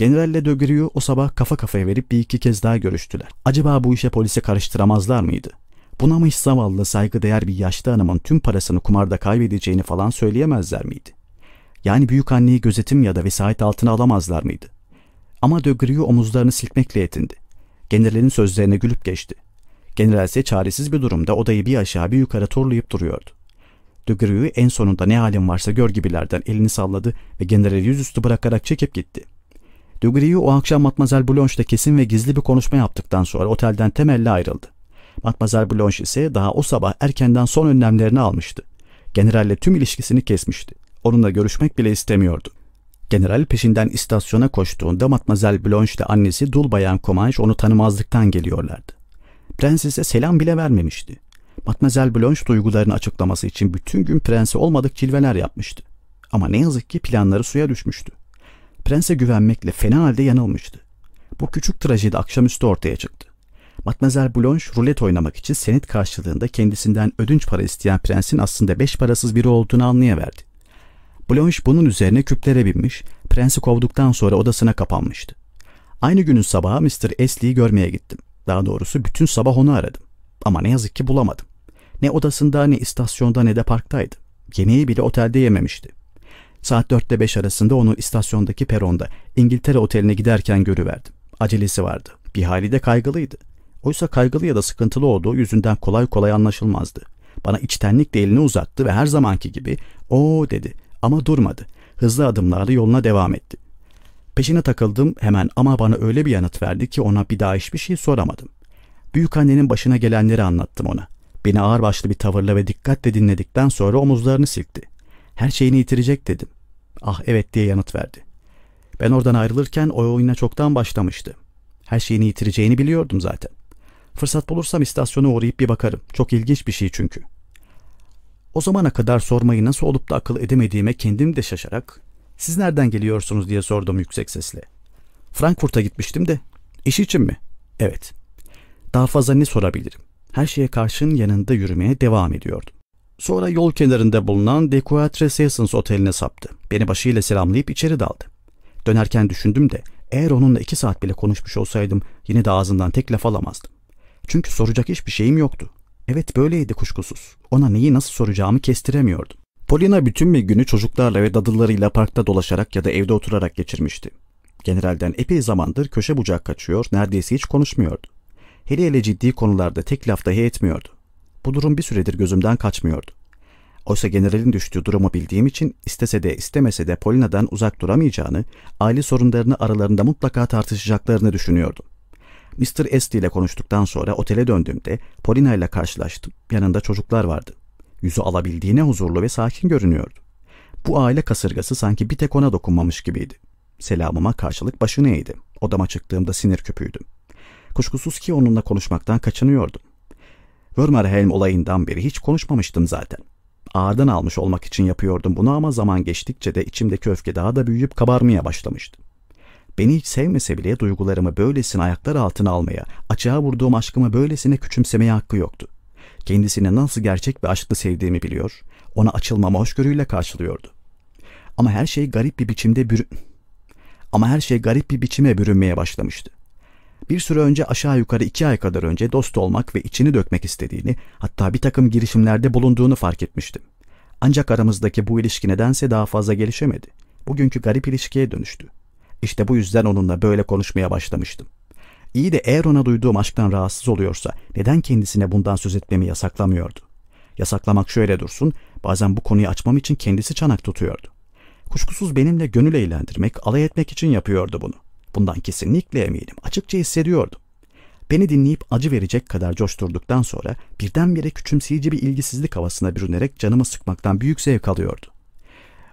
Generalle Dögürü'yü o sabah kafa kafaya verip bir iki kez daha görüştüler. Acaba bu işe polise karıştıramazlar mıydı? Buna mı hiç zavallı saygıdeğer bir yaşlı hanımın tüm parasını kumarda kaybedeceğini falan söyleyemezler miydi? Yani büyük anneyi gözetim ya da vesayet altına alamazlar mıydı? Ama Dögürü'yü omuzlarını silkmekle yetindi. Generalin sözlerine gülüp geçti. General ise çaresiz bir durumda odayı bir aşağı bir yukarı turlayıp duruyordu. Dögürü'yü en sonunda ne halin varsa gör gibilerden elini salladı ve generali yüzüstü bırakarak çekip gitti. Dögürü'yü o akşam Matmazel Blanche'da kesin ve gizli bir konuşma yaptıktan sonra otelden temelli ayrıldı. Matmazel Blanche ise daha o sabah erkenden son önlemlerini almıştı. Generalle tüm ilişkisini kesmişti. Onunla görüşmek bile istemiyordu. General peşinden istasyona koştuğunda Matmazel Blanche ile annesi Dul Bayan Comanche onu tanımazlıktan geliyorlardı. Prensese selam bile vermemişti. Matmazel Blanche duygularını açıklaması için bütün gün prense olmadık cilveler yapmıştı. Ama ne yazık ki planları suya düşmüştü. Prense güvenmekle fena halde yanılmıştı. Bu küçük trajedi akşamüstü ortaya çıktı. Matmazel Blanche rulet oynamak için senet karşılığında kendisinden ödünç para isteyen prensin aslında beş parasız biri olduğunu anlayıverdi. Blanche bunun üzerine küplere binmiş, prensi kovduktan sonra odasına kapanmıştı. Aynı günün sabahı Mr. Esley'i görmeye gittim. Daha doğrusu bütün sabah onu aradım. Ama ne yazık ki bulamadım. Ne odasında ne istasyonda ne de parktaydı. Yemeği bile otelde yememişti. Saat dörtte beş arasında onu istasyondaki peronda İngiltere oteline giderken görüverdim. Acelesi vardı. Bir hali de kaygılıydı. Oysa kaygılı ya da sıkıntılı olduğu yüzünden kolay kolay anlaşılmazdı. Bana içtenlikle elini uzattı ve her zamanki gibi o dedi ama durmadı. Hızlı adımlarla yoluna devam etti. Peşine takıldım hemen ama bana öyle bir yanıt verdi ki ona bir daha hiçbir şey soramadım. Büyük annenin başına gelenleri anlattım ona. Beni ağırbaşlı bir tavırla ve dikkatle dinledikten sonra omuzlarını silkti. Her şeyini yitirecek dedim. Ah evet diye yanıt verdi. Ben oradan ayrılırken o oyuna çoktan başlamıştı. Her şeyini yitireceğini biliyordum zaten. Fırsat bulursam istasyona uğrayıp bir bakarım. Çok ilginç bir şey çünkü. O zamana kadar sormayı nasıl olup da akıl edemediğime kendim de şaşarak siz nereden geliyorsunuz diye sordum yüksek sesle. Frankfurt'a gitmiştim de. İş için mi? Evet. Daha fazla ne sorabilirim? Her şeye karşın yanında yürümeye devam ediyordum. Sonra yol kenarında bulunan De Quatre Seasons oteline saptı. Beni başıyla selamlayıp içeri daldı. Dönerken düşündüm de eğer onunla iki saat bile konuşmuş olsaydım yine de ağzından tek laf alamazdım. Çünkü soracak hiçbir şeyim yoktu. Evet böyleydi kuşkusuz. Ona neyi nasıl soracağımı kestiremiyordum. Polina bütün bir günü çocuklarla ve dadılarıyla parkta dolaşarak ya da evde oturarak geçirmişti. Generalden epey zamandır köşe bucak kaçıyor, neredeyse hiç konuşmuyordu. Hele hele ciddi konularda tek laf dahi etmiyordu. Bu durum bir süredir gözümden kaçmıyordu. Oysa generalin düştüğü durumu bildiğim için istese de istemese de Polina'dan uzak duramayacağını, aile sorunlarını aralarında mutlaka tartışacaklarını düşünüyordum. Mr. Esti ile konuştuktan sonra otele döndüğümde Polina ile karşılaştım. Yanında çocuklar vardı. Yüzü alabildiğine huzurlu ve sakin görünüyordu. Bu aile kasırgası sanki bir tek ona dokunmamış gibiydi. Selamıma karşılık başını eğdi. Odama çıktığımda sinir küpüydüm. Kuşkusuz ki onunla konuşmaktan kaçınıyordum. Wörmerhelm olayından beri hiç konuşmamıştım zaten. Ağırdan almış olmak için yapıyordum bunu ama zaman geçtikçe de içimdeki öfke daha da büyüyüp kabarmaya başlamıştı. Beni hiç sevmese bile duygularımı böylesine ayaklar altına almaya, açığa vurduğum aşkımı böylesine küçümsemeye hakkı yoktu. Kendisine nasıl gerçek bir aşkla sevdiğimi biliyor, ona açılmama hoşgörüyle karşılıyordu. Ama her şey garip bir biçimde bürü... Ama her şey garip bir biçime bürünmeye başlamıştı. Bir süre önce aşağı yukarı iki ay kadar önce dost olmak ve içini dökmek istediğini, hatta bir takım girişimlerde bulunduğunu fark etmiştim. Ancak aramızdaki bu ilişki nedense daha fazla gelişemedi. Bugünkü garip ilişkiye dönüştü. İşte bu yüzden onunla böyle konuşmaya başlamıştım. İyi de eğer ona duyduğum aşktan rahatsız oluyorsa neden kendisine bundan söz etmemi yasaklamıyordu? Yasaklamak şöyle dursun, bazen bu konuyu açmam için kendisi çanak tutuyordu. Kuşkusuz benimle gönül eğlendirmek, alay etmek için yapıyordu bunu. Bundan kesinlikle eminim. Açıkça hissediyordum. Beni dinleyip acı verecek kadar coşturduktan sonra birdenbire küçümseyici bir ilgisizlik havasına bürünerek canımı sıkmaktan büyük zevk alıyordu.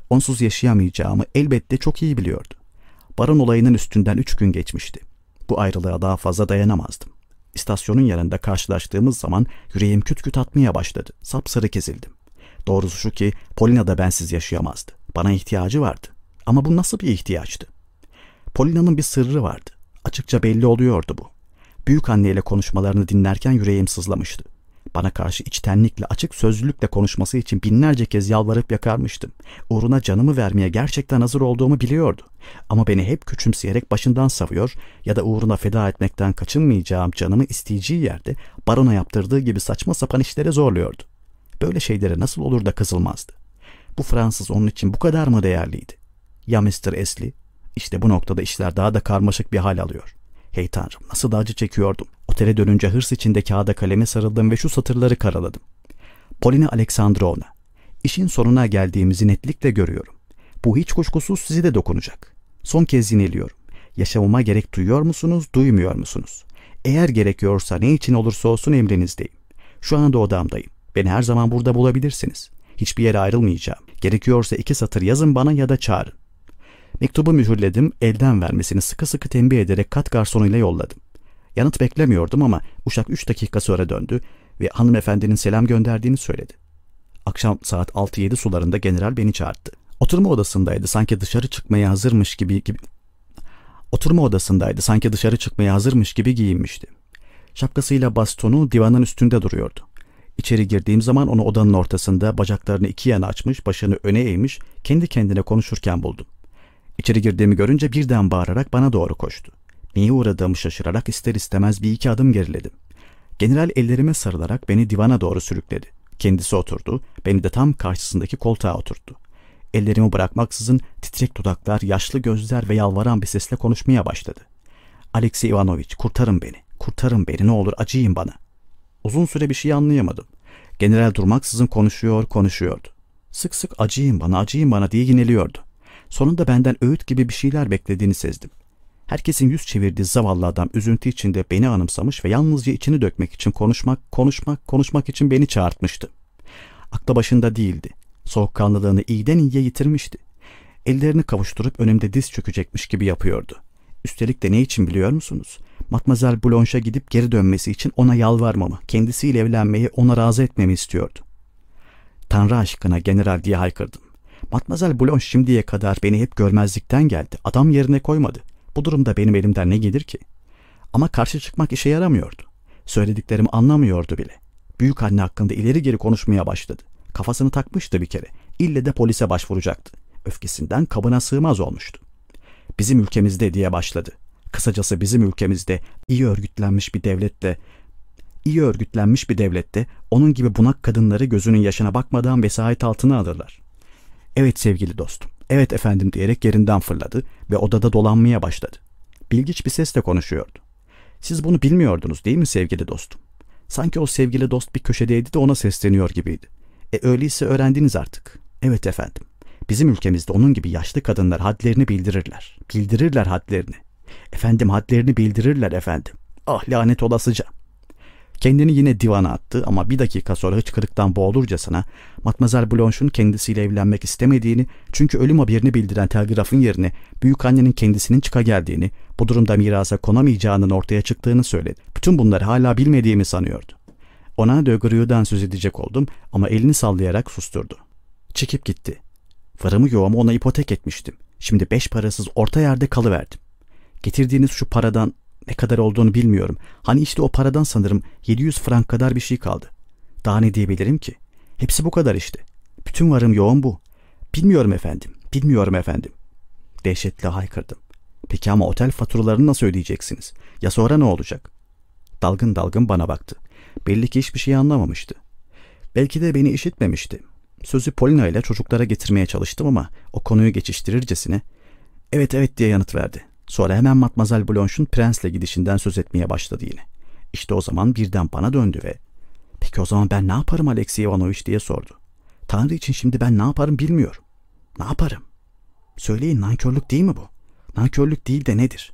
Onsuz yaşayamayacağımı elbette çok iyi biliyordu. Baron olayının üstünden üç gün geçmişti. Bu ayrılığa daha fazla dayanamazdım. İstasyonun yanında karşılaştığımız zaman yüreğim küt küt atmaya başladı. Sapsarı kesildim. Doğrusu şu ki Polina da bensiz yaşayamazdı. Bana ihtiyacı vardı. Ama bu nasıl bir ihtiyaçtı? Polina'nın bir sırrı vardı. Açıkça belli oluyordu bu. Büyük anneyle konuşmalarını dinlerken yüreğim sızlamıştı. Bana karşı içtenlikle, açık sözlülükle konuşması için binlerce kez yalvarıp yakarmıştım. Uğruna canımı vermeye gerçekten hazır olduğumu biliyordu. Ama beni hep küçümseyerek başından savuyor ya da uğruna feda etmekten kaçınmayacağım canımı isteyeceği yerde barona yaptırdığı gibi saçma sapan işlere zorluyordu. Böyle şeylere nasıl olur da kızılmazdı. Bu Fransız onun için bu kadar mı değerliydi? Ya Mr. Esli? İşte bu noktada işler daha da karmaşık bir hal alıyor. Hey tanrım nasıl da acı çekiyordum. Otele dönünce hırs içinde kağıda kaleme sarıldım ve şu satırları karaladım. Polina Aleksandrovna, işin sonuna geldiğimizi netlikle görüyorum. Bu hiç kuşkusuz sizi de dokunacak. Son kez yineliyorum. Yaşamıma gerek duyuyor musunuz, duymuyor musunuz? Eğer gerekiyorsa ne için olursa olsun emrinizdeyim. Şu anda odamdayım. Beni her zaman burada bulabilirsiniz. Hiçbir yere ayrılmayacağım. Gerekiyorsa iki satır yazın bana ya da çağırın. Mektubu mühürledim, elden vermesini sıkı sıkı tembih ederek kat garsonuyla yolladım. Yanıt beklemiyordum ama uşak üç dakika sonra döndü ve hanımefendinin selam gönderdiğini söyledi. Akşam saat 6-7 sularında general beni çağırdı. Oturma odasındaydı sanki dışarı çıkmaya hazırmış gibi gibi. Oturma odasındaydı sanki dışarı çıkmaya hazırmış gibi giyinmişti. Şapkasıyla bastonu divanın üstünde duruyordu. İçeri girdiğim zaman onu odanın ortasında bacaklarını iki yana açmış, başını öne eğmiş, kendi kendine konuşurken buldum. İçeri girdiğimi görünce birden bağırarak bana doğru koştu. Niye uğradığımı şaşırarak ister istemez bir iki adım geriledim. General ellerime sarılarak beni divana doğru sürükledi. Kendisi oturdu, beni de tam karşısındaki koltuğa oturttu. Ellerimi bırakmaksızın titrek dudaklar, yaşlı gözler ve yalvaran bir sesle konuşmaya başladı. Alexey Ivanoviç kurtarın beni, kurtarın beni ne olur acıyın bana. Uzun süre bir şey anlayamadım. General durmaksızın konuşuyor, konuşuyordu. Sık sık acıyın bana, acıyın bana diye yineliyordu. Sonunda benden öğüt gibi bir şeyler beklediğini sezdim. Herkesin yüz çevirdiği zavallı adam üzüntü içinde beni anımsamış ve yalnızca içini dökmek için konuşmak, konuşmak, konuşmak için beni çağırtmıştı. Akla başında değildi. Soğukkanlılığını iyiden iyiye yitirmişti. Ellerini kavuşturup önümde diz çökecekmiş gibi yapıyordu. Üstelik de ne için biliyor musunuz? Matmazel Blanche'a gidip geri dönmesi için ona yalvarmamı, kendisiyle evlenmeyi ona razı etmemi istiyordu. Tanrı aşkına general diye haykırdım. Matmazel Blanche şimdiye kadar beni hep görmezlikten geldi. Adam yerine koymadı. Bu durumda benim elimden ne gelir ki? Ama karşı çıkmak işe yaramıyordu. Söylediklerimi anlamıyordu bile. Büyük anne hakkında ileri geri konuşmaya başladı. Kafasını takmıştı bir kere. İlle de polise başvuracaktı. Öfkesinden kabına sığmaz olmuştu. Bizim ülkemizde diye başladı. Kısacası bizim ülkemizde iyi örgütlenmiş bir devlette iyi örgütlenmiş bir devlette onun gibi bunak kadınları gözünün yaşına bakmadan vesayet altına alırlar. Evet sevgili dostum, evet efendim diyerek yerinden fırladı ve odada dolanmaya başladı. Bilgiç bir sesle konuşuyordu. Siz bunu bilmiyordunuz değil mi sevgili dostum? Sanki o sevgili dost bir köşedeydi de ona sesleniyor gibiydi. E öyleyse öğrendiniz artık. Evet efendim. Bizim ülkemizde onun gibi yaşlı kadınlar hadlerini bildirirler. Bildirirler hadlerini. Efendim hadlerini bildirirler efendim. Ah lanet olasıca. Kendini yine divana attı ama bir dakika sonra hıçkırıktan boğulurcasına Matmazel Blanche'un kendisiyle evlenmek istemediğini çünkü ölüm haberini bildiren telgrafın yerine büyük annenin kendisinin çıka geldiğini, bu durumda mirasa konamayacağının ortaya çıktığını söyledi. Bütün bunları hala bilmediğimi sanıyordu. Ona de Grieux'dan söz edecek oldum ama elini sallayarak susturdu. Çekip gitti. Varımı yoğumu ona ipotek etmiştim. Şimdi beş parasız orta yerde kalıverdim. Getirdiğiniz şu paradan ne kadar olduğunu bilmiyorum. Hani işte o paradan sanırım 700 frank kadar bir şey kaldı. Daha ne diyebilirim ki? Hepsi bu kadar işte. Bütün varım yoğun bu. Bilmiyorum efendim, bilmiyorum efendim. Dehşetle haykırdım. Peki ama otel faturalarını nasıl ödeyeceksiniz? Ya sonra ne olacak? Dalgın dalgın bana baktı. Belli ki hiçbir şey anlamamıştı. Belki de beni işitmemişti. Sözü Polina ile çocuklara getirmeye çalıştım ama o konuyu geçiştirircesine evet evet diye yanıt verdi. Sonra hemen Matmazel Blanche'un prensle gidişinden söz etmeye başladı yine. İşte o zaman birden bana döndü ve ''Peki o zaman ben ne yaparım Alexey Ivanoviç?'' diye sordu. Tanrı için şimdi ben ne yaparım bilmiyorum. Ne yaparım? Söyleyin nankörlük değil mi bu? Nankörlük değil de nedir?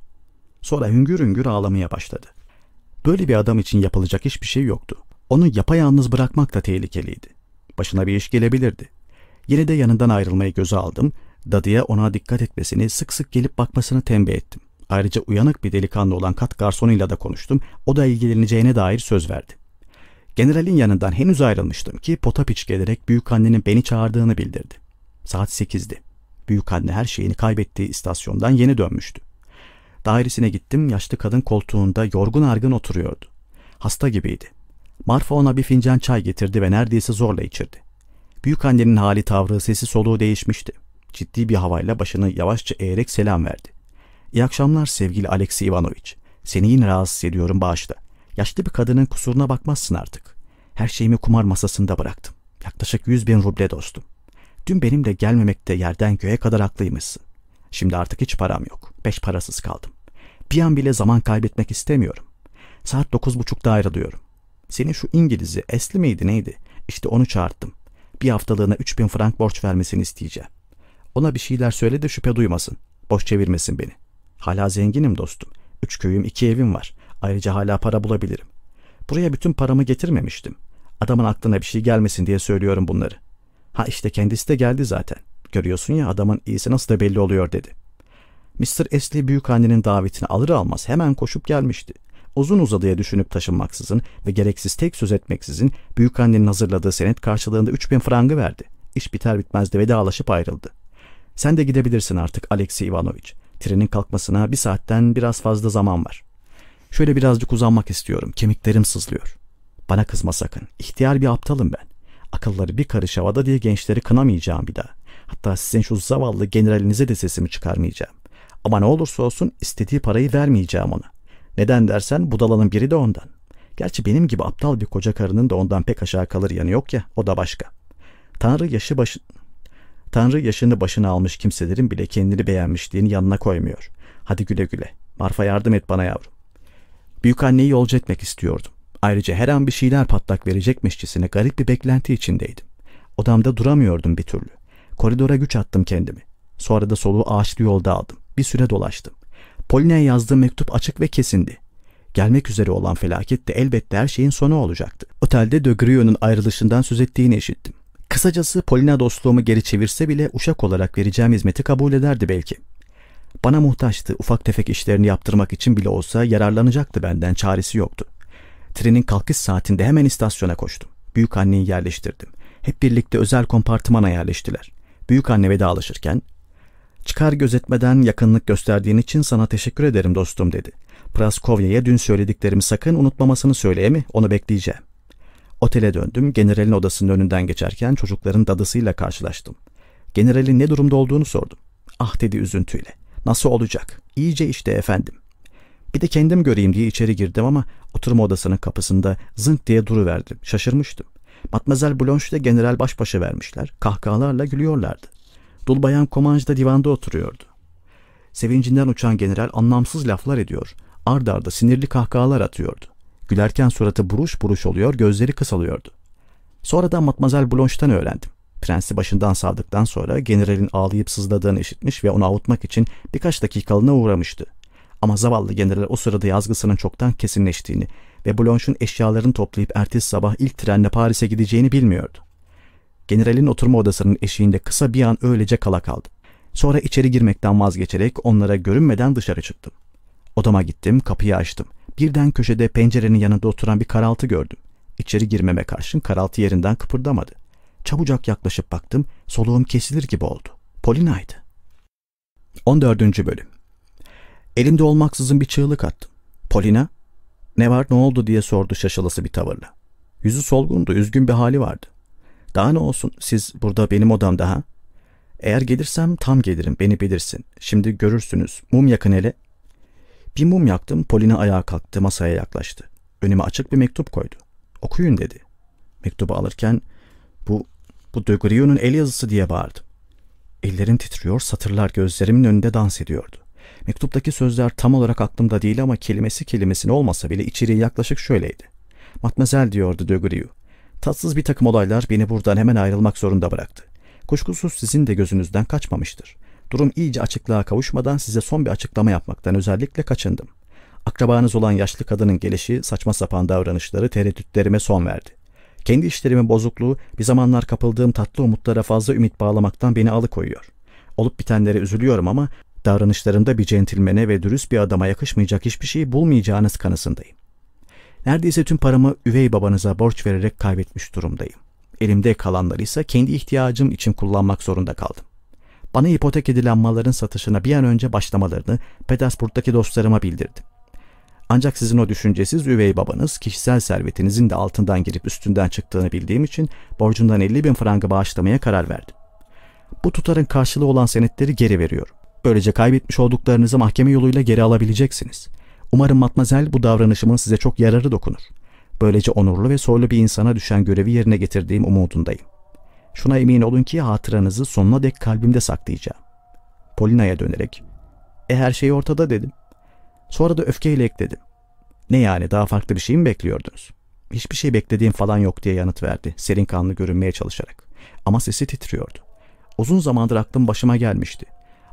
Sonra hüngür hüngür ağlamaya başladı. Böyle bir adam için yapılacak hiçbir şey yoktu. Onu yapayalnız bırakmak da tehlikeliydi. Başına bir iş gelebilirdi. Yine de yanından ayrılmayı göze aldım Dadıya ona dikkat etmesini, sık sık gelip bakmasını tembih ettim. Ayrıca uyanık bir delikanlı olan kat garsonuyla da konuştum. O da ilgileneceğine dair söz verdi. Generalin yanından henüz ayrılmıştım ki Potapiç gelerek büyük annenin beni çağırdığını bildirdi. Saat sekizdi. Büyük anne her şeyini kaybettiği istasyondan yeni dönmüştü. Dairesine gittim, yaşlı kadın koltuğunda yorgun argın oturuyordu. Hasta gibiydi. Marfa ona bir fincan çay getirdi ve neredeyse zorla içirdi. Büyük annenin hali tavrı, sesi soluğu değişmişti ciddi bir havayla başını yavaşça eğerek selam verdi. İyi akşamlar sevgili Alexey Ivanoviç. Seni yine rahatsız ediyorum bağışla. Yaşlı bir kadının kusuruna bakmazsın artık. Her şeyimi kumar masasında bıraktım. Yaklaşık yüz bin ruble dostum. Dün benimle gelmemekte yerden göğe kadar haklıymışsın. Şimdi artık hiç param yok. Beş parasız kaldım. Bir an bile zaman kaybetmek istemiyorum. Saat dokuz buçukta ayrılıyorum. Senin şu İngiliz'i Esli miydi neydi? İşte onu çağırttım. Bir haftalığına üç bin frank borç vermesini isteyeceğim. Ona bir şeyler söyle de şüphe duymasın. Boş çevirmesin beni. Hala zenginim dostum. Üç köyüm iki evim var. Ayrıca hala para bulabilirim. Buraya bütün paramı getirmemiştim. Adamın aklına bir şey gelmesin diye söylüyorum bunları. Ha işte kendisi de geldi zaten. Görüyorsun ya adamın iyisi nasıl da belli oluyor dedi. Mr. Esli büyükannenin davetini alır almaz hemen koşup gelmişti. Uzun uzadıya düşünüp taşınmaksızın ve gereksiz tek söz etmeksizin büyükannenin hazırladığı senet karşılığında 3000 frangı verdi. İş biter bitmez de vedalaşıp ayrıldı. Sen de gidebilirsin artık Alexey Ivanoviç. Trenin kalkmasına bir saatten biraz fazla zaman var. Şöyle birazcık uzanmak istiyorum. Kemiklerim sızlıyor. Bana kızma sakın. İhtiyar bir aptalım ben. Akılları bir karış havada diye gençleri kınamayacağım bir daha. Hatta sizin şu zavallı generalinize de sesimi çıkarmayacağım. Ama ne olursa olsun istediği parayı vermeyeceğim ona. Neden dersen budalanın biri de ondan. Gerçi benim gibi aptal bir koca karının da ondan pek aşağı kalır yanı yok ya o da başka. Tanrı yaşı başı, Tanrı yaşını başına almış kimselerin bile kendini beğenmişliğini yanına koymuyor. Hadi güle güle. Marfa yardım et bana yavrum. Büyük anneyi yolcu etmek istiyordum. Ayrıca her an bir şeyler patlak verecekmişçesine garip bir beklenti içindeydim. Odamda duramıyordum bir türlü. Koridora güç attım kendimi. Sonra da soluğu ağaçlı yolda aldım. Bir süre dolaştım. Poline'ye yazdığım mektup açık ve kesindi. Gelmek üzere olan felaket de elbette her şeyin sonu olacaktı. Otelde de Grieux'un ayrılışından söz ettiğini işittim. Kısacası Polina dostluğumu geri çevirse bile uşak olarak vereceğim hizmeti kabul ederdi belki. Bana muhtaçtı, ufak tefek işlerini yaptırmak için bile olsa yararlanacaktı benden, çaresi yoktu. Trenin kalkış saatinde hemen istasyona koştum. Büyük anneyi yerleştirdim. Hep birlikte özel kompartımana yerleştiler. Büyük anne vedalaşırken, çıkar gözetmeden yakınlık gösterdiğin için sana teşekkür ederim dostum dedi. Praskovya'ya dün söylediklerimi sakın unutmamasını söyleye mi? Onu bekleyeceğim. Otele döndüm. Generalin odasının önünden geçerken çocukların dadısıyla karşılaştım. Generalin ne durumda olduğunu sordum. Ah dedi üzüntüyle. Nasıl olacak? İyice işte efendim. Bir de kendim göreyim diye içeri girdim ama oturma odasının kapısında zınk diye duruverdim. Şaşırmıştım. Matmazel Blanche ile general baş başa vermişler. Kahkahalarla gülüyorlardı. Dul bayan Komanj da divanda oturuyordu. Sevincinden uçan general anlamsız laflar ediyor. Ard arda sinirli kahkahalar atıyordu. Gülerken suratı buruş buruş oluyor, gözleri kısalıyordu. Sonradan Matmazel Blanche'tan öğrendim. Prensi başından savdıktan sonra generalin ağlayıp sızladığını işitmiş ve onu avutmak için birkaç dakikalığına uğramıştı. Ama zavallı general o sırada yazgısının çoktan kesinleştiğini ve Blanche'un eşyalarını toplayıp ertesi sabah ilk trenle Paris'e gideceğini bilmiyordu. Generalin oturma odasının eşiğinde kısa bir an öylece kala kaldı. Sonra içeri girmekten vazgeçerek onlara görünmeden dışarı çıktım. Odama gittim, kapıyı açtım. Birden köşede pencerenin yanında oturan bir karaltı gördüm. İçeri girmeme karşın karaltı yerinden kıpırdamadı. Çabucak yaklaşıp baktım, soluğum kesilir gibi oldu. Polina'ydı. 14. Bölüm Elimde olmaksızın bir çığlık attım. Polina, ne var ne oldu diye sordu şaşılısı bir tavırla. Yüzü solgundu, üzgün bir hali vardı. Daha ne olsun, siz burada benim odamda ha? Eğer gelirsem tam gelirim, beni bilirsin. Şimdi görürsünüz, mum yakın hele. Bir mum yaktım, Polina ayağa kalktı, masaya yaklaştı. Önüme açık bir mektup koydu. Okuyun dedi. Mektubu alırken, bu, bu de Grio'nun el yazısı diye bağırdım. Ellerim titriyor, satırlar gözlerimin önünde dans ediyordu. Mektuptaki sözler tam olarak aklımda değil ama kelimesi kelimesine olmasa bile içeriği yaklaşık şöyleydi. Matmazel diyordu de Griou. Tatsız bir takım olaylar beni buradan hemen ayrılmak zorunda bıraktı. Kuşkusuz sizin de gözünüzden kaçmamıştır. Durum iyice açıklığa kavuşmadan size son bir açıklama yapmaktan özellikle kaçındım. Akrabanız olan yaşlı kadının gelişi, saçma sapan davranışları tereddütlerime son verdi. Kendi işlerimin bozukluğu bir zamanlar kapıldığım tatlı umutlara fazla ümit bağlamaktan beni alıkoyuyor. Olup bitenlere üzülüyorum ama davranışlarımda bir centilmene ve dürüst bir adama yakışmayacak hiçbir şey bulmayacağınız kanısındayım. Neredeyse tüm paramı üvey babanıza borç vererek kaybetmiş durumdayım. Elimde kalanları ise kendi ihtiyacım için kullanmak zorunda kaldım. Bana ipotek edilen malların satışına bir an önce başlamalarını Petersburg'daki dostlarıma bildirdim. Ancak sizin o düşüncesiz üvey babanız kişisel servetinizin de altından girip üstünden çıktığını bildiğim için borcundan 50 bin frangı bağışlamaya karar verdim. Bu tutarın karşılığı olan senetleri geri veriyorum. Böylece kaybetmiş olduklarınızı mahkeme yoluyla geri alabileceksiniz. Umarım matmazel bu davranışımın size çok yararı dokunur. Böylece onurlu ve soylu bir insana düşen görevi yerine getirdiğim umudundayım. Şuna emin olun ki hatıranızı sonuna dek kalbimde saklayacağım. Polina'ya dönerek, e her şey ortada dedim. Sonra da öfkeyle ekledim. Ne yani daha farklı bir şey mi bekliyordunuz? Hiçbir şey beklediğim falan yok diye yanıt verdi serin kanlı görünmeye çalışarak. Ama sesi titriyordu. Uzun zamandır aklım başıma gelmişti.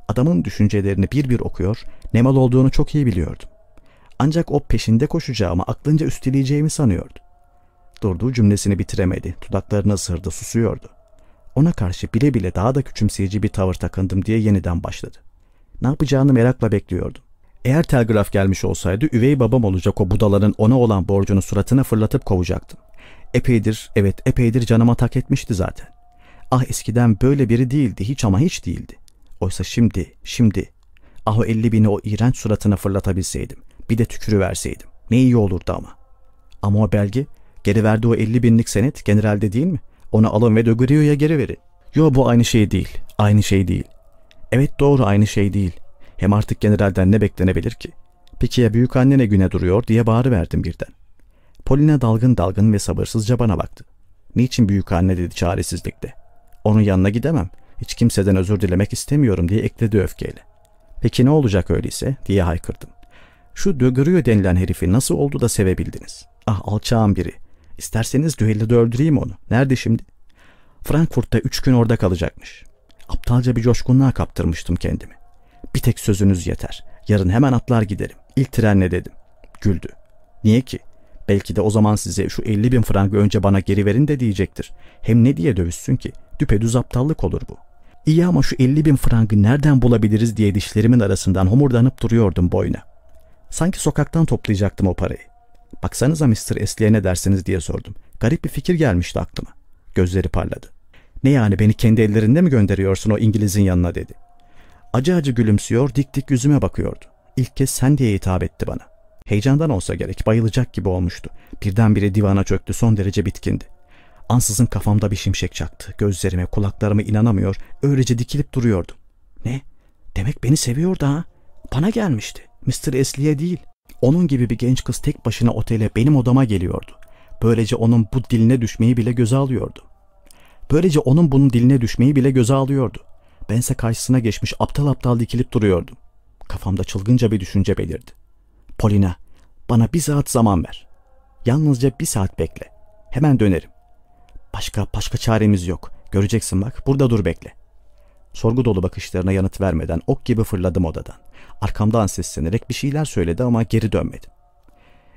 Adamın düşüncelerini bir bir okuyor, ne mal olduğunu çok iyi biliyordum. Ancak o peşinde koşacağımı aklınca üsteleyeceğimi sanıyordu. Durduğu cümlesini bitiremedi, dudaklarını ısırdı, susuyordu. Ona karşı bile bile daha da küçümseyici bir tavır takındım diye yeniden başladı. Ne yapacağını merakla bekliyordum. Eğer telgraf gelmiş olsaydı üvey babam olacak o budalanın ona olan borcunu suratına fırlatıp kovacaktım. Epeydir, evet epeydir canıma tak etmişti zaten. Ah eskiden böyle biri değildi, hiç ama hiç değildi. Oysa şimdi, şimdi, ah o elli bini o iğrenç suratına fırlatabilseydim, bir de tükürü verseydim. Ne iyi olurdu ama. Ama o belge, geri verdi o elli binlik senet generalde değil mi? Onu alın ve de geri verin. Yo bu aynı şey değil, aynı şey değil. Evet doğru aynı şey değil. Hem artık generalden ne beklenebilir ki? Peki ya büyük anne ne güne duruyor diye bağırıverdim birden. Polina dalgın dalgın ve sabırsızca bana baktı. Niçin büyük anne dedi çaresizlikle. Onun yanına gidemem. Hiç kimseden özür dilemek istemiyorum diye ekledi öfkeyle. Peki ne olacak öyleyse diye haykırdım. Şu Dögürüyor denilen herifi nasıl oldu da sevebildiniz? Ah alçağın biri. İsterseniz düelloda öldüreyim onu. Nerede şimdi? Frankfurt'ta üç gün orada kalacakmış. Aptalca bir coşkunluğa kaptırmıştım kendimi. Bir tek sözünüz yeter. Yarın hemen atlar giderim. İlk trenle dedim. Güldü. Niye ki? Belki de o zaman size şu 50 bin frangı önce bana geri verin de diyecektir. Hem ne diye dövüşsün ki? Düpedüz aptallık olur bu. İyi ama şu 50 bin frangı nereden bulabiliriz diye dişlerimin arasından homurdanıp duruyordum boyuna. Sanki sokaktan toplayacaktım o parayı. Baksanıza Mr. Esli'ye ne dersiniz diye sordum. Garip bir fikir gelmişti aklıma. Gözleri parladı. Ne yani beni kendi ellerinde mi gönderiyorsun o İngiliz'in yanına dedi. Acı acı gülümsüyor dik dik yüzüme bakıyordu. İlk kez sen diye hitap etti bana. Heyecandan olsa gerek bayılacak gibi olmuştu. Birdenbire divana çöktü son derece bitkindi. Ansızın kafamda bir şimşek çaktı. Gözlerime kulaklarıma inanamıyor öylece dikilip duruyordum. Ne? Demek beni seviyordu ha? Bana gelmişti. Mr. Esli'ye değil. Onun gibi bir genç kız tek başına otele benim odama geliyordu. Böylece onun bu diline düşmeyi bile göze alıyordu. Böylece onun bunun diline düşmeyi bile göze alıyordu. Bense karşısına geçmiş aptal aptal dikilip duruyordum. Kafamda çılgınca bir düşünce belirdi. Polina, bana bir saat zaman ver. Yalnızca bir saat bekle. Hemen dönerim. Başka başka çaremiz yok. Göreceksin bak, burada dur bekle. Sorgu dolu bakışlarına yanıt vermeden ok gibi fırladım odadan. Arkamdan seslenerek bir şeyler söyledi ama geri dönmedim.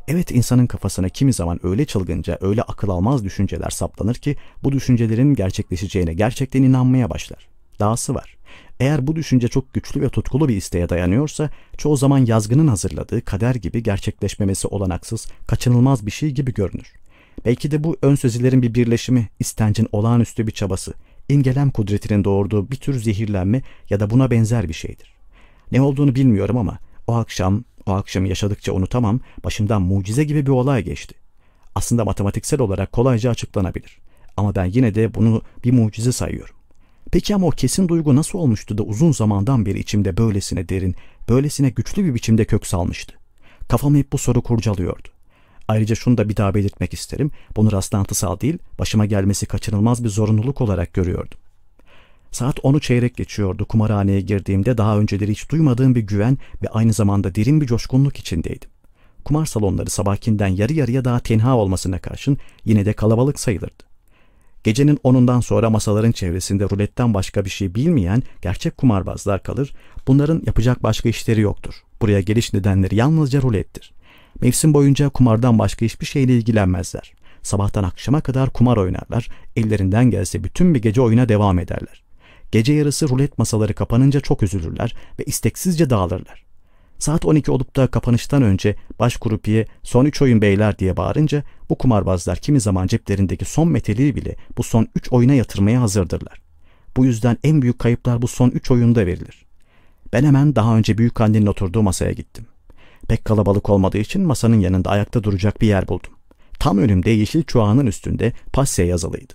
Evet insanın kafasına kimi zaman öyle çılgınca, öyle akıl almaz düşünceler saplanır ki bu düşüncelerin gerçekleşeceğine gerçekten inanmaya başlar. Dahası var. Eğer bu düşünce çok güçlü ve tutkulu bir isteğe dayanıyorsa çoğu zaman yazgının hazırladığı kader gibi gerçekleşmemesi olanaksız, kaçınılmaz bir şey gibi görünür. Belki de bu ön sözlerin bir birleşimi, istencin olağanüstü bir çabası, imgelem kudretinin doğurduğu bir tür zehirlenme ya da buna benzer bir şeydir. Ne olduğunu bilmiyorum ama o akşam, o akşamı yaşadıkça unutamam, başımdan mucize gibi bir olay geçti. Aslında matematiksel olarak kolayca açıklanabilir. Ama ben yine de bunu bir mucize sayıyorum. Peki ama o kesin duygu nasıl olmuştu da uzun zamandan beri içimde böylesine derin, böylesine güçlü bir biçimde kök salmıştı? Kafamı hep bu soru kurcalıyordu. Ayrıca şunu da bir daha belirtmek isterim. Bunu rastlantısal değil, başıma gelmesi kaçınılmaz bir zorunluluk olarak görüyordum. Saat 10'u çeyrek geçiyordu. Kumarhaneye girdiğimde daha önceleri hiç duymadığım bir güven ve aynı zamanda derin bir coşkunluk içindeydim. Kumar salonları sabahkinden yarı yarıya daha tenha olmasına karşın yine de kalabalık sayılırdı. Gecenin onundan sonra masaların çevresinde ruletten başka bir şey bilmeyen gerçek kumarbazlar kalır. Bunların yapacak başka işleri yoktur. Buraya geliş nedenleri yalnızca rulettir. Mevsim boyunca kumardan başka hiçbir şeyle ilgilenmezler. Sabahtan akşama kadar kumar oynarlar, ellerinden gelse bütün bir gece oyuna devam ederler. Gece yarısı rulet masaları kapanınca çok üzülürler ve isteksizce dağılırlar. Saat 12 olup da kapanıştan önce baş kurupiye son 3 oyun beyler diye bağırınca bu kumarbazlar kimi zaman ceplerindeki son meteliği bile bu son 3 oyuna yatırmaya hazırdırlar. Bu yüzden en büyük kayıplar bu son 3 oyunda verilir. Ben hemen daha önce büyük annenin oturduğu masaya gittim. Pek kalabalık olmadığı için masanın yanında ayakta duracak bir yer buldum. Tam önümde yeşil çuağının üstünde passe yazılıydı.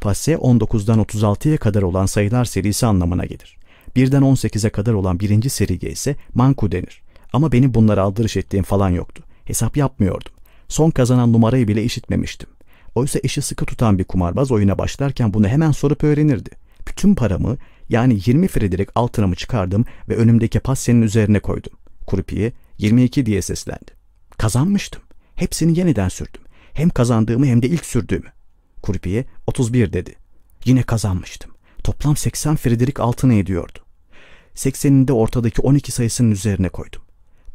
Passe 19'dan 36'ya kadar olan sayılar serisi anlamına gelir. 1'den 18'e kadar olan birinci seriye ise manku denir. Ama benim bunlara aldırış ettiğim falan yoktu. Hesap yapmıyordum. Son kazanan numarayı bile işitmemiştim. Oysa eşi sıkı tutan bir kumarbaz oyuna başlarken bunu hemen sorup öğrenirdi. Bütün paramı yani 20 frederik altınımı çıkardım ve önümdeki passenin üzerine koydum. Kurupiye 22 diye seslendi. Kazanmıştım. Hepsini yeniden sürdüm. Hem kazandığımı hem de ilk sürdüğümü. Kurupiye 31 dedi. Yine kazanmıştım. Toplam 80 Frederik altını ediyordu. 80'ini de ortadaki 12 sayısının üzerine koydum.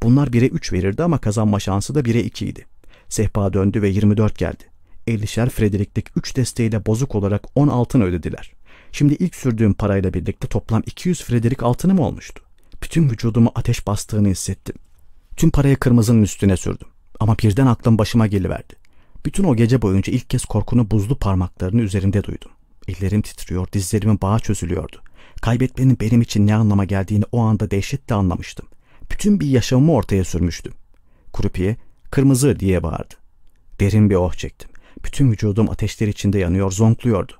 Bunlar 1'e 3 verirdi ama kazanma şansı da 1'e 2 idi. Sehpa döndü ve 24 geldi. 50'şer Frederik'lik 3 desteğiyle bozuk olarak 10 altın ödediler. Şimdi ilk sürdüğüm parayla birlikte toplam 200 Frederik altınım olmuştu. Bütün vücudumu ateş bastığını hissettim. Tüm parayı kırmızının üstüne sürdüm. Ama birden aklım başıma geliverdi. Bütün o gece boyunca ilk kez korkunu buzlu parmaklarını üzerimde duydum. Ellerim titriyor, dizlerimin bağı çözülüyordu. Kaybetmenin benim için ne anlama geldiğini o anda dehşetle anlamıştım. Bütün bir yaşamımı ortaya sürmüştüm. Kurupiye, kırmızı diye bağırdı. Derin bir oh çektim. Bütün vücudum ateşler içinde yanıyor, zonkluyordu.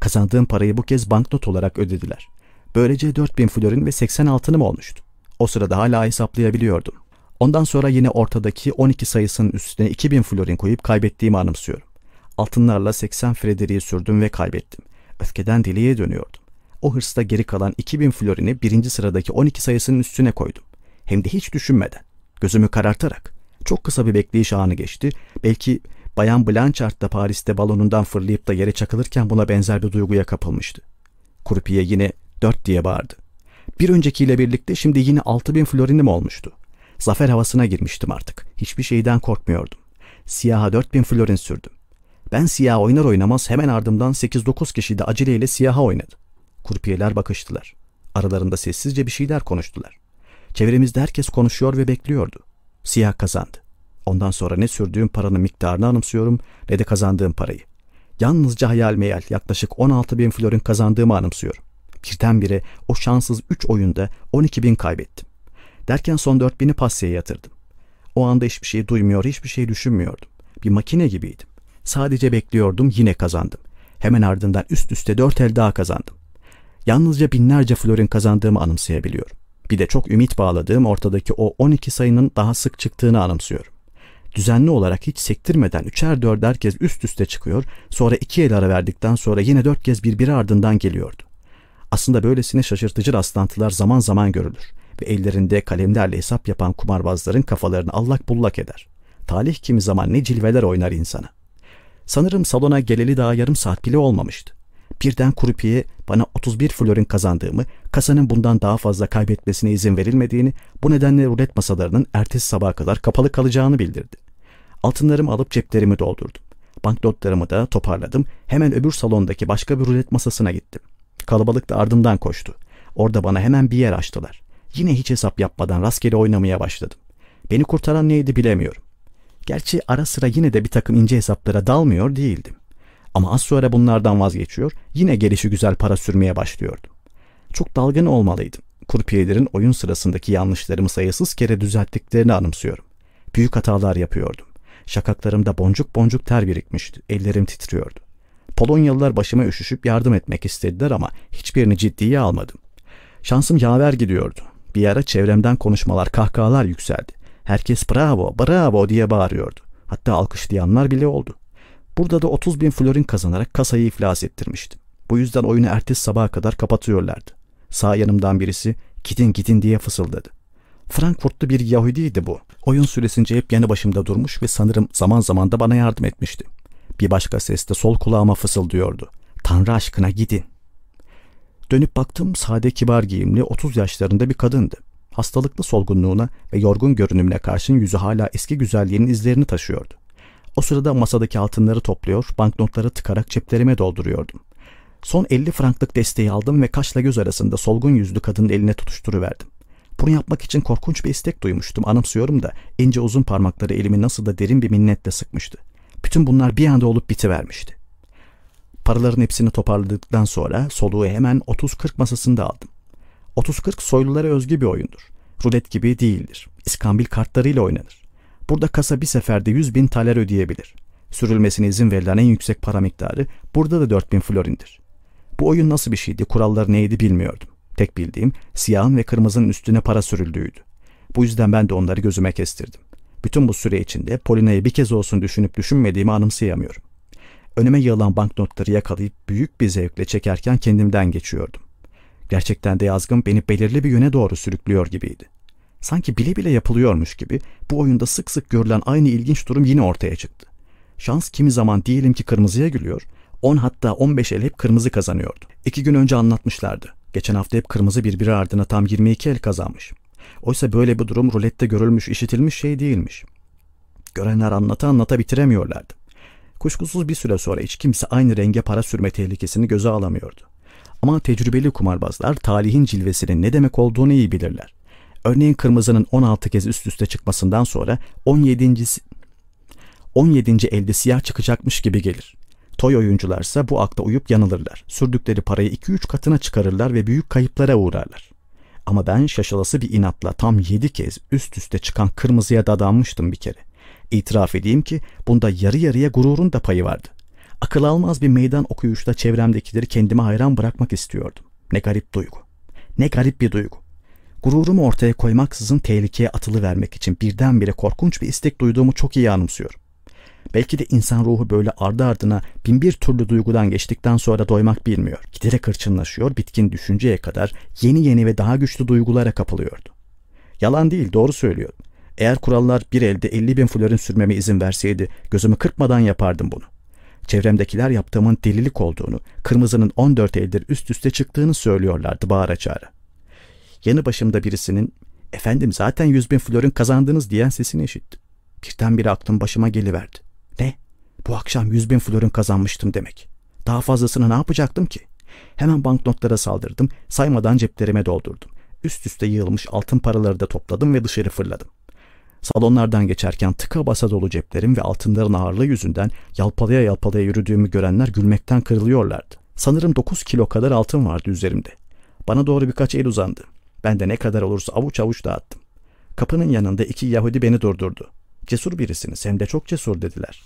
Kazandığım parayı bu kez banknot olarak ödediler. Böylece 4000 florin ve 80 altınım olmuştu. O sırada hala hesaplayabiliyordum. Ondan sonra yine ortadaki 12 sayısının üstüne 2000 florin koyup kaybettiğimi anımsıyorum. Altınlarla 80 Frederick'i sürdüm ve kaybettim. Öfkeden deliye dönüyordum. O hırsla geri kalan 2000 florini birinci sıradaki 12 sayısının üstüne koydum. Hem de hiç düşünmeden. Gözümü karartarak. Çok kısa bir bekleyiş anı geçti. Belki Bayan Blanchard da Paris'te balonundan fırlayıp da yere çakılırken buna benzer bir duyguya kapılmıştı. Kurupiye yine 4 diye bağırdı. Bir öncekiyle birlikte şimdi yine 6000 florinim olmuştu. Zafer havasına girmiştim artık. Hiçbir şeyden korkmuyordum. Siyaha 4000 florin sürdüm. Ben siyah oynar oynamaz hemen ardımdan 8-9 kişi de aceleyle siyaha oynadı. Kurpiyeler bakıştılar. Aralarında sessizce bir şeyler konuştular. Çevremizde herkes konuşuyor ve bekliyordu. Siyah kazandı. Ondan sonra ne sürdüğüm paranın miktarını anımsıyorum ne de kazandığım parayı. Yalnızca hayal meyal yaklaşık 16 bin florin kazandığımı anımsıyorum. Birdenbire o şanssız 3 oyunda 12 bin kaybettim. Derken son 4 bini passeye yatırdım. O anda hiçbir şey duymuyor, hiçbir şey düşünmüyordum. Bir makine gibiydim. Sadece bekliyordum, yine kazandım. Hemen ardından üst üste 4 el daha kazandım. Yalnızca binlerce florin kazandığımı anımsayabiliyorum. Bir de çok ümit bağladığım ortadaki o 12 sayının daha sık çıktığını anımsıyorum. Düzenli olarak hiç sektirmeden üçer dörder kez üst üste çıkıyor, sonra iki el ara verdikten sonra yine dört kez birbiri ardından geliyordu. Aslında böylesine şaşırtıcı rastlantılar zaman zaman görülür ve ellerinde kalemlerle hesap yapan kumarbazların kafalarını allak bullak eder. Talih kimi zaman ne cilveler oynar insana. Sanırım salona geleli daha yarım saat bile olmamıştı. Birden kurupiye bana 31 florin kazandığımı, kasanın bundan daha fazla kaybetmesine izin verilmediğini, bu nedenle rulet masalarının ertesi sabaha kadar kapalı kalacağını bildirdi. Altınlarımı alıp ceplerimi doldurdum. Banknotlarımı da toparladım. Hemen öbür salondaki başka bir rulet masasına gittim. Kalabalık da ardımdan koştu. Orada bana hemen bir yer açtılar. Yine hiç hesap yapmadan rastgele oynamaya başladım. Beni kurtaran neydi bilemiyorum. Gerçi ara sıra yine de bir takım ince hesaplara dalmıyor değildim. Ama az sonra bunlardan vazgeçiyor, yine gelişi güzel para sürmeye başlıyordum. Çok dalgın olmalıydım. Kurpiyelerin oyun sırasındaki yanlışlarımı sayısız kere düzelttiklerini anımsıyorum. Büyük hatalar yapıyordum. Şakaklarımda boncuk boncuk ter birikmişti. Ellerim titriyordu. Polonyalılar başıma üşüşüp yardım etmek istediler ama hiçbirini ciddiye almadım. Şansım yaver gidiyordu. Bir ara çevremden konuşmalar, kahkahalar yükseldi. Herkes bravo, bravo diye bağırıyordu. Hatta alkışlayanlar bile oldu. Burada da 30 bin florin kazanarak kasayı iflas ettirmiştim. Bu yüzden oyunu ertesi sabaha kadar kapatıyorlardı. Sağ yanımdan birisi gidin gidin diye fısıldadı. Frankfurtlu bir Yahudiydi bu. Oyun süresince hep yanı başımda durmuş ve sanırım zaman zaman da bana yardım etmişti. Bir başka ses de sol kulağıma fısıldıyordu. Tanrı aşkına gidin. Dönüp baktım sade kibar giyimli 30 yaşlarında bir kadındı. Hastalıklı solgunluğuna ve yorgun görünümüne karşın yüzü hala eski güzelliğinin izlerini taşıyordu. O sırada masadaki altınları topluyor, banknotları tıkarak ceplerime dolduruyordum. Son 50 franklık desteği aldım ve kaşla göz arasında solgun yüzlü kadının eline tutuşturuverdim. Bunu yapmak için korkunç bir istek duymuştum. Anımsıyorum da ince uzun parmakları elimi nasıl da derin bir minnetle sıkmıştı. Bütün bunlar bir anda olup bitivermişti. Paraların hepsini toparladıktan sonra soluğu hemen 30-40 masasında aldım. 30-40 soylulara özgü bir oyundur. Rulet gibi değildir. İskambil kartlarıyla oynanır. Burada kasa bir seferde 100 bin taler ödeyebilir. Sürülmesine izin verilen en yüksek para miktarı burada da 4000 florindir. Bu oyun nasıl bir şeydi, kuralları neydi bilmiyordum. Tek bildiğim siyahın ve kırmızının üstüne para sürüldüğüydü. Bu yüzden ben de onları gözüme kestirdim. Bütün bu süre içinde Polina'yı bir kez olsun düşünüp düşünmediğimi anımsayamıyorum. Önüme yığılan banknotları yakalayıp büyük bir zevkle çekerken kendimden geçiyordum. Gerçekten de yazgın beni belirli bir yöne doğru sürüklüyor gibiydi. Sanki bile bile yapılıyormuş gibi bu oyunda sık sık görülen aynı ilginç durum yine ortaya çıktı. Şans kimi zaman diyelim ki kırmızıya gülüyor, 10 hatta 15 el hep kırmızı kazanıyordu. İki gün önce anlatmışlardı. Geçen hafta hep kırmızı birbiri ardına tam 22 el kazanmış. Oysa böyle bir durum rulette görülmüş, işitilmiş şey değilmiş. Görenler anlata anlata bitiremiyorlardı. Kuşkusuz bir süre sonra hiç kimse aynı renge para sürme tehlikesini göze alamıyordu. Ama tecrübeli kumarbazlar talihin cilvesinin ne demek olduğunu iyi bilirler. Örneğin kırmızının 16 kez üst üste çıkmasından sonra 17. 17. elde siyah çıkacakmış gibi gelir. Toy oyuncularsa bu akla uyup yanılırlar. Sürdükleri parayı 2-3 katına çıkarırlar ve büyük kayıplara uğrarlar. Ama ben şaşalası bir inatla tam 7 kez üst üste çıkan kırmızıya dadanmıştım bir kere. İtiraf edeyim ki bunda yarı yarıya gururun da payı vardı. Akıl almaz bir meydan okuyuşla çevremdekileri kendime hayran bırakmak istiyordum. Ne garip duygu. Ne garip bir duygu. Gururumu ortaya koymaksızın tehlikeye atılı vermek için birdenbire korkunç bir istek duyduğumu çok iyi anımsıyorum. Belki de insan ruhu böyle ardı ardına bin bir türlü duygudan geçtikten sonra doymak bilmiyor. Giderek hırçınlaşıyor, bitkin düşünceye kadar yeni yeni ve daha güçlü duygulara kapılıyordu. Yalan değil, doğru söylüyorum. Eğer kurallar bir elde 50 bin florin sürmeme izin verseydi gözümü kırpmadan yapardım bunu. Çevremdekiler yaptığımın delilik olduğunu, kırmızının 14 eldir üst üste çıktığını söylüyorlardı bağıra çağıra. Yanı başımda birisinin efendim zaten 100 bin florin kazandınız diyen sesini işittim. Birdenbire aklım başıma geliverdi. Ne? Bu akşam yüz bin florin kazanmıştım demek. Daha fazlasını ne yapacaktım ki? Hemen banknotlara saldırdım, saymadan ceplerime doldurdum. Üst üste yığılmış altın paraları da topladım ve dışarı fırladım. Salonlardan geçerken tıka basa dolu ceplerim ve altınların ağırlığı yüzünden yalpalaya yalpalaya yürüdüğümü görenler gülmekten kırılıyorlardı. Sanırım 9 kilo kadar altın vardı üzerimde. Bana doğru birkaç el uzandı. Ben de ne kadar olursa avuç avuç dağıttım. Kapının yanında iki Yahudi beni durdurdu. Cesur birisiniz hem de çok cesur dediler.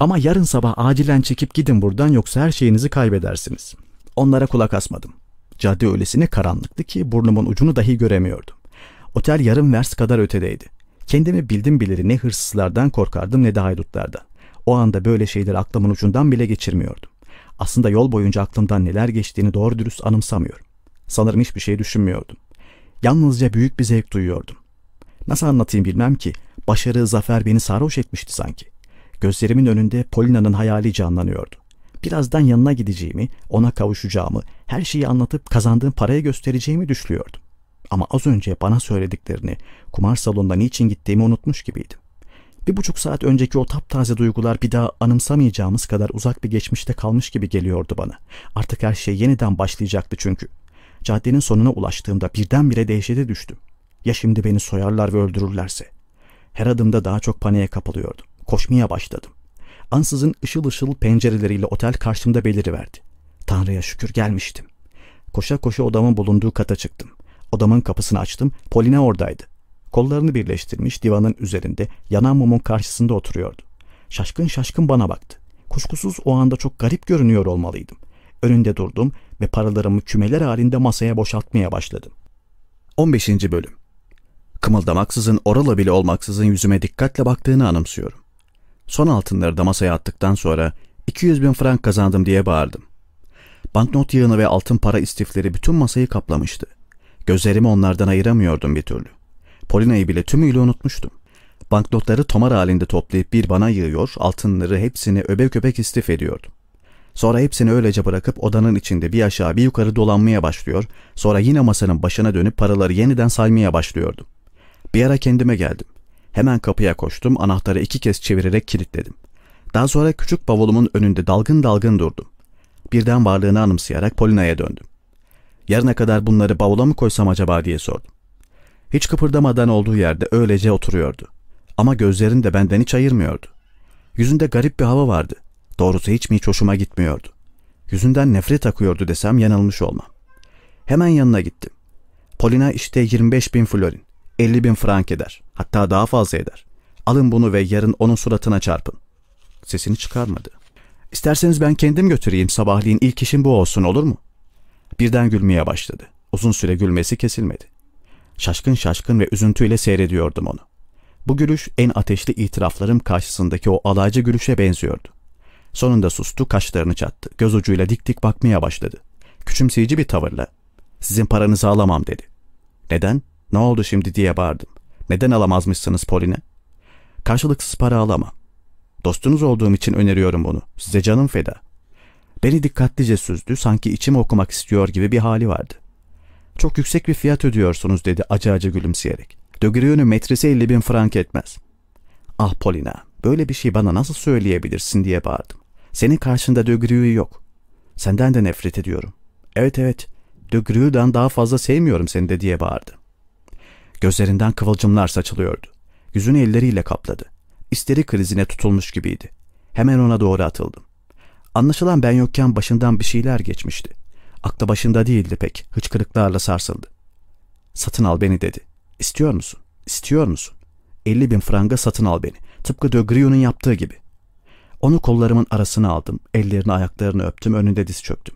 Ama yarın sabah acilen çekip gidin buradan yoksa her şeyinizi kaybedersiniz. Onlara kulak asmadım. Cadde öylesine karanlıktı ki burnumun ucunu dahi göremiyordum. Otel yarım vers kadar ötedeydi. Kendimi bildim biliri ne hırsızlardan korkardım ne de haydutlardan. O anda böyle şeyleri aklımın ucundan bile geçirmiyordum. Aslında yol boyunca aklımdan neler geçtiğini doğru dürüst anımsamıyorum. Sanırım hiçbir şey düşünmüyordum. Yalnızca büyük bir zevk duyuyordum. Nasıl anlatayım bilmem ki. Başarı, zafer beni sarhoş etmişti sanki. Gözlerimin önünde Polina'nın hayali canlanıyordu. Birazdan yanına gideceğimi, ona kavuşacağımı, her şeyi anlatıp kazandığım paraya göstereceğimi düşünüyordum. Ama az önce bana söylediklerini, kumar salonunda niçin gittiğimi unutmuş gibiydim. Bir buçuk saat önceki o taptaze duygular bir daha anımsamayacağımız kadar uzak bir geçmişte kalmış gibi geliyordu bana. Artık her şey yeniden başlayacaktı çünkü. Caddenin sonuna ulaştığımda birdenbire dehşete düştüm. Ya şimdi beni soyarlar ve öldürürlerse? Her adımda daha çok paniğe kapılıyordum. Koşmaya başladım. Ansızın ışıl ışıl pencereleriyle otel karşımda beliriverdi. Tanrı'ya şükür gelmiştim. Koşa koşa odamın bulunduğu kata çıktım. Odamın kapısını açtım. Polina oradaydı. Kollarını birleştirmiş divanın üzerinde yanan mumun karşısında oturuyordu. Şaşkın şaşkın bana baktı. Kuşkusuz o anda çok garip görünüyor olmalıydım. Önünde durdum ve paralarımı kümeler halinde masaya boşaltmaya başladım. 15. Bölüm Kımıldamaksızın oralı bile olmaksızın yüzüme dikkatle baktığını anımsıyorum. Son altınları da masaya attıktan sonra 200 bin frank kazandım diye bağırdım. Banknot yığını ve altın para istifleri bütün masayı kaplamıştı. Gözlerimi onlardan ayıramıyordum bir türlü. Polina'yı bile tümüyle unutmuştum. Banknotları tomar halinde toplayıp bir bana yığıyor, altınları hepsini öbek öbek istif ediyordum. Sonra hepsini öylece bırakıp odanın içinde bir aşağı bir yukarı dolanmaya başlıyor, sonra yine masanın başına dönüp paraları yeniden saymaya başlıyordum. Bir ara kendime geldim. Hemen kapıya koştum, anahtarı iki kez çevirerek kilitledim. Daha sonra küçük bavulumun önünde dalgın dalgın durdum. Birden varlığını anımsayarak Polina'ya döndüm. Yarına kadar bunları bavula mı koysam acaba diye sordum. Hiç kıpırdamadan olduğu yerde öylece oturuyordu. Ama gözlerini de benden hiç ayırmıyordu. Yüzünde garip bir hava vardı. Doğrusu hiç mi hiç hoşuma gitmiyordu. Yüzünden nefret akıyordu desem yanılmış olmam. Hemen yanına gittim. Polina işte 25 bin florin. 50 bin frank eder. Hatta daha fazla eder. Alın bunu ve yarın onun suratına çarpın. Sesini çıkarmadı. İsterseniz ben kendim götüreyim sabahleyin ilk işim bu olsun olur mu? Birden gülmeye başladı. Uzun süre gülmesi kesilmedi. Şaşkın şaşkın ve üzüntüyle seyrediyordum onu. Bu gülüş en ateşli itiraflarım karşısındaki o alaycı gülüşe benziyordu. Sonunda sustu, kaşlarını çattı. Göz ucuyla dik dik bakmaya başladı. Küçümseyici bir tavırla, sizin paranızı alamam dedi. Neden? Ne oldu şimdi diye bağırdım. Neden alamazmışsınız Poline? Karşılıksız para alamam. Dostunuz olduğum için öneriyorum bunu. Size canım feda. Beni dikkatlice süzdü, sanki içimi okumak istiyor gibi bir hali vardı. Çok yüksek bir fiyat ödüyorsunuz dedi acı acı gülümseyerek. Dögürüğünün metresi 50 bin frank etmez. Ah Polina, böyle bir şey bana nasıl söyleyebilirsin diye bağırdım. Senin karşında dögürüğü yok. Senden de nefret ediyorum. Evet evet, dögürüğüden daha fazla sevmiyorum seni de diye bağırdı. Gözlerinden kıvılcımlar saçılıyordu. Yüzünü elleriyle kapladı. İsteri krizine tutulmuş gibiydi. Hemen ona doğru atıldım. Anlaşılan ben yokken başından bir şeyler geçmişti. Aklı başında değildi pek. Hıçkırıklarla sarsıldı. Satın al beni dedi. İstiyor musun? İstiyor musun? 50 bin franga satın al beni. Tıpkı de Grion'un yaptığı gibi. Onu kollarımın arasına aldım. Ellerini ayaklarını öptüm. Önünde diz çöktüm.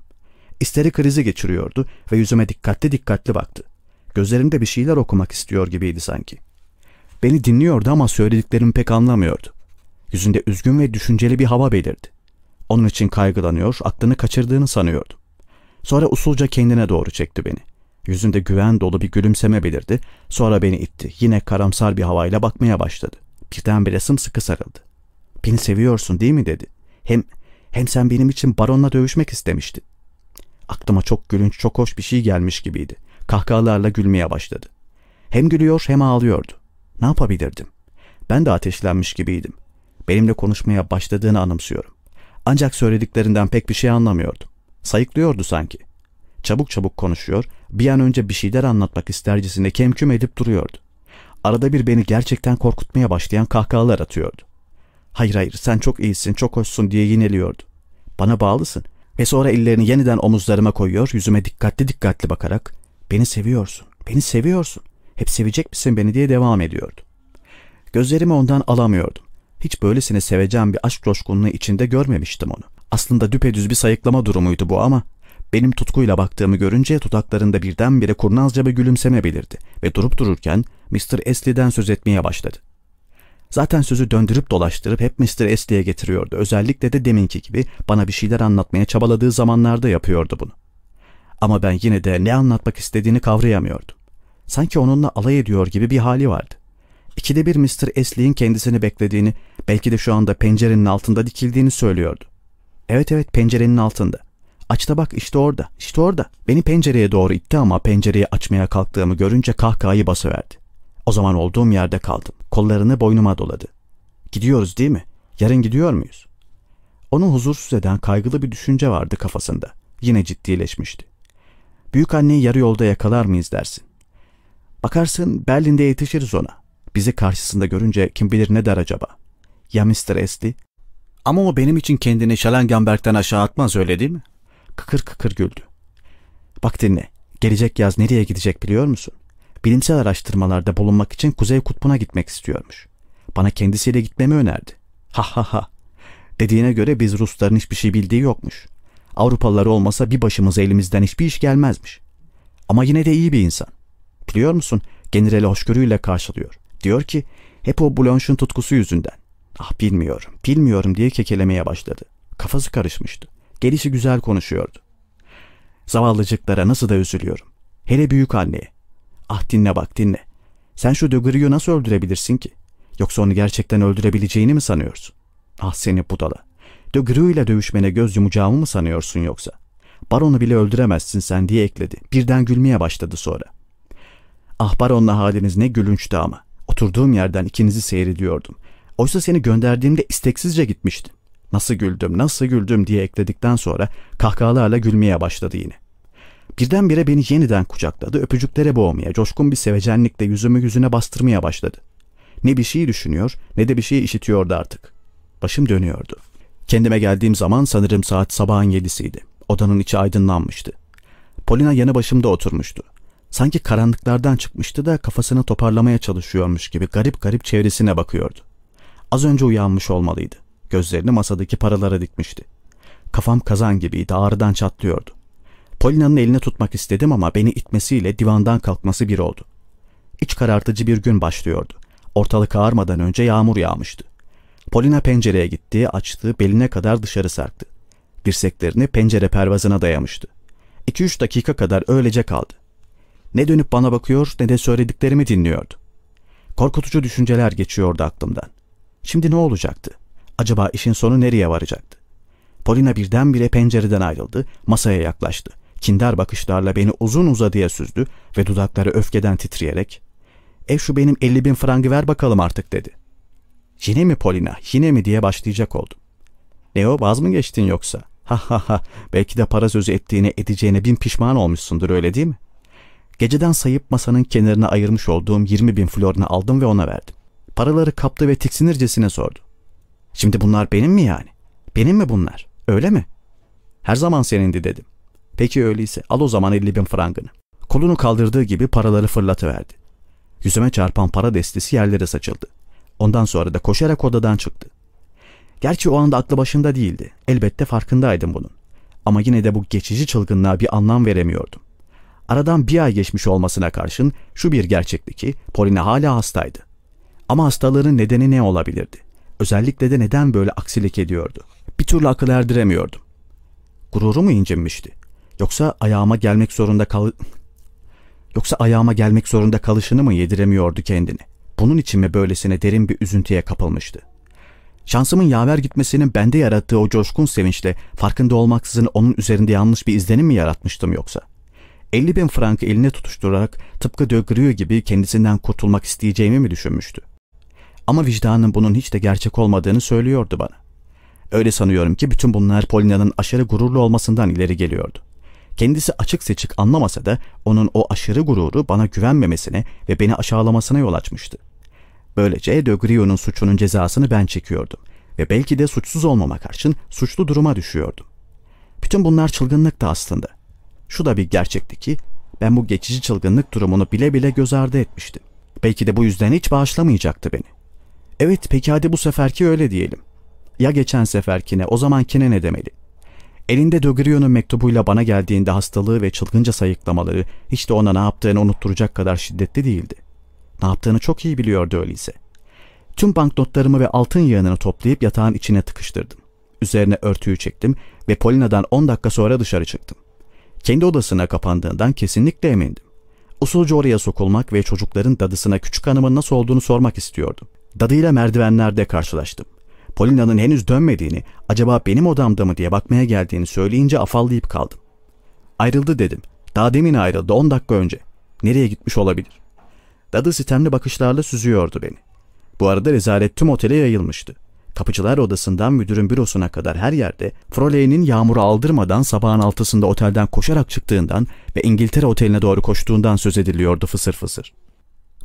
İsteri krizi geçiriyordu ve yüzüme dikkatli dikkatli baktı. Gözlerinde bir şeyler okumak istiyor gibiydi sanki. Beni dinliyordu ama söylediklerimi pek anlamıyordu. Yüzünde üzgün ve düşünceli bir hava belirdi. Onun için kaygılanıyor, aklını kaçırdığını sanıyordu. Sonra usulca kendine doğru çekti beni. Yüzünde güven dolu bir gülümseme belirdi. Sonra beni itti. Yine karamsar bir havayla bakmaya başladı. Birdenbire sımsıkı sarıldı. Beni seviyorsun değil mi dedi. Hem hem sen benim için baronla dövüşmek istemiştin. Aklıma çok gülünç, çok hoş bir şey gelmiş gibiydi. Kahkahalarla gülmeye başladı. Hem gülüyor hem ağlıyordu. Ne yapabilirdim? Ben de ateşlenmiş gibiydim. Benimle konuşmaya başladığını anımsıyorum. Ancak söylediklerinden pek bir şey anlamıyordum. Sayıklıyordu sanki. Çabuk çabuk konuşuyor, bir an önce bir şeyler anlatmak istercesine kemküm edip duruyordu. Arada bir beni gerçekten korkutmaya başlayan kahkahalar atıyordu. Hayır hayır sen çok iyisin, çok hoşsun diye yineliyordu. Bana bağlısın. Ve sonra ellerini yeniden omuzlarıma koyuyor, yüzüme dikkatli dikkatli bakarak beni seviyorsun, beni seviyorsun, hep sevecek misin beni diye devam ediyordu. Gözlerimi ondan alamıyordum. Hiç böylesine seveceğim bir aşk coşkunluğu içinde görmemiştim onu. Aslında düpedüz bir sayıklama durumuydu bu ama benim tutkuyla baktığımı görünce dudaklarında birdenbire kurnazca bir gülümseme belirdi ve durup dururken Mr. Ashley'den söz etmeye başladı. Zaten sözü döndürüp dolaştırıp hep Mr. Ashley'e getiriyordu. Özellikle de deminki gibi bana bir şeyler anlatmaya çabaladığı zamanlarda yapıyordu bunu. Ama ben yine de ne anlatmak istediğini kavrayamıyordum. Sanki onunla alay ediyor gibi bir hali vardı. İkide bir Mr. Ashley'in kendisini beklediğini, belki de şu anda pencerenin altında dikildiğini söylüyordu. Evet evet pencerenin altında. Aç da bak işte orada, işte orada. Beni pencereye doğru itti ama pencereyi açmaya kalktığımı görünce kahkahayı basıverdi. O zaman olduğum yerde kaldım. Kollarını boynuma doladı. Gidiyoruz değil mi? Yarın gidiyor muyuz? Onu huzursuz eden kaygılı bir düşünce vardı kafasında. Yine ciddileşmişti. Büyük anneyi yarı yolda yakalar mıyız dersin? Bakarsın Berlin'de yetişiriz ona. Bizi karşısında görünce kim bilir ne der acaba? Ya Mr. Astley? Ama o benim için kendini Schellengenberg'den aşağı atmaz öyle değil mi? Kıkır kıkır güldü. Bak dinle. Gelecek yaz nereye gidecek biliyor musun? Bilimsel araştırmalarda bulunmak için Kuzey Kutbu'na gitmek istiyormuş. Bana kendisiyle gitmemi önerdi. Ha ha ha. Dediğine göre biz Rusların hiçbir şey bildiği yokmuş. Avrupalılar olmasa bir başımıza elimizden hiçbir iş gelmezmiş. Ama yine de iyi bir insan. Biliyor musun? Generali hoşgörüyle karşılıyor. Diyor ki hep o Blanche'ın tutkusu yüzünden. Ah bilmiyorum, bilmiyorum diye kekelemeye başladı. Kafası karışmıştı. Gelişi güzel konuşuyordu. Zavallıcıklara nasıl da üzülüyorum. Hele büyük anneye. Ah dinle bak dinle. Sen şu Dögürü'yü nasıl öldürebilirsin ki? Yoksa onu gerçekten öldürebileceğini mi sanıyorsun? Ah seni budala. Dögürü ile dövüşmene göz yumacağımı mı sanıyorsun yoksa? Baronu bile öldüremezsin sen diye ekledi. Birden gülmeye başladı sonra. Ah baronla haliniz ne gülünçtü ama. Oturduğum yerden ikinizi seyrediyordum. Oysa seni gönderdiğimde isteksizce gitmiştin. Nasıl güldüm, nasıl güldüm diye ekledikten sonra kahkahalarla gülmeye başladı yine. Birdenbire beni yeniden kucakladı, öpücüklere boğmaya, coşkun bir sevecenlikle yüzümü yüzüne bastırmaya başladı. Ne bir şey düşünüyor, ne de bir şey işitiyordu artık. Başım dönüyordu. Kendime geldiğim zaman sanırım saat sabahın yedisiydi. Odanın içi aydınlanmıştı. Polina yanı başımda oturmuştu. Sanki karanlıklardan çıkmıştı da kafasını toparlamaya çalışıyormuş gibi garip garip çevresine bakıyordu. Az önce uyanmış olmalıydı. Gözlerini masadaki paralara dikmişti. Kafam kazan gibiydi, ağrıdan çatlıyordu. Polina'nın elini tutmak istedim ama beni itmesiyle divandan kalkması bir oldu. İç karartıcı bir gün başlıyordu. Ortalık ağarmadan önce yağmur yağmıştı. Polina pencereye gitti, açtı, beline kadar dışarı sarktı. Dirseklerini pencere pervazına dayamıştı. İki üç dakika kadar öylece kaldı. Ne dönüp bana bakıyor ne de söylediklerimi dinliyordu. Korkutucu düşünceler geçiyordu aklımdan. Şimdi ne olacaktı? Acaba işin sonu nereye varacaktı? Polina birdenbire pencereden ayrıldı, masaya yaklaştı. Kinder bakışlarla beni uzun uzadıya süzdü ve dudakları öfkeden titreyerek ''Ev şu benim 50 bin frangı ver bakalım artık'' dedi. ''Yine mi Polina, yine mi?'' diye başlayacak oldum. ''Ne o, vaz mı geçtin yoksa? Ha ha ha, belki de para sözü ettiğine edeceğine bin pişman olmuşsundur öyle değil mi?'' Geceden sayıp masanın kenarına ayırmış olduğum 20 bin florini aldım ve ona verdim. Paraları kaptı ve tiksinircesine sordu. Şimdi bunlar benim mi yani? Benim mi bunlar? Öyle mi? Her zaman senindi dedim. Peki öyleyse al o zaman 50 bin frangını. Kolunu kaldırdığı gibi paraları fırlatıverdi. Yüzüme çarpan para destesi yerlere saçıldı. Ondan sonra da koşarak odadan çıktı. Gerçi o anda aklı başında değildi. Elbette farkındaydım bunun. Ama yine de bu geçici çılgınlığa bir anlam veremiyordum. Aradan bir ay geçmiş olmasına karşın şu bir gerçekti ki Polina hala hastaydı. Ama hastalığının nedeni ne olabilirdi? Özellikle de neden böyle aksilik ediyordu? Bir türlü akıl erdiremiyordum. Gururu mu incinmişti? Yoksa ayağıma gelmek zorunda kal... Yoksa ayağıma gelmek zorunda kalışını mı yediremiyordu kendini? Bunun için mi böylesine derin bir üzüntüye kapılmıştı? Şansımın yaver gitmesinin bende yarattığı o coşkun sevinçle farkında olmaksızın onun üzerinde yanlış bir izlenim mi yaratmıştım yoksa? 50 bin frankı eline tutuşturarak tıpkı De Grieux gibi kendisinden kurtulmak isteyeceğimi mi düşünmüştü? Ama vicdanım bunun hiç de gerçek olmadığını söylüyordu bana. Öyle sanıyorum ki bütün bunlar Polina'nın aşırı gururlu olmasından ileri geliyordu. Kendisi açık seçik anlamasa da onun o aşırı gururu bana güvenmemesine ve beni aşağılamasına yol açmıştı. Böylece De Grio'nun suçunun cezasını ben çekiyordum ve belki de suçsuz olmama karşın suçlu duruma düşüyordum. Bütün bunlar çılgınlıktı aslında. Şu da bir gerçekti ki ben bu geçici çılgınlık durumunu bile bile göz ardı etmiştim. Belki de bu yüzden hiç bağışlamayacaktı beni. Evet peki hadi bu seferki öyle diyelim. Ya geçen seferkine o zamankine ne demeli? Elinde Dögrio'nun mektubuyla bana geldiğinde hastalığı ve çılgınca sayıklamaları hiç de ona ne yaptığını unutturacak kadar şiddetli değildi. Ne yaptığını çok iyi biliyordu öyleyse. Tüm banknotlarımı ve altın yığınını toplayıp yatağın içine tıkıştırdım. Üzerine örtüyü çektim ve Polina'dan 10 dakika sonra dışarı çıktım. Kendi odasına kapandığından kesinlikle emindim. Usulca oraya sokulmak ve çocukların dadısına küçük hanımın nasıl olduğunu sormak istiyordum. Dadıyla merdivenlerde karşılaştım. Polina'nın henüz dönmediğini, acaba benim odamda mı diye bakmaya geldiğini söyleyince afallayıp kaldım. Ayrıldı dedim. Daha demin ayrıldı 10 dakika önce. Nereye gitmiş olabilir? Dadı sitemli bakışlarla süzüyordu beni. Bu arada rezalet tüm otele yayılmıştı. Kapıcılar odasından müdürün bürosuna kadar her yerde Froley'nin yağmuru aldırmadan sabahın altısında otelden koşarak çıktığından ve İngiltere oteline doğru koştuğundan söz ediliyordu fısır fısır.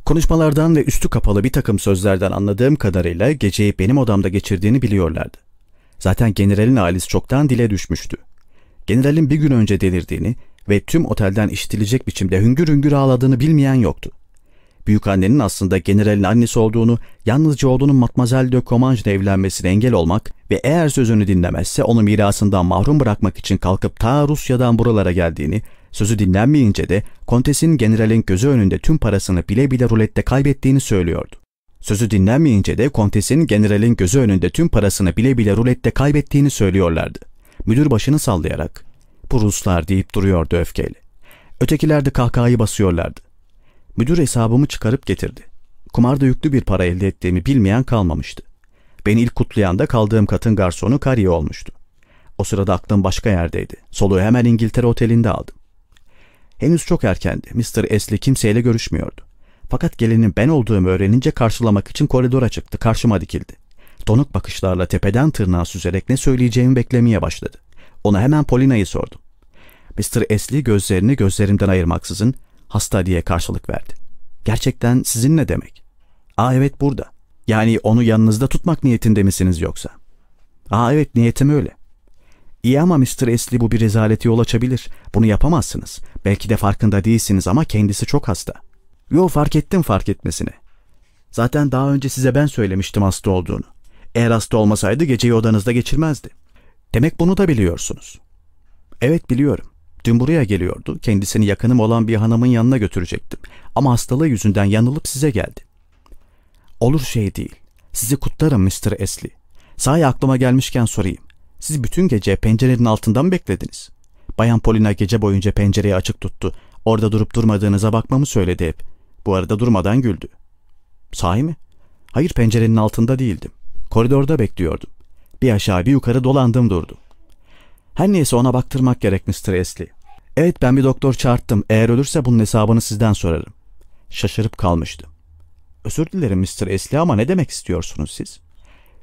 Konuşmalardan ve üstü kapalı bir takım sözlerden anladığım kadarıyla geceyi benim odamda geçirdiğini biliyorlardı. Zaten generalin ailesi çoktan dile düşmüştü. Generalin bir gün önce delirdiğini ve tüm otelden işitilecek biçimde hüngür hüngür ağladığını bilmeyen yoktu. Büyükannenin aslında generalin annesi olduğunu, yalnızca oğlunun Matmazel de Commange'la evlenmesine engel olmak ve eğer sözünü dinlemezse onu mirasından mahrum bırakmak için kalkıp ta Rusya'dan buralara geldiğini, sözü dinlenmeyince de kontesin generalin gözü önünde tüm parasını bile bile rulette kaybettiğini söylüyordu. Sözü dinlenmeyince de kontesin generalin gözü önünde tüm parasını bile bile rulette kaybettiğini söylüyorlardı. Müdür başını sallayarak, bu Ruslar deyip duruyordu öfkeyle. Ötekiler de kahkahayı basıyorlardı. Müdür hesabımı çıkarıp getirdi. Kumarda yüklü bir para elde ettiğimi bilmeyen kalmamıştı. Beni ilk kutlayan da kaldığım katın garsonu Kariye olmuştu. O sırada aklım başka yerdeydi. Soluğu hemen İngiltere otelinde aldım. Henüz çok erkendi. Mr. Esli kimseyle görüşmüyordu. Fakat gelinin ben olduğumu öğrenince karşılamak için koridora çıktı. Karşıma dikildi. Donuk bakışlarla tepeden tırnağa süzerek ne söyleyeceğimi beklemeye başladı. Ona hemen Polina'yı sordum. Mr. Esli gözlerini gözlerimden ayırmaksızın hasta diye karşılık verdi. Gerçekten sizin ne demek? Aa evet burada. Yani onu yanınızda tutmak niyetinde misiniz yoksa? Aa evet niyetim öyle. İyi ama Mr. Esli bu bir rezaleti yol açabilir. Bunu yapamazsınız. Belki de farkında değilsiniz ama kendisi çok hasta. Yo fark ettim fark etmesini. Zaten daha önce size ben söylemiştim hasta olduğunu. Eğer hasta olmasaydı geceyi odanızda geçirmezdi. Demek bunu da biliyorsunuz. Evet biliyorum. Dün buraya geliyordu. Kendisini yakınım olan bir hanımın yanına götürecektim. Ama hastalığı yüzünden yanılıp size geldi. Olur şey değil. Sizi kutlarım Mr. Esli. Sahi aklıma gelmişken sorayım. Siz bütün gece pencerenin altından beklediniz. Bayan Polina gece boyunca pencereyi açık tuttu. Orada durup durmadığınıza bakmamı söyledi hep. Bu arada durmadan güldü. Sahi mi? Hayır pencerenin altında değildim. Koridorda bekliyordum. Bir aşağı bir yukarı dolandım durdum. Her neyse ona baktırmak gerek Mr. Esli. Evet ben bir doktor çağırttım. Eğer ölürse bunun hesabını sizden sorarım. Şaşırıp kalmıştı. Özür dilerim Mr. Esli ama ne demek istiyorsunuz siz?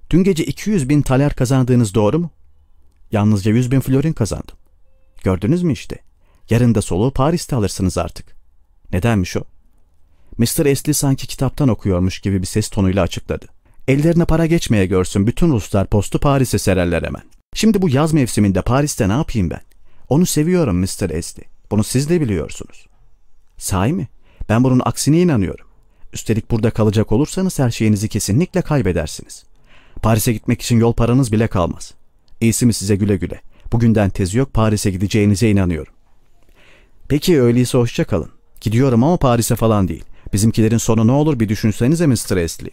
Dün gece 200 bin taler kazandığınız doğru mu? Yalnızca 100 bin florin kazandım. Gördünüz mü işte? Yarın da soluğu Paris'te alırsınız artık. Nedenmiş o? Mr. Esli sanki kitaptan okuyormuş gibi bir ses tonuyla açıkladı. Ellerine para geçmeye görsün bütün Ruslar postu Paris'e sererler hemen. Şimdi bu yaz mevsiminde Paris'te ne yapayım ben? Onu seviyorum Mr. Esli. Bunu siz de biliyorsunuz. Sahi mi? Ben bunun aksine inanıyorum. Üstelik burada kalacak olursanız her şeyinizi kesinlikle kaybedersiniz. Paris'e gitmek için yol paranız bile kalmaz. İyisi mi size güle güle. Bugünden tezi yok Paris'e gideceğinize inanıyorum. Peki öyleyse hoşça kalın. Gidiyorum ama Paris'e falan değil. Bizimkilerin sonu ne olur bir düşünsenize Mr. Esli.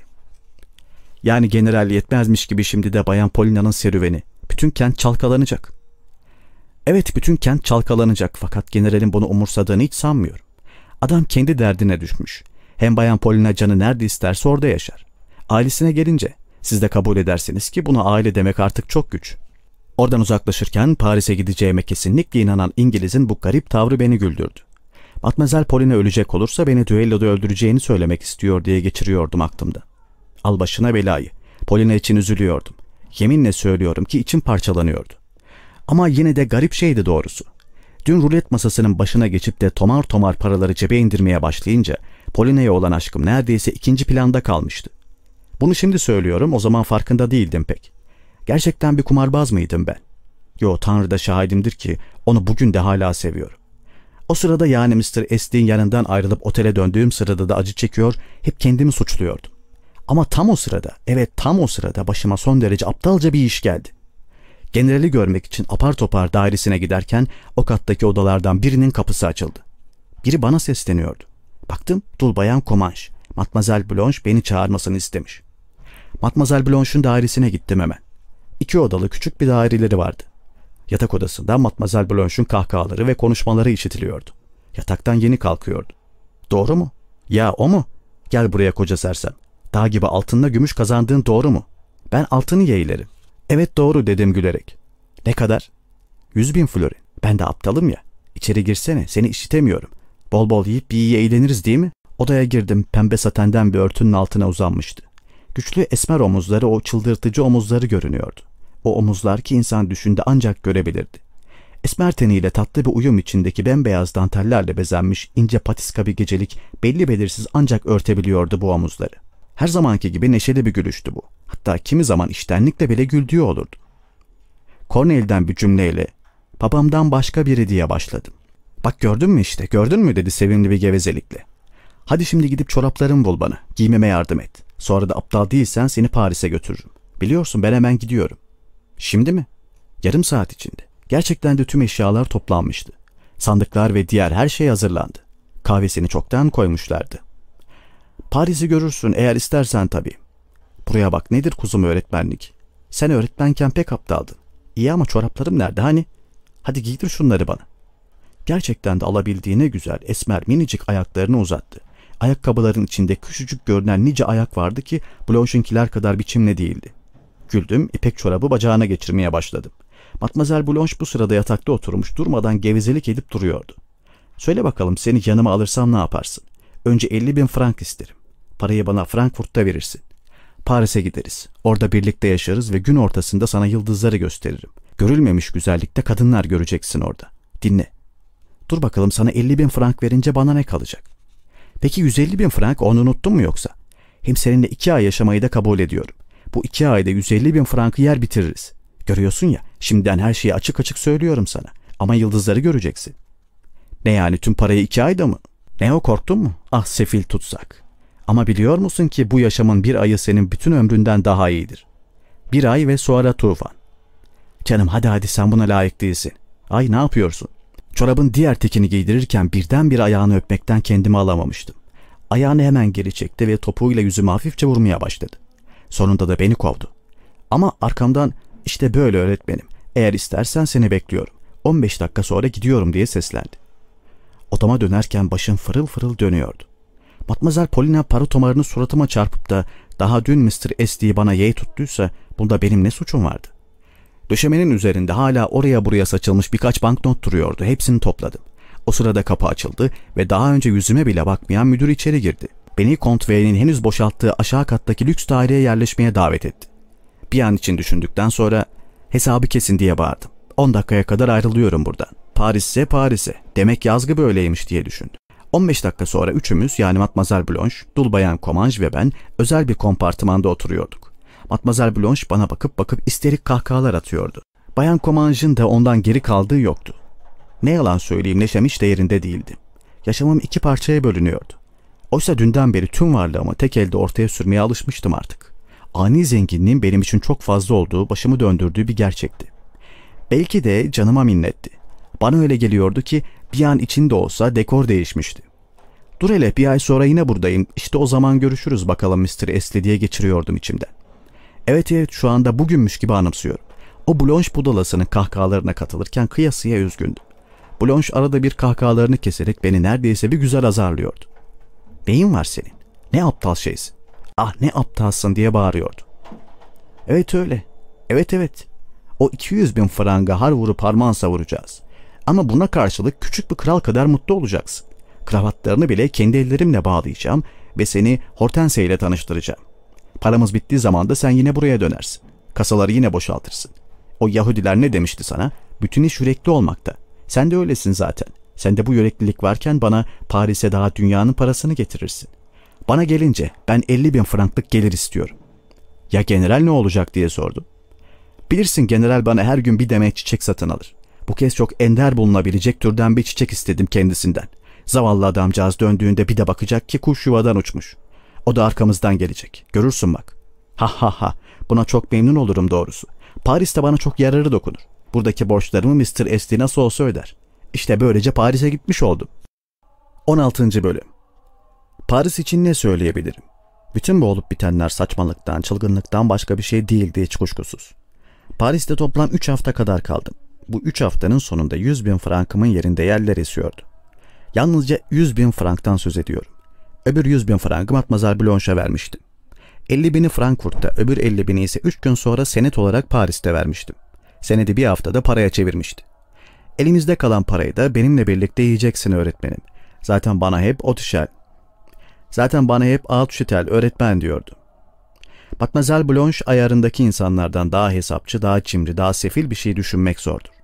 Yani general yetmezmiş gibi şimdi de Bayan Polina'nın serüveni. Bütün kent çalkalanacak. Evet bütün kent çalkalanacak fakat generalin bunu umursadığını hiç sanmıyorum. Adam kendi derdine düşmüş. Hem Bayan Polina canı nerede isterse orada yaşar. Ailesine gelince siz de kabul edersiniz ki buna aile demek artık çok güç. Oradan uzaklaşırken Paris'e gideceğime kesinlikle inanan İngiliz'in bu garip tavrı beni güldürdü. Matmazel Polina ölecek olursa beni düelloda öldüreceğini söylemek istiyor diye geçiriyordum aklımda. Al başına belayı. Polina için üzülüyordum. Yeminle söylüyorum ki içim parçalanıyordu. Ama yine de garip şeydi doğrusu. Dün rulet masasının başına geçip de tomar tomar paraları cebe indirmeye başlayınca Polina'ya olan aşkım neredeyse ikinci planda kalmıştı. Bunu şimdi söylüyorum o zaman farkında değildim pek. Gerçekten bir kumarbaz mıydım ben? Yo Tanrı da şahidimdir ki onu bugün de hala seviyorum. O sırada yani Mr. S'nin yanından ayrılıp otele döndüğüm sırada da acı çekiyor, hep kendimi suçluyordum. Ama tam o sırada, evet tam o sırada başıma son derece aptalca bir iş geldi. Generali görmek için apar topar dairesine giderken o kattaki odalardan birinin kapısı açıldı. Biri bana sesleniyordu. Baktım dul bayan Komanş. Matmazel Blanche beni çağırmasını istemiş. Matmazel Blanche'un dairesine gittim hemen. İki odalı küçük bir daireleri vardı. Yatak odasında Matmazel Blanche'un kahkahaları ve konuşmaları işitiliyordu. Yataktan yeni kalkıyordu. Doğru mu? Ya o mu? Gel buraya koca sersem. Dağ gibi altınla gümüş kazandığın doğru mu? Ben altını yeğlerim. Evet doğru dedim gülerek. Ne kadar? Yüz bin florin. Ben de aptalım ya. İçeri girsene seni işitemiyorum. Bol bol yiyip bir iyi eğleniriz değil mi? Odaya girdim pembe satenden bir örtünün altına uzanmıştı. Güçlü esmer omuzları o çıldırtıcı omuzları görünüyordu. O omuzlar ki insan düşünde ancak görebilirdi. Esmer teniyle tatlı bir uyum içindeki bembeyaz dantellerle bezenmiş ince patiska bir gecelik belli belirsiz ancak örtebiliyordu bu omuzları. Her zamanki gibi neşeli bir gülüştü bu. Hatta kimi zaman iştenlikle bile güldüğü olurdu. Cornelia'den bir cümleyle babamdan başka biri diye başladım. Bak gördün mü işte gördün mü dedi sevimli bir gevezelikle. Hadi şimdi gidip çoraplarımı bul bana. Giymeme yardım et. Sonra da aptal değilsen seni Paris'e götürürüm. Biliyorsun ben hemen gidiyorum. Şimdi mi? Yarım saat içinde. Gerçekten de tüm eşyalar toplanmıştı. Sandıklar ve diğer her şey hazırlandı. Kahvesini çoktan koymuşlardı. Paris'i görürsün eğer istersen tabii. Buraya bak nedir kuzum öğretmenlik? Sen öğretmenken pek aptaldın. İyi ama çoraplarım nerede hani? Hadi giydir şunları bana. Gerçekten de alabildiğine güzel esmer minicik ayaklarını uzattı. Ayakkabıların içinde küçücük görünen nice ayak vardı ki Blanche'inkiler kadar biçimli değildi. Güldüm, ipek çorabı bacağına geçirmeye başladım. Matmazel Blanche bu sırada yatakta oturmuş durmadan gevezelik edip duruyordu. Söyle bakalım seni yanıma alırsam ne yaparsın? Önce 50 bin frank isterim. Parayı bana Frankfurt'ta verirsin. Paris'e gideriz. Orada birlikte yaşarız ve gün ortasında sana yıldızları gösteririm. Görülmemiş güzellikte kadınlar göreceksin orada. Dinle. Dur bakalım sana 50 bin frank verince bana ne kalacak? Peki 150 bin frank onu unuttun mu yoksa? Hem seninle iki ay yaşamayı da kabul ediyorum. Bu iki ayda 150 bin frankı yer bitiririz. Görüyorsun ya şimdiden her şeyi açık açık söylüyorum sana. Ama yıldızları göreceksin. Ne yani tüm parayı iki ayda mı? Ne o korktun mu? Ah sefil tutsak. Ama biliyor musun ki bu yaşamın bir ayı senin bütün ömründen daha iyidir. Bir ay ve sonra tufan. Canım hadi hadi sen buna layık değilsin. Ay ne yapıyorsun? Çorabın diğer tekini giydirirken birden bir ayağını öpmekten kendimi alamamıştım. Ayağını hemen geri çekti ve topuğuyla yüzümü hafifçe vurmaya başladı. Sonunda da beni kovdu. Ama arkamdan işte böyle öğretmenim. Eğer istersen seni bekliyorum. 15 dakika sonra gidiyorum diye seslendi. Odama dönerken başım fırıl fırıl dönüyordu. Matmazel Polina paru tomarını suratıma çarpıp da daha dün Mr. S diye bana yey tuttuysa bunda benim ne suçum vardı? Döşemenin üzerinde hala oraya buraya saçılmış birkaç banknot duruyordu. Hepsini topladım. O sırada kapı açıldı ve daha önce yüzüme bile bakmayan müdür içeri girdi. Beni Contvey'nin henüz boşalttığı aşağı kattaki lüks daireye yerleşmeye davet etti. Bir an için düşündükten sonra hesabı kesin diye bağırdım. 10 dakikaya kadar ayrılıyorum buradan. Paris'e Paris'e. Demek yazgı böyleymiş diye düşündüm. 15 dakika sonra üçümüz yani Matmazel Blanche, Dul Bayan Comanche ve ben özel bir kompartımanda oturuyorduk. Matmazel Blanche bana bakıp bakıp isterik kahkahalar atıyordu. Bayan Comanche'ın da ondan geri kaldığı yoktu. Ne yalan söyleyeyim neşem hiç de yerinde değildi. Yaşamım iki parçaya bölünüyordu. Oysa dünden beri tüm varlığımı tek elde ortaya sürmeye alışmıştım artık. Ani zenginliğin benim için çok fazla olduğu, başımı döndürdüğü bir gerçekti. Belki de canıma minnetti. Bana öyle geliyordu ki bir an içinde olsa dekor değişmişti. Dur hele bir ay sonra yine buradayım. İşte o zaman görüşürüz bakalım Mr. Esli diye geçiriyordum içimden. Evet evet şu anda bugünmüş gibi anımsıyorum. O Blanche budalasının kahkahalarına katılırken kıyasıya üzgündü. Blanche arada bir kahkahalarını keserek beni neredeyse bir güzel azarlıyordu. Neyin var senin? Ne aptal şeysin? Ah ne aptalsın diye bağırıyordu. Evet öyle. Evet evet. O 200 bin franga har vurup harman savuracağız. Ama buna karşılık küçük bir kral kadar mutlu olacaksın. Kravatlarını bile kendi ellerimle bağlayacağım ve seni Hortense ile tanıştıracağım. Paramız bittiği zaman da sen yine buraya dönersin. Kasaları yine boşaltırsın. O Yahudiler ne demişti sana? Bütün iş yürekli olmakta. Sen de öylesin zaten. Sende bu yüreklilik varken bana Paris'e daha dünyanın parasını getirirsin. Bana gelince ben 50 bin franklık gelir istiyorum. Ya general ne olacak diye sordu. Bilirsin general bana her gün bir demet çiçek satın alır. Bu kez çok ender bulunabilecek türden bir çiçek istedim kendisinden. Zavallı adamcağız döndüğünde bir de bakacak ki kuş yuvadan uçmuş. O da arkamızdan gelecek. Görürsün bak. Ha ha ha. Buna çok memnun olurum doğrusu. Paris'te bana çok yararı dokunur. Buradaki borçlarımı Mr. Esti nasıl olsa öder. İşte böylece Paris'e gitmiş oldum. 16. Bölüm Paris için ne söyleyebilirim? Bütün bu olup bitenler saçmalıktan, çılgınlıktan başka bir şey değildi hiç kuşkusuz. Paris'te toplam 3 hafta kadar kaldım. Bu 3 haftanın sonunda 100 bin frankımın yerinde yerler esiyordu. Yalnızca 100 bin franktan söz ediyorum. Öbür 100 bin frankı Matmazel Blanche'a vermiştim. 50 bini Frankfurt'ta, öbür 50 bini ise 3 gün sonra senet olarak Paris'te vermiştim. Senedi bir haftada paraya çevirmişti. Elimizde kalan parayı da benimle birlikte yiyeceksin öğretmenim. Zaten bana hep Otişel, zaten bana hep Altşitel öğretmen diyordu. Matmazel Blanche ayarındaki insanlardan daha hesapçı, daha cimri, daha sefil bir şey düşünmek zordur.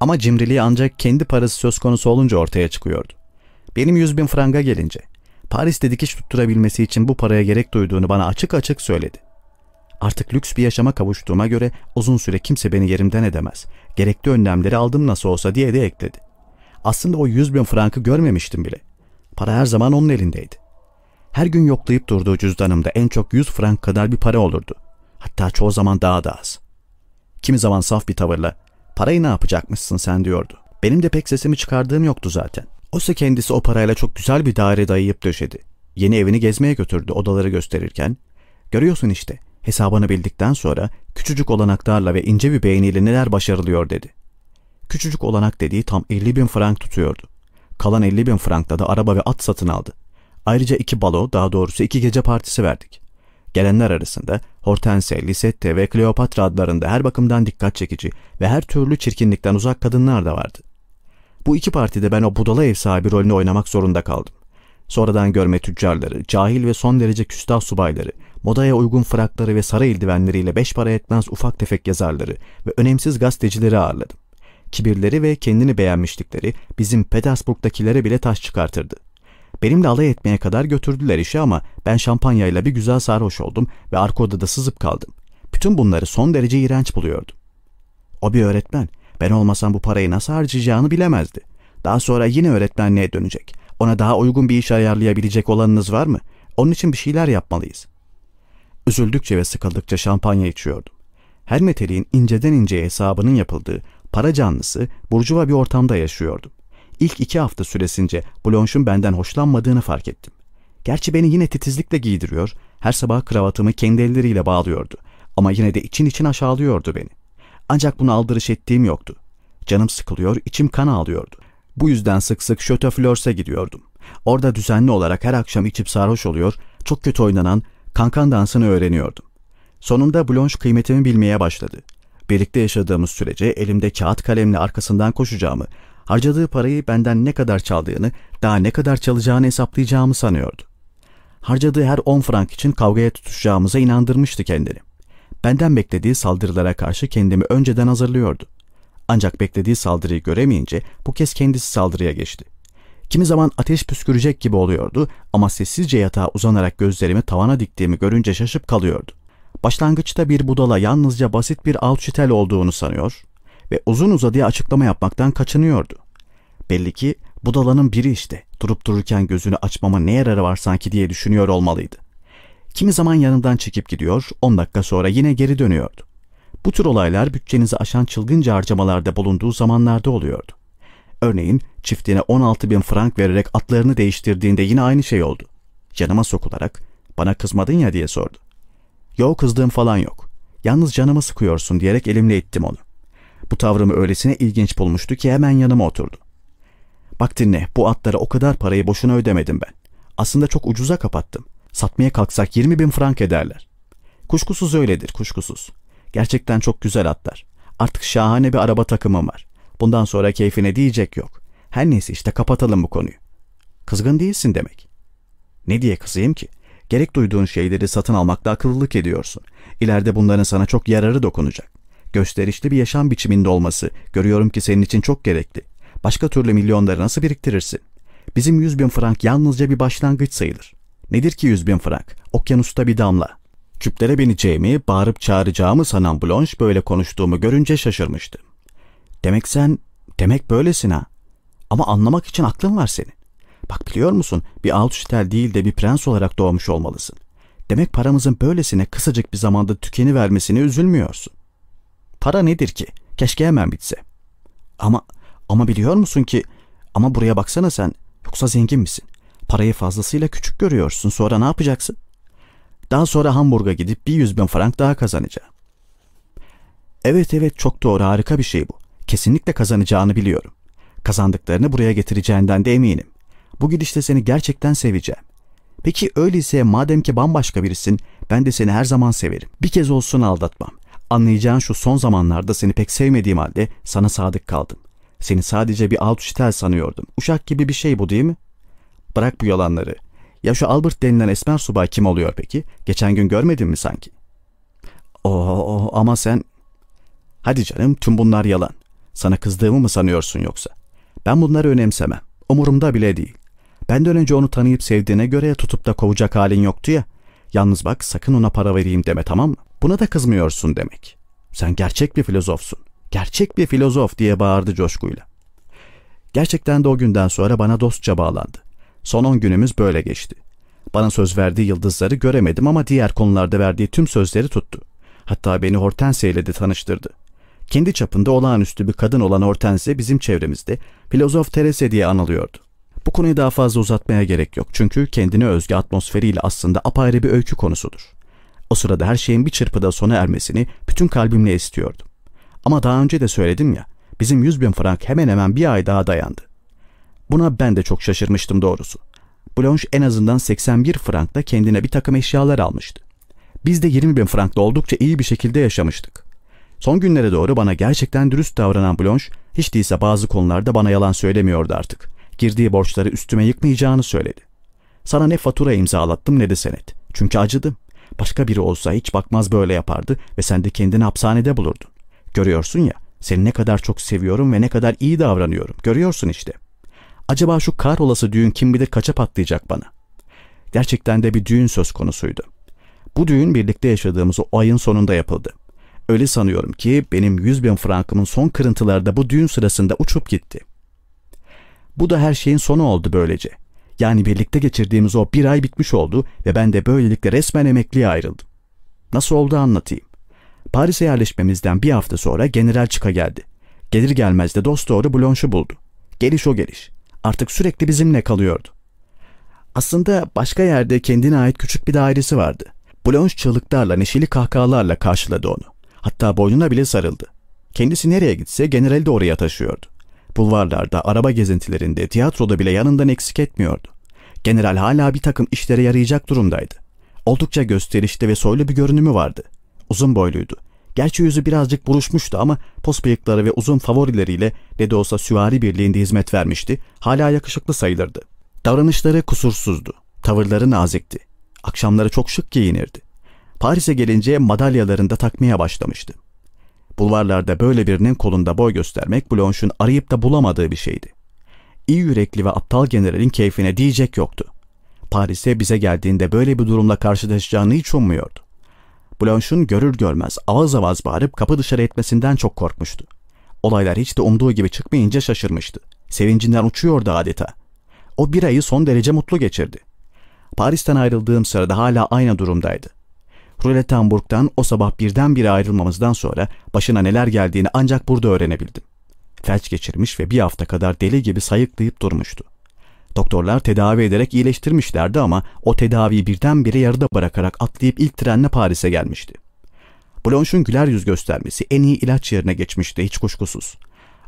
Ama cimriliği ancak kendi parası söz konusu olunca ortaya çıkıyordu. Benim yüz bin franga gelince, Paris'te dikiş tutturabilmesi için bu paraya gerek duyduğunu bana açık açık söyledi. Artık lüks bir yaşama kavuştuğuma göre uzun süre kimse beni yerimden edemez. Gerekli önlemleri aldım nasıl olsa diye de ekledi. Aslında o yüz bin frankı görmemiştim bile. Para her zaman onun elindeydi. Her gün yoklayıp durduğu cüzdanımda en çok yüz frank kadar bir para olurdu. Hatta çoğu zaman daha da az. Kimi zaman saf bir tavırla parayı ne yapacakmışsın sen diyordu. Benim de pek sesimi çıkardığım yoktu zaten. Oysa kendisi o parayla çok güzel bir daire dayayıp döşedi. Yeni evini gezmeye götürdü odaları gösterirken. Görüyorsun işte hesabını bildikten sonra küçücük olanaklarla ve ince bir beğeniyle neler başarılıyor dedi. Küçücük olanak dediği tam 50 bin frank tutuyordu. Kalan 50 bin frankla da araba ve at satın aldı. Ayrıca iki balo, daha doğrusu iki gece partisi verdik. Gelenler arasında Hortense, Lisette ve Kleopatra adlarında her bakımdan dikkat çekici ve her türlü çirkinlikten uzak kadınlar da vardı. Bu iki partide ben o budala ev sahibi rolünü oynamak zorunda kaldım. Sonradan görme tüccarları, cahil ve son derece küstah subayları, modaya uygun frakları ve sarı eldivenleriyle beş para etmez ufak tefek yazarları ve önemsiz gazetecileri ağırladım. Kibirleri ve kendini beğenmişlikleri bizim Petersburg'dakilere bile taş çıkartırdı. Benimle alay etmeye kadar götürdüler işi ama ben şampanyayla bir güzel sarhoş oldum ve arka odada sızıp kaldım. Bütün bunları son derece iğrenç buluyordum. O bir öğretmen. Ben olmasam bu parayı nasıl harcayacağını bilemezdi. Daha sonra yine öğretmenliğe dönecek. Ona daha uygun bir iş ayarlayabilecek olanınız var mı? Onun için bir şeyler yapmalıyız. Üzüldükçe ve sıkıldıkça şampanya içiyordum. Her meteliğin inceden inceye hesabının yapıldığı para canlısı burcuva bir ortamda yaşıyordum. İlk iki hafta süresince Blanche'un benden hoşlanmadığını fark ettim. Gerçi beni yine titizlikle giydiriyor, her sabah kravatımı kendi elleriyle bağlıyordu. Ama yine de için için aşağılıyordu beni. Ancak bunu aldırış ettiğim yoktu. Canım sıkılıyor, içim kan ağlıyordu. Bu yüzden sık sık Şöteflörs'e gidiyordum. Orada düzenli olarak her akşam içip sarhoş oluyor, çok kötü oynanan kankan dansını öğreniyordum. Sonunda Blanche kıymetimi bilmeye başladı. Birlikte yaşadığımız sürece elimde kağıt kalemle arkasından koşacağımı, harcadığı parayı benden ne kadar çaldığını, daha ne kadar çalacağını hesaplayacağımı sanıyordu. Harcadığı her 10 frank için kavgaya tutuşacağımıza inandırmıştı kendini. Benden beklediği saldırılara karşı kendimi önceden hazırlıyordu. Ancak beklediği saldırıyı göremeyince bu kez kendisi saldırıya geçti. Kimi zaman ateş püskürecek gibi oluyordu ama sessizce yatağa uzanarak gözlerimi tavana diktiğimi görünce şaşıp kalıyordu. Başlangıçta bir budala yalnızca basit bir alçitel olduğunu sanıyor ve uzun uzadıya açıklama yapmaktan kaçınıyordu. Belli ki budalanın biri işte durup dururken gözünü açmama ne yararı var sanki diye düşünüyor olmalıydı. Kimi zaman yanından çekip gidiyor, 10 dakika sonra yine geri dönüyordu. Bu tür olaylar bütçenizi aşan çılgınca harcamalarda bulunduğu zamanlarda oluyordu. Örneğin çiftine 16 bin frank vererek atlarını değiştirdiğinde yine aynı şey oldu. Canıma sokularak bana kızmadın ya diye sordu. Yok kızdığım falan yok. Yalnız canımı sıkıyorsun diyerek elimle ittim onu. Bu tavrımı öylesine ilginç bulmuştu ki hemen yanıma oturdu. Bak dinle bu atlara o kadar parayı boşuna ödemedim ben. Aslında çok ucuza kapattım. Satmaya kalksak 20 bin frank ederler. Kuşkusuz öyledir kuşkusuz. Gerçekten çok güzel atlar. Artık şahane bir araba takımım var. Bundan sonra keyfine diyecek yok. Her neyse işte kapatalım bu konuyu. Kızgın değilsin demek. Ne diye kızayım ki? Gerek duyduğun şeyleri satın almakta akıllılık ediyorsun. İleride bunların sana çok yararı dokunacak. Gösterişli bir yaşam biçiminde olması görüyorum ki senin için çok gerekli. Başka türlü milyonları nasıl biriktirirsin? Bizim yüz bin frank yalnızca bir başlangıç sayılır. Nedir ki yüz bin frank? Okyanusta bir damla. Küplere bineceğimi, bağırıp çağıracağımı sanan Blanche böyle konuştuğumu görünce şaşırmıştı. Demek sen, demek böylesin ha. Ama anlamak için aklın var senin. Bak biliyor musun bir Altüstel değil de bir prens olarak doğmuş olmalısın. Demek paramızın böylesine kısacık bir zamanda tükeni vermesine üzülmüyorsun. Para nedir ki? Keşke hemen bitse. Ama ama biliyor musun ki ama buraya baksana sen yoksa zengin misin? Parayı fazlasıyla küçük görüyorsun sonra ne yapacaksın? Daha sonra Hamburg'a gidip bir yüz bin frank daha kazanacağım. Evet evet çok doğru harika bir şey bu. Kesinlikle kazanacağını biliyorum. Kazandıklarını buraya getireceğinden de eminim. Bu gidişte seni gerçekten seveceğim. Peki öyleyse madem ki bambaşka birisin ben de seni her zaman severim. Bir kez olsun aldatmam. Anlayacağın şu son zamanlarda seni pek sevmediğim halde sana sadık kaldım. Seni sadece bir altüştel sanıyordum. Uşak gibi bir şey bu değil mi? Bırak bu yalanları. Ya şu Albert denilen esmer subay kim oluyor peki? Geçen gün görmedin mi sanki? Oo ama sen... Hadi canım tüm bunlar yalan. Sana kızdığımı mı sanıyorsun yoksa? Ben bunları önemsemem. Umurumda bile değil. Benden önce onu tanıyıp sevdiğine göre tutup da kovacak halin yoktu ya. Yalnız bak sakın ona para vereyim deme tamam mı? Buna da kızmıyorsun demek. Sen gerçek bir filozofsun. Gerçek bir filozof diye bağırdı coşkuyla. Gerçekten de o günden sonra bana dostça bağlandı. Son on günümüz böyle geçti. Bana söz verdiği yıldızları göremedim ama diğer konularda verdiği tüm sözleri tuttu. Hatta beni Hortense ile de tanıştırdı. Kendi çapında olağanüstü bir kadın olan Hortense bizim çevremizde filozof Terese diye anılıyordu. Bu konuyu daha fazla uzatmaya gerek yok çünkü kendine özgü atmosferiyle aslında apayrı bir öykü konusudur. O sırada her şeyin bir çırpıda sona ermesini bütün kalbimle istiyordum. Ama daha önce de söyledim ya, bizim 100 bin frank hemen hemen bir ay daha dayandı. Buna ben de çok şaşırmıştım doğrusu. Blanche en azından 81 frankta kendine bir takım eşyalar almıştı. Biz de 20 bin frankla oldukça iyi bir şekilde yaşamıştık. Son günlere doğru bana gerçekten dürüst davranan Blanche, hiç değilse bazı konularda bana yalan söylemiyordu artık. Girdiği borçları üstüme yıkmayacağını söyledi. Sana ne fatura imzalattım ne de senet. Çünkü acıdım. Başka biri olsa hiç bakmaz böyle yapardı ve sen de kendini hapishanede bulurdun. Görüyorsun ya, seni ne kadar çok seviyorum ve ne kadar iyi davranıyorum. Görüyorsun işte. Acaba şu kahrolası düğün kim bilir kaça patlayacak bana? Gerçekten de bir düğün söz konusuydu. Bu düğün birlikte yaşadığımız o ayın sonunda yapıldı. Öyle sanıyorum ki benim 100 bin frankımın son kırıntıları da bu düğün sırasında uçup gitti. Bu da her şeyin sonu oldu böylece. Yani birlikte geçirdiğimiz o bir ay bitmiş oldu ve ben de böylelikle resmen emekliye ayrıldım. Nasıl oldu anlatayım. Paris'e yerleşmemizden bir hafta sonra General Çıka geldi. Gelir gelmez de dost doğru Blanche'ı buldu. Geliş o geliş. Artık sürekli bizimle kalıyordu. Aslında başka yerde kendine ait küçük bir dairesi vardı. Blanche çığlıklarla, neşeli kahkahalarla karşıladı onu. Hatta boynuna bile sarıldı. Kendisi nereye gitse generali de oraya taşıyordu. Bulvarlarda, araba gezintilerinde, tiyatroda bile yanından eksik etmiyordu. General hala bir takım işlere yarayacak durumdaydı. Oldukça gösterişli ve soylu bir görünümü vardı. Uzun boyluydu. Gerçi yüzü birazcık buruşmuştu ama pos bıyıkları ve uzun favorileriyle ne de olsa süvari birliğinde hizmet vermişti. Hala yakışıklı sayılırdı. Davranışları kusursuzdu. Tavırları nazikti. Akşamları çok şık giyinirdi. Paris'e gelince madalyalarını da takmaya başlamıştı. Bulvarlarda böyle birinin kolunda boy göstermek Blanche'un arayıp da bulamadığı bir şeydi. İyi yürekli ve aptal generalin keyfine diyecek yoktu. Paris'e bize geldiğinde böyle bir durumla karşılaşacağını hiç ummuyordu. Blanche'un görür görmez avaz avaz bağırıp kapı dışarı etmesinden çok korkmuştu. Olaylar hiç de umduğu gibi çıkmayınca şaşırmıştı. Sevincinden uçuyordu adeta. O bir ayı son derece mutlu geçirdi. Paris'ten ayrıldığım sırada hala aynı durumdaydı. Ruletenburg'dan o sabah birdenbire ayrılmamızdan sonra başına neler geldiğini ancak burada öğrenebildim. Felç geçirmiş ve bir hafta kadar deli gibi sayıklayıp durmuştu. Doktorlar tedavi ederek iyileştirmişlerdi ama o tedaviyi birdenbire yarıda bırakarak atlayıp ilk trenle Paris'e gelmişti. Blanche'un güler yüz göstermesi en iyi ilaç yerine geçmişti hiç kuşkusuz.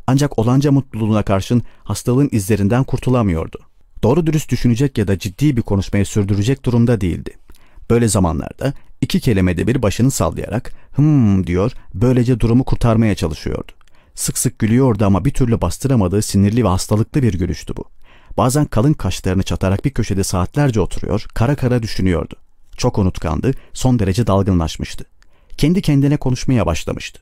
Ancak olanca mutluluğuna karşın hastalığın izlerinden kurtulamıyordu. Doğru dürüst düşünecek ya da ciddi bir konuşmayı sürdürecek durumda değildi. Böyle zamanlarda iki kelimede bir başını sallayarak hım diyor böylece durumu kurtarmaya çalışıyordu. Sık sık gülüyordu ama bir türlü bastıramadığı sinirli ve hastalıklı bir gülüştü bu. Bazen kalın kaşlarını çatarak bir köşede saatlerce oturuyor, kara kara düşünüyordu. Çok unutkandı, son derece dalgınlaşmıştı. Kendi kendine konuşmaya başlamıştı.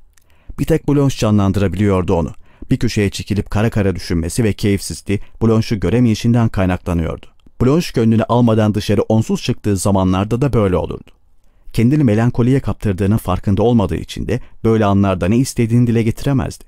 Bir tek Blanche canlandırabiliyordu onu. Bir köşeye çekilip kara kara düşünmesi ve keyifsizliği Blanche'ı göremeyişinden kaynaklanıyordu. Blanche gönlünü almadan dışarı onsuz çıktığı zamanlarda da böyle olurdu. Kendini melankoliye kaptırdığının farkında olmadığı için de böyle anlarda ne istediğini dile getiremezdi.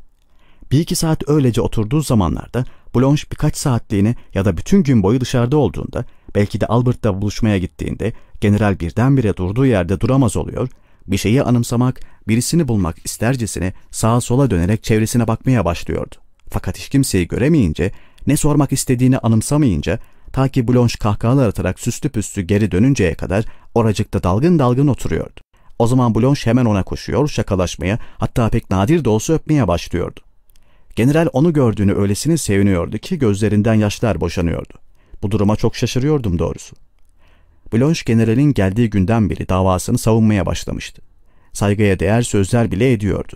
Bir iki saat öylece oturduğu zamanlarda Blanche birkaç saatliğine ya da bütün gün boyu dışarıda olduğunda, belki de Albert'la buluşmaya gittiğinde general birdenbire durduğu yerde duramaz oluyor, bir şeyi anımsamak, birisini bulmak istercesine sağa sola dönerek çevresine bakmaya başlıyordu. Fakat hiç kimseyi göremeyince, ne sormak istediğini anımsamayınca, ta ki Blanche kahkahalar atarak süslü püslü geri dönünceye kadar oracıkta dalgın dalgın oturuyordu. O zaman Blanche hemen ona koşuyor, şakalaşmaya, hatta pek nadir de olsa öpmeye başlıyordu. General onu gördüğünü öylesine seviniyordu ki gözlerinden yaşlar boşanıyordu. Bu duruma çok şaşırıyordum doğrusu. Blanche generalin geldiği günden beri davasını savunmaya başlamıştı. Saygıya değer sözler bile ediyordu.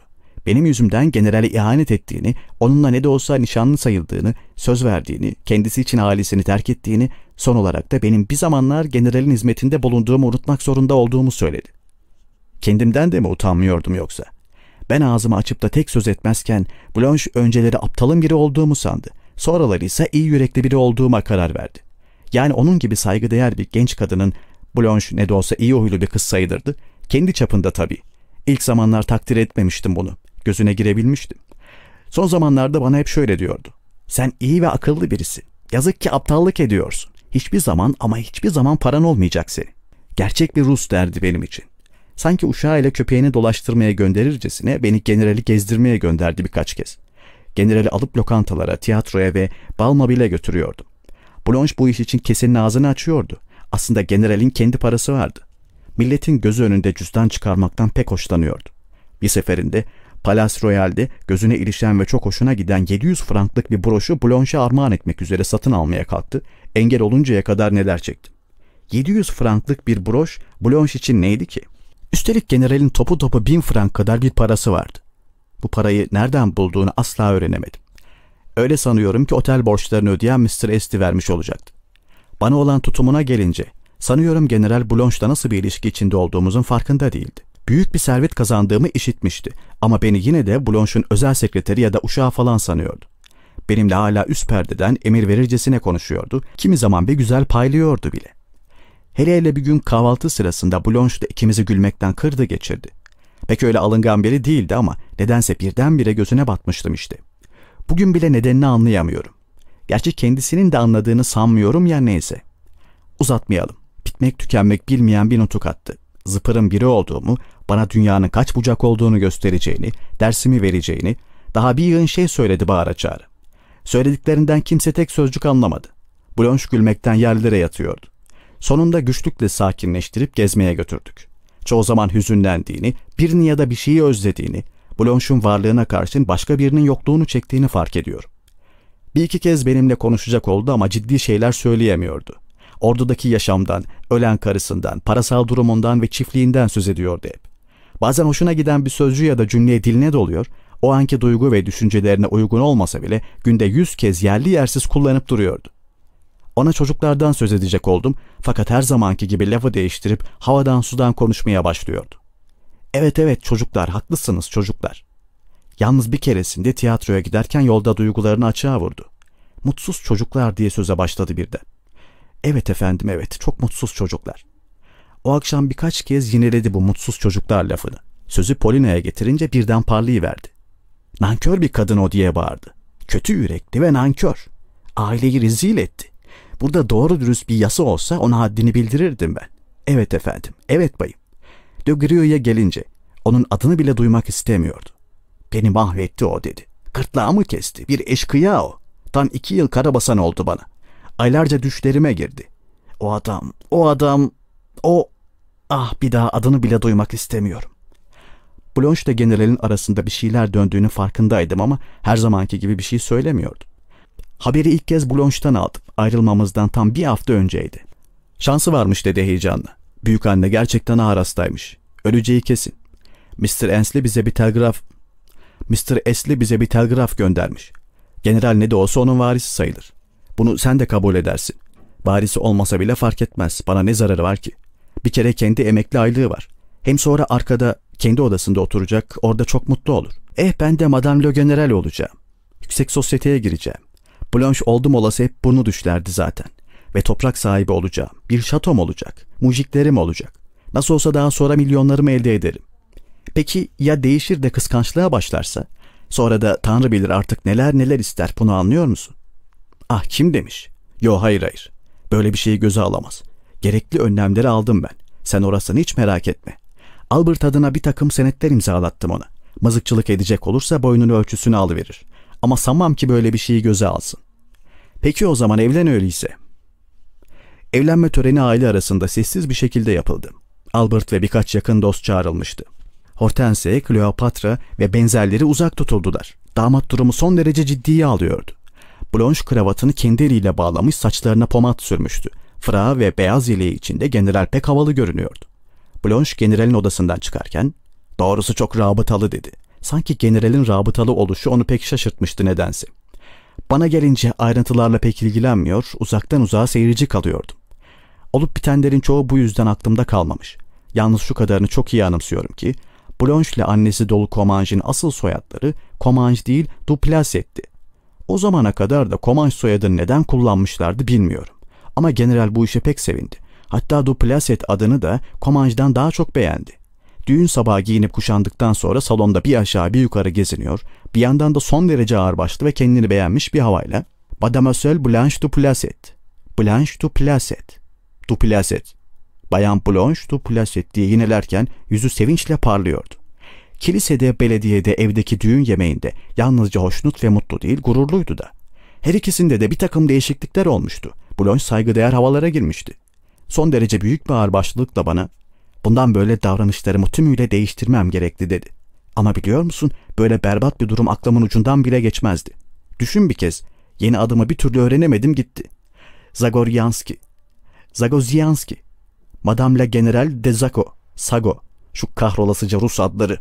Benim yüzümden generale ihanet ettiğini, onunla ne de olsa nişanlı sayıldığını, söz verdiğini, kendisi için ailesini terk ettiğini, son olarak da benim bir zamanlar generalin hizmetinde bulunduğumu unutmak zorunda olduğumu söyledi. Kendimden de mi utanmıyordum yoksa? Ben ağzımı açıp da tek söz etmezken Blanche önceleri aptalın biri olduğumu sandı. Sonraları ise iyi yürekli biri olduğuma karar verdi. Yani onun gibi saygıdeğer bir genç kadının Blanche ne de olsa iyi huylu bir kız sayılırdı. Kendi çapında tabii. İlk zamanlar takdir etmemiştim bunu. Gözüne girebilmiştim. Son zamanlarda bana hep şöyle diyordu. Sen iyi ve akıllı birisi. Yazık ki aptallık ediyorsun. Hiçbir zaman ama hiçbir zaman paran olmayacak senin. Gerçek bir Rus derdi benim için. Sanki uşağıyla köpeğini dolaştırmaya gönderircesine beni generali gezdirmeye gönderdi birkaç kez. Generali alıp lokantalara, tiyatroya ve bal bile götürüyordum. Blanche bu iş için kesenin ağzını açıyordu. Aslında generalin kendi parası vardı. Milletin gözü önünde cüzdan çıkarmaktan pek hoşlanıyordu. Bir seferinde Palace Royal'de gözüne ilişen ve çok hoşuna giden 700 franklık bir broşu Blanche'a armağan etmek üzere satın almaya kalktı. Engel oluncaya kadar neler çektim. 700 franklık bir broş Blanche için neydi ki? Üstelik generalin topu topu bin frank kadar bir parası vardı. Bu parayı nereden bulduğunu asla öğrenemedim. Öyle sanıyorum ki otel borçlarını ödeyen Mr. Esti vermiş olacaktı. Bana olan tutumuna gelince, sanıyorum General Blanche'la nasıl bir ilişki içinde olduğumuzun farkında değildi. Büyük bir servet kazandığımı işitmişti ama beni yine de Blanche'un özel sekreteri ya da uşağı falan sanıyordu. Benimle hala üst perdeden emir verircesine konuşuyordu, kimi zaman bir güzel paylıyordu bile. Hele hele bir gün kahvaltı sırasında Blanche de ikimizi gülmekten kırdı geçirdi. Pek öyle alıngan biri değildi ama nedense birdenbire gözüne batmıştım işte. Bugün bile nedenini anlayamıyorum. Gerçi kendisinin de anladığını sanmıyorum ya neyse. Uzatmayalım. Bitmek tükenmek bilmeyen bir nutuk attı. Zıpırın biri olduğumu, bana dünyanın kaç bucak olduğunu göstereceğini, dersimi vereceğini, daha bir yığın şey söyledi bağıra çağrı. Söylediklerinden kimse tek sözcük anlamadı. Blanche gülmekten yerlere yatıyordu. Sonunda güçlükle sakinleştirip gezmeye götürdük. Çoğu zaman hüzünlendiğini, birini ya da bir şeyi özlediğini, Blanche'un varlığına karşın başka birinin yokluğunu çektiğini fark ediyorum. Bir iki kez benimle konuşacak oldu ama ciddi şeyler söyleyemiyordu. Ordudaki yaşamdan, ölen karısından, parasal durumundan ve çiftliğinden söz ediyordu hep. Bazen hoşuna giden bir sözcü ya da cümleye diline doluyor, o anki duygu ve düşüncelerine uygun olmasa bile günde yüz kez yerli yersiz kullanıp duruyordu. Ona çocuklardan söz edecek oldum fakat her zamanki gibi lafı değiştirip havadan sudan konuşmaya başlıyordu. Evet evet çocuklar haklısınız çocuklar. Yalnız bir keresinde tiyatroya giderken yolda duygularını açığa vurdu. Mutsuz çocuklar diye söze başladı birden. Evet efendim evet çok mutsuz çocuklar. O akşam birkaç kez yineledi bu mutsuz çocuklar lafını. Sözü Polina'ya getirince birden parlayıverdi. Nankör bir kadın o diye bağırdı. Kötü yürekli ve nankör. Aileyi rezil etti. Burada doğru dürüst bir yasa olsa ona haddini bildirirdim ben. Evet efendim, evet bayım. De Grio'ya gelince onun adını bile duymak istemiyordu. Beni mahvetti o dedi. Gırtlağımı kesti. Bir eşkıya o. Tam iki yıl karabasan oldu bana. Aylarca düşlerime girdi. O adam, o adam, o... Ah bir daha adını bile duymak istemiyorum. Blanche de generalin arasında bir şeyler döndüğünü farkındaydım ama her zamanki gibi bir şey söylemiyordu. Haberi ilk kez Blanche'tan aldım. Ayrılmamızdan tam bir hafta önceydi. Şansı varmış dedi heyecanla. Büyük anne gerçekten ağır hastaymış. Öleceği kesin. Mr. Ensley bize bir telgraf... Mr. Ensley bize bir telgraf göndermiş. General ne de olsa onun varisi sayılır. Bunu sen de kabul edersin. Varisi olmasa bile fark etmez. Bana ne zararı var ki? Bir kere kendi emekli aylığı var. Hem sonra arkada kendi odasında oturacak, orada çok mutlu olur. Eh ben de Madame Le General olacağım. Yüksek sosyeteye gireceğim. Blanche oldum olası hep bunu düşlerdi zaten. Ve toprak sahibi olacağım. Bir şatom olacak. Mujiklerim olacak. Nasıl olsa daha sonra milyonlarımı elde ederim. Peki ya değişir de kıskançlığa başlarsa? Sonra da Tanrı bilir artık neler neler ister bunu anlıyor musun? Ah kim demiş? Yo hayır hayır. Böyle bir şeyi göze alamaz. Gerekli önlemleri aldım ben. Sen orasını hiç merak etme. Albert adına bir takım senetler imzalattım ona. Mızıkçılık edecek olursa boynunu ölçüsünü alıverir. Ama sanmam ki böyle bir şeyi göze alsın. Peki o zaman evlen öyleyse. Evlenme töreni aile arasında sessiz bir şekilde yapıldı. Albert ve birkaç yakın dost çağrılmıştı. Hortense, Kleopatra ve benzerleri uzak tutuldular. Damat durumu son derece ciddiye alıyordu. Blanche kravatını kendi eliyle bağlamış saçlarına pomat sürmüştü. Fra ve beyaz yeleği içinde general pek havalı görünüyordu. Blanche generalin odasından çıkarken doğrusu çok rabıtalı dedi. Sanki generalin rabıtalı oluşu onu pek şaşırtmıştı nedense. Bana gelince ayrıntılarla pek ilgilenmiyor, uzaktan uzağa seyirci kalıyordum. Olup bitenlerin çoğu bu yüzden aklımda kalmamış. Yalnız şu kadarını çok iyi anımsıyorum ki Blanche ile annesi Dolu Comanche'in asıl soyadları Comanche değil Duplesset'ti. O zamana kadar da Comanche soyadını neden kullanmışlardı bilmiyorum. Ama general bu işe pek sevindi. Hatta Duplasset adını da Comanche'dan daha çok beğendi. Düğün sabahı giyinip kuşandıktan sonra salonda bir aşağı bir yukarı geziniyor, bir yandan da son derece ağırbaşlı ve kendini beğenmiş bir havayla Mademoiselle Blanche Duplasset, Blanche Duplasset, Duplasset, Bayan Blanche Duplasset diye yinelerken yüzü sevinçle parlıyordu. Kilisede, belediyede, evdeki düğün yemeğinde yalnızca hoşnut ve mutlu değil gururluydu da. Her ikisinde de bir takım değişiklikler olmuştu. Blanche saygıdeğer havalara girmişti. Son derece büyük bir ağırbaşlılıkla bana bundan böyle davranışlarımı tümüyle değiştirmem gerekli dedi. Ama biliyor musun böyle berbat bir durum aklımın ucundan bile geçmezdi. Düşün bir kez yeni adımı bir türlü öğrenemedim gitti. Zagoryanski, Zagozyanski, Madame la General de Zago, Sago, şu kahrolasıca Rus adları.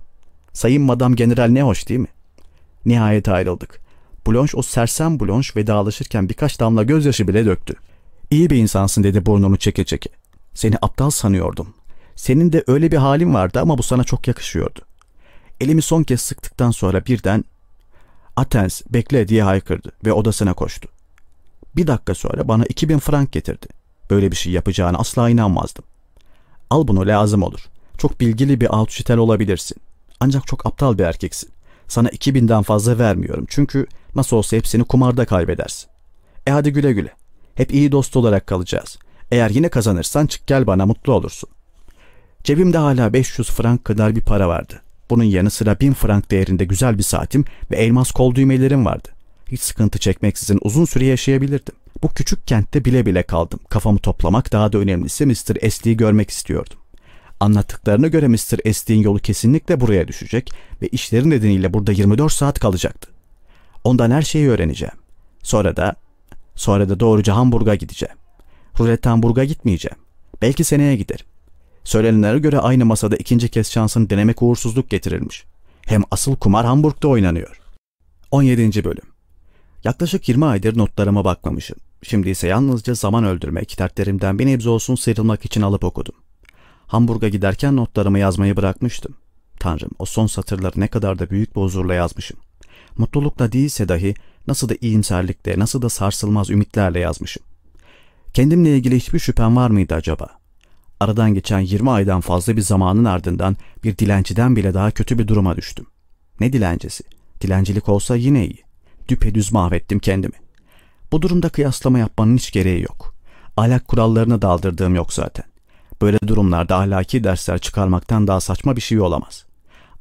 Sayın Madame General ne hoş değil mi? Nihayet ayrıldık. Blanche o sersem Blanche vedalaşırken birkaç damla gözyaşı bile döktü. İyi bir insansın dedi burnunu çeke çeke. Seni aptal sanıyordum. Senin de öyle bir halin vardı ama bu sana çok yakışıyordu. Elimi son kez sıktıktan sonra birden Atens bekle diye haykırdı ve odasına koştu. Bir dakika sonra bana 2000 frank getirdi. Böyle bir şey yapacağına asla inanmazdım. Al bunu lazım olur. Çok bilgili bir altşitel olabilirsin. Ancak çok aptal bir erkeksin. Sana 2000'den fazla vermiyorum çünkü nasıl olsa hepsini kumarda kaybedersin. E hadi güle güle. Hep iyi dost olarak kalacağız. Eğer yine kazanırsan çık gel bana mutlu olursun. Cebimde hala 500 frank kadar bir para vardı. Bunun yanı sıra 1000 frank değerinde güzel bir saatim ve elmas kol düğmelerim vardı. Hiç sıkıntı çekmeksizin uzun süre yaşayabilirdim. Bu küçük kentte bile bile kaldım. Kafamı toplamak daha da önemlisi Mr. Esli'yi görmek istiyordum. Anlattıklarına göre Mr. Esli'nin yolu kesinlikle buraya düşecek ve işleri nedeniyle burada 24 saat kalacaktı. Ondan her şeyi öğreneceğim. Sonra da sonra da doğruca Hamburg'a gideceğim. Rulet Hamburg'a gitmeyeceğim. Belki seneye giderim. Söylenenlere göre aynı masada ikinci kez şansını denemek uğursuzluk getirilmiş. Hem asıl kumar Hamburg'da oynanıyor. 17. Bölüm Yaklaşık 20 aydır notlarıma bakmamışım. Şimdi ise yalnızca zaman öldürmek, dertlerimden bir nebze olsun sıyrılmak için alıp okudum. Hamburg'a giderken notlarımı yazmayı bırakmıştım. Tanrım o son satırları ne kadar da büyük bir huzurla yazmışım. Mutlulukla değilse dahi nasıl da iyimserlikle, nasıl da sarsılmaz ümitlerle yazmışım. Kendimle ilgili hiçbir şüphem var mıydı acaba? Aradan geçen 20 aydan fazla bir zamanın ardından bir dilenciden bile daha kötü bir duruma düştüm. Ne dilencesi? Dilencilik olsa yine iyi. Düpedüz mahvettim kendimi. Bu durumda kıyaslama yapmanın hiç gereği yok. Ahlak kurallarını daldırdığım yok zaten. Böyle durumlarda ahlaki dersler çıkarmaktan daha saçma bir şey olamaz.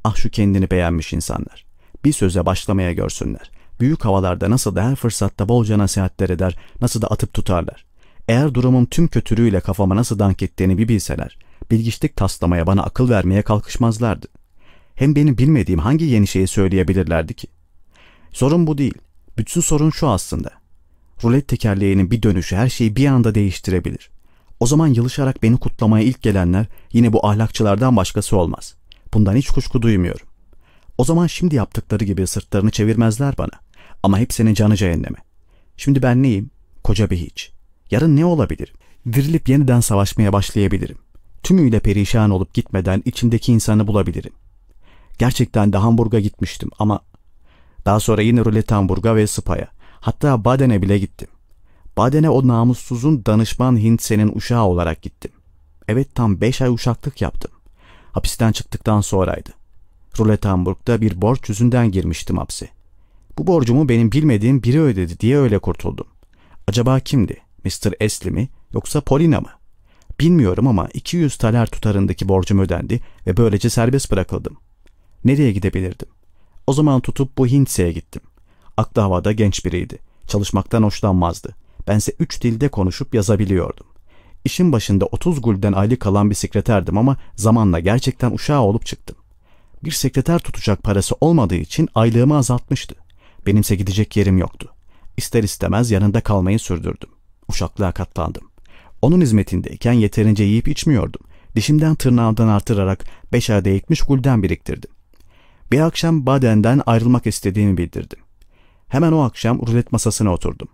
Ah şu kendini beğenmiş insanlar. Bir söze başlamaya görsünler. Büyük havalarda nasıl da her fırsatta bolca nasihatler eder, nasıl da atıp tutarlar. Eğer durumum tüm kötülüğüyle kafama nasıl dank ettiğini bir bilseler, bilgiçlik taslamaya bana akıl vermeye kalkışmazlardı. Hem benim bilmediğim hangi yeni şeyi söyleyebilirlerdi ki? Sorun bu değil. Bütün sorun şu aslında. Rulet tekerleğinin bir dönüşü her şeyi bir anda değiştirebilir. O zaman yılışarak beni kutlamaya ilk gelenler yine bu ahlakçılardan başkası olmaz. Bundan hiç kuşku duymuyorum. O zaman şimdi yaptıkları gibi sırtlarını çevirmezler bana. Ama hepsinin canı cehenneme. Şimdi ben neyim? Koca bir hiç. Yarın ne olabilirim? Dirilip yeniden savaşmaya başlayabilirim. tümüyle perişan olup gitmeden içimdeki insanı bulabilirim. Gerçekten de Hamburg'a gitmiştim ama daha sonra yine rulet Hamburg'a ve Spa'ya hatta Baden'e bile gittim. Baden'e o namussuzun danışman Hintse'nin uşağı olarak gittim. Evet tam beş ay uşaklık yaptım. Hapisten çıktıktan sonraydı. Rulet Hamburg'da bir borç yüzünden girmiştim hapse. Bu borcumu benim bilmediğim biri ödedi diye öyle kurtuldum. Acaba kimdi? Mr. Esli mi yoksa Polina mı? Bilmiyorum ama 200 taler tutarındaki borcum ödendi ve böylece serbest bırakıldım. Nereye gidebilirdim? O zaman tutup bu Hintse'ye gittim. Aklı havada genç biriydi. Çalışmaktan hoşlanmazdı. Bense üç dilde konuşup yazabiliyordum. İşin başında 30 gulden aylık kalan bir sekreterdim ama zamanla gerçekten uşağı olup çıktım. Bir sekreter tutacak parası olmadığı için aylığımı azaltmıştı. Benimse gidecek yerim yoktu. İster istemez yanında kalmayı sürdürdüm. Uşaklığa katlandım. Onun hizmetindeyken yeterince yiyip içmiyordum. Dişimden tırnağımdan artırarak beş ayda yetmiş gulden biriktirdim. Bir akşam Baden'den ayrılmak istediğimi bildirdim. Hemen o akşam rulet masasına oturdum.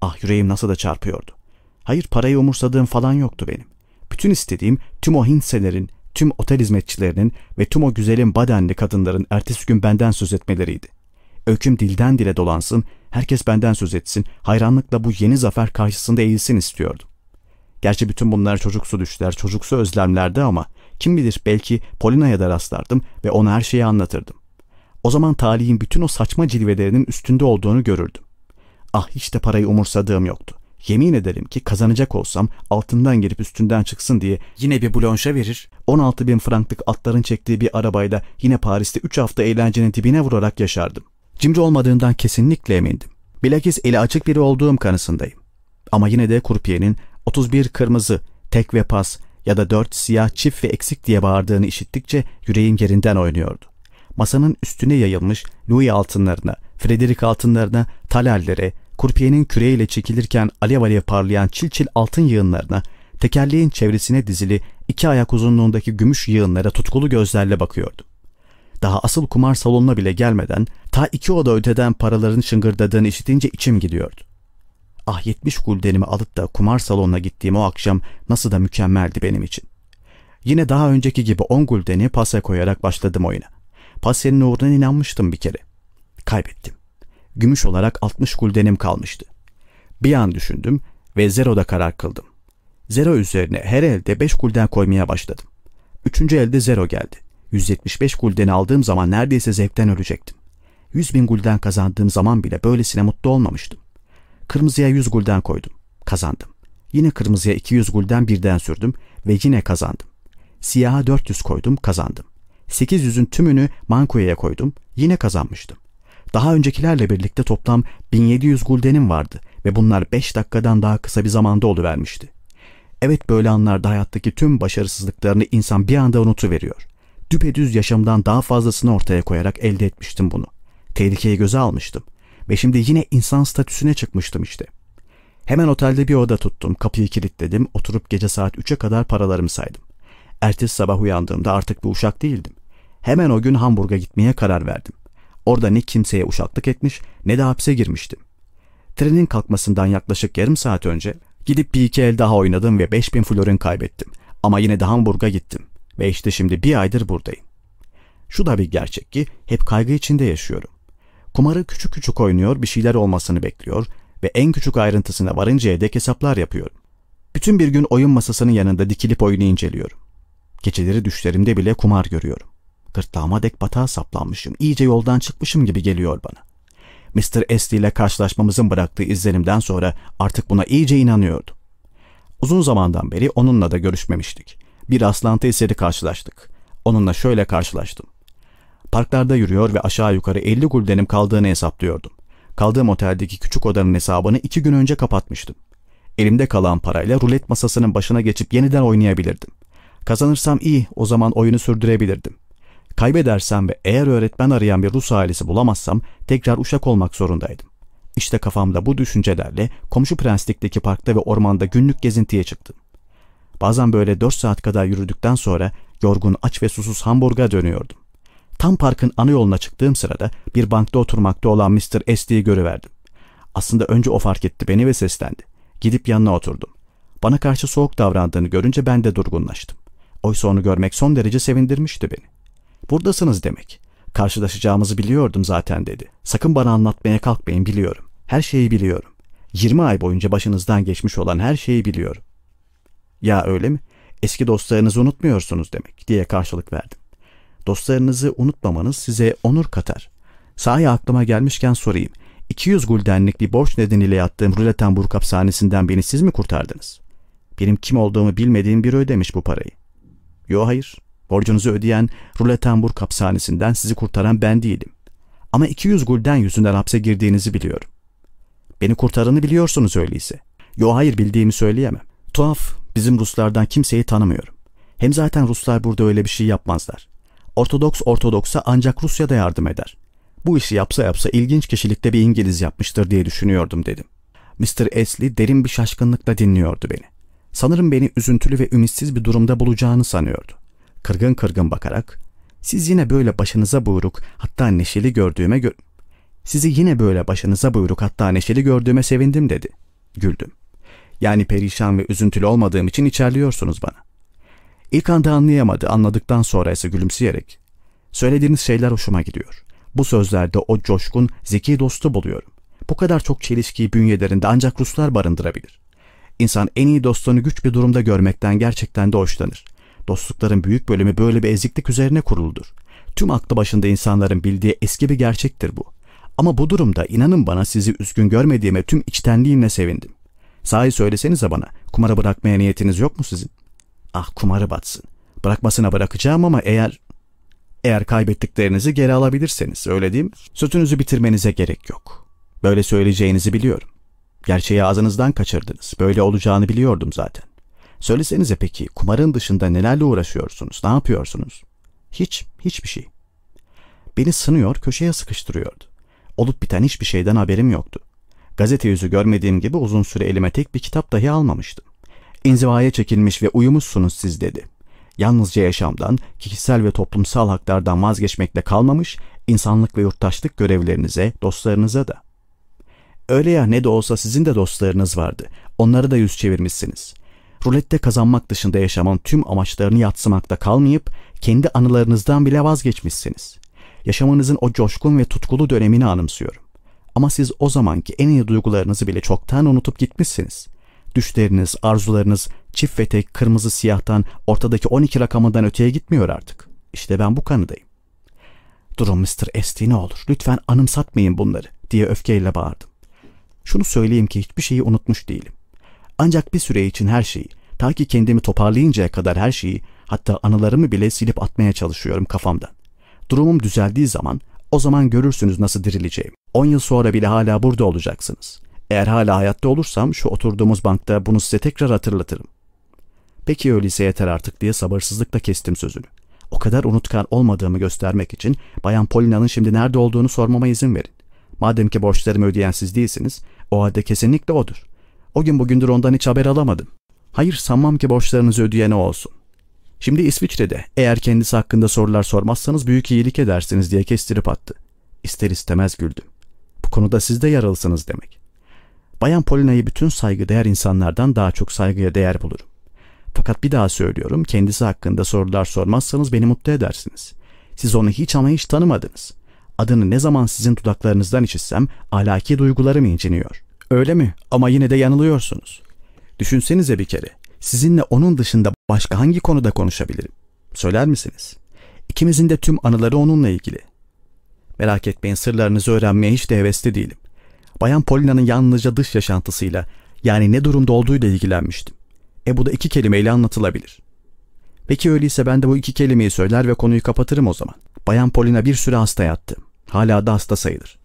Ah yüreğim nasıl da çarpıyordu. Hayır parayı umursadığım falan yoktu benim. Bütün istediğim tüm o Hintselerin, tüm otel hizmetçilerinin ve tüm o güzelim Badenli kadınların ertesi gün benden söz etmeleriydi. Öyküm dilden dile dolansın, herkes benden söz etsin, hayranlıkla bu yeni zafer karşısında eğilsin istiyordum. Gerçi bütün bunlar çocuksu düşler, çocuksu özlemlerdi ama kim bilir belki Polina'ya da rastlardım ve ona her şeyi anlatırdım. O zaman talihin bütün o saçma cilvelerinin üstünde olduğunu görürdüm. Ah hiç de parayı umursadığım yoktu. Yemin ederim ki kazanacak olsam altından gelip üstünden çıksın diye yine bir blonşa verir, 16 bin franklık atların çektiği bir arabayla yine Paris'te 3 hafta eğlencenin dibine vurarak yaşardım. Cimri olmadığından kesinlikle emindim. Bilakis eli açık biri olduğum kanısındayım. Ama yine de kurpiyenin 31 kırmızı, tek ve pas ya da 4 siyah çift ve eksik diye bağırdığını işittikçe yüreğim yerinden oynuyordu. Masanın üstüne yayılmış Louis altınlarına, Frederick altınlarına, talallere, kurpiyenin küreğiyle çekilirken alev alev parlayan çil çil altın yığınlarına, tekerleğin çevresine dizili iki ayak uzunluğundaki gümüş yığınlara tutkulu gözlerle bakıyordu. Daha asıl kumar salonuna bile gelmeden ta iki oda öteden paraların şıngırdadığını işitince içim gidiyordu. Ah 70 guldenimi alıp da kumar salonuna gittiğim o akşam nasıl da mükemmeldi benim için. Yine daha önceki gibi 10 guldeni pasa koyarak başladım oyuna. Pasenin uğruna inanmıştım bir kere. Kaybettim. Gümüş olarak 60 guldenim kalmıştı. Bir an düşündüm ve zeroda karar kıldım. Zero üzerine her elde 5 gulden koymaya başladım. Üçüncü elde zero geldi. 175 guldeni aldığım zaman neredeyse zevkten ölecektim. 100 bin gulden kazandığım zaman bile böylesine mutlu olmamıştım. Kırmızıya 100 gulden koydum. Kazandım. Yine kırmızıya 200 gulden birden sürdüm ve yine kazandım. Siyaha 400 koydum, kazandım. 800'ün tümünü mankoya koydum, yine kazanmıştım. Daha öncekilerle birlikte toplam 1700 guldenim vardı ve bunlar 5 dakikadan daha kısa bir zamanda oluvermişti. Evet böyle anlarda hayattaki tüm başarısızlıklarını insan bir anda unutuveriyor. Düpedüz yaşamdan daha fazlasını ortaya koyarak elde etmiştim bunu. Tehlikeyi göze almıştım. Ve şimdi yine insan statüsüne çıkmıştım işte. Hemen otelde bir oda tuttum, kapıyı kilitledim, oturup gece saat 3'e kadar paralarımı saydım. Ertesi sabah uyandığımda artık bir uşak değildim. Hemen o gün Hamburg'a gitmeye karar verdim. Orada ne kimseye uşaklık etmiş ne de hapse girmiştim. Trenin kalkmasından yaklaşık yarım saat önce gidip bir iki el daha oynadım ve 5000 florin kaybettim. Ama yine de Hamburg'a gittim ve işte şimdi bir aydır buradayım. Şu da bir gerçek ki hep kaygı içinde yaşıyorum. Kumarı küçük küçük oynuyor, bir şeyler olmasını bekliyor ve en küçük ayrıntısına varıncaya dek hesaplar yapıyorum. Bütün bir gün oyun masasının yanında dikilip oyunu inceliyorum. Geceleri düşlerimde bile kumar görüyorum. Gırtlağıma dek batağa saplanmışım, iyice yoldan çıkmışım gibi geliyor bana. Mr. Esti ile karşılaşmamızın bıraktığı izlenimden sonra artık buna iyice inanıyordum. Uzun zamandan beri onunla da görüşmemiştik. Bir rastlantı eseri karşılaştık. Onunla şöyle karşılaştım. Parklarda yürüyor ve aşağı yukarı 50 guldenim kaldığını hesaplıyordum. Kaldığım oteldeki küçük odanın hesabını iki gün önce kapatmıştım. Elimde kalan parayla rulet masasının başına geçip yeniden oynayabilirdim. Kazanırsam iyi, o zaman oyunu sürdürebilirdim. Kaybedersem ve eğer öğretmen arayan bir Rus ailesi bulamazsam tekrar uşak olmak zorundaydım. İşte kafamda bu düşüncelerle komşu prenslikteki parkta ve ormanda günlük gezintiye çıktım. Bazen böyle 4 saat kadar yürüdükten sonra yorgun, aç ve susuz Hamburg'a dönüyordum. Tam parkın ana yoluna çıktığım sırada bir bankta oturmakta olan Mr. Sti'yi görüverdim. Aslında önce o fark etti beni ve seslendi. Gidip yanına oturdum. Bana karşı soğuk davrandığını görünce ben de durgunlaştım. Oysa onu görmek son derece sevindirmişti beni. Buradasınız demek. Karşılaşacağımızı biliyordum zaten dedi. Sakın bana anlatmaya kalkmayın biliyorum. Her şeyi biliyorum. 20 ay boyunca başınızdan geçmiş olan her şeyi biliyorum. Ya öyle mi? Eski dostlarınızı unutmuyorsunuz demek diye karşılık verdim. Dostlarınızı unutmamanız size onur katar. Sahi aklıma gelmişken sorayım. 200 guldenlik bir borç nedeniyle yattığım Ruletenburg hapishanesinden beni siz mi kurtardınız? Benim kim olduğumu bilmediğim biri ödemiş bu parayı. Yo hayır. Borcunuzu ödeyen Ruletenburg hapishanesinden sizi kurtaran ben değilim. Ama 200 gulden yüzünden hapse girdiğinizi biliyorum. Beni kurtaranı biliyorsunuz öyleyse. Yo hayır bildiğimi söyleyemem. Tuhaf, bizim Ruslardan kimseyi tanımıyorum. Hem zaten Ruslar burada öyle bir şey yapmazlar. Ortodoks Ortodoks'a ancak Rusya'da yardım eder. Bu işi yapsa yapsa ilginç kişilikte bir İngiliz yapmıştır diye düşünüyordum dedim. Mr. Esley derin bir şaşkınlıkla dinliyordu beni. Sanırım beni üzüntülü ve ümitsiz bir durumda bulacağını sanıyordu. Kırgın kırgın bakarak, siz yine böyle başınıza buyruk hatta neşeli gördüğüme gö sizi yine böyle başınıza buyruk hatta neşeli gördüğüme sevindim dedi. Güldüm. Yani perişan ve üzüntülü olmadığım için içerliyorsunuz bana. İlk anda anlayamadı, anladıktan sonra ise gülümseyerek. Söylediğiniz şeyler hoşuma gidiyor. Bu sözlerde o coşkun, zeki dostu buluyorum. Bu kadar çok çelişkiyi bünyelerinde ancak Ruslar barındırabilir. İnsan en iyi dostunu güç bir durumda görmekten gerçekten de hoşlanır. Dostlukların büyük bölümü böyle bir eziklik üzerine kuruludur. Tüm aklı başında insanların bildiği eski bir gerçektir bu. Ama bu durumda inanın bana sizi üzgün görmediğime tüm içtenliğimle sevindim. Sahi söylesenize bana, kumara bırakmaya niyetiniz yok mu sizin? Ah kumarı batsın. Bırakmasına bırakacağım ama eğer... Eğer kaybettiklerinizi geri alabilirseniz öyle değil mi? Sözünüzü bitirmenize gerek yok. Böyle söyleyeceğinizi biliyorum. Gerçeği ağzınızdan kaçırdınız. Böyle olacağını biliyordum zaten. Söylesenize peki kumarın dışında nelerle uğraşıyorsunuz? Ne yapıyorsunuz? Hiç, hiçbir şey. Beni sınıyor, köşeye sıkıştırıyordu. Olup biten hiçbir şeyden haberim yoktu. Gazete yüzü görmediğim gibi uzun süre elime tek bir kitap dahi almamıştım. İnzivaya çekilmiş ve uyumuşsunuz siz dedi. Yalnızca yaşamdan, kişisel ve toplumsal haklardan vazgeçmekle kalmamış, insanlık ve yurttaşlık görevlerinize, dostlarınıza da. Öyle ya ne de olsa sizin de dostlarınız vardı. Onları da yüz çevirmişsiniz. Rulette kazanmak dışında yaşamın tüm amaçlarını yatsımakta kalmayıp kendi anılarınızdan bile vazgeçmişsiniz. Yaşamınızın o coşkun ve tutkulu dönemini anımsıyorum. Ama siz o zamanki en iyi duygularınızı bile çoktan unutup gitmişsiniz. Düşleriniz, arzularınız çift ve tek kırmızı siyahtan ortadaki 12 rakamından öteye gitmiyor artık. İşte ben bu kanıdayım. Durun Mr. Esti ne olur lütfen anımsatmayın bunları diye öfkeyle bağırdım. Şunu söyleyeyim ki hiçbir şeyi unutmuş değilim. Ancak bir süre için her şeyi, ta ki kendimi toparlayıncaya kadar her şeyi, hatta anılarımı bile silip atmaya çalışıyorum kafamdan. Durumum düzeldiği zaman, o zaman görürsünüz nasıl dirileceğim. 10 yıl sonra bile hala burada olacaksınız. Eğer hala hayatta olursam şu oturduğumuz bankta bunu size tekrar hatırlatırım. Peki öyleyse yeter artık diye sabırsızlıkla kestim sözünü. O kadar unutkan olmadığımı göstermek için Bayan Polina'nın şimdi nerede olduğunu sormama izin verin. Madem ki borçlarımı ödeyen siz değilsiniz, o halde kesinlikle odur. O gün bugündür ondan hiç haber alamadım. Hayır sanmam ki borçlarınızı ödeyene olsun. Şimdi İsviçre'de eğer kendisi hakkında sorular sormazsanız büyük iyilik edersiniz diye kestirip attı. İster istemez güldüm. Bu konuda siz de yaralısınız demek. Bayan Polina'yı bütün saygıdeğer insanlardan daha çok saygıya değer bulurum. Fakat bir daha söylüyorum, kendisi hakkında sorular sormazsanız beni mutlu edersiniz. Siz onu hiç ama hiç tanımadınız. Adını ne zaman sizin dudaklarınızdan işitsem alaki duygularım inciniyor. Öyle mi? Ama yine de yanılıyorsunuz. Düşünsenize bir kere. Sizinle onun dışında başka hangi konuda konuşabilirim? Söyler misiniz? İkimizin de tüm anıları onunla ilgili. Merak etmeyin sırlarınızı öğrenmeye hiç de hevesli değilim. Bayan Polina'nın yalnızca dış yaşantısıyla yani ne durumda olduğuyla ilgilenmiştim. E bu da iki kelimeyle anlatılabilir. Peki öyleyse ben de bu iki kelimeyi söyler ve konuyu kapatırım o zaman. Bayan Polina bir süre hasta yattı. Hala da hasta sayılır.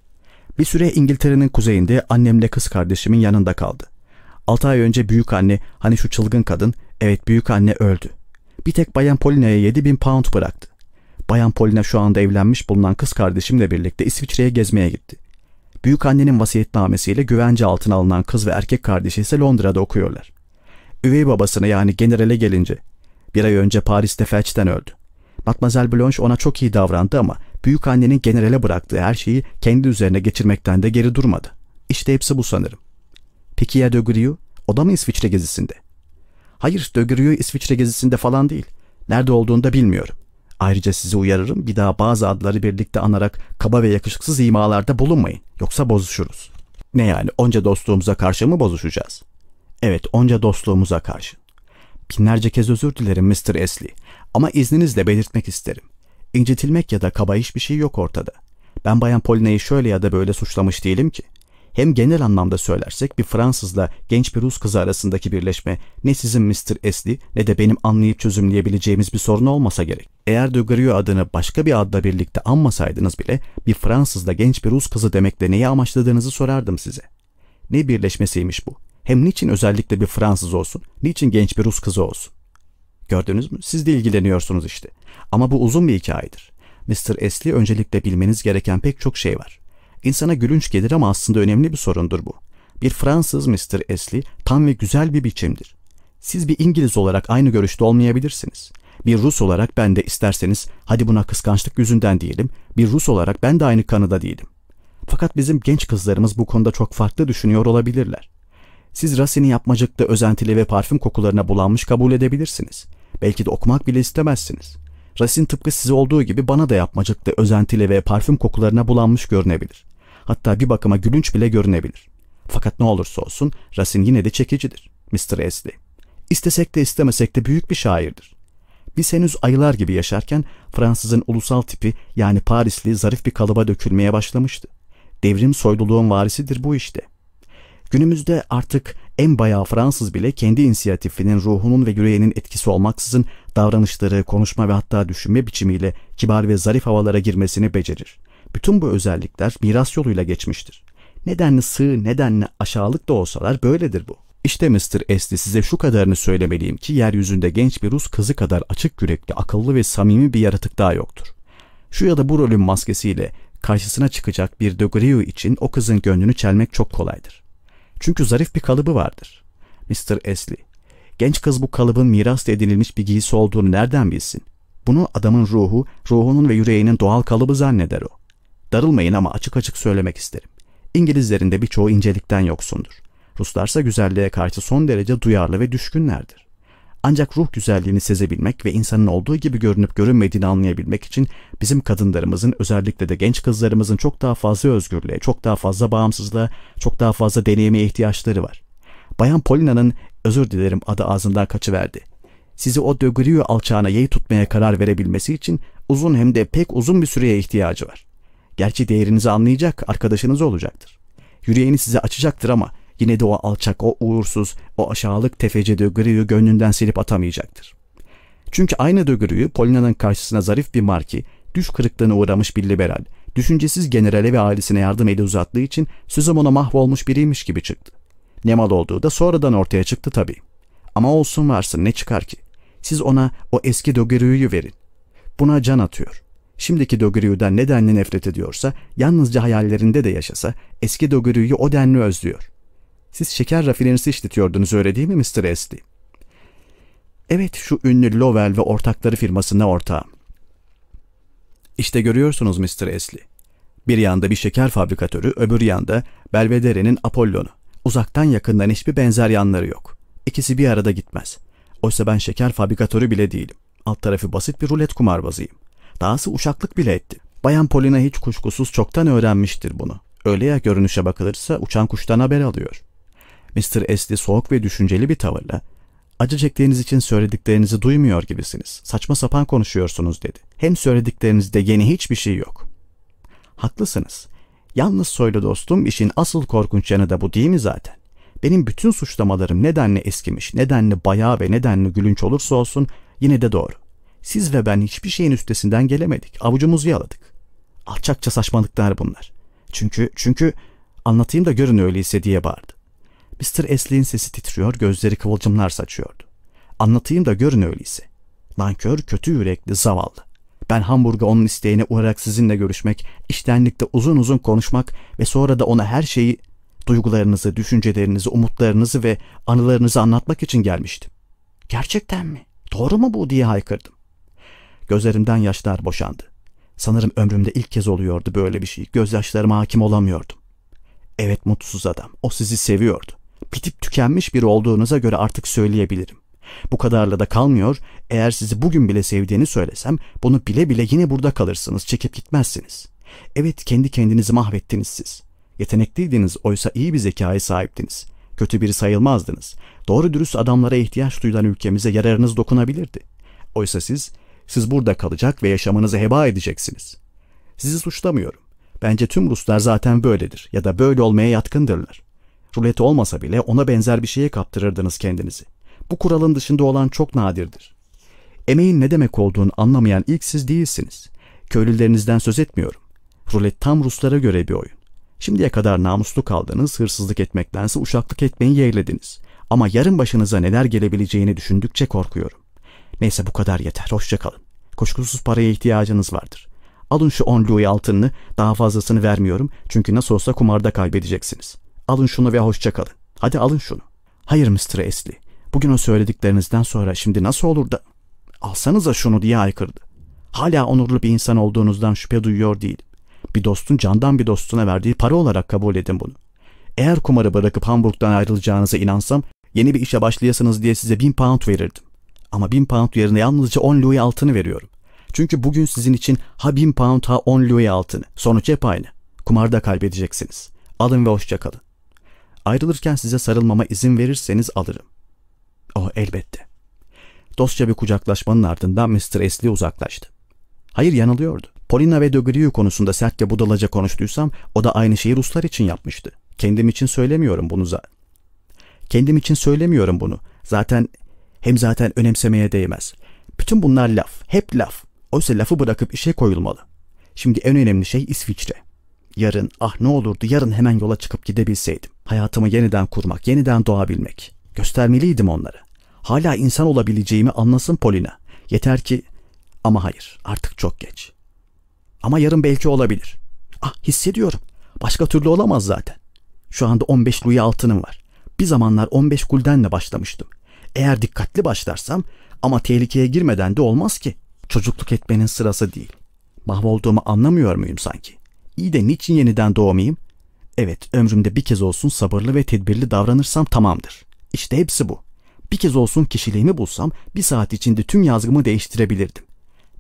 Bir süre İngiltere'nin kuzeyinde annemle kız kardeşimin yanında kaldı. Altı ay önce büyük anne, hani şu çılgın kadın, evet büyük anne öldü. Bir tek Bayan Polina'ya 7 bin pound bıraktı. Bayan Polina şu anda evlenmiş bulunan kız kardeşimle birlikte İsviçre'ye gezmeye gitti. Büyük annenin vasiyetnamesiyle güvence altına alınan kız ve erkek kardeşi ise Londra'da okuyorlar. Üvey babasına yani generale gelince bir ay önce Paris'te felçten öldü. Mademoiselle Blanche ona çok iyi davrandı ama büyük annenin generale bıraktığı her şeyi kendi üzerine geçirmekten de geri durmadı. İşte hepsi bu sanırım. Peki ya de Grieux? O da mı İsviçre gezisinde? Hayır, de Grieux İsviçre gezisinde falan değil. Nerede olduğunu da bilmiyorum. Ayrıca sizi uyarırım bir daha bazı adları birlikte anarak kaba ve yakışıksız imalarda bulunmayın. Yoksa bozuşuruz. Ne yani onca dostluğumuza karşı mı bozuşacağız? Evet onca dostluğumuza karşı. Binlerce kez özür dilerim Mr. Esli ama izninizle belirtmek isterim. İncitilmek ya da kaba hiçbir şey yok ortada. Ben Bayan Poline'yi şöyle ya da böyle suçlamış değilim ki. Hem genel anlamda söylersek bir Fransızla genç bir Rus kızı arasındaki birleşme ne sizin Mr. Esli ne de benim anlayıp çözümleyebileceğimiz bir sorun olmasa gerek. Eğer de Grio adını başka bir adla birlikte anmasaydınız bile bir Fransızla genç bir Rus kızı demekle neyi amaçladığınızı sorardım size. Ne birleşmesiymiş bu? Hem niçin özellikle bir Fransız olsun, niçin genç bir Rus kızı olsun? Gördünüz mü? Siz de ilgileniyorsunuz işte. Ama bu uzun bir hikayedir. Mr. Esli öncelikle bilmeniz gereken pek çok şey var. İnsana gülünç gelir ama aslında önemli bir sorundur bu. Bir Fransız Mr. Esli tam ve güzel bir biçimdir. Siz bir İngiliz olarak aynı görüşte olmayabilirsiniz. Bir Rus olarak ben de isterseniz hadi buna kıskançlık yüzünden diyelim, bir Rus olarak ben de aynı kanıda değilim. Fakat bizim genç kızlarımız bu konuda çok farklı düşünüyor olabilirler. Siz Racine'i yapmacıkta özentili ve parfüm kokularına bulanmış kabul edebilirsiniz. Belki de okumak bile istemezsiniz. Racine tıpkı size olduğu gibi bana da yapmacıkta özentili ve parfüm kokularına bulanmış görünebilir. Hatta bir bakıma gülünç bile görünebilir. Fakat ne olursa olsun Racine yine de çekicidir. Mr. Esli. İstesek de istemesek de büyük bir şairdir. Biz henüz ayılar gibi yaşarken Fransızın ulusal tipi yani Parisli zarif bir kalıba dökülmeye başlamıştı. Devrim soyluluğun varisidir bu işte. Günümüzde artık en bayağı Fransız bile kendi inisiyatifinin ruhunun ve yüreğinin etkisi olmaksızın davranışları, konuşma ve hatta düşünme biçimiyle kibar ve zarif havalara girmesini becerir. Bütün bu özellikler miras yoluyla geçmiştir. Nedenli sığ, nedenli aşağılık da olsalar böyledir bu. İşte Mr. Esti size şu kadarını söylemeliyim ki yeryüzünde genç bir Rus kızı kadar açık yürekli, akıllı ve samimi bir yaratık daha yoktur. Şu ya da bu rolün maskesiyle karşısına çıkacak bir De Grieux için o kızın gönlünü çelmek çok kolaydır. Çünkü zarif bir kalıbı vardır. Mr. Esli, genç kız bu kalıbın miras edinilmiş bir giysi olduğunu nereden bilsin? Bunu adamın ruhu, ruhunun ve yüreğinin doğal kalıbı zanneder o. Darılmayın ama açık açık söylemek isterim. İngilizlerin de birçoğu incelikten yoksundur. Ruslarsa güzelliğe karşı son derece duyarlı ve düşkünlerdir. Ancak ruh güzelliğini sezebilmek ve insanın olduğu gibi görünüp görünmediğini anlayabilmek için bizim kadınlarımızın özellikle de genç kızlarımızın çok daha fazla özgürlüğe, çok daha fazla bağımsızlığa, çok daha fazla deneyime ihtiyaçları var. Bayan Polina'nın özür dilerim adı ağzından kaçıverdi. Sizi o dögürüyü alçağına yey tutmaya karar verebilmesi için uzun hem de pek uzun bir süreye ihtiyacı var. Gerçi değerinizi anlayacak arkadaşınız olacaktır. Yüreğini size açacaktır ama yine de o alçak, o uğursuz, o aşağılık tefeci Dögürü'yü gönlünden silip atamayacaktır. Çünkü aynı Dögürü'yü Polina'nın karşısına zarif bir marki, düş kırıklığına uğramış bir liberal, düşüncesiz generale ve ailesine yardım eli uzattığı için sözüm ona mahvolmuş biriymiş gibi çıktı. Ne mal olduğu da sonradan ortaya çıktı tabii. Ama olsun varsın ne çıkar ki? Siz ona o eski Dögürü'yü verin. Buna can atıyor. Şimdiki Dögürü'den ne denli nefret ediyorsa, yalnızca hayallerinde de yaşasa, eski Dögürü'yü o denli özlüyor. Siz şeker rafinerisi işletiyordunuz öyle değil mi Mr. Esli? Evet şu ünlü Lowell ve ortakları firmasında ortağım. İşte görüyorsunuz Mr. Esli. Bir yanda bir şeker fabrikatörü, öbür yanda Belvedere'nin Apollon'u. Uzaktan yakından hiçbir benzer yanları yok. İkisi bir arada gitmez. Oysa ben şeker fabrikatörü bile değilim. Alt tarafı basit bir rulet kumarbazıyım. Dahası uşaklık bile etti. Bayan Polina hiç kuşkusuz çoktan öğrenmiştir bunu. Öyle ya görünüşe bakılırsa uçan kuştan haber alıyor. Mr. Esli soğuk ve düşünceli bir tavırla acı çektiğiniz için söylediklerinizi duymuyor gibisiniz. Saçma sapan konuşuyorsunuz dedi. Hem söylediklerinizde yeni hiçbir şey yok. Haklısınız. Yalnız soylu dostum işin asıl korkunç yanı da bu değil mi zaten? Benim bütün suçlamalarım nedenle eskimiş, nedenle bayağı ve nedenle gülünç olursa olsun yine de doğru. Siz ve ben hiçbir şeyin üstesinden gelemedik. Avucumuzu yaladık. Alçakça saçmalıklar bunlar. Çünkü, çünkü anlatayım da görün öyleyse diye bağırdı. Mr. Esli'nin sesi titriyor, gözleri kıvılcımlar saçıyordu. Anlatayım da görün öyleyse. Nankör, kötü yürekli, zavallı. Ben Hamburg'a onun isteğine uğrarak sizinle görüşmek, iştenlikte uzun uzun konuşmak ve sonra da ona her şeyi, duygularınızı, düşüncelerinizi, umutlarınızı ve anılarınızı anlatmak için gelmiştim. Gerçekten mi? Doğru mu bu diye haykırdım. Gözlerimden yaşlar boşandı. Sanırım ömrümde ilk kez oluyordu böyle bir şey. Gözyaşlarıma hakim olamıyordum. Evet mutsuz adam. O sizi seviyordu. Bitip tükenmiş biri olduğunuza göre artık söyleyebilirim. Bu kadarla da kalmıyor. Eğer sizi bugün bile sevdiğini söylesem bunu bile bile yine burada kalırsınız. Çekip gitmezsiniz. Evet kendi kendinizi mahvettiniz siz. Yetenekliydiniz oysa iyi bir zekaya sahiptiniz. Kötü biri sayılmazdınız. Doğru dürüst adamlara ihtiyaç duyulan ülkemize yararınız dokunabilirdi. Oysa siz, siz burada kalacak ve yaşamınızı heba edeceksiniz. Sizi suçlamıyorum. Bence tüm Ruslar zaten böyledir ya da böyle olmaya yatkındırlar. Rulet olmasa bile ona benzer bir şeye kaptırırdınız kendinizi. Bu kuralın dışında olan çok nadirdir. Emeğin ne demek olduğunu anlamayan ilk siz değilsiniz. Köylülerinizden söz etmiyorum. Rulet tam Ruslara göre bir oyun. Şimdiye kadar namuslu kaldınız, hırsızlık etmektense uşaklık etmeyi yeğlediniz. Ama yarın başınıza neler gelebileceğini düşündükçe korkuyorum. Neyse bu kadar yeter, hoşçakalın. Kuşkusuz paraya ihtiyacınız vardır. Alın şu 10 louis altınını, daha fazlasını vermiyorum çünkü nasıl olsa kumarda kaybedeceksiniz. Alın şunu ve hoşçakalın. Hadi alın şunu. Hayır Mr. Esli, bugün o söylediklerinizden sonra şimdi nasıl olur da... Alsanıza şunu diye aykırdı. Hala onurlu bir insan olduğunuzdan şüphe duyuyor değilim. Bir dostun candan bir dostuna verdiği para olarak kabul edin bunu. Eğer kumarı bırakıp Hamburg'dan ayrılacağınıza inansam yeni bir işe başlayasınız diye size bin pound verirdim. Ama bin pound yerine yalnızca on louis altını veriyorum. Çünkü bugün sizin için ha bin pound ha on louis altını. Sonuç hep aynı. Kumarda kaybedeceksiniz. Alın ve hoşçakalın. Ayrılırken size sarılmama izin verirseniz alırım. Oh elbette. Dostça bir kucaklaşmanın ardından Mr. Esli uzaklaştı. Hayır yanılıyordu. Polina ve Dögriu konusunda sertçe budalaca konuştuysam o da aynı şeyi Ruslar için yapmıştı. Kendim için söylemiyorum bunu zaten. Kendim için söylemiyorum bunu. Zaten hem zaten önemsemeye değmez. Bütün bunlar laf. Hep laf. Oysa lafı bırakıp işe koyulmalı. Şimdi en önemli şey İsviçre. Yarın ah ne olurdu yarın hemen yola çıkıp gidebilseydim. Hayatımı yeniden kurmak, yeniden doğabilmek. Göstermeliydim onlara. Hala insan olabileceğimi anlasın Polina. Yeter ki ama hayır artık çok geç. Ama yarın belki olabilir. Ah hissediyorum. Başka türlü olamaz zaten. Şu anda 15 louis altınım var. Bir zamanlar 15 guldenle başlamıştım. Eğer dikkatli başlarsam ama tehlikeye girmeden de olmaz ki. Çocukluk etmenin sırası değil. Mahvolduğumu anlamıyor muyum sanki? İyi de niçin yeniden doğmayayım? Evet, ömrümde bir kez olsun sabırlı ve tedbirli davranırsam tamamdır. İşte hepsi bu. Bir kez olsun kişiliğimi bulsam bir saat içinde tüm yazgımı değiştirebilirdim.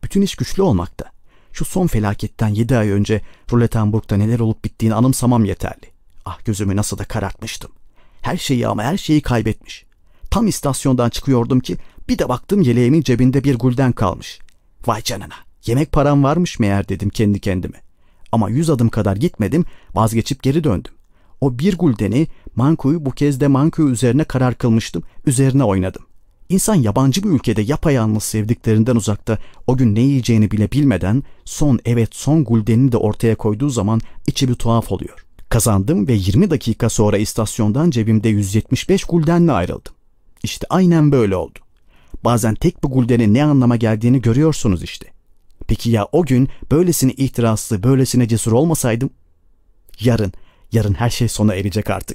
Bütün iş güçlü olmakta. Şu son felaketten yedi ay önce Ruletenburg'da neler olup bittiğini anımsamam yeterli. Ah gözümü nasıl da karartmıştım. Her şeyi ama her şeyi kaybetmiş. Tam istasyondan çıkıyordum ki bir de baktım yeleğimin cebinde bir gulden kalmış. Vay canına yemek param varmış meğer dedim kendi kendime. Ama yüz adım kadar gitmedim vazgeçip geri döndüm. O bir guldeni Manku'yu bu kez de Manku üzerine karar kılmıştım. Üzerine oynadım. İnsan yabancı bir ülkede yapayalnız sevdiklerinden uzakta o gün ne yiyeceğini bile bilmeden son evet son guldenini de ortaya koyduğu zaman içi bir tuhaf oluyor. Kazandım ve 20 dakika sonra istasyondan cebimde 175 guldenle ayrıldım. İşte aynen böyle oldu. Bazen tek bir guldenin ne anlama geldiğini görüyorsunuz işte. Peki ya o gün böylesine ihtiraslı, böylesine cesur olmasaydım? Yarın, yarın her şey sona erecek artık.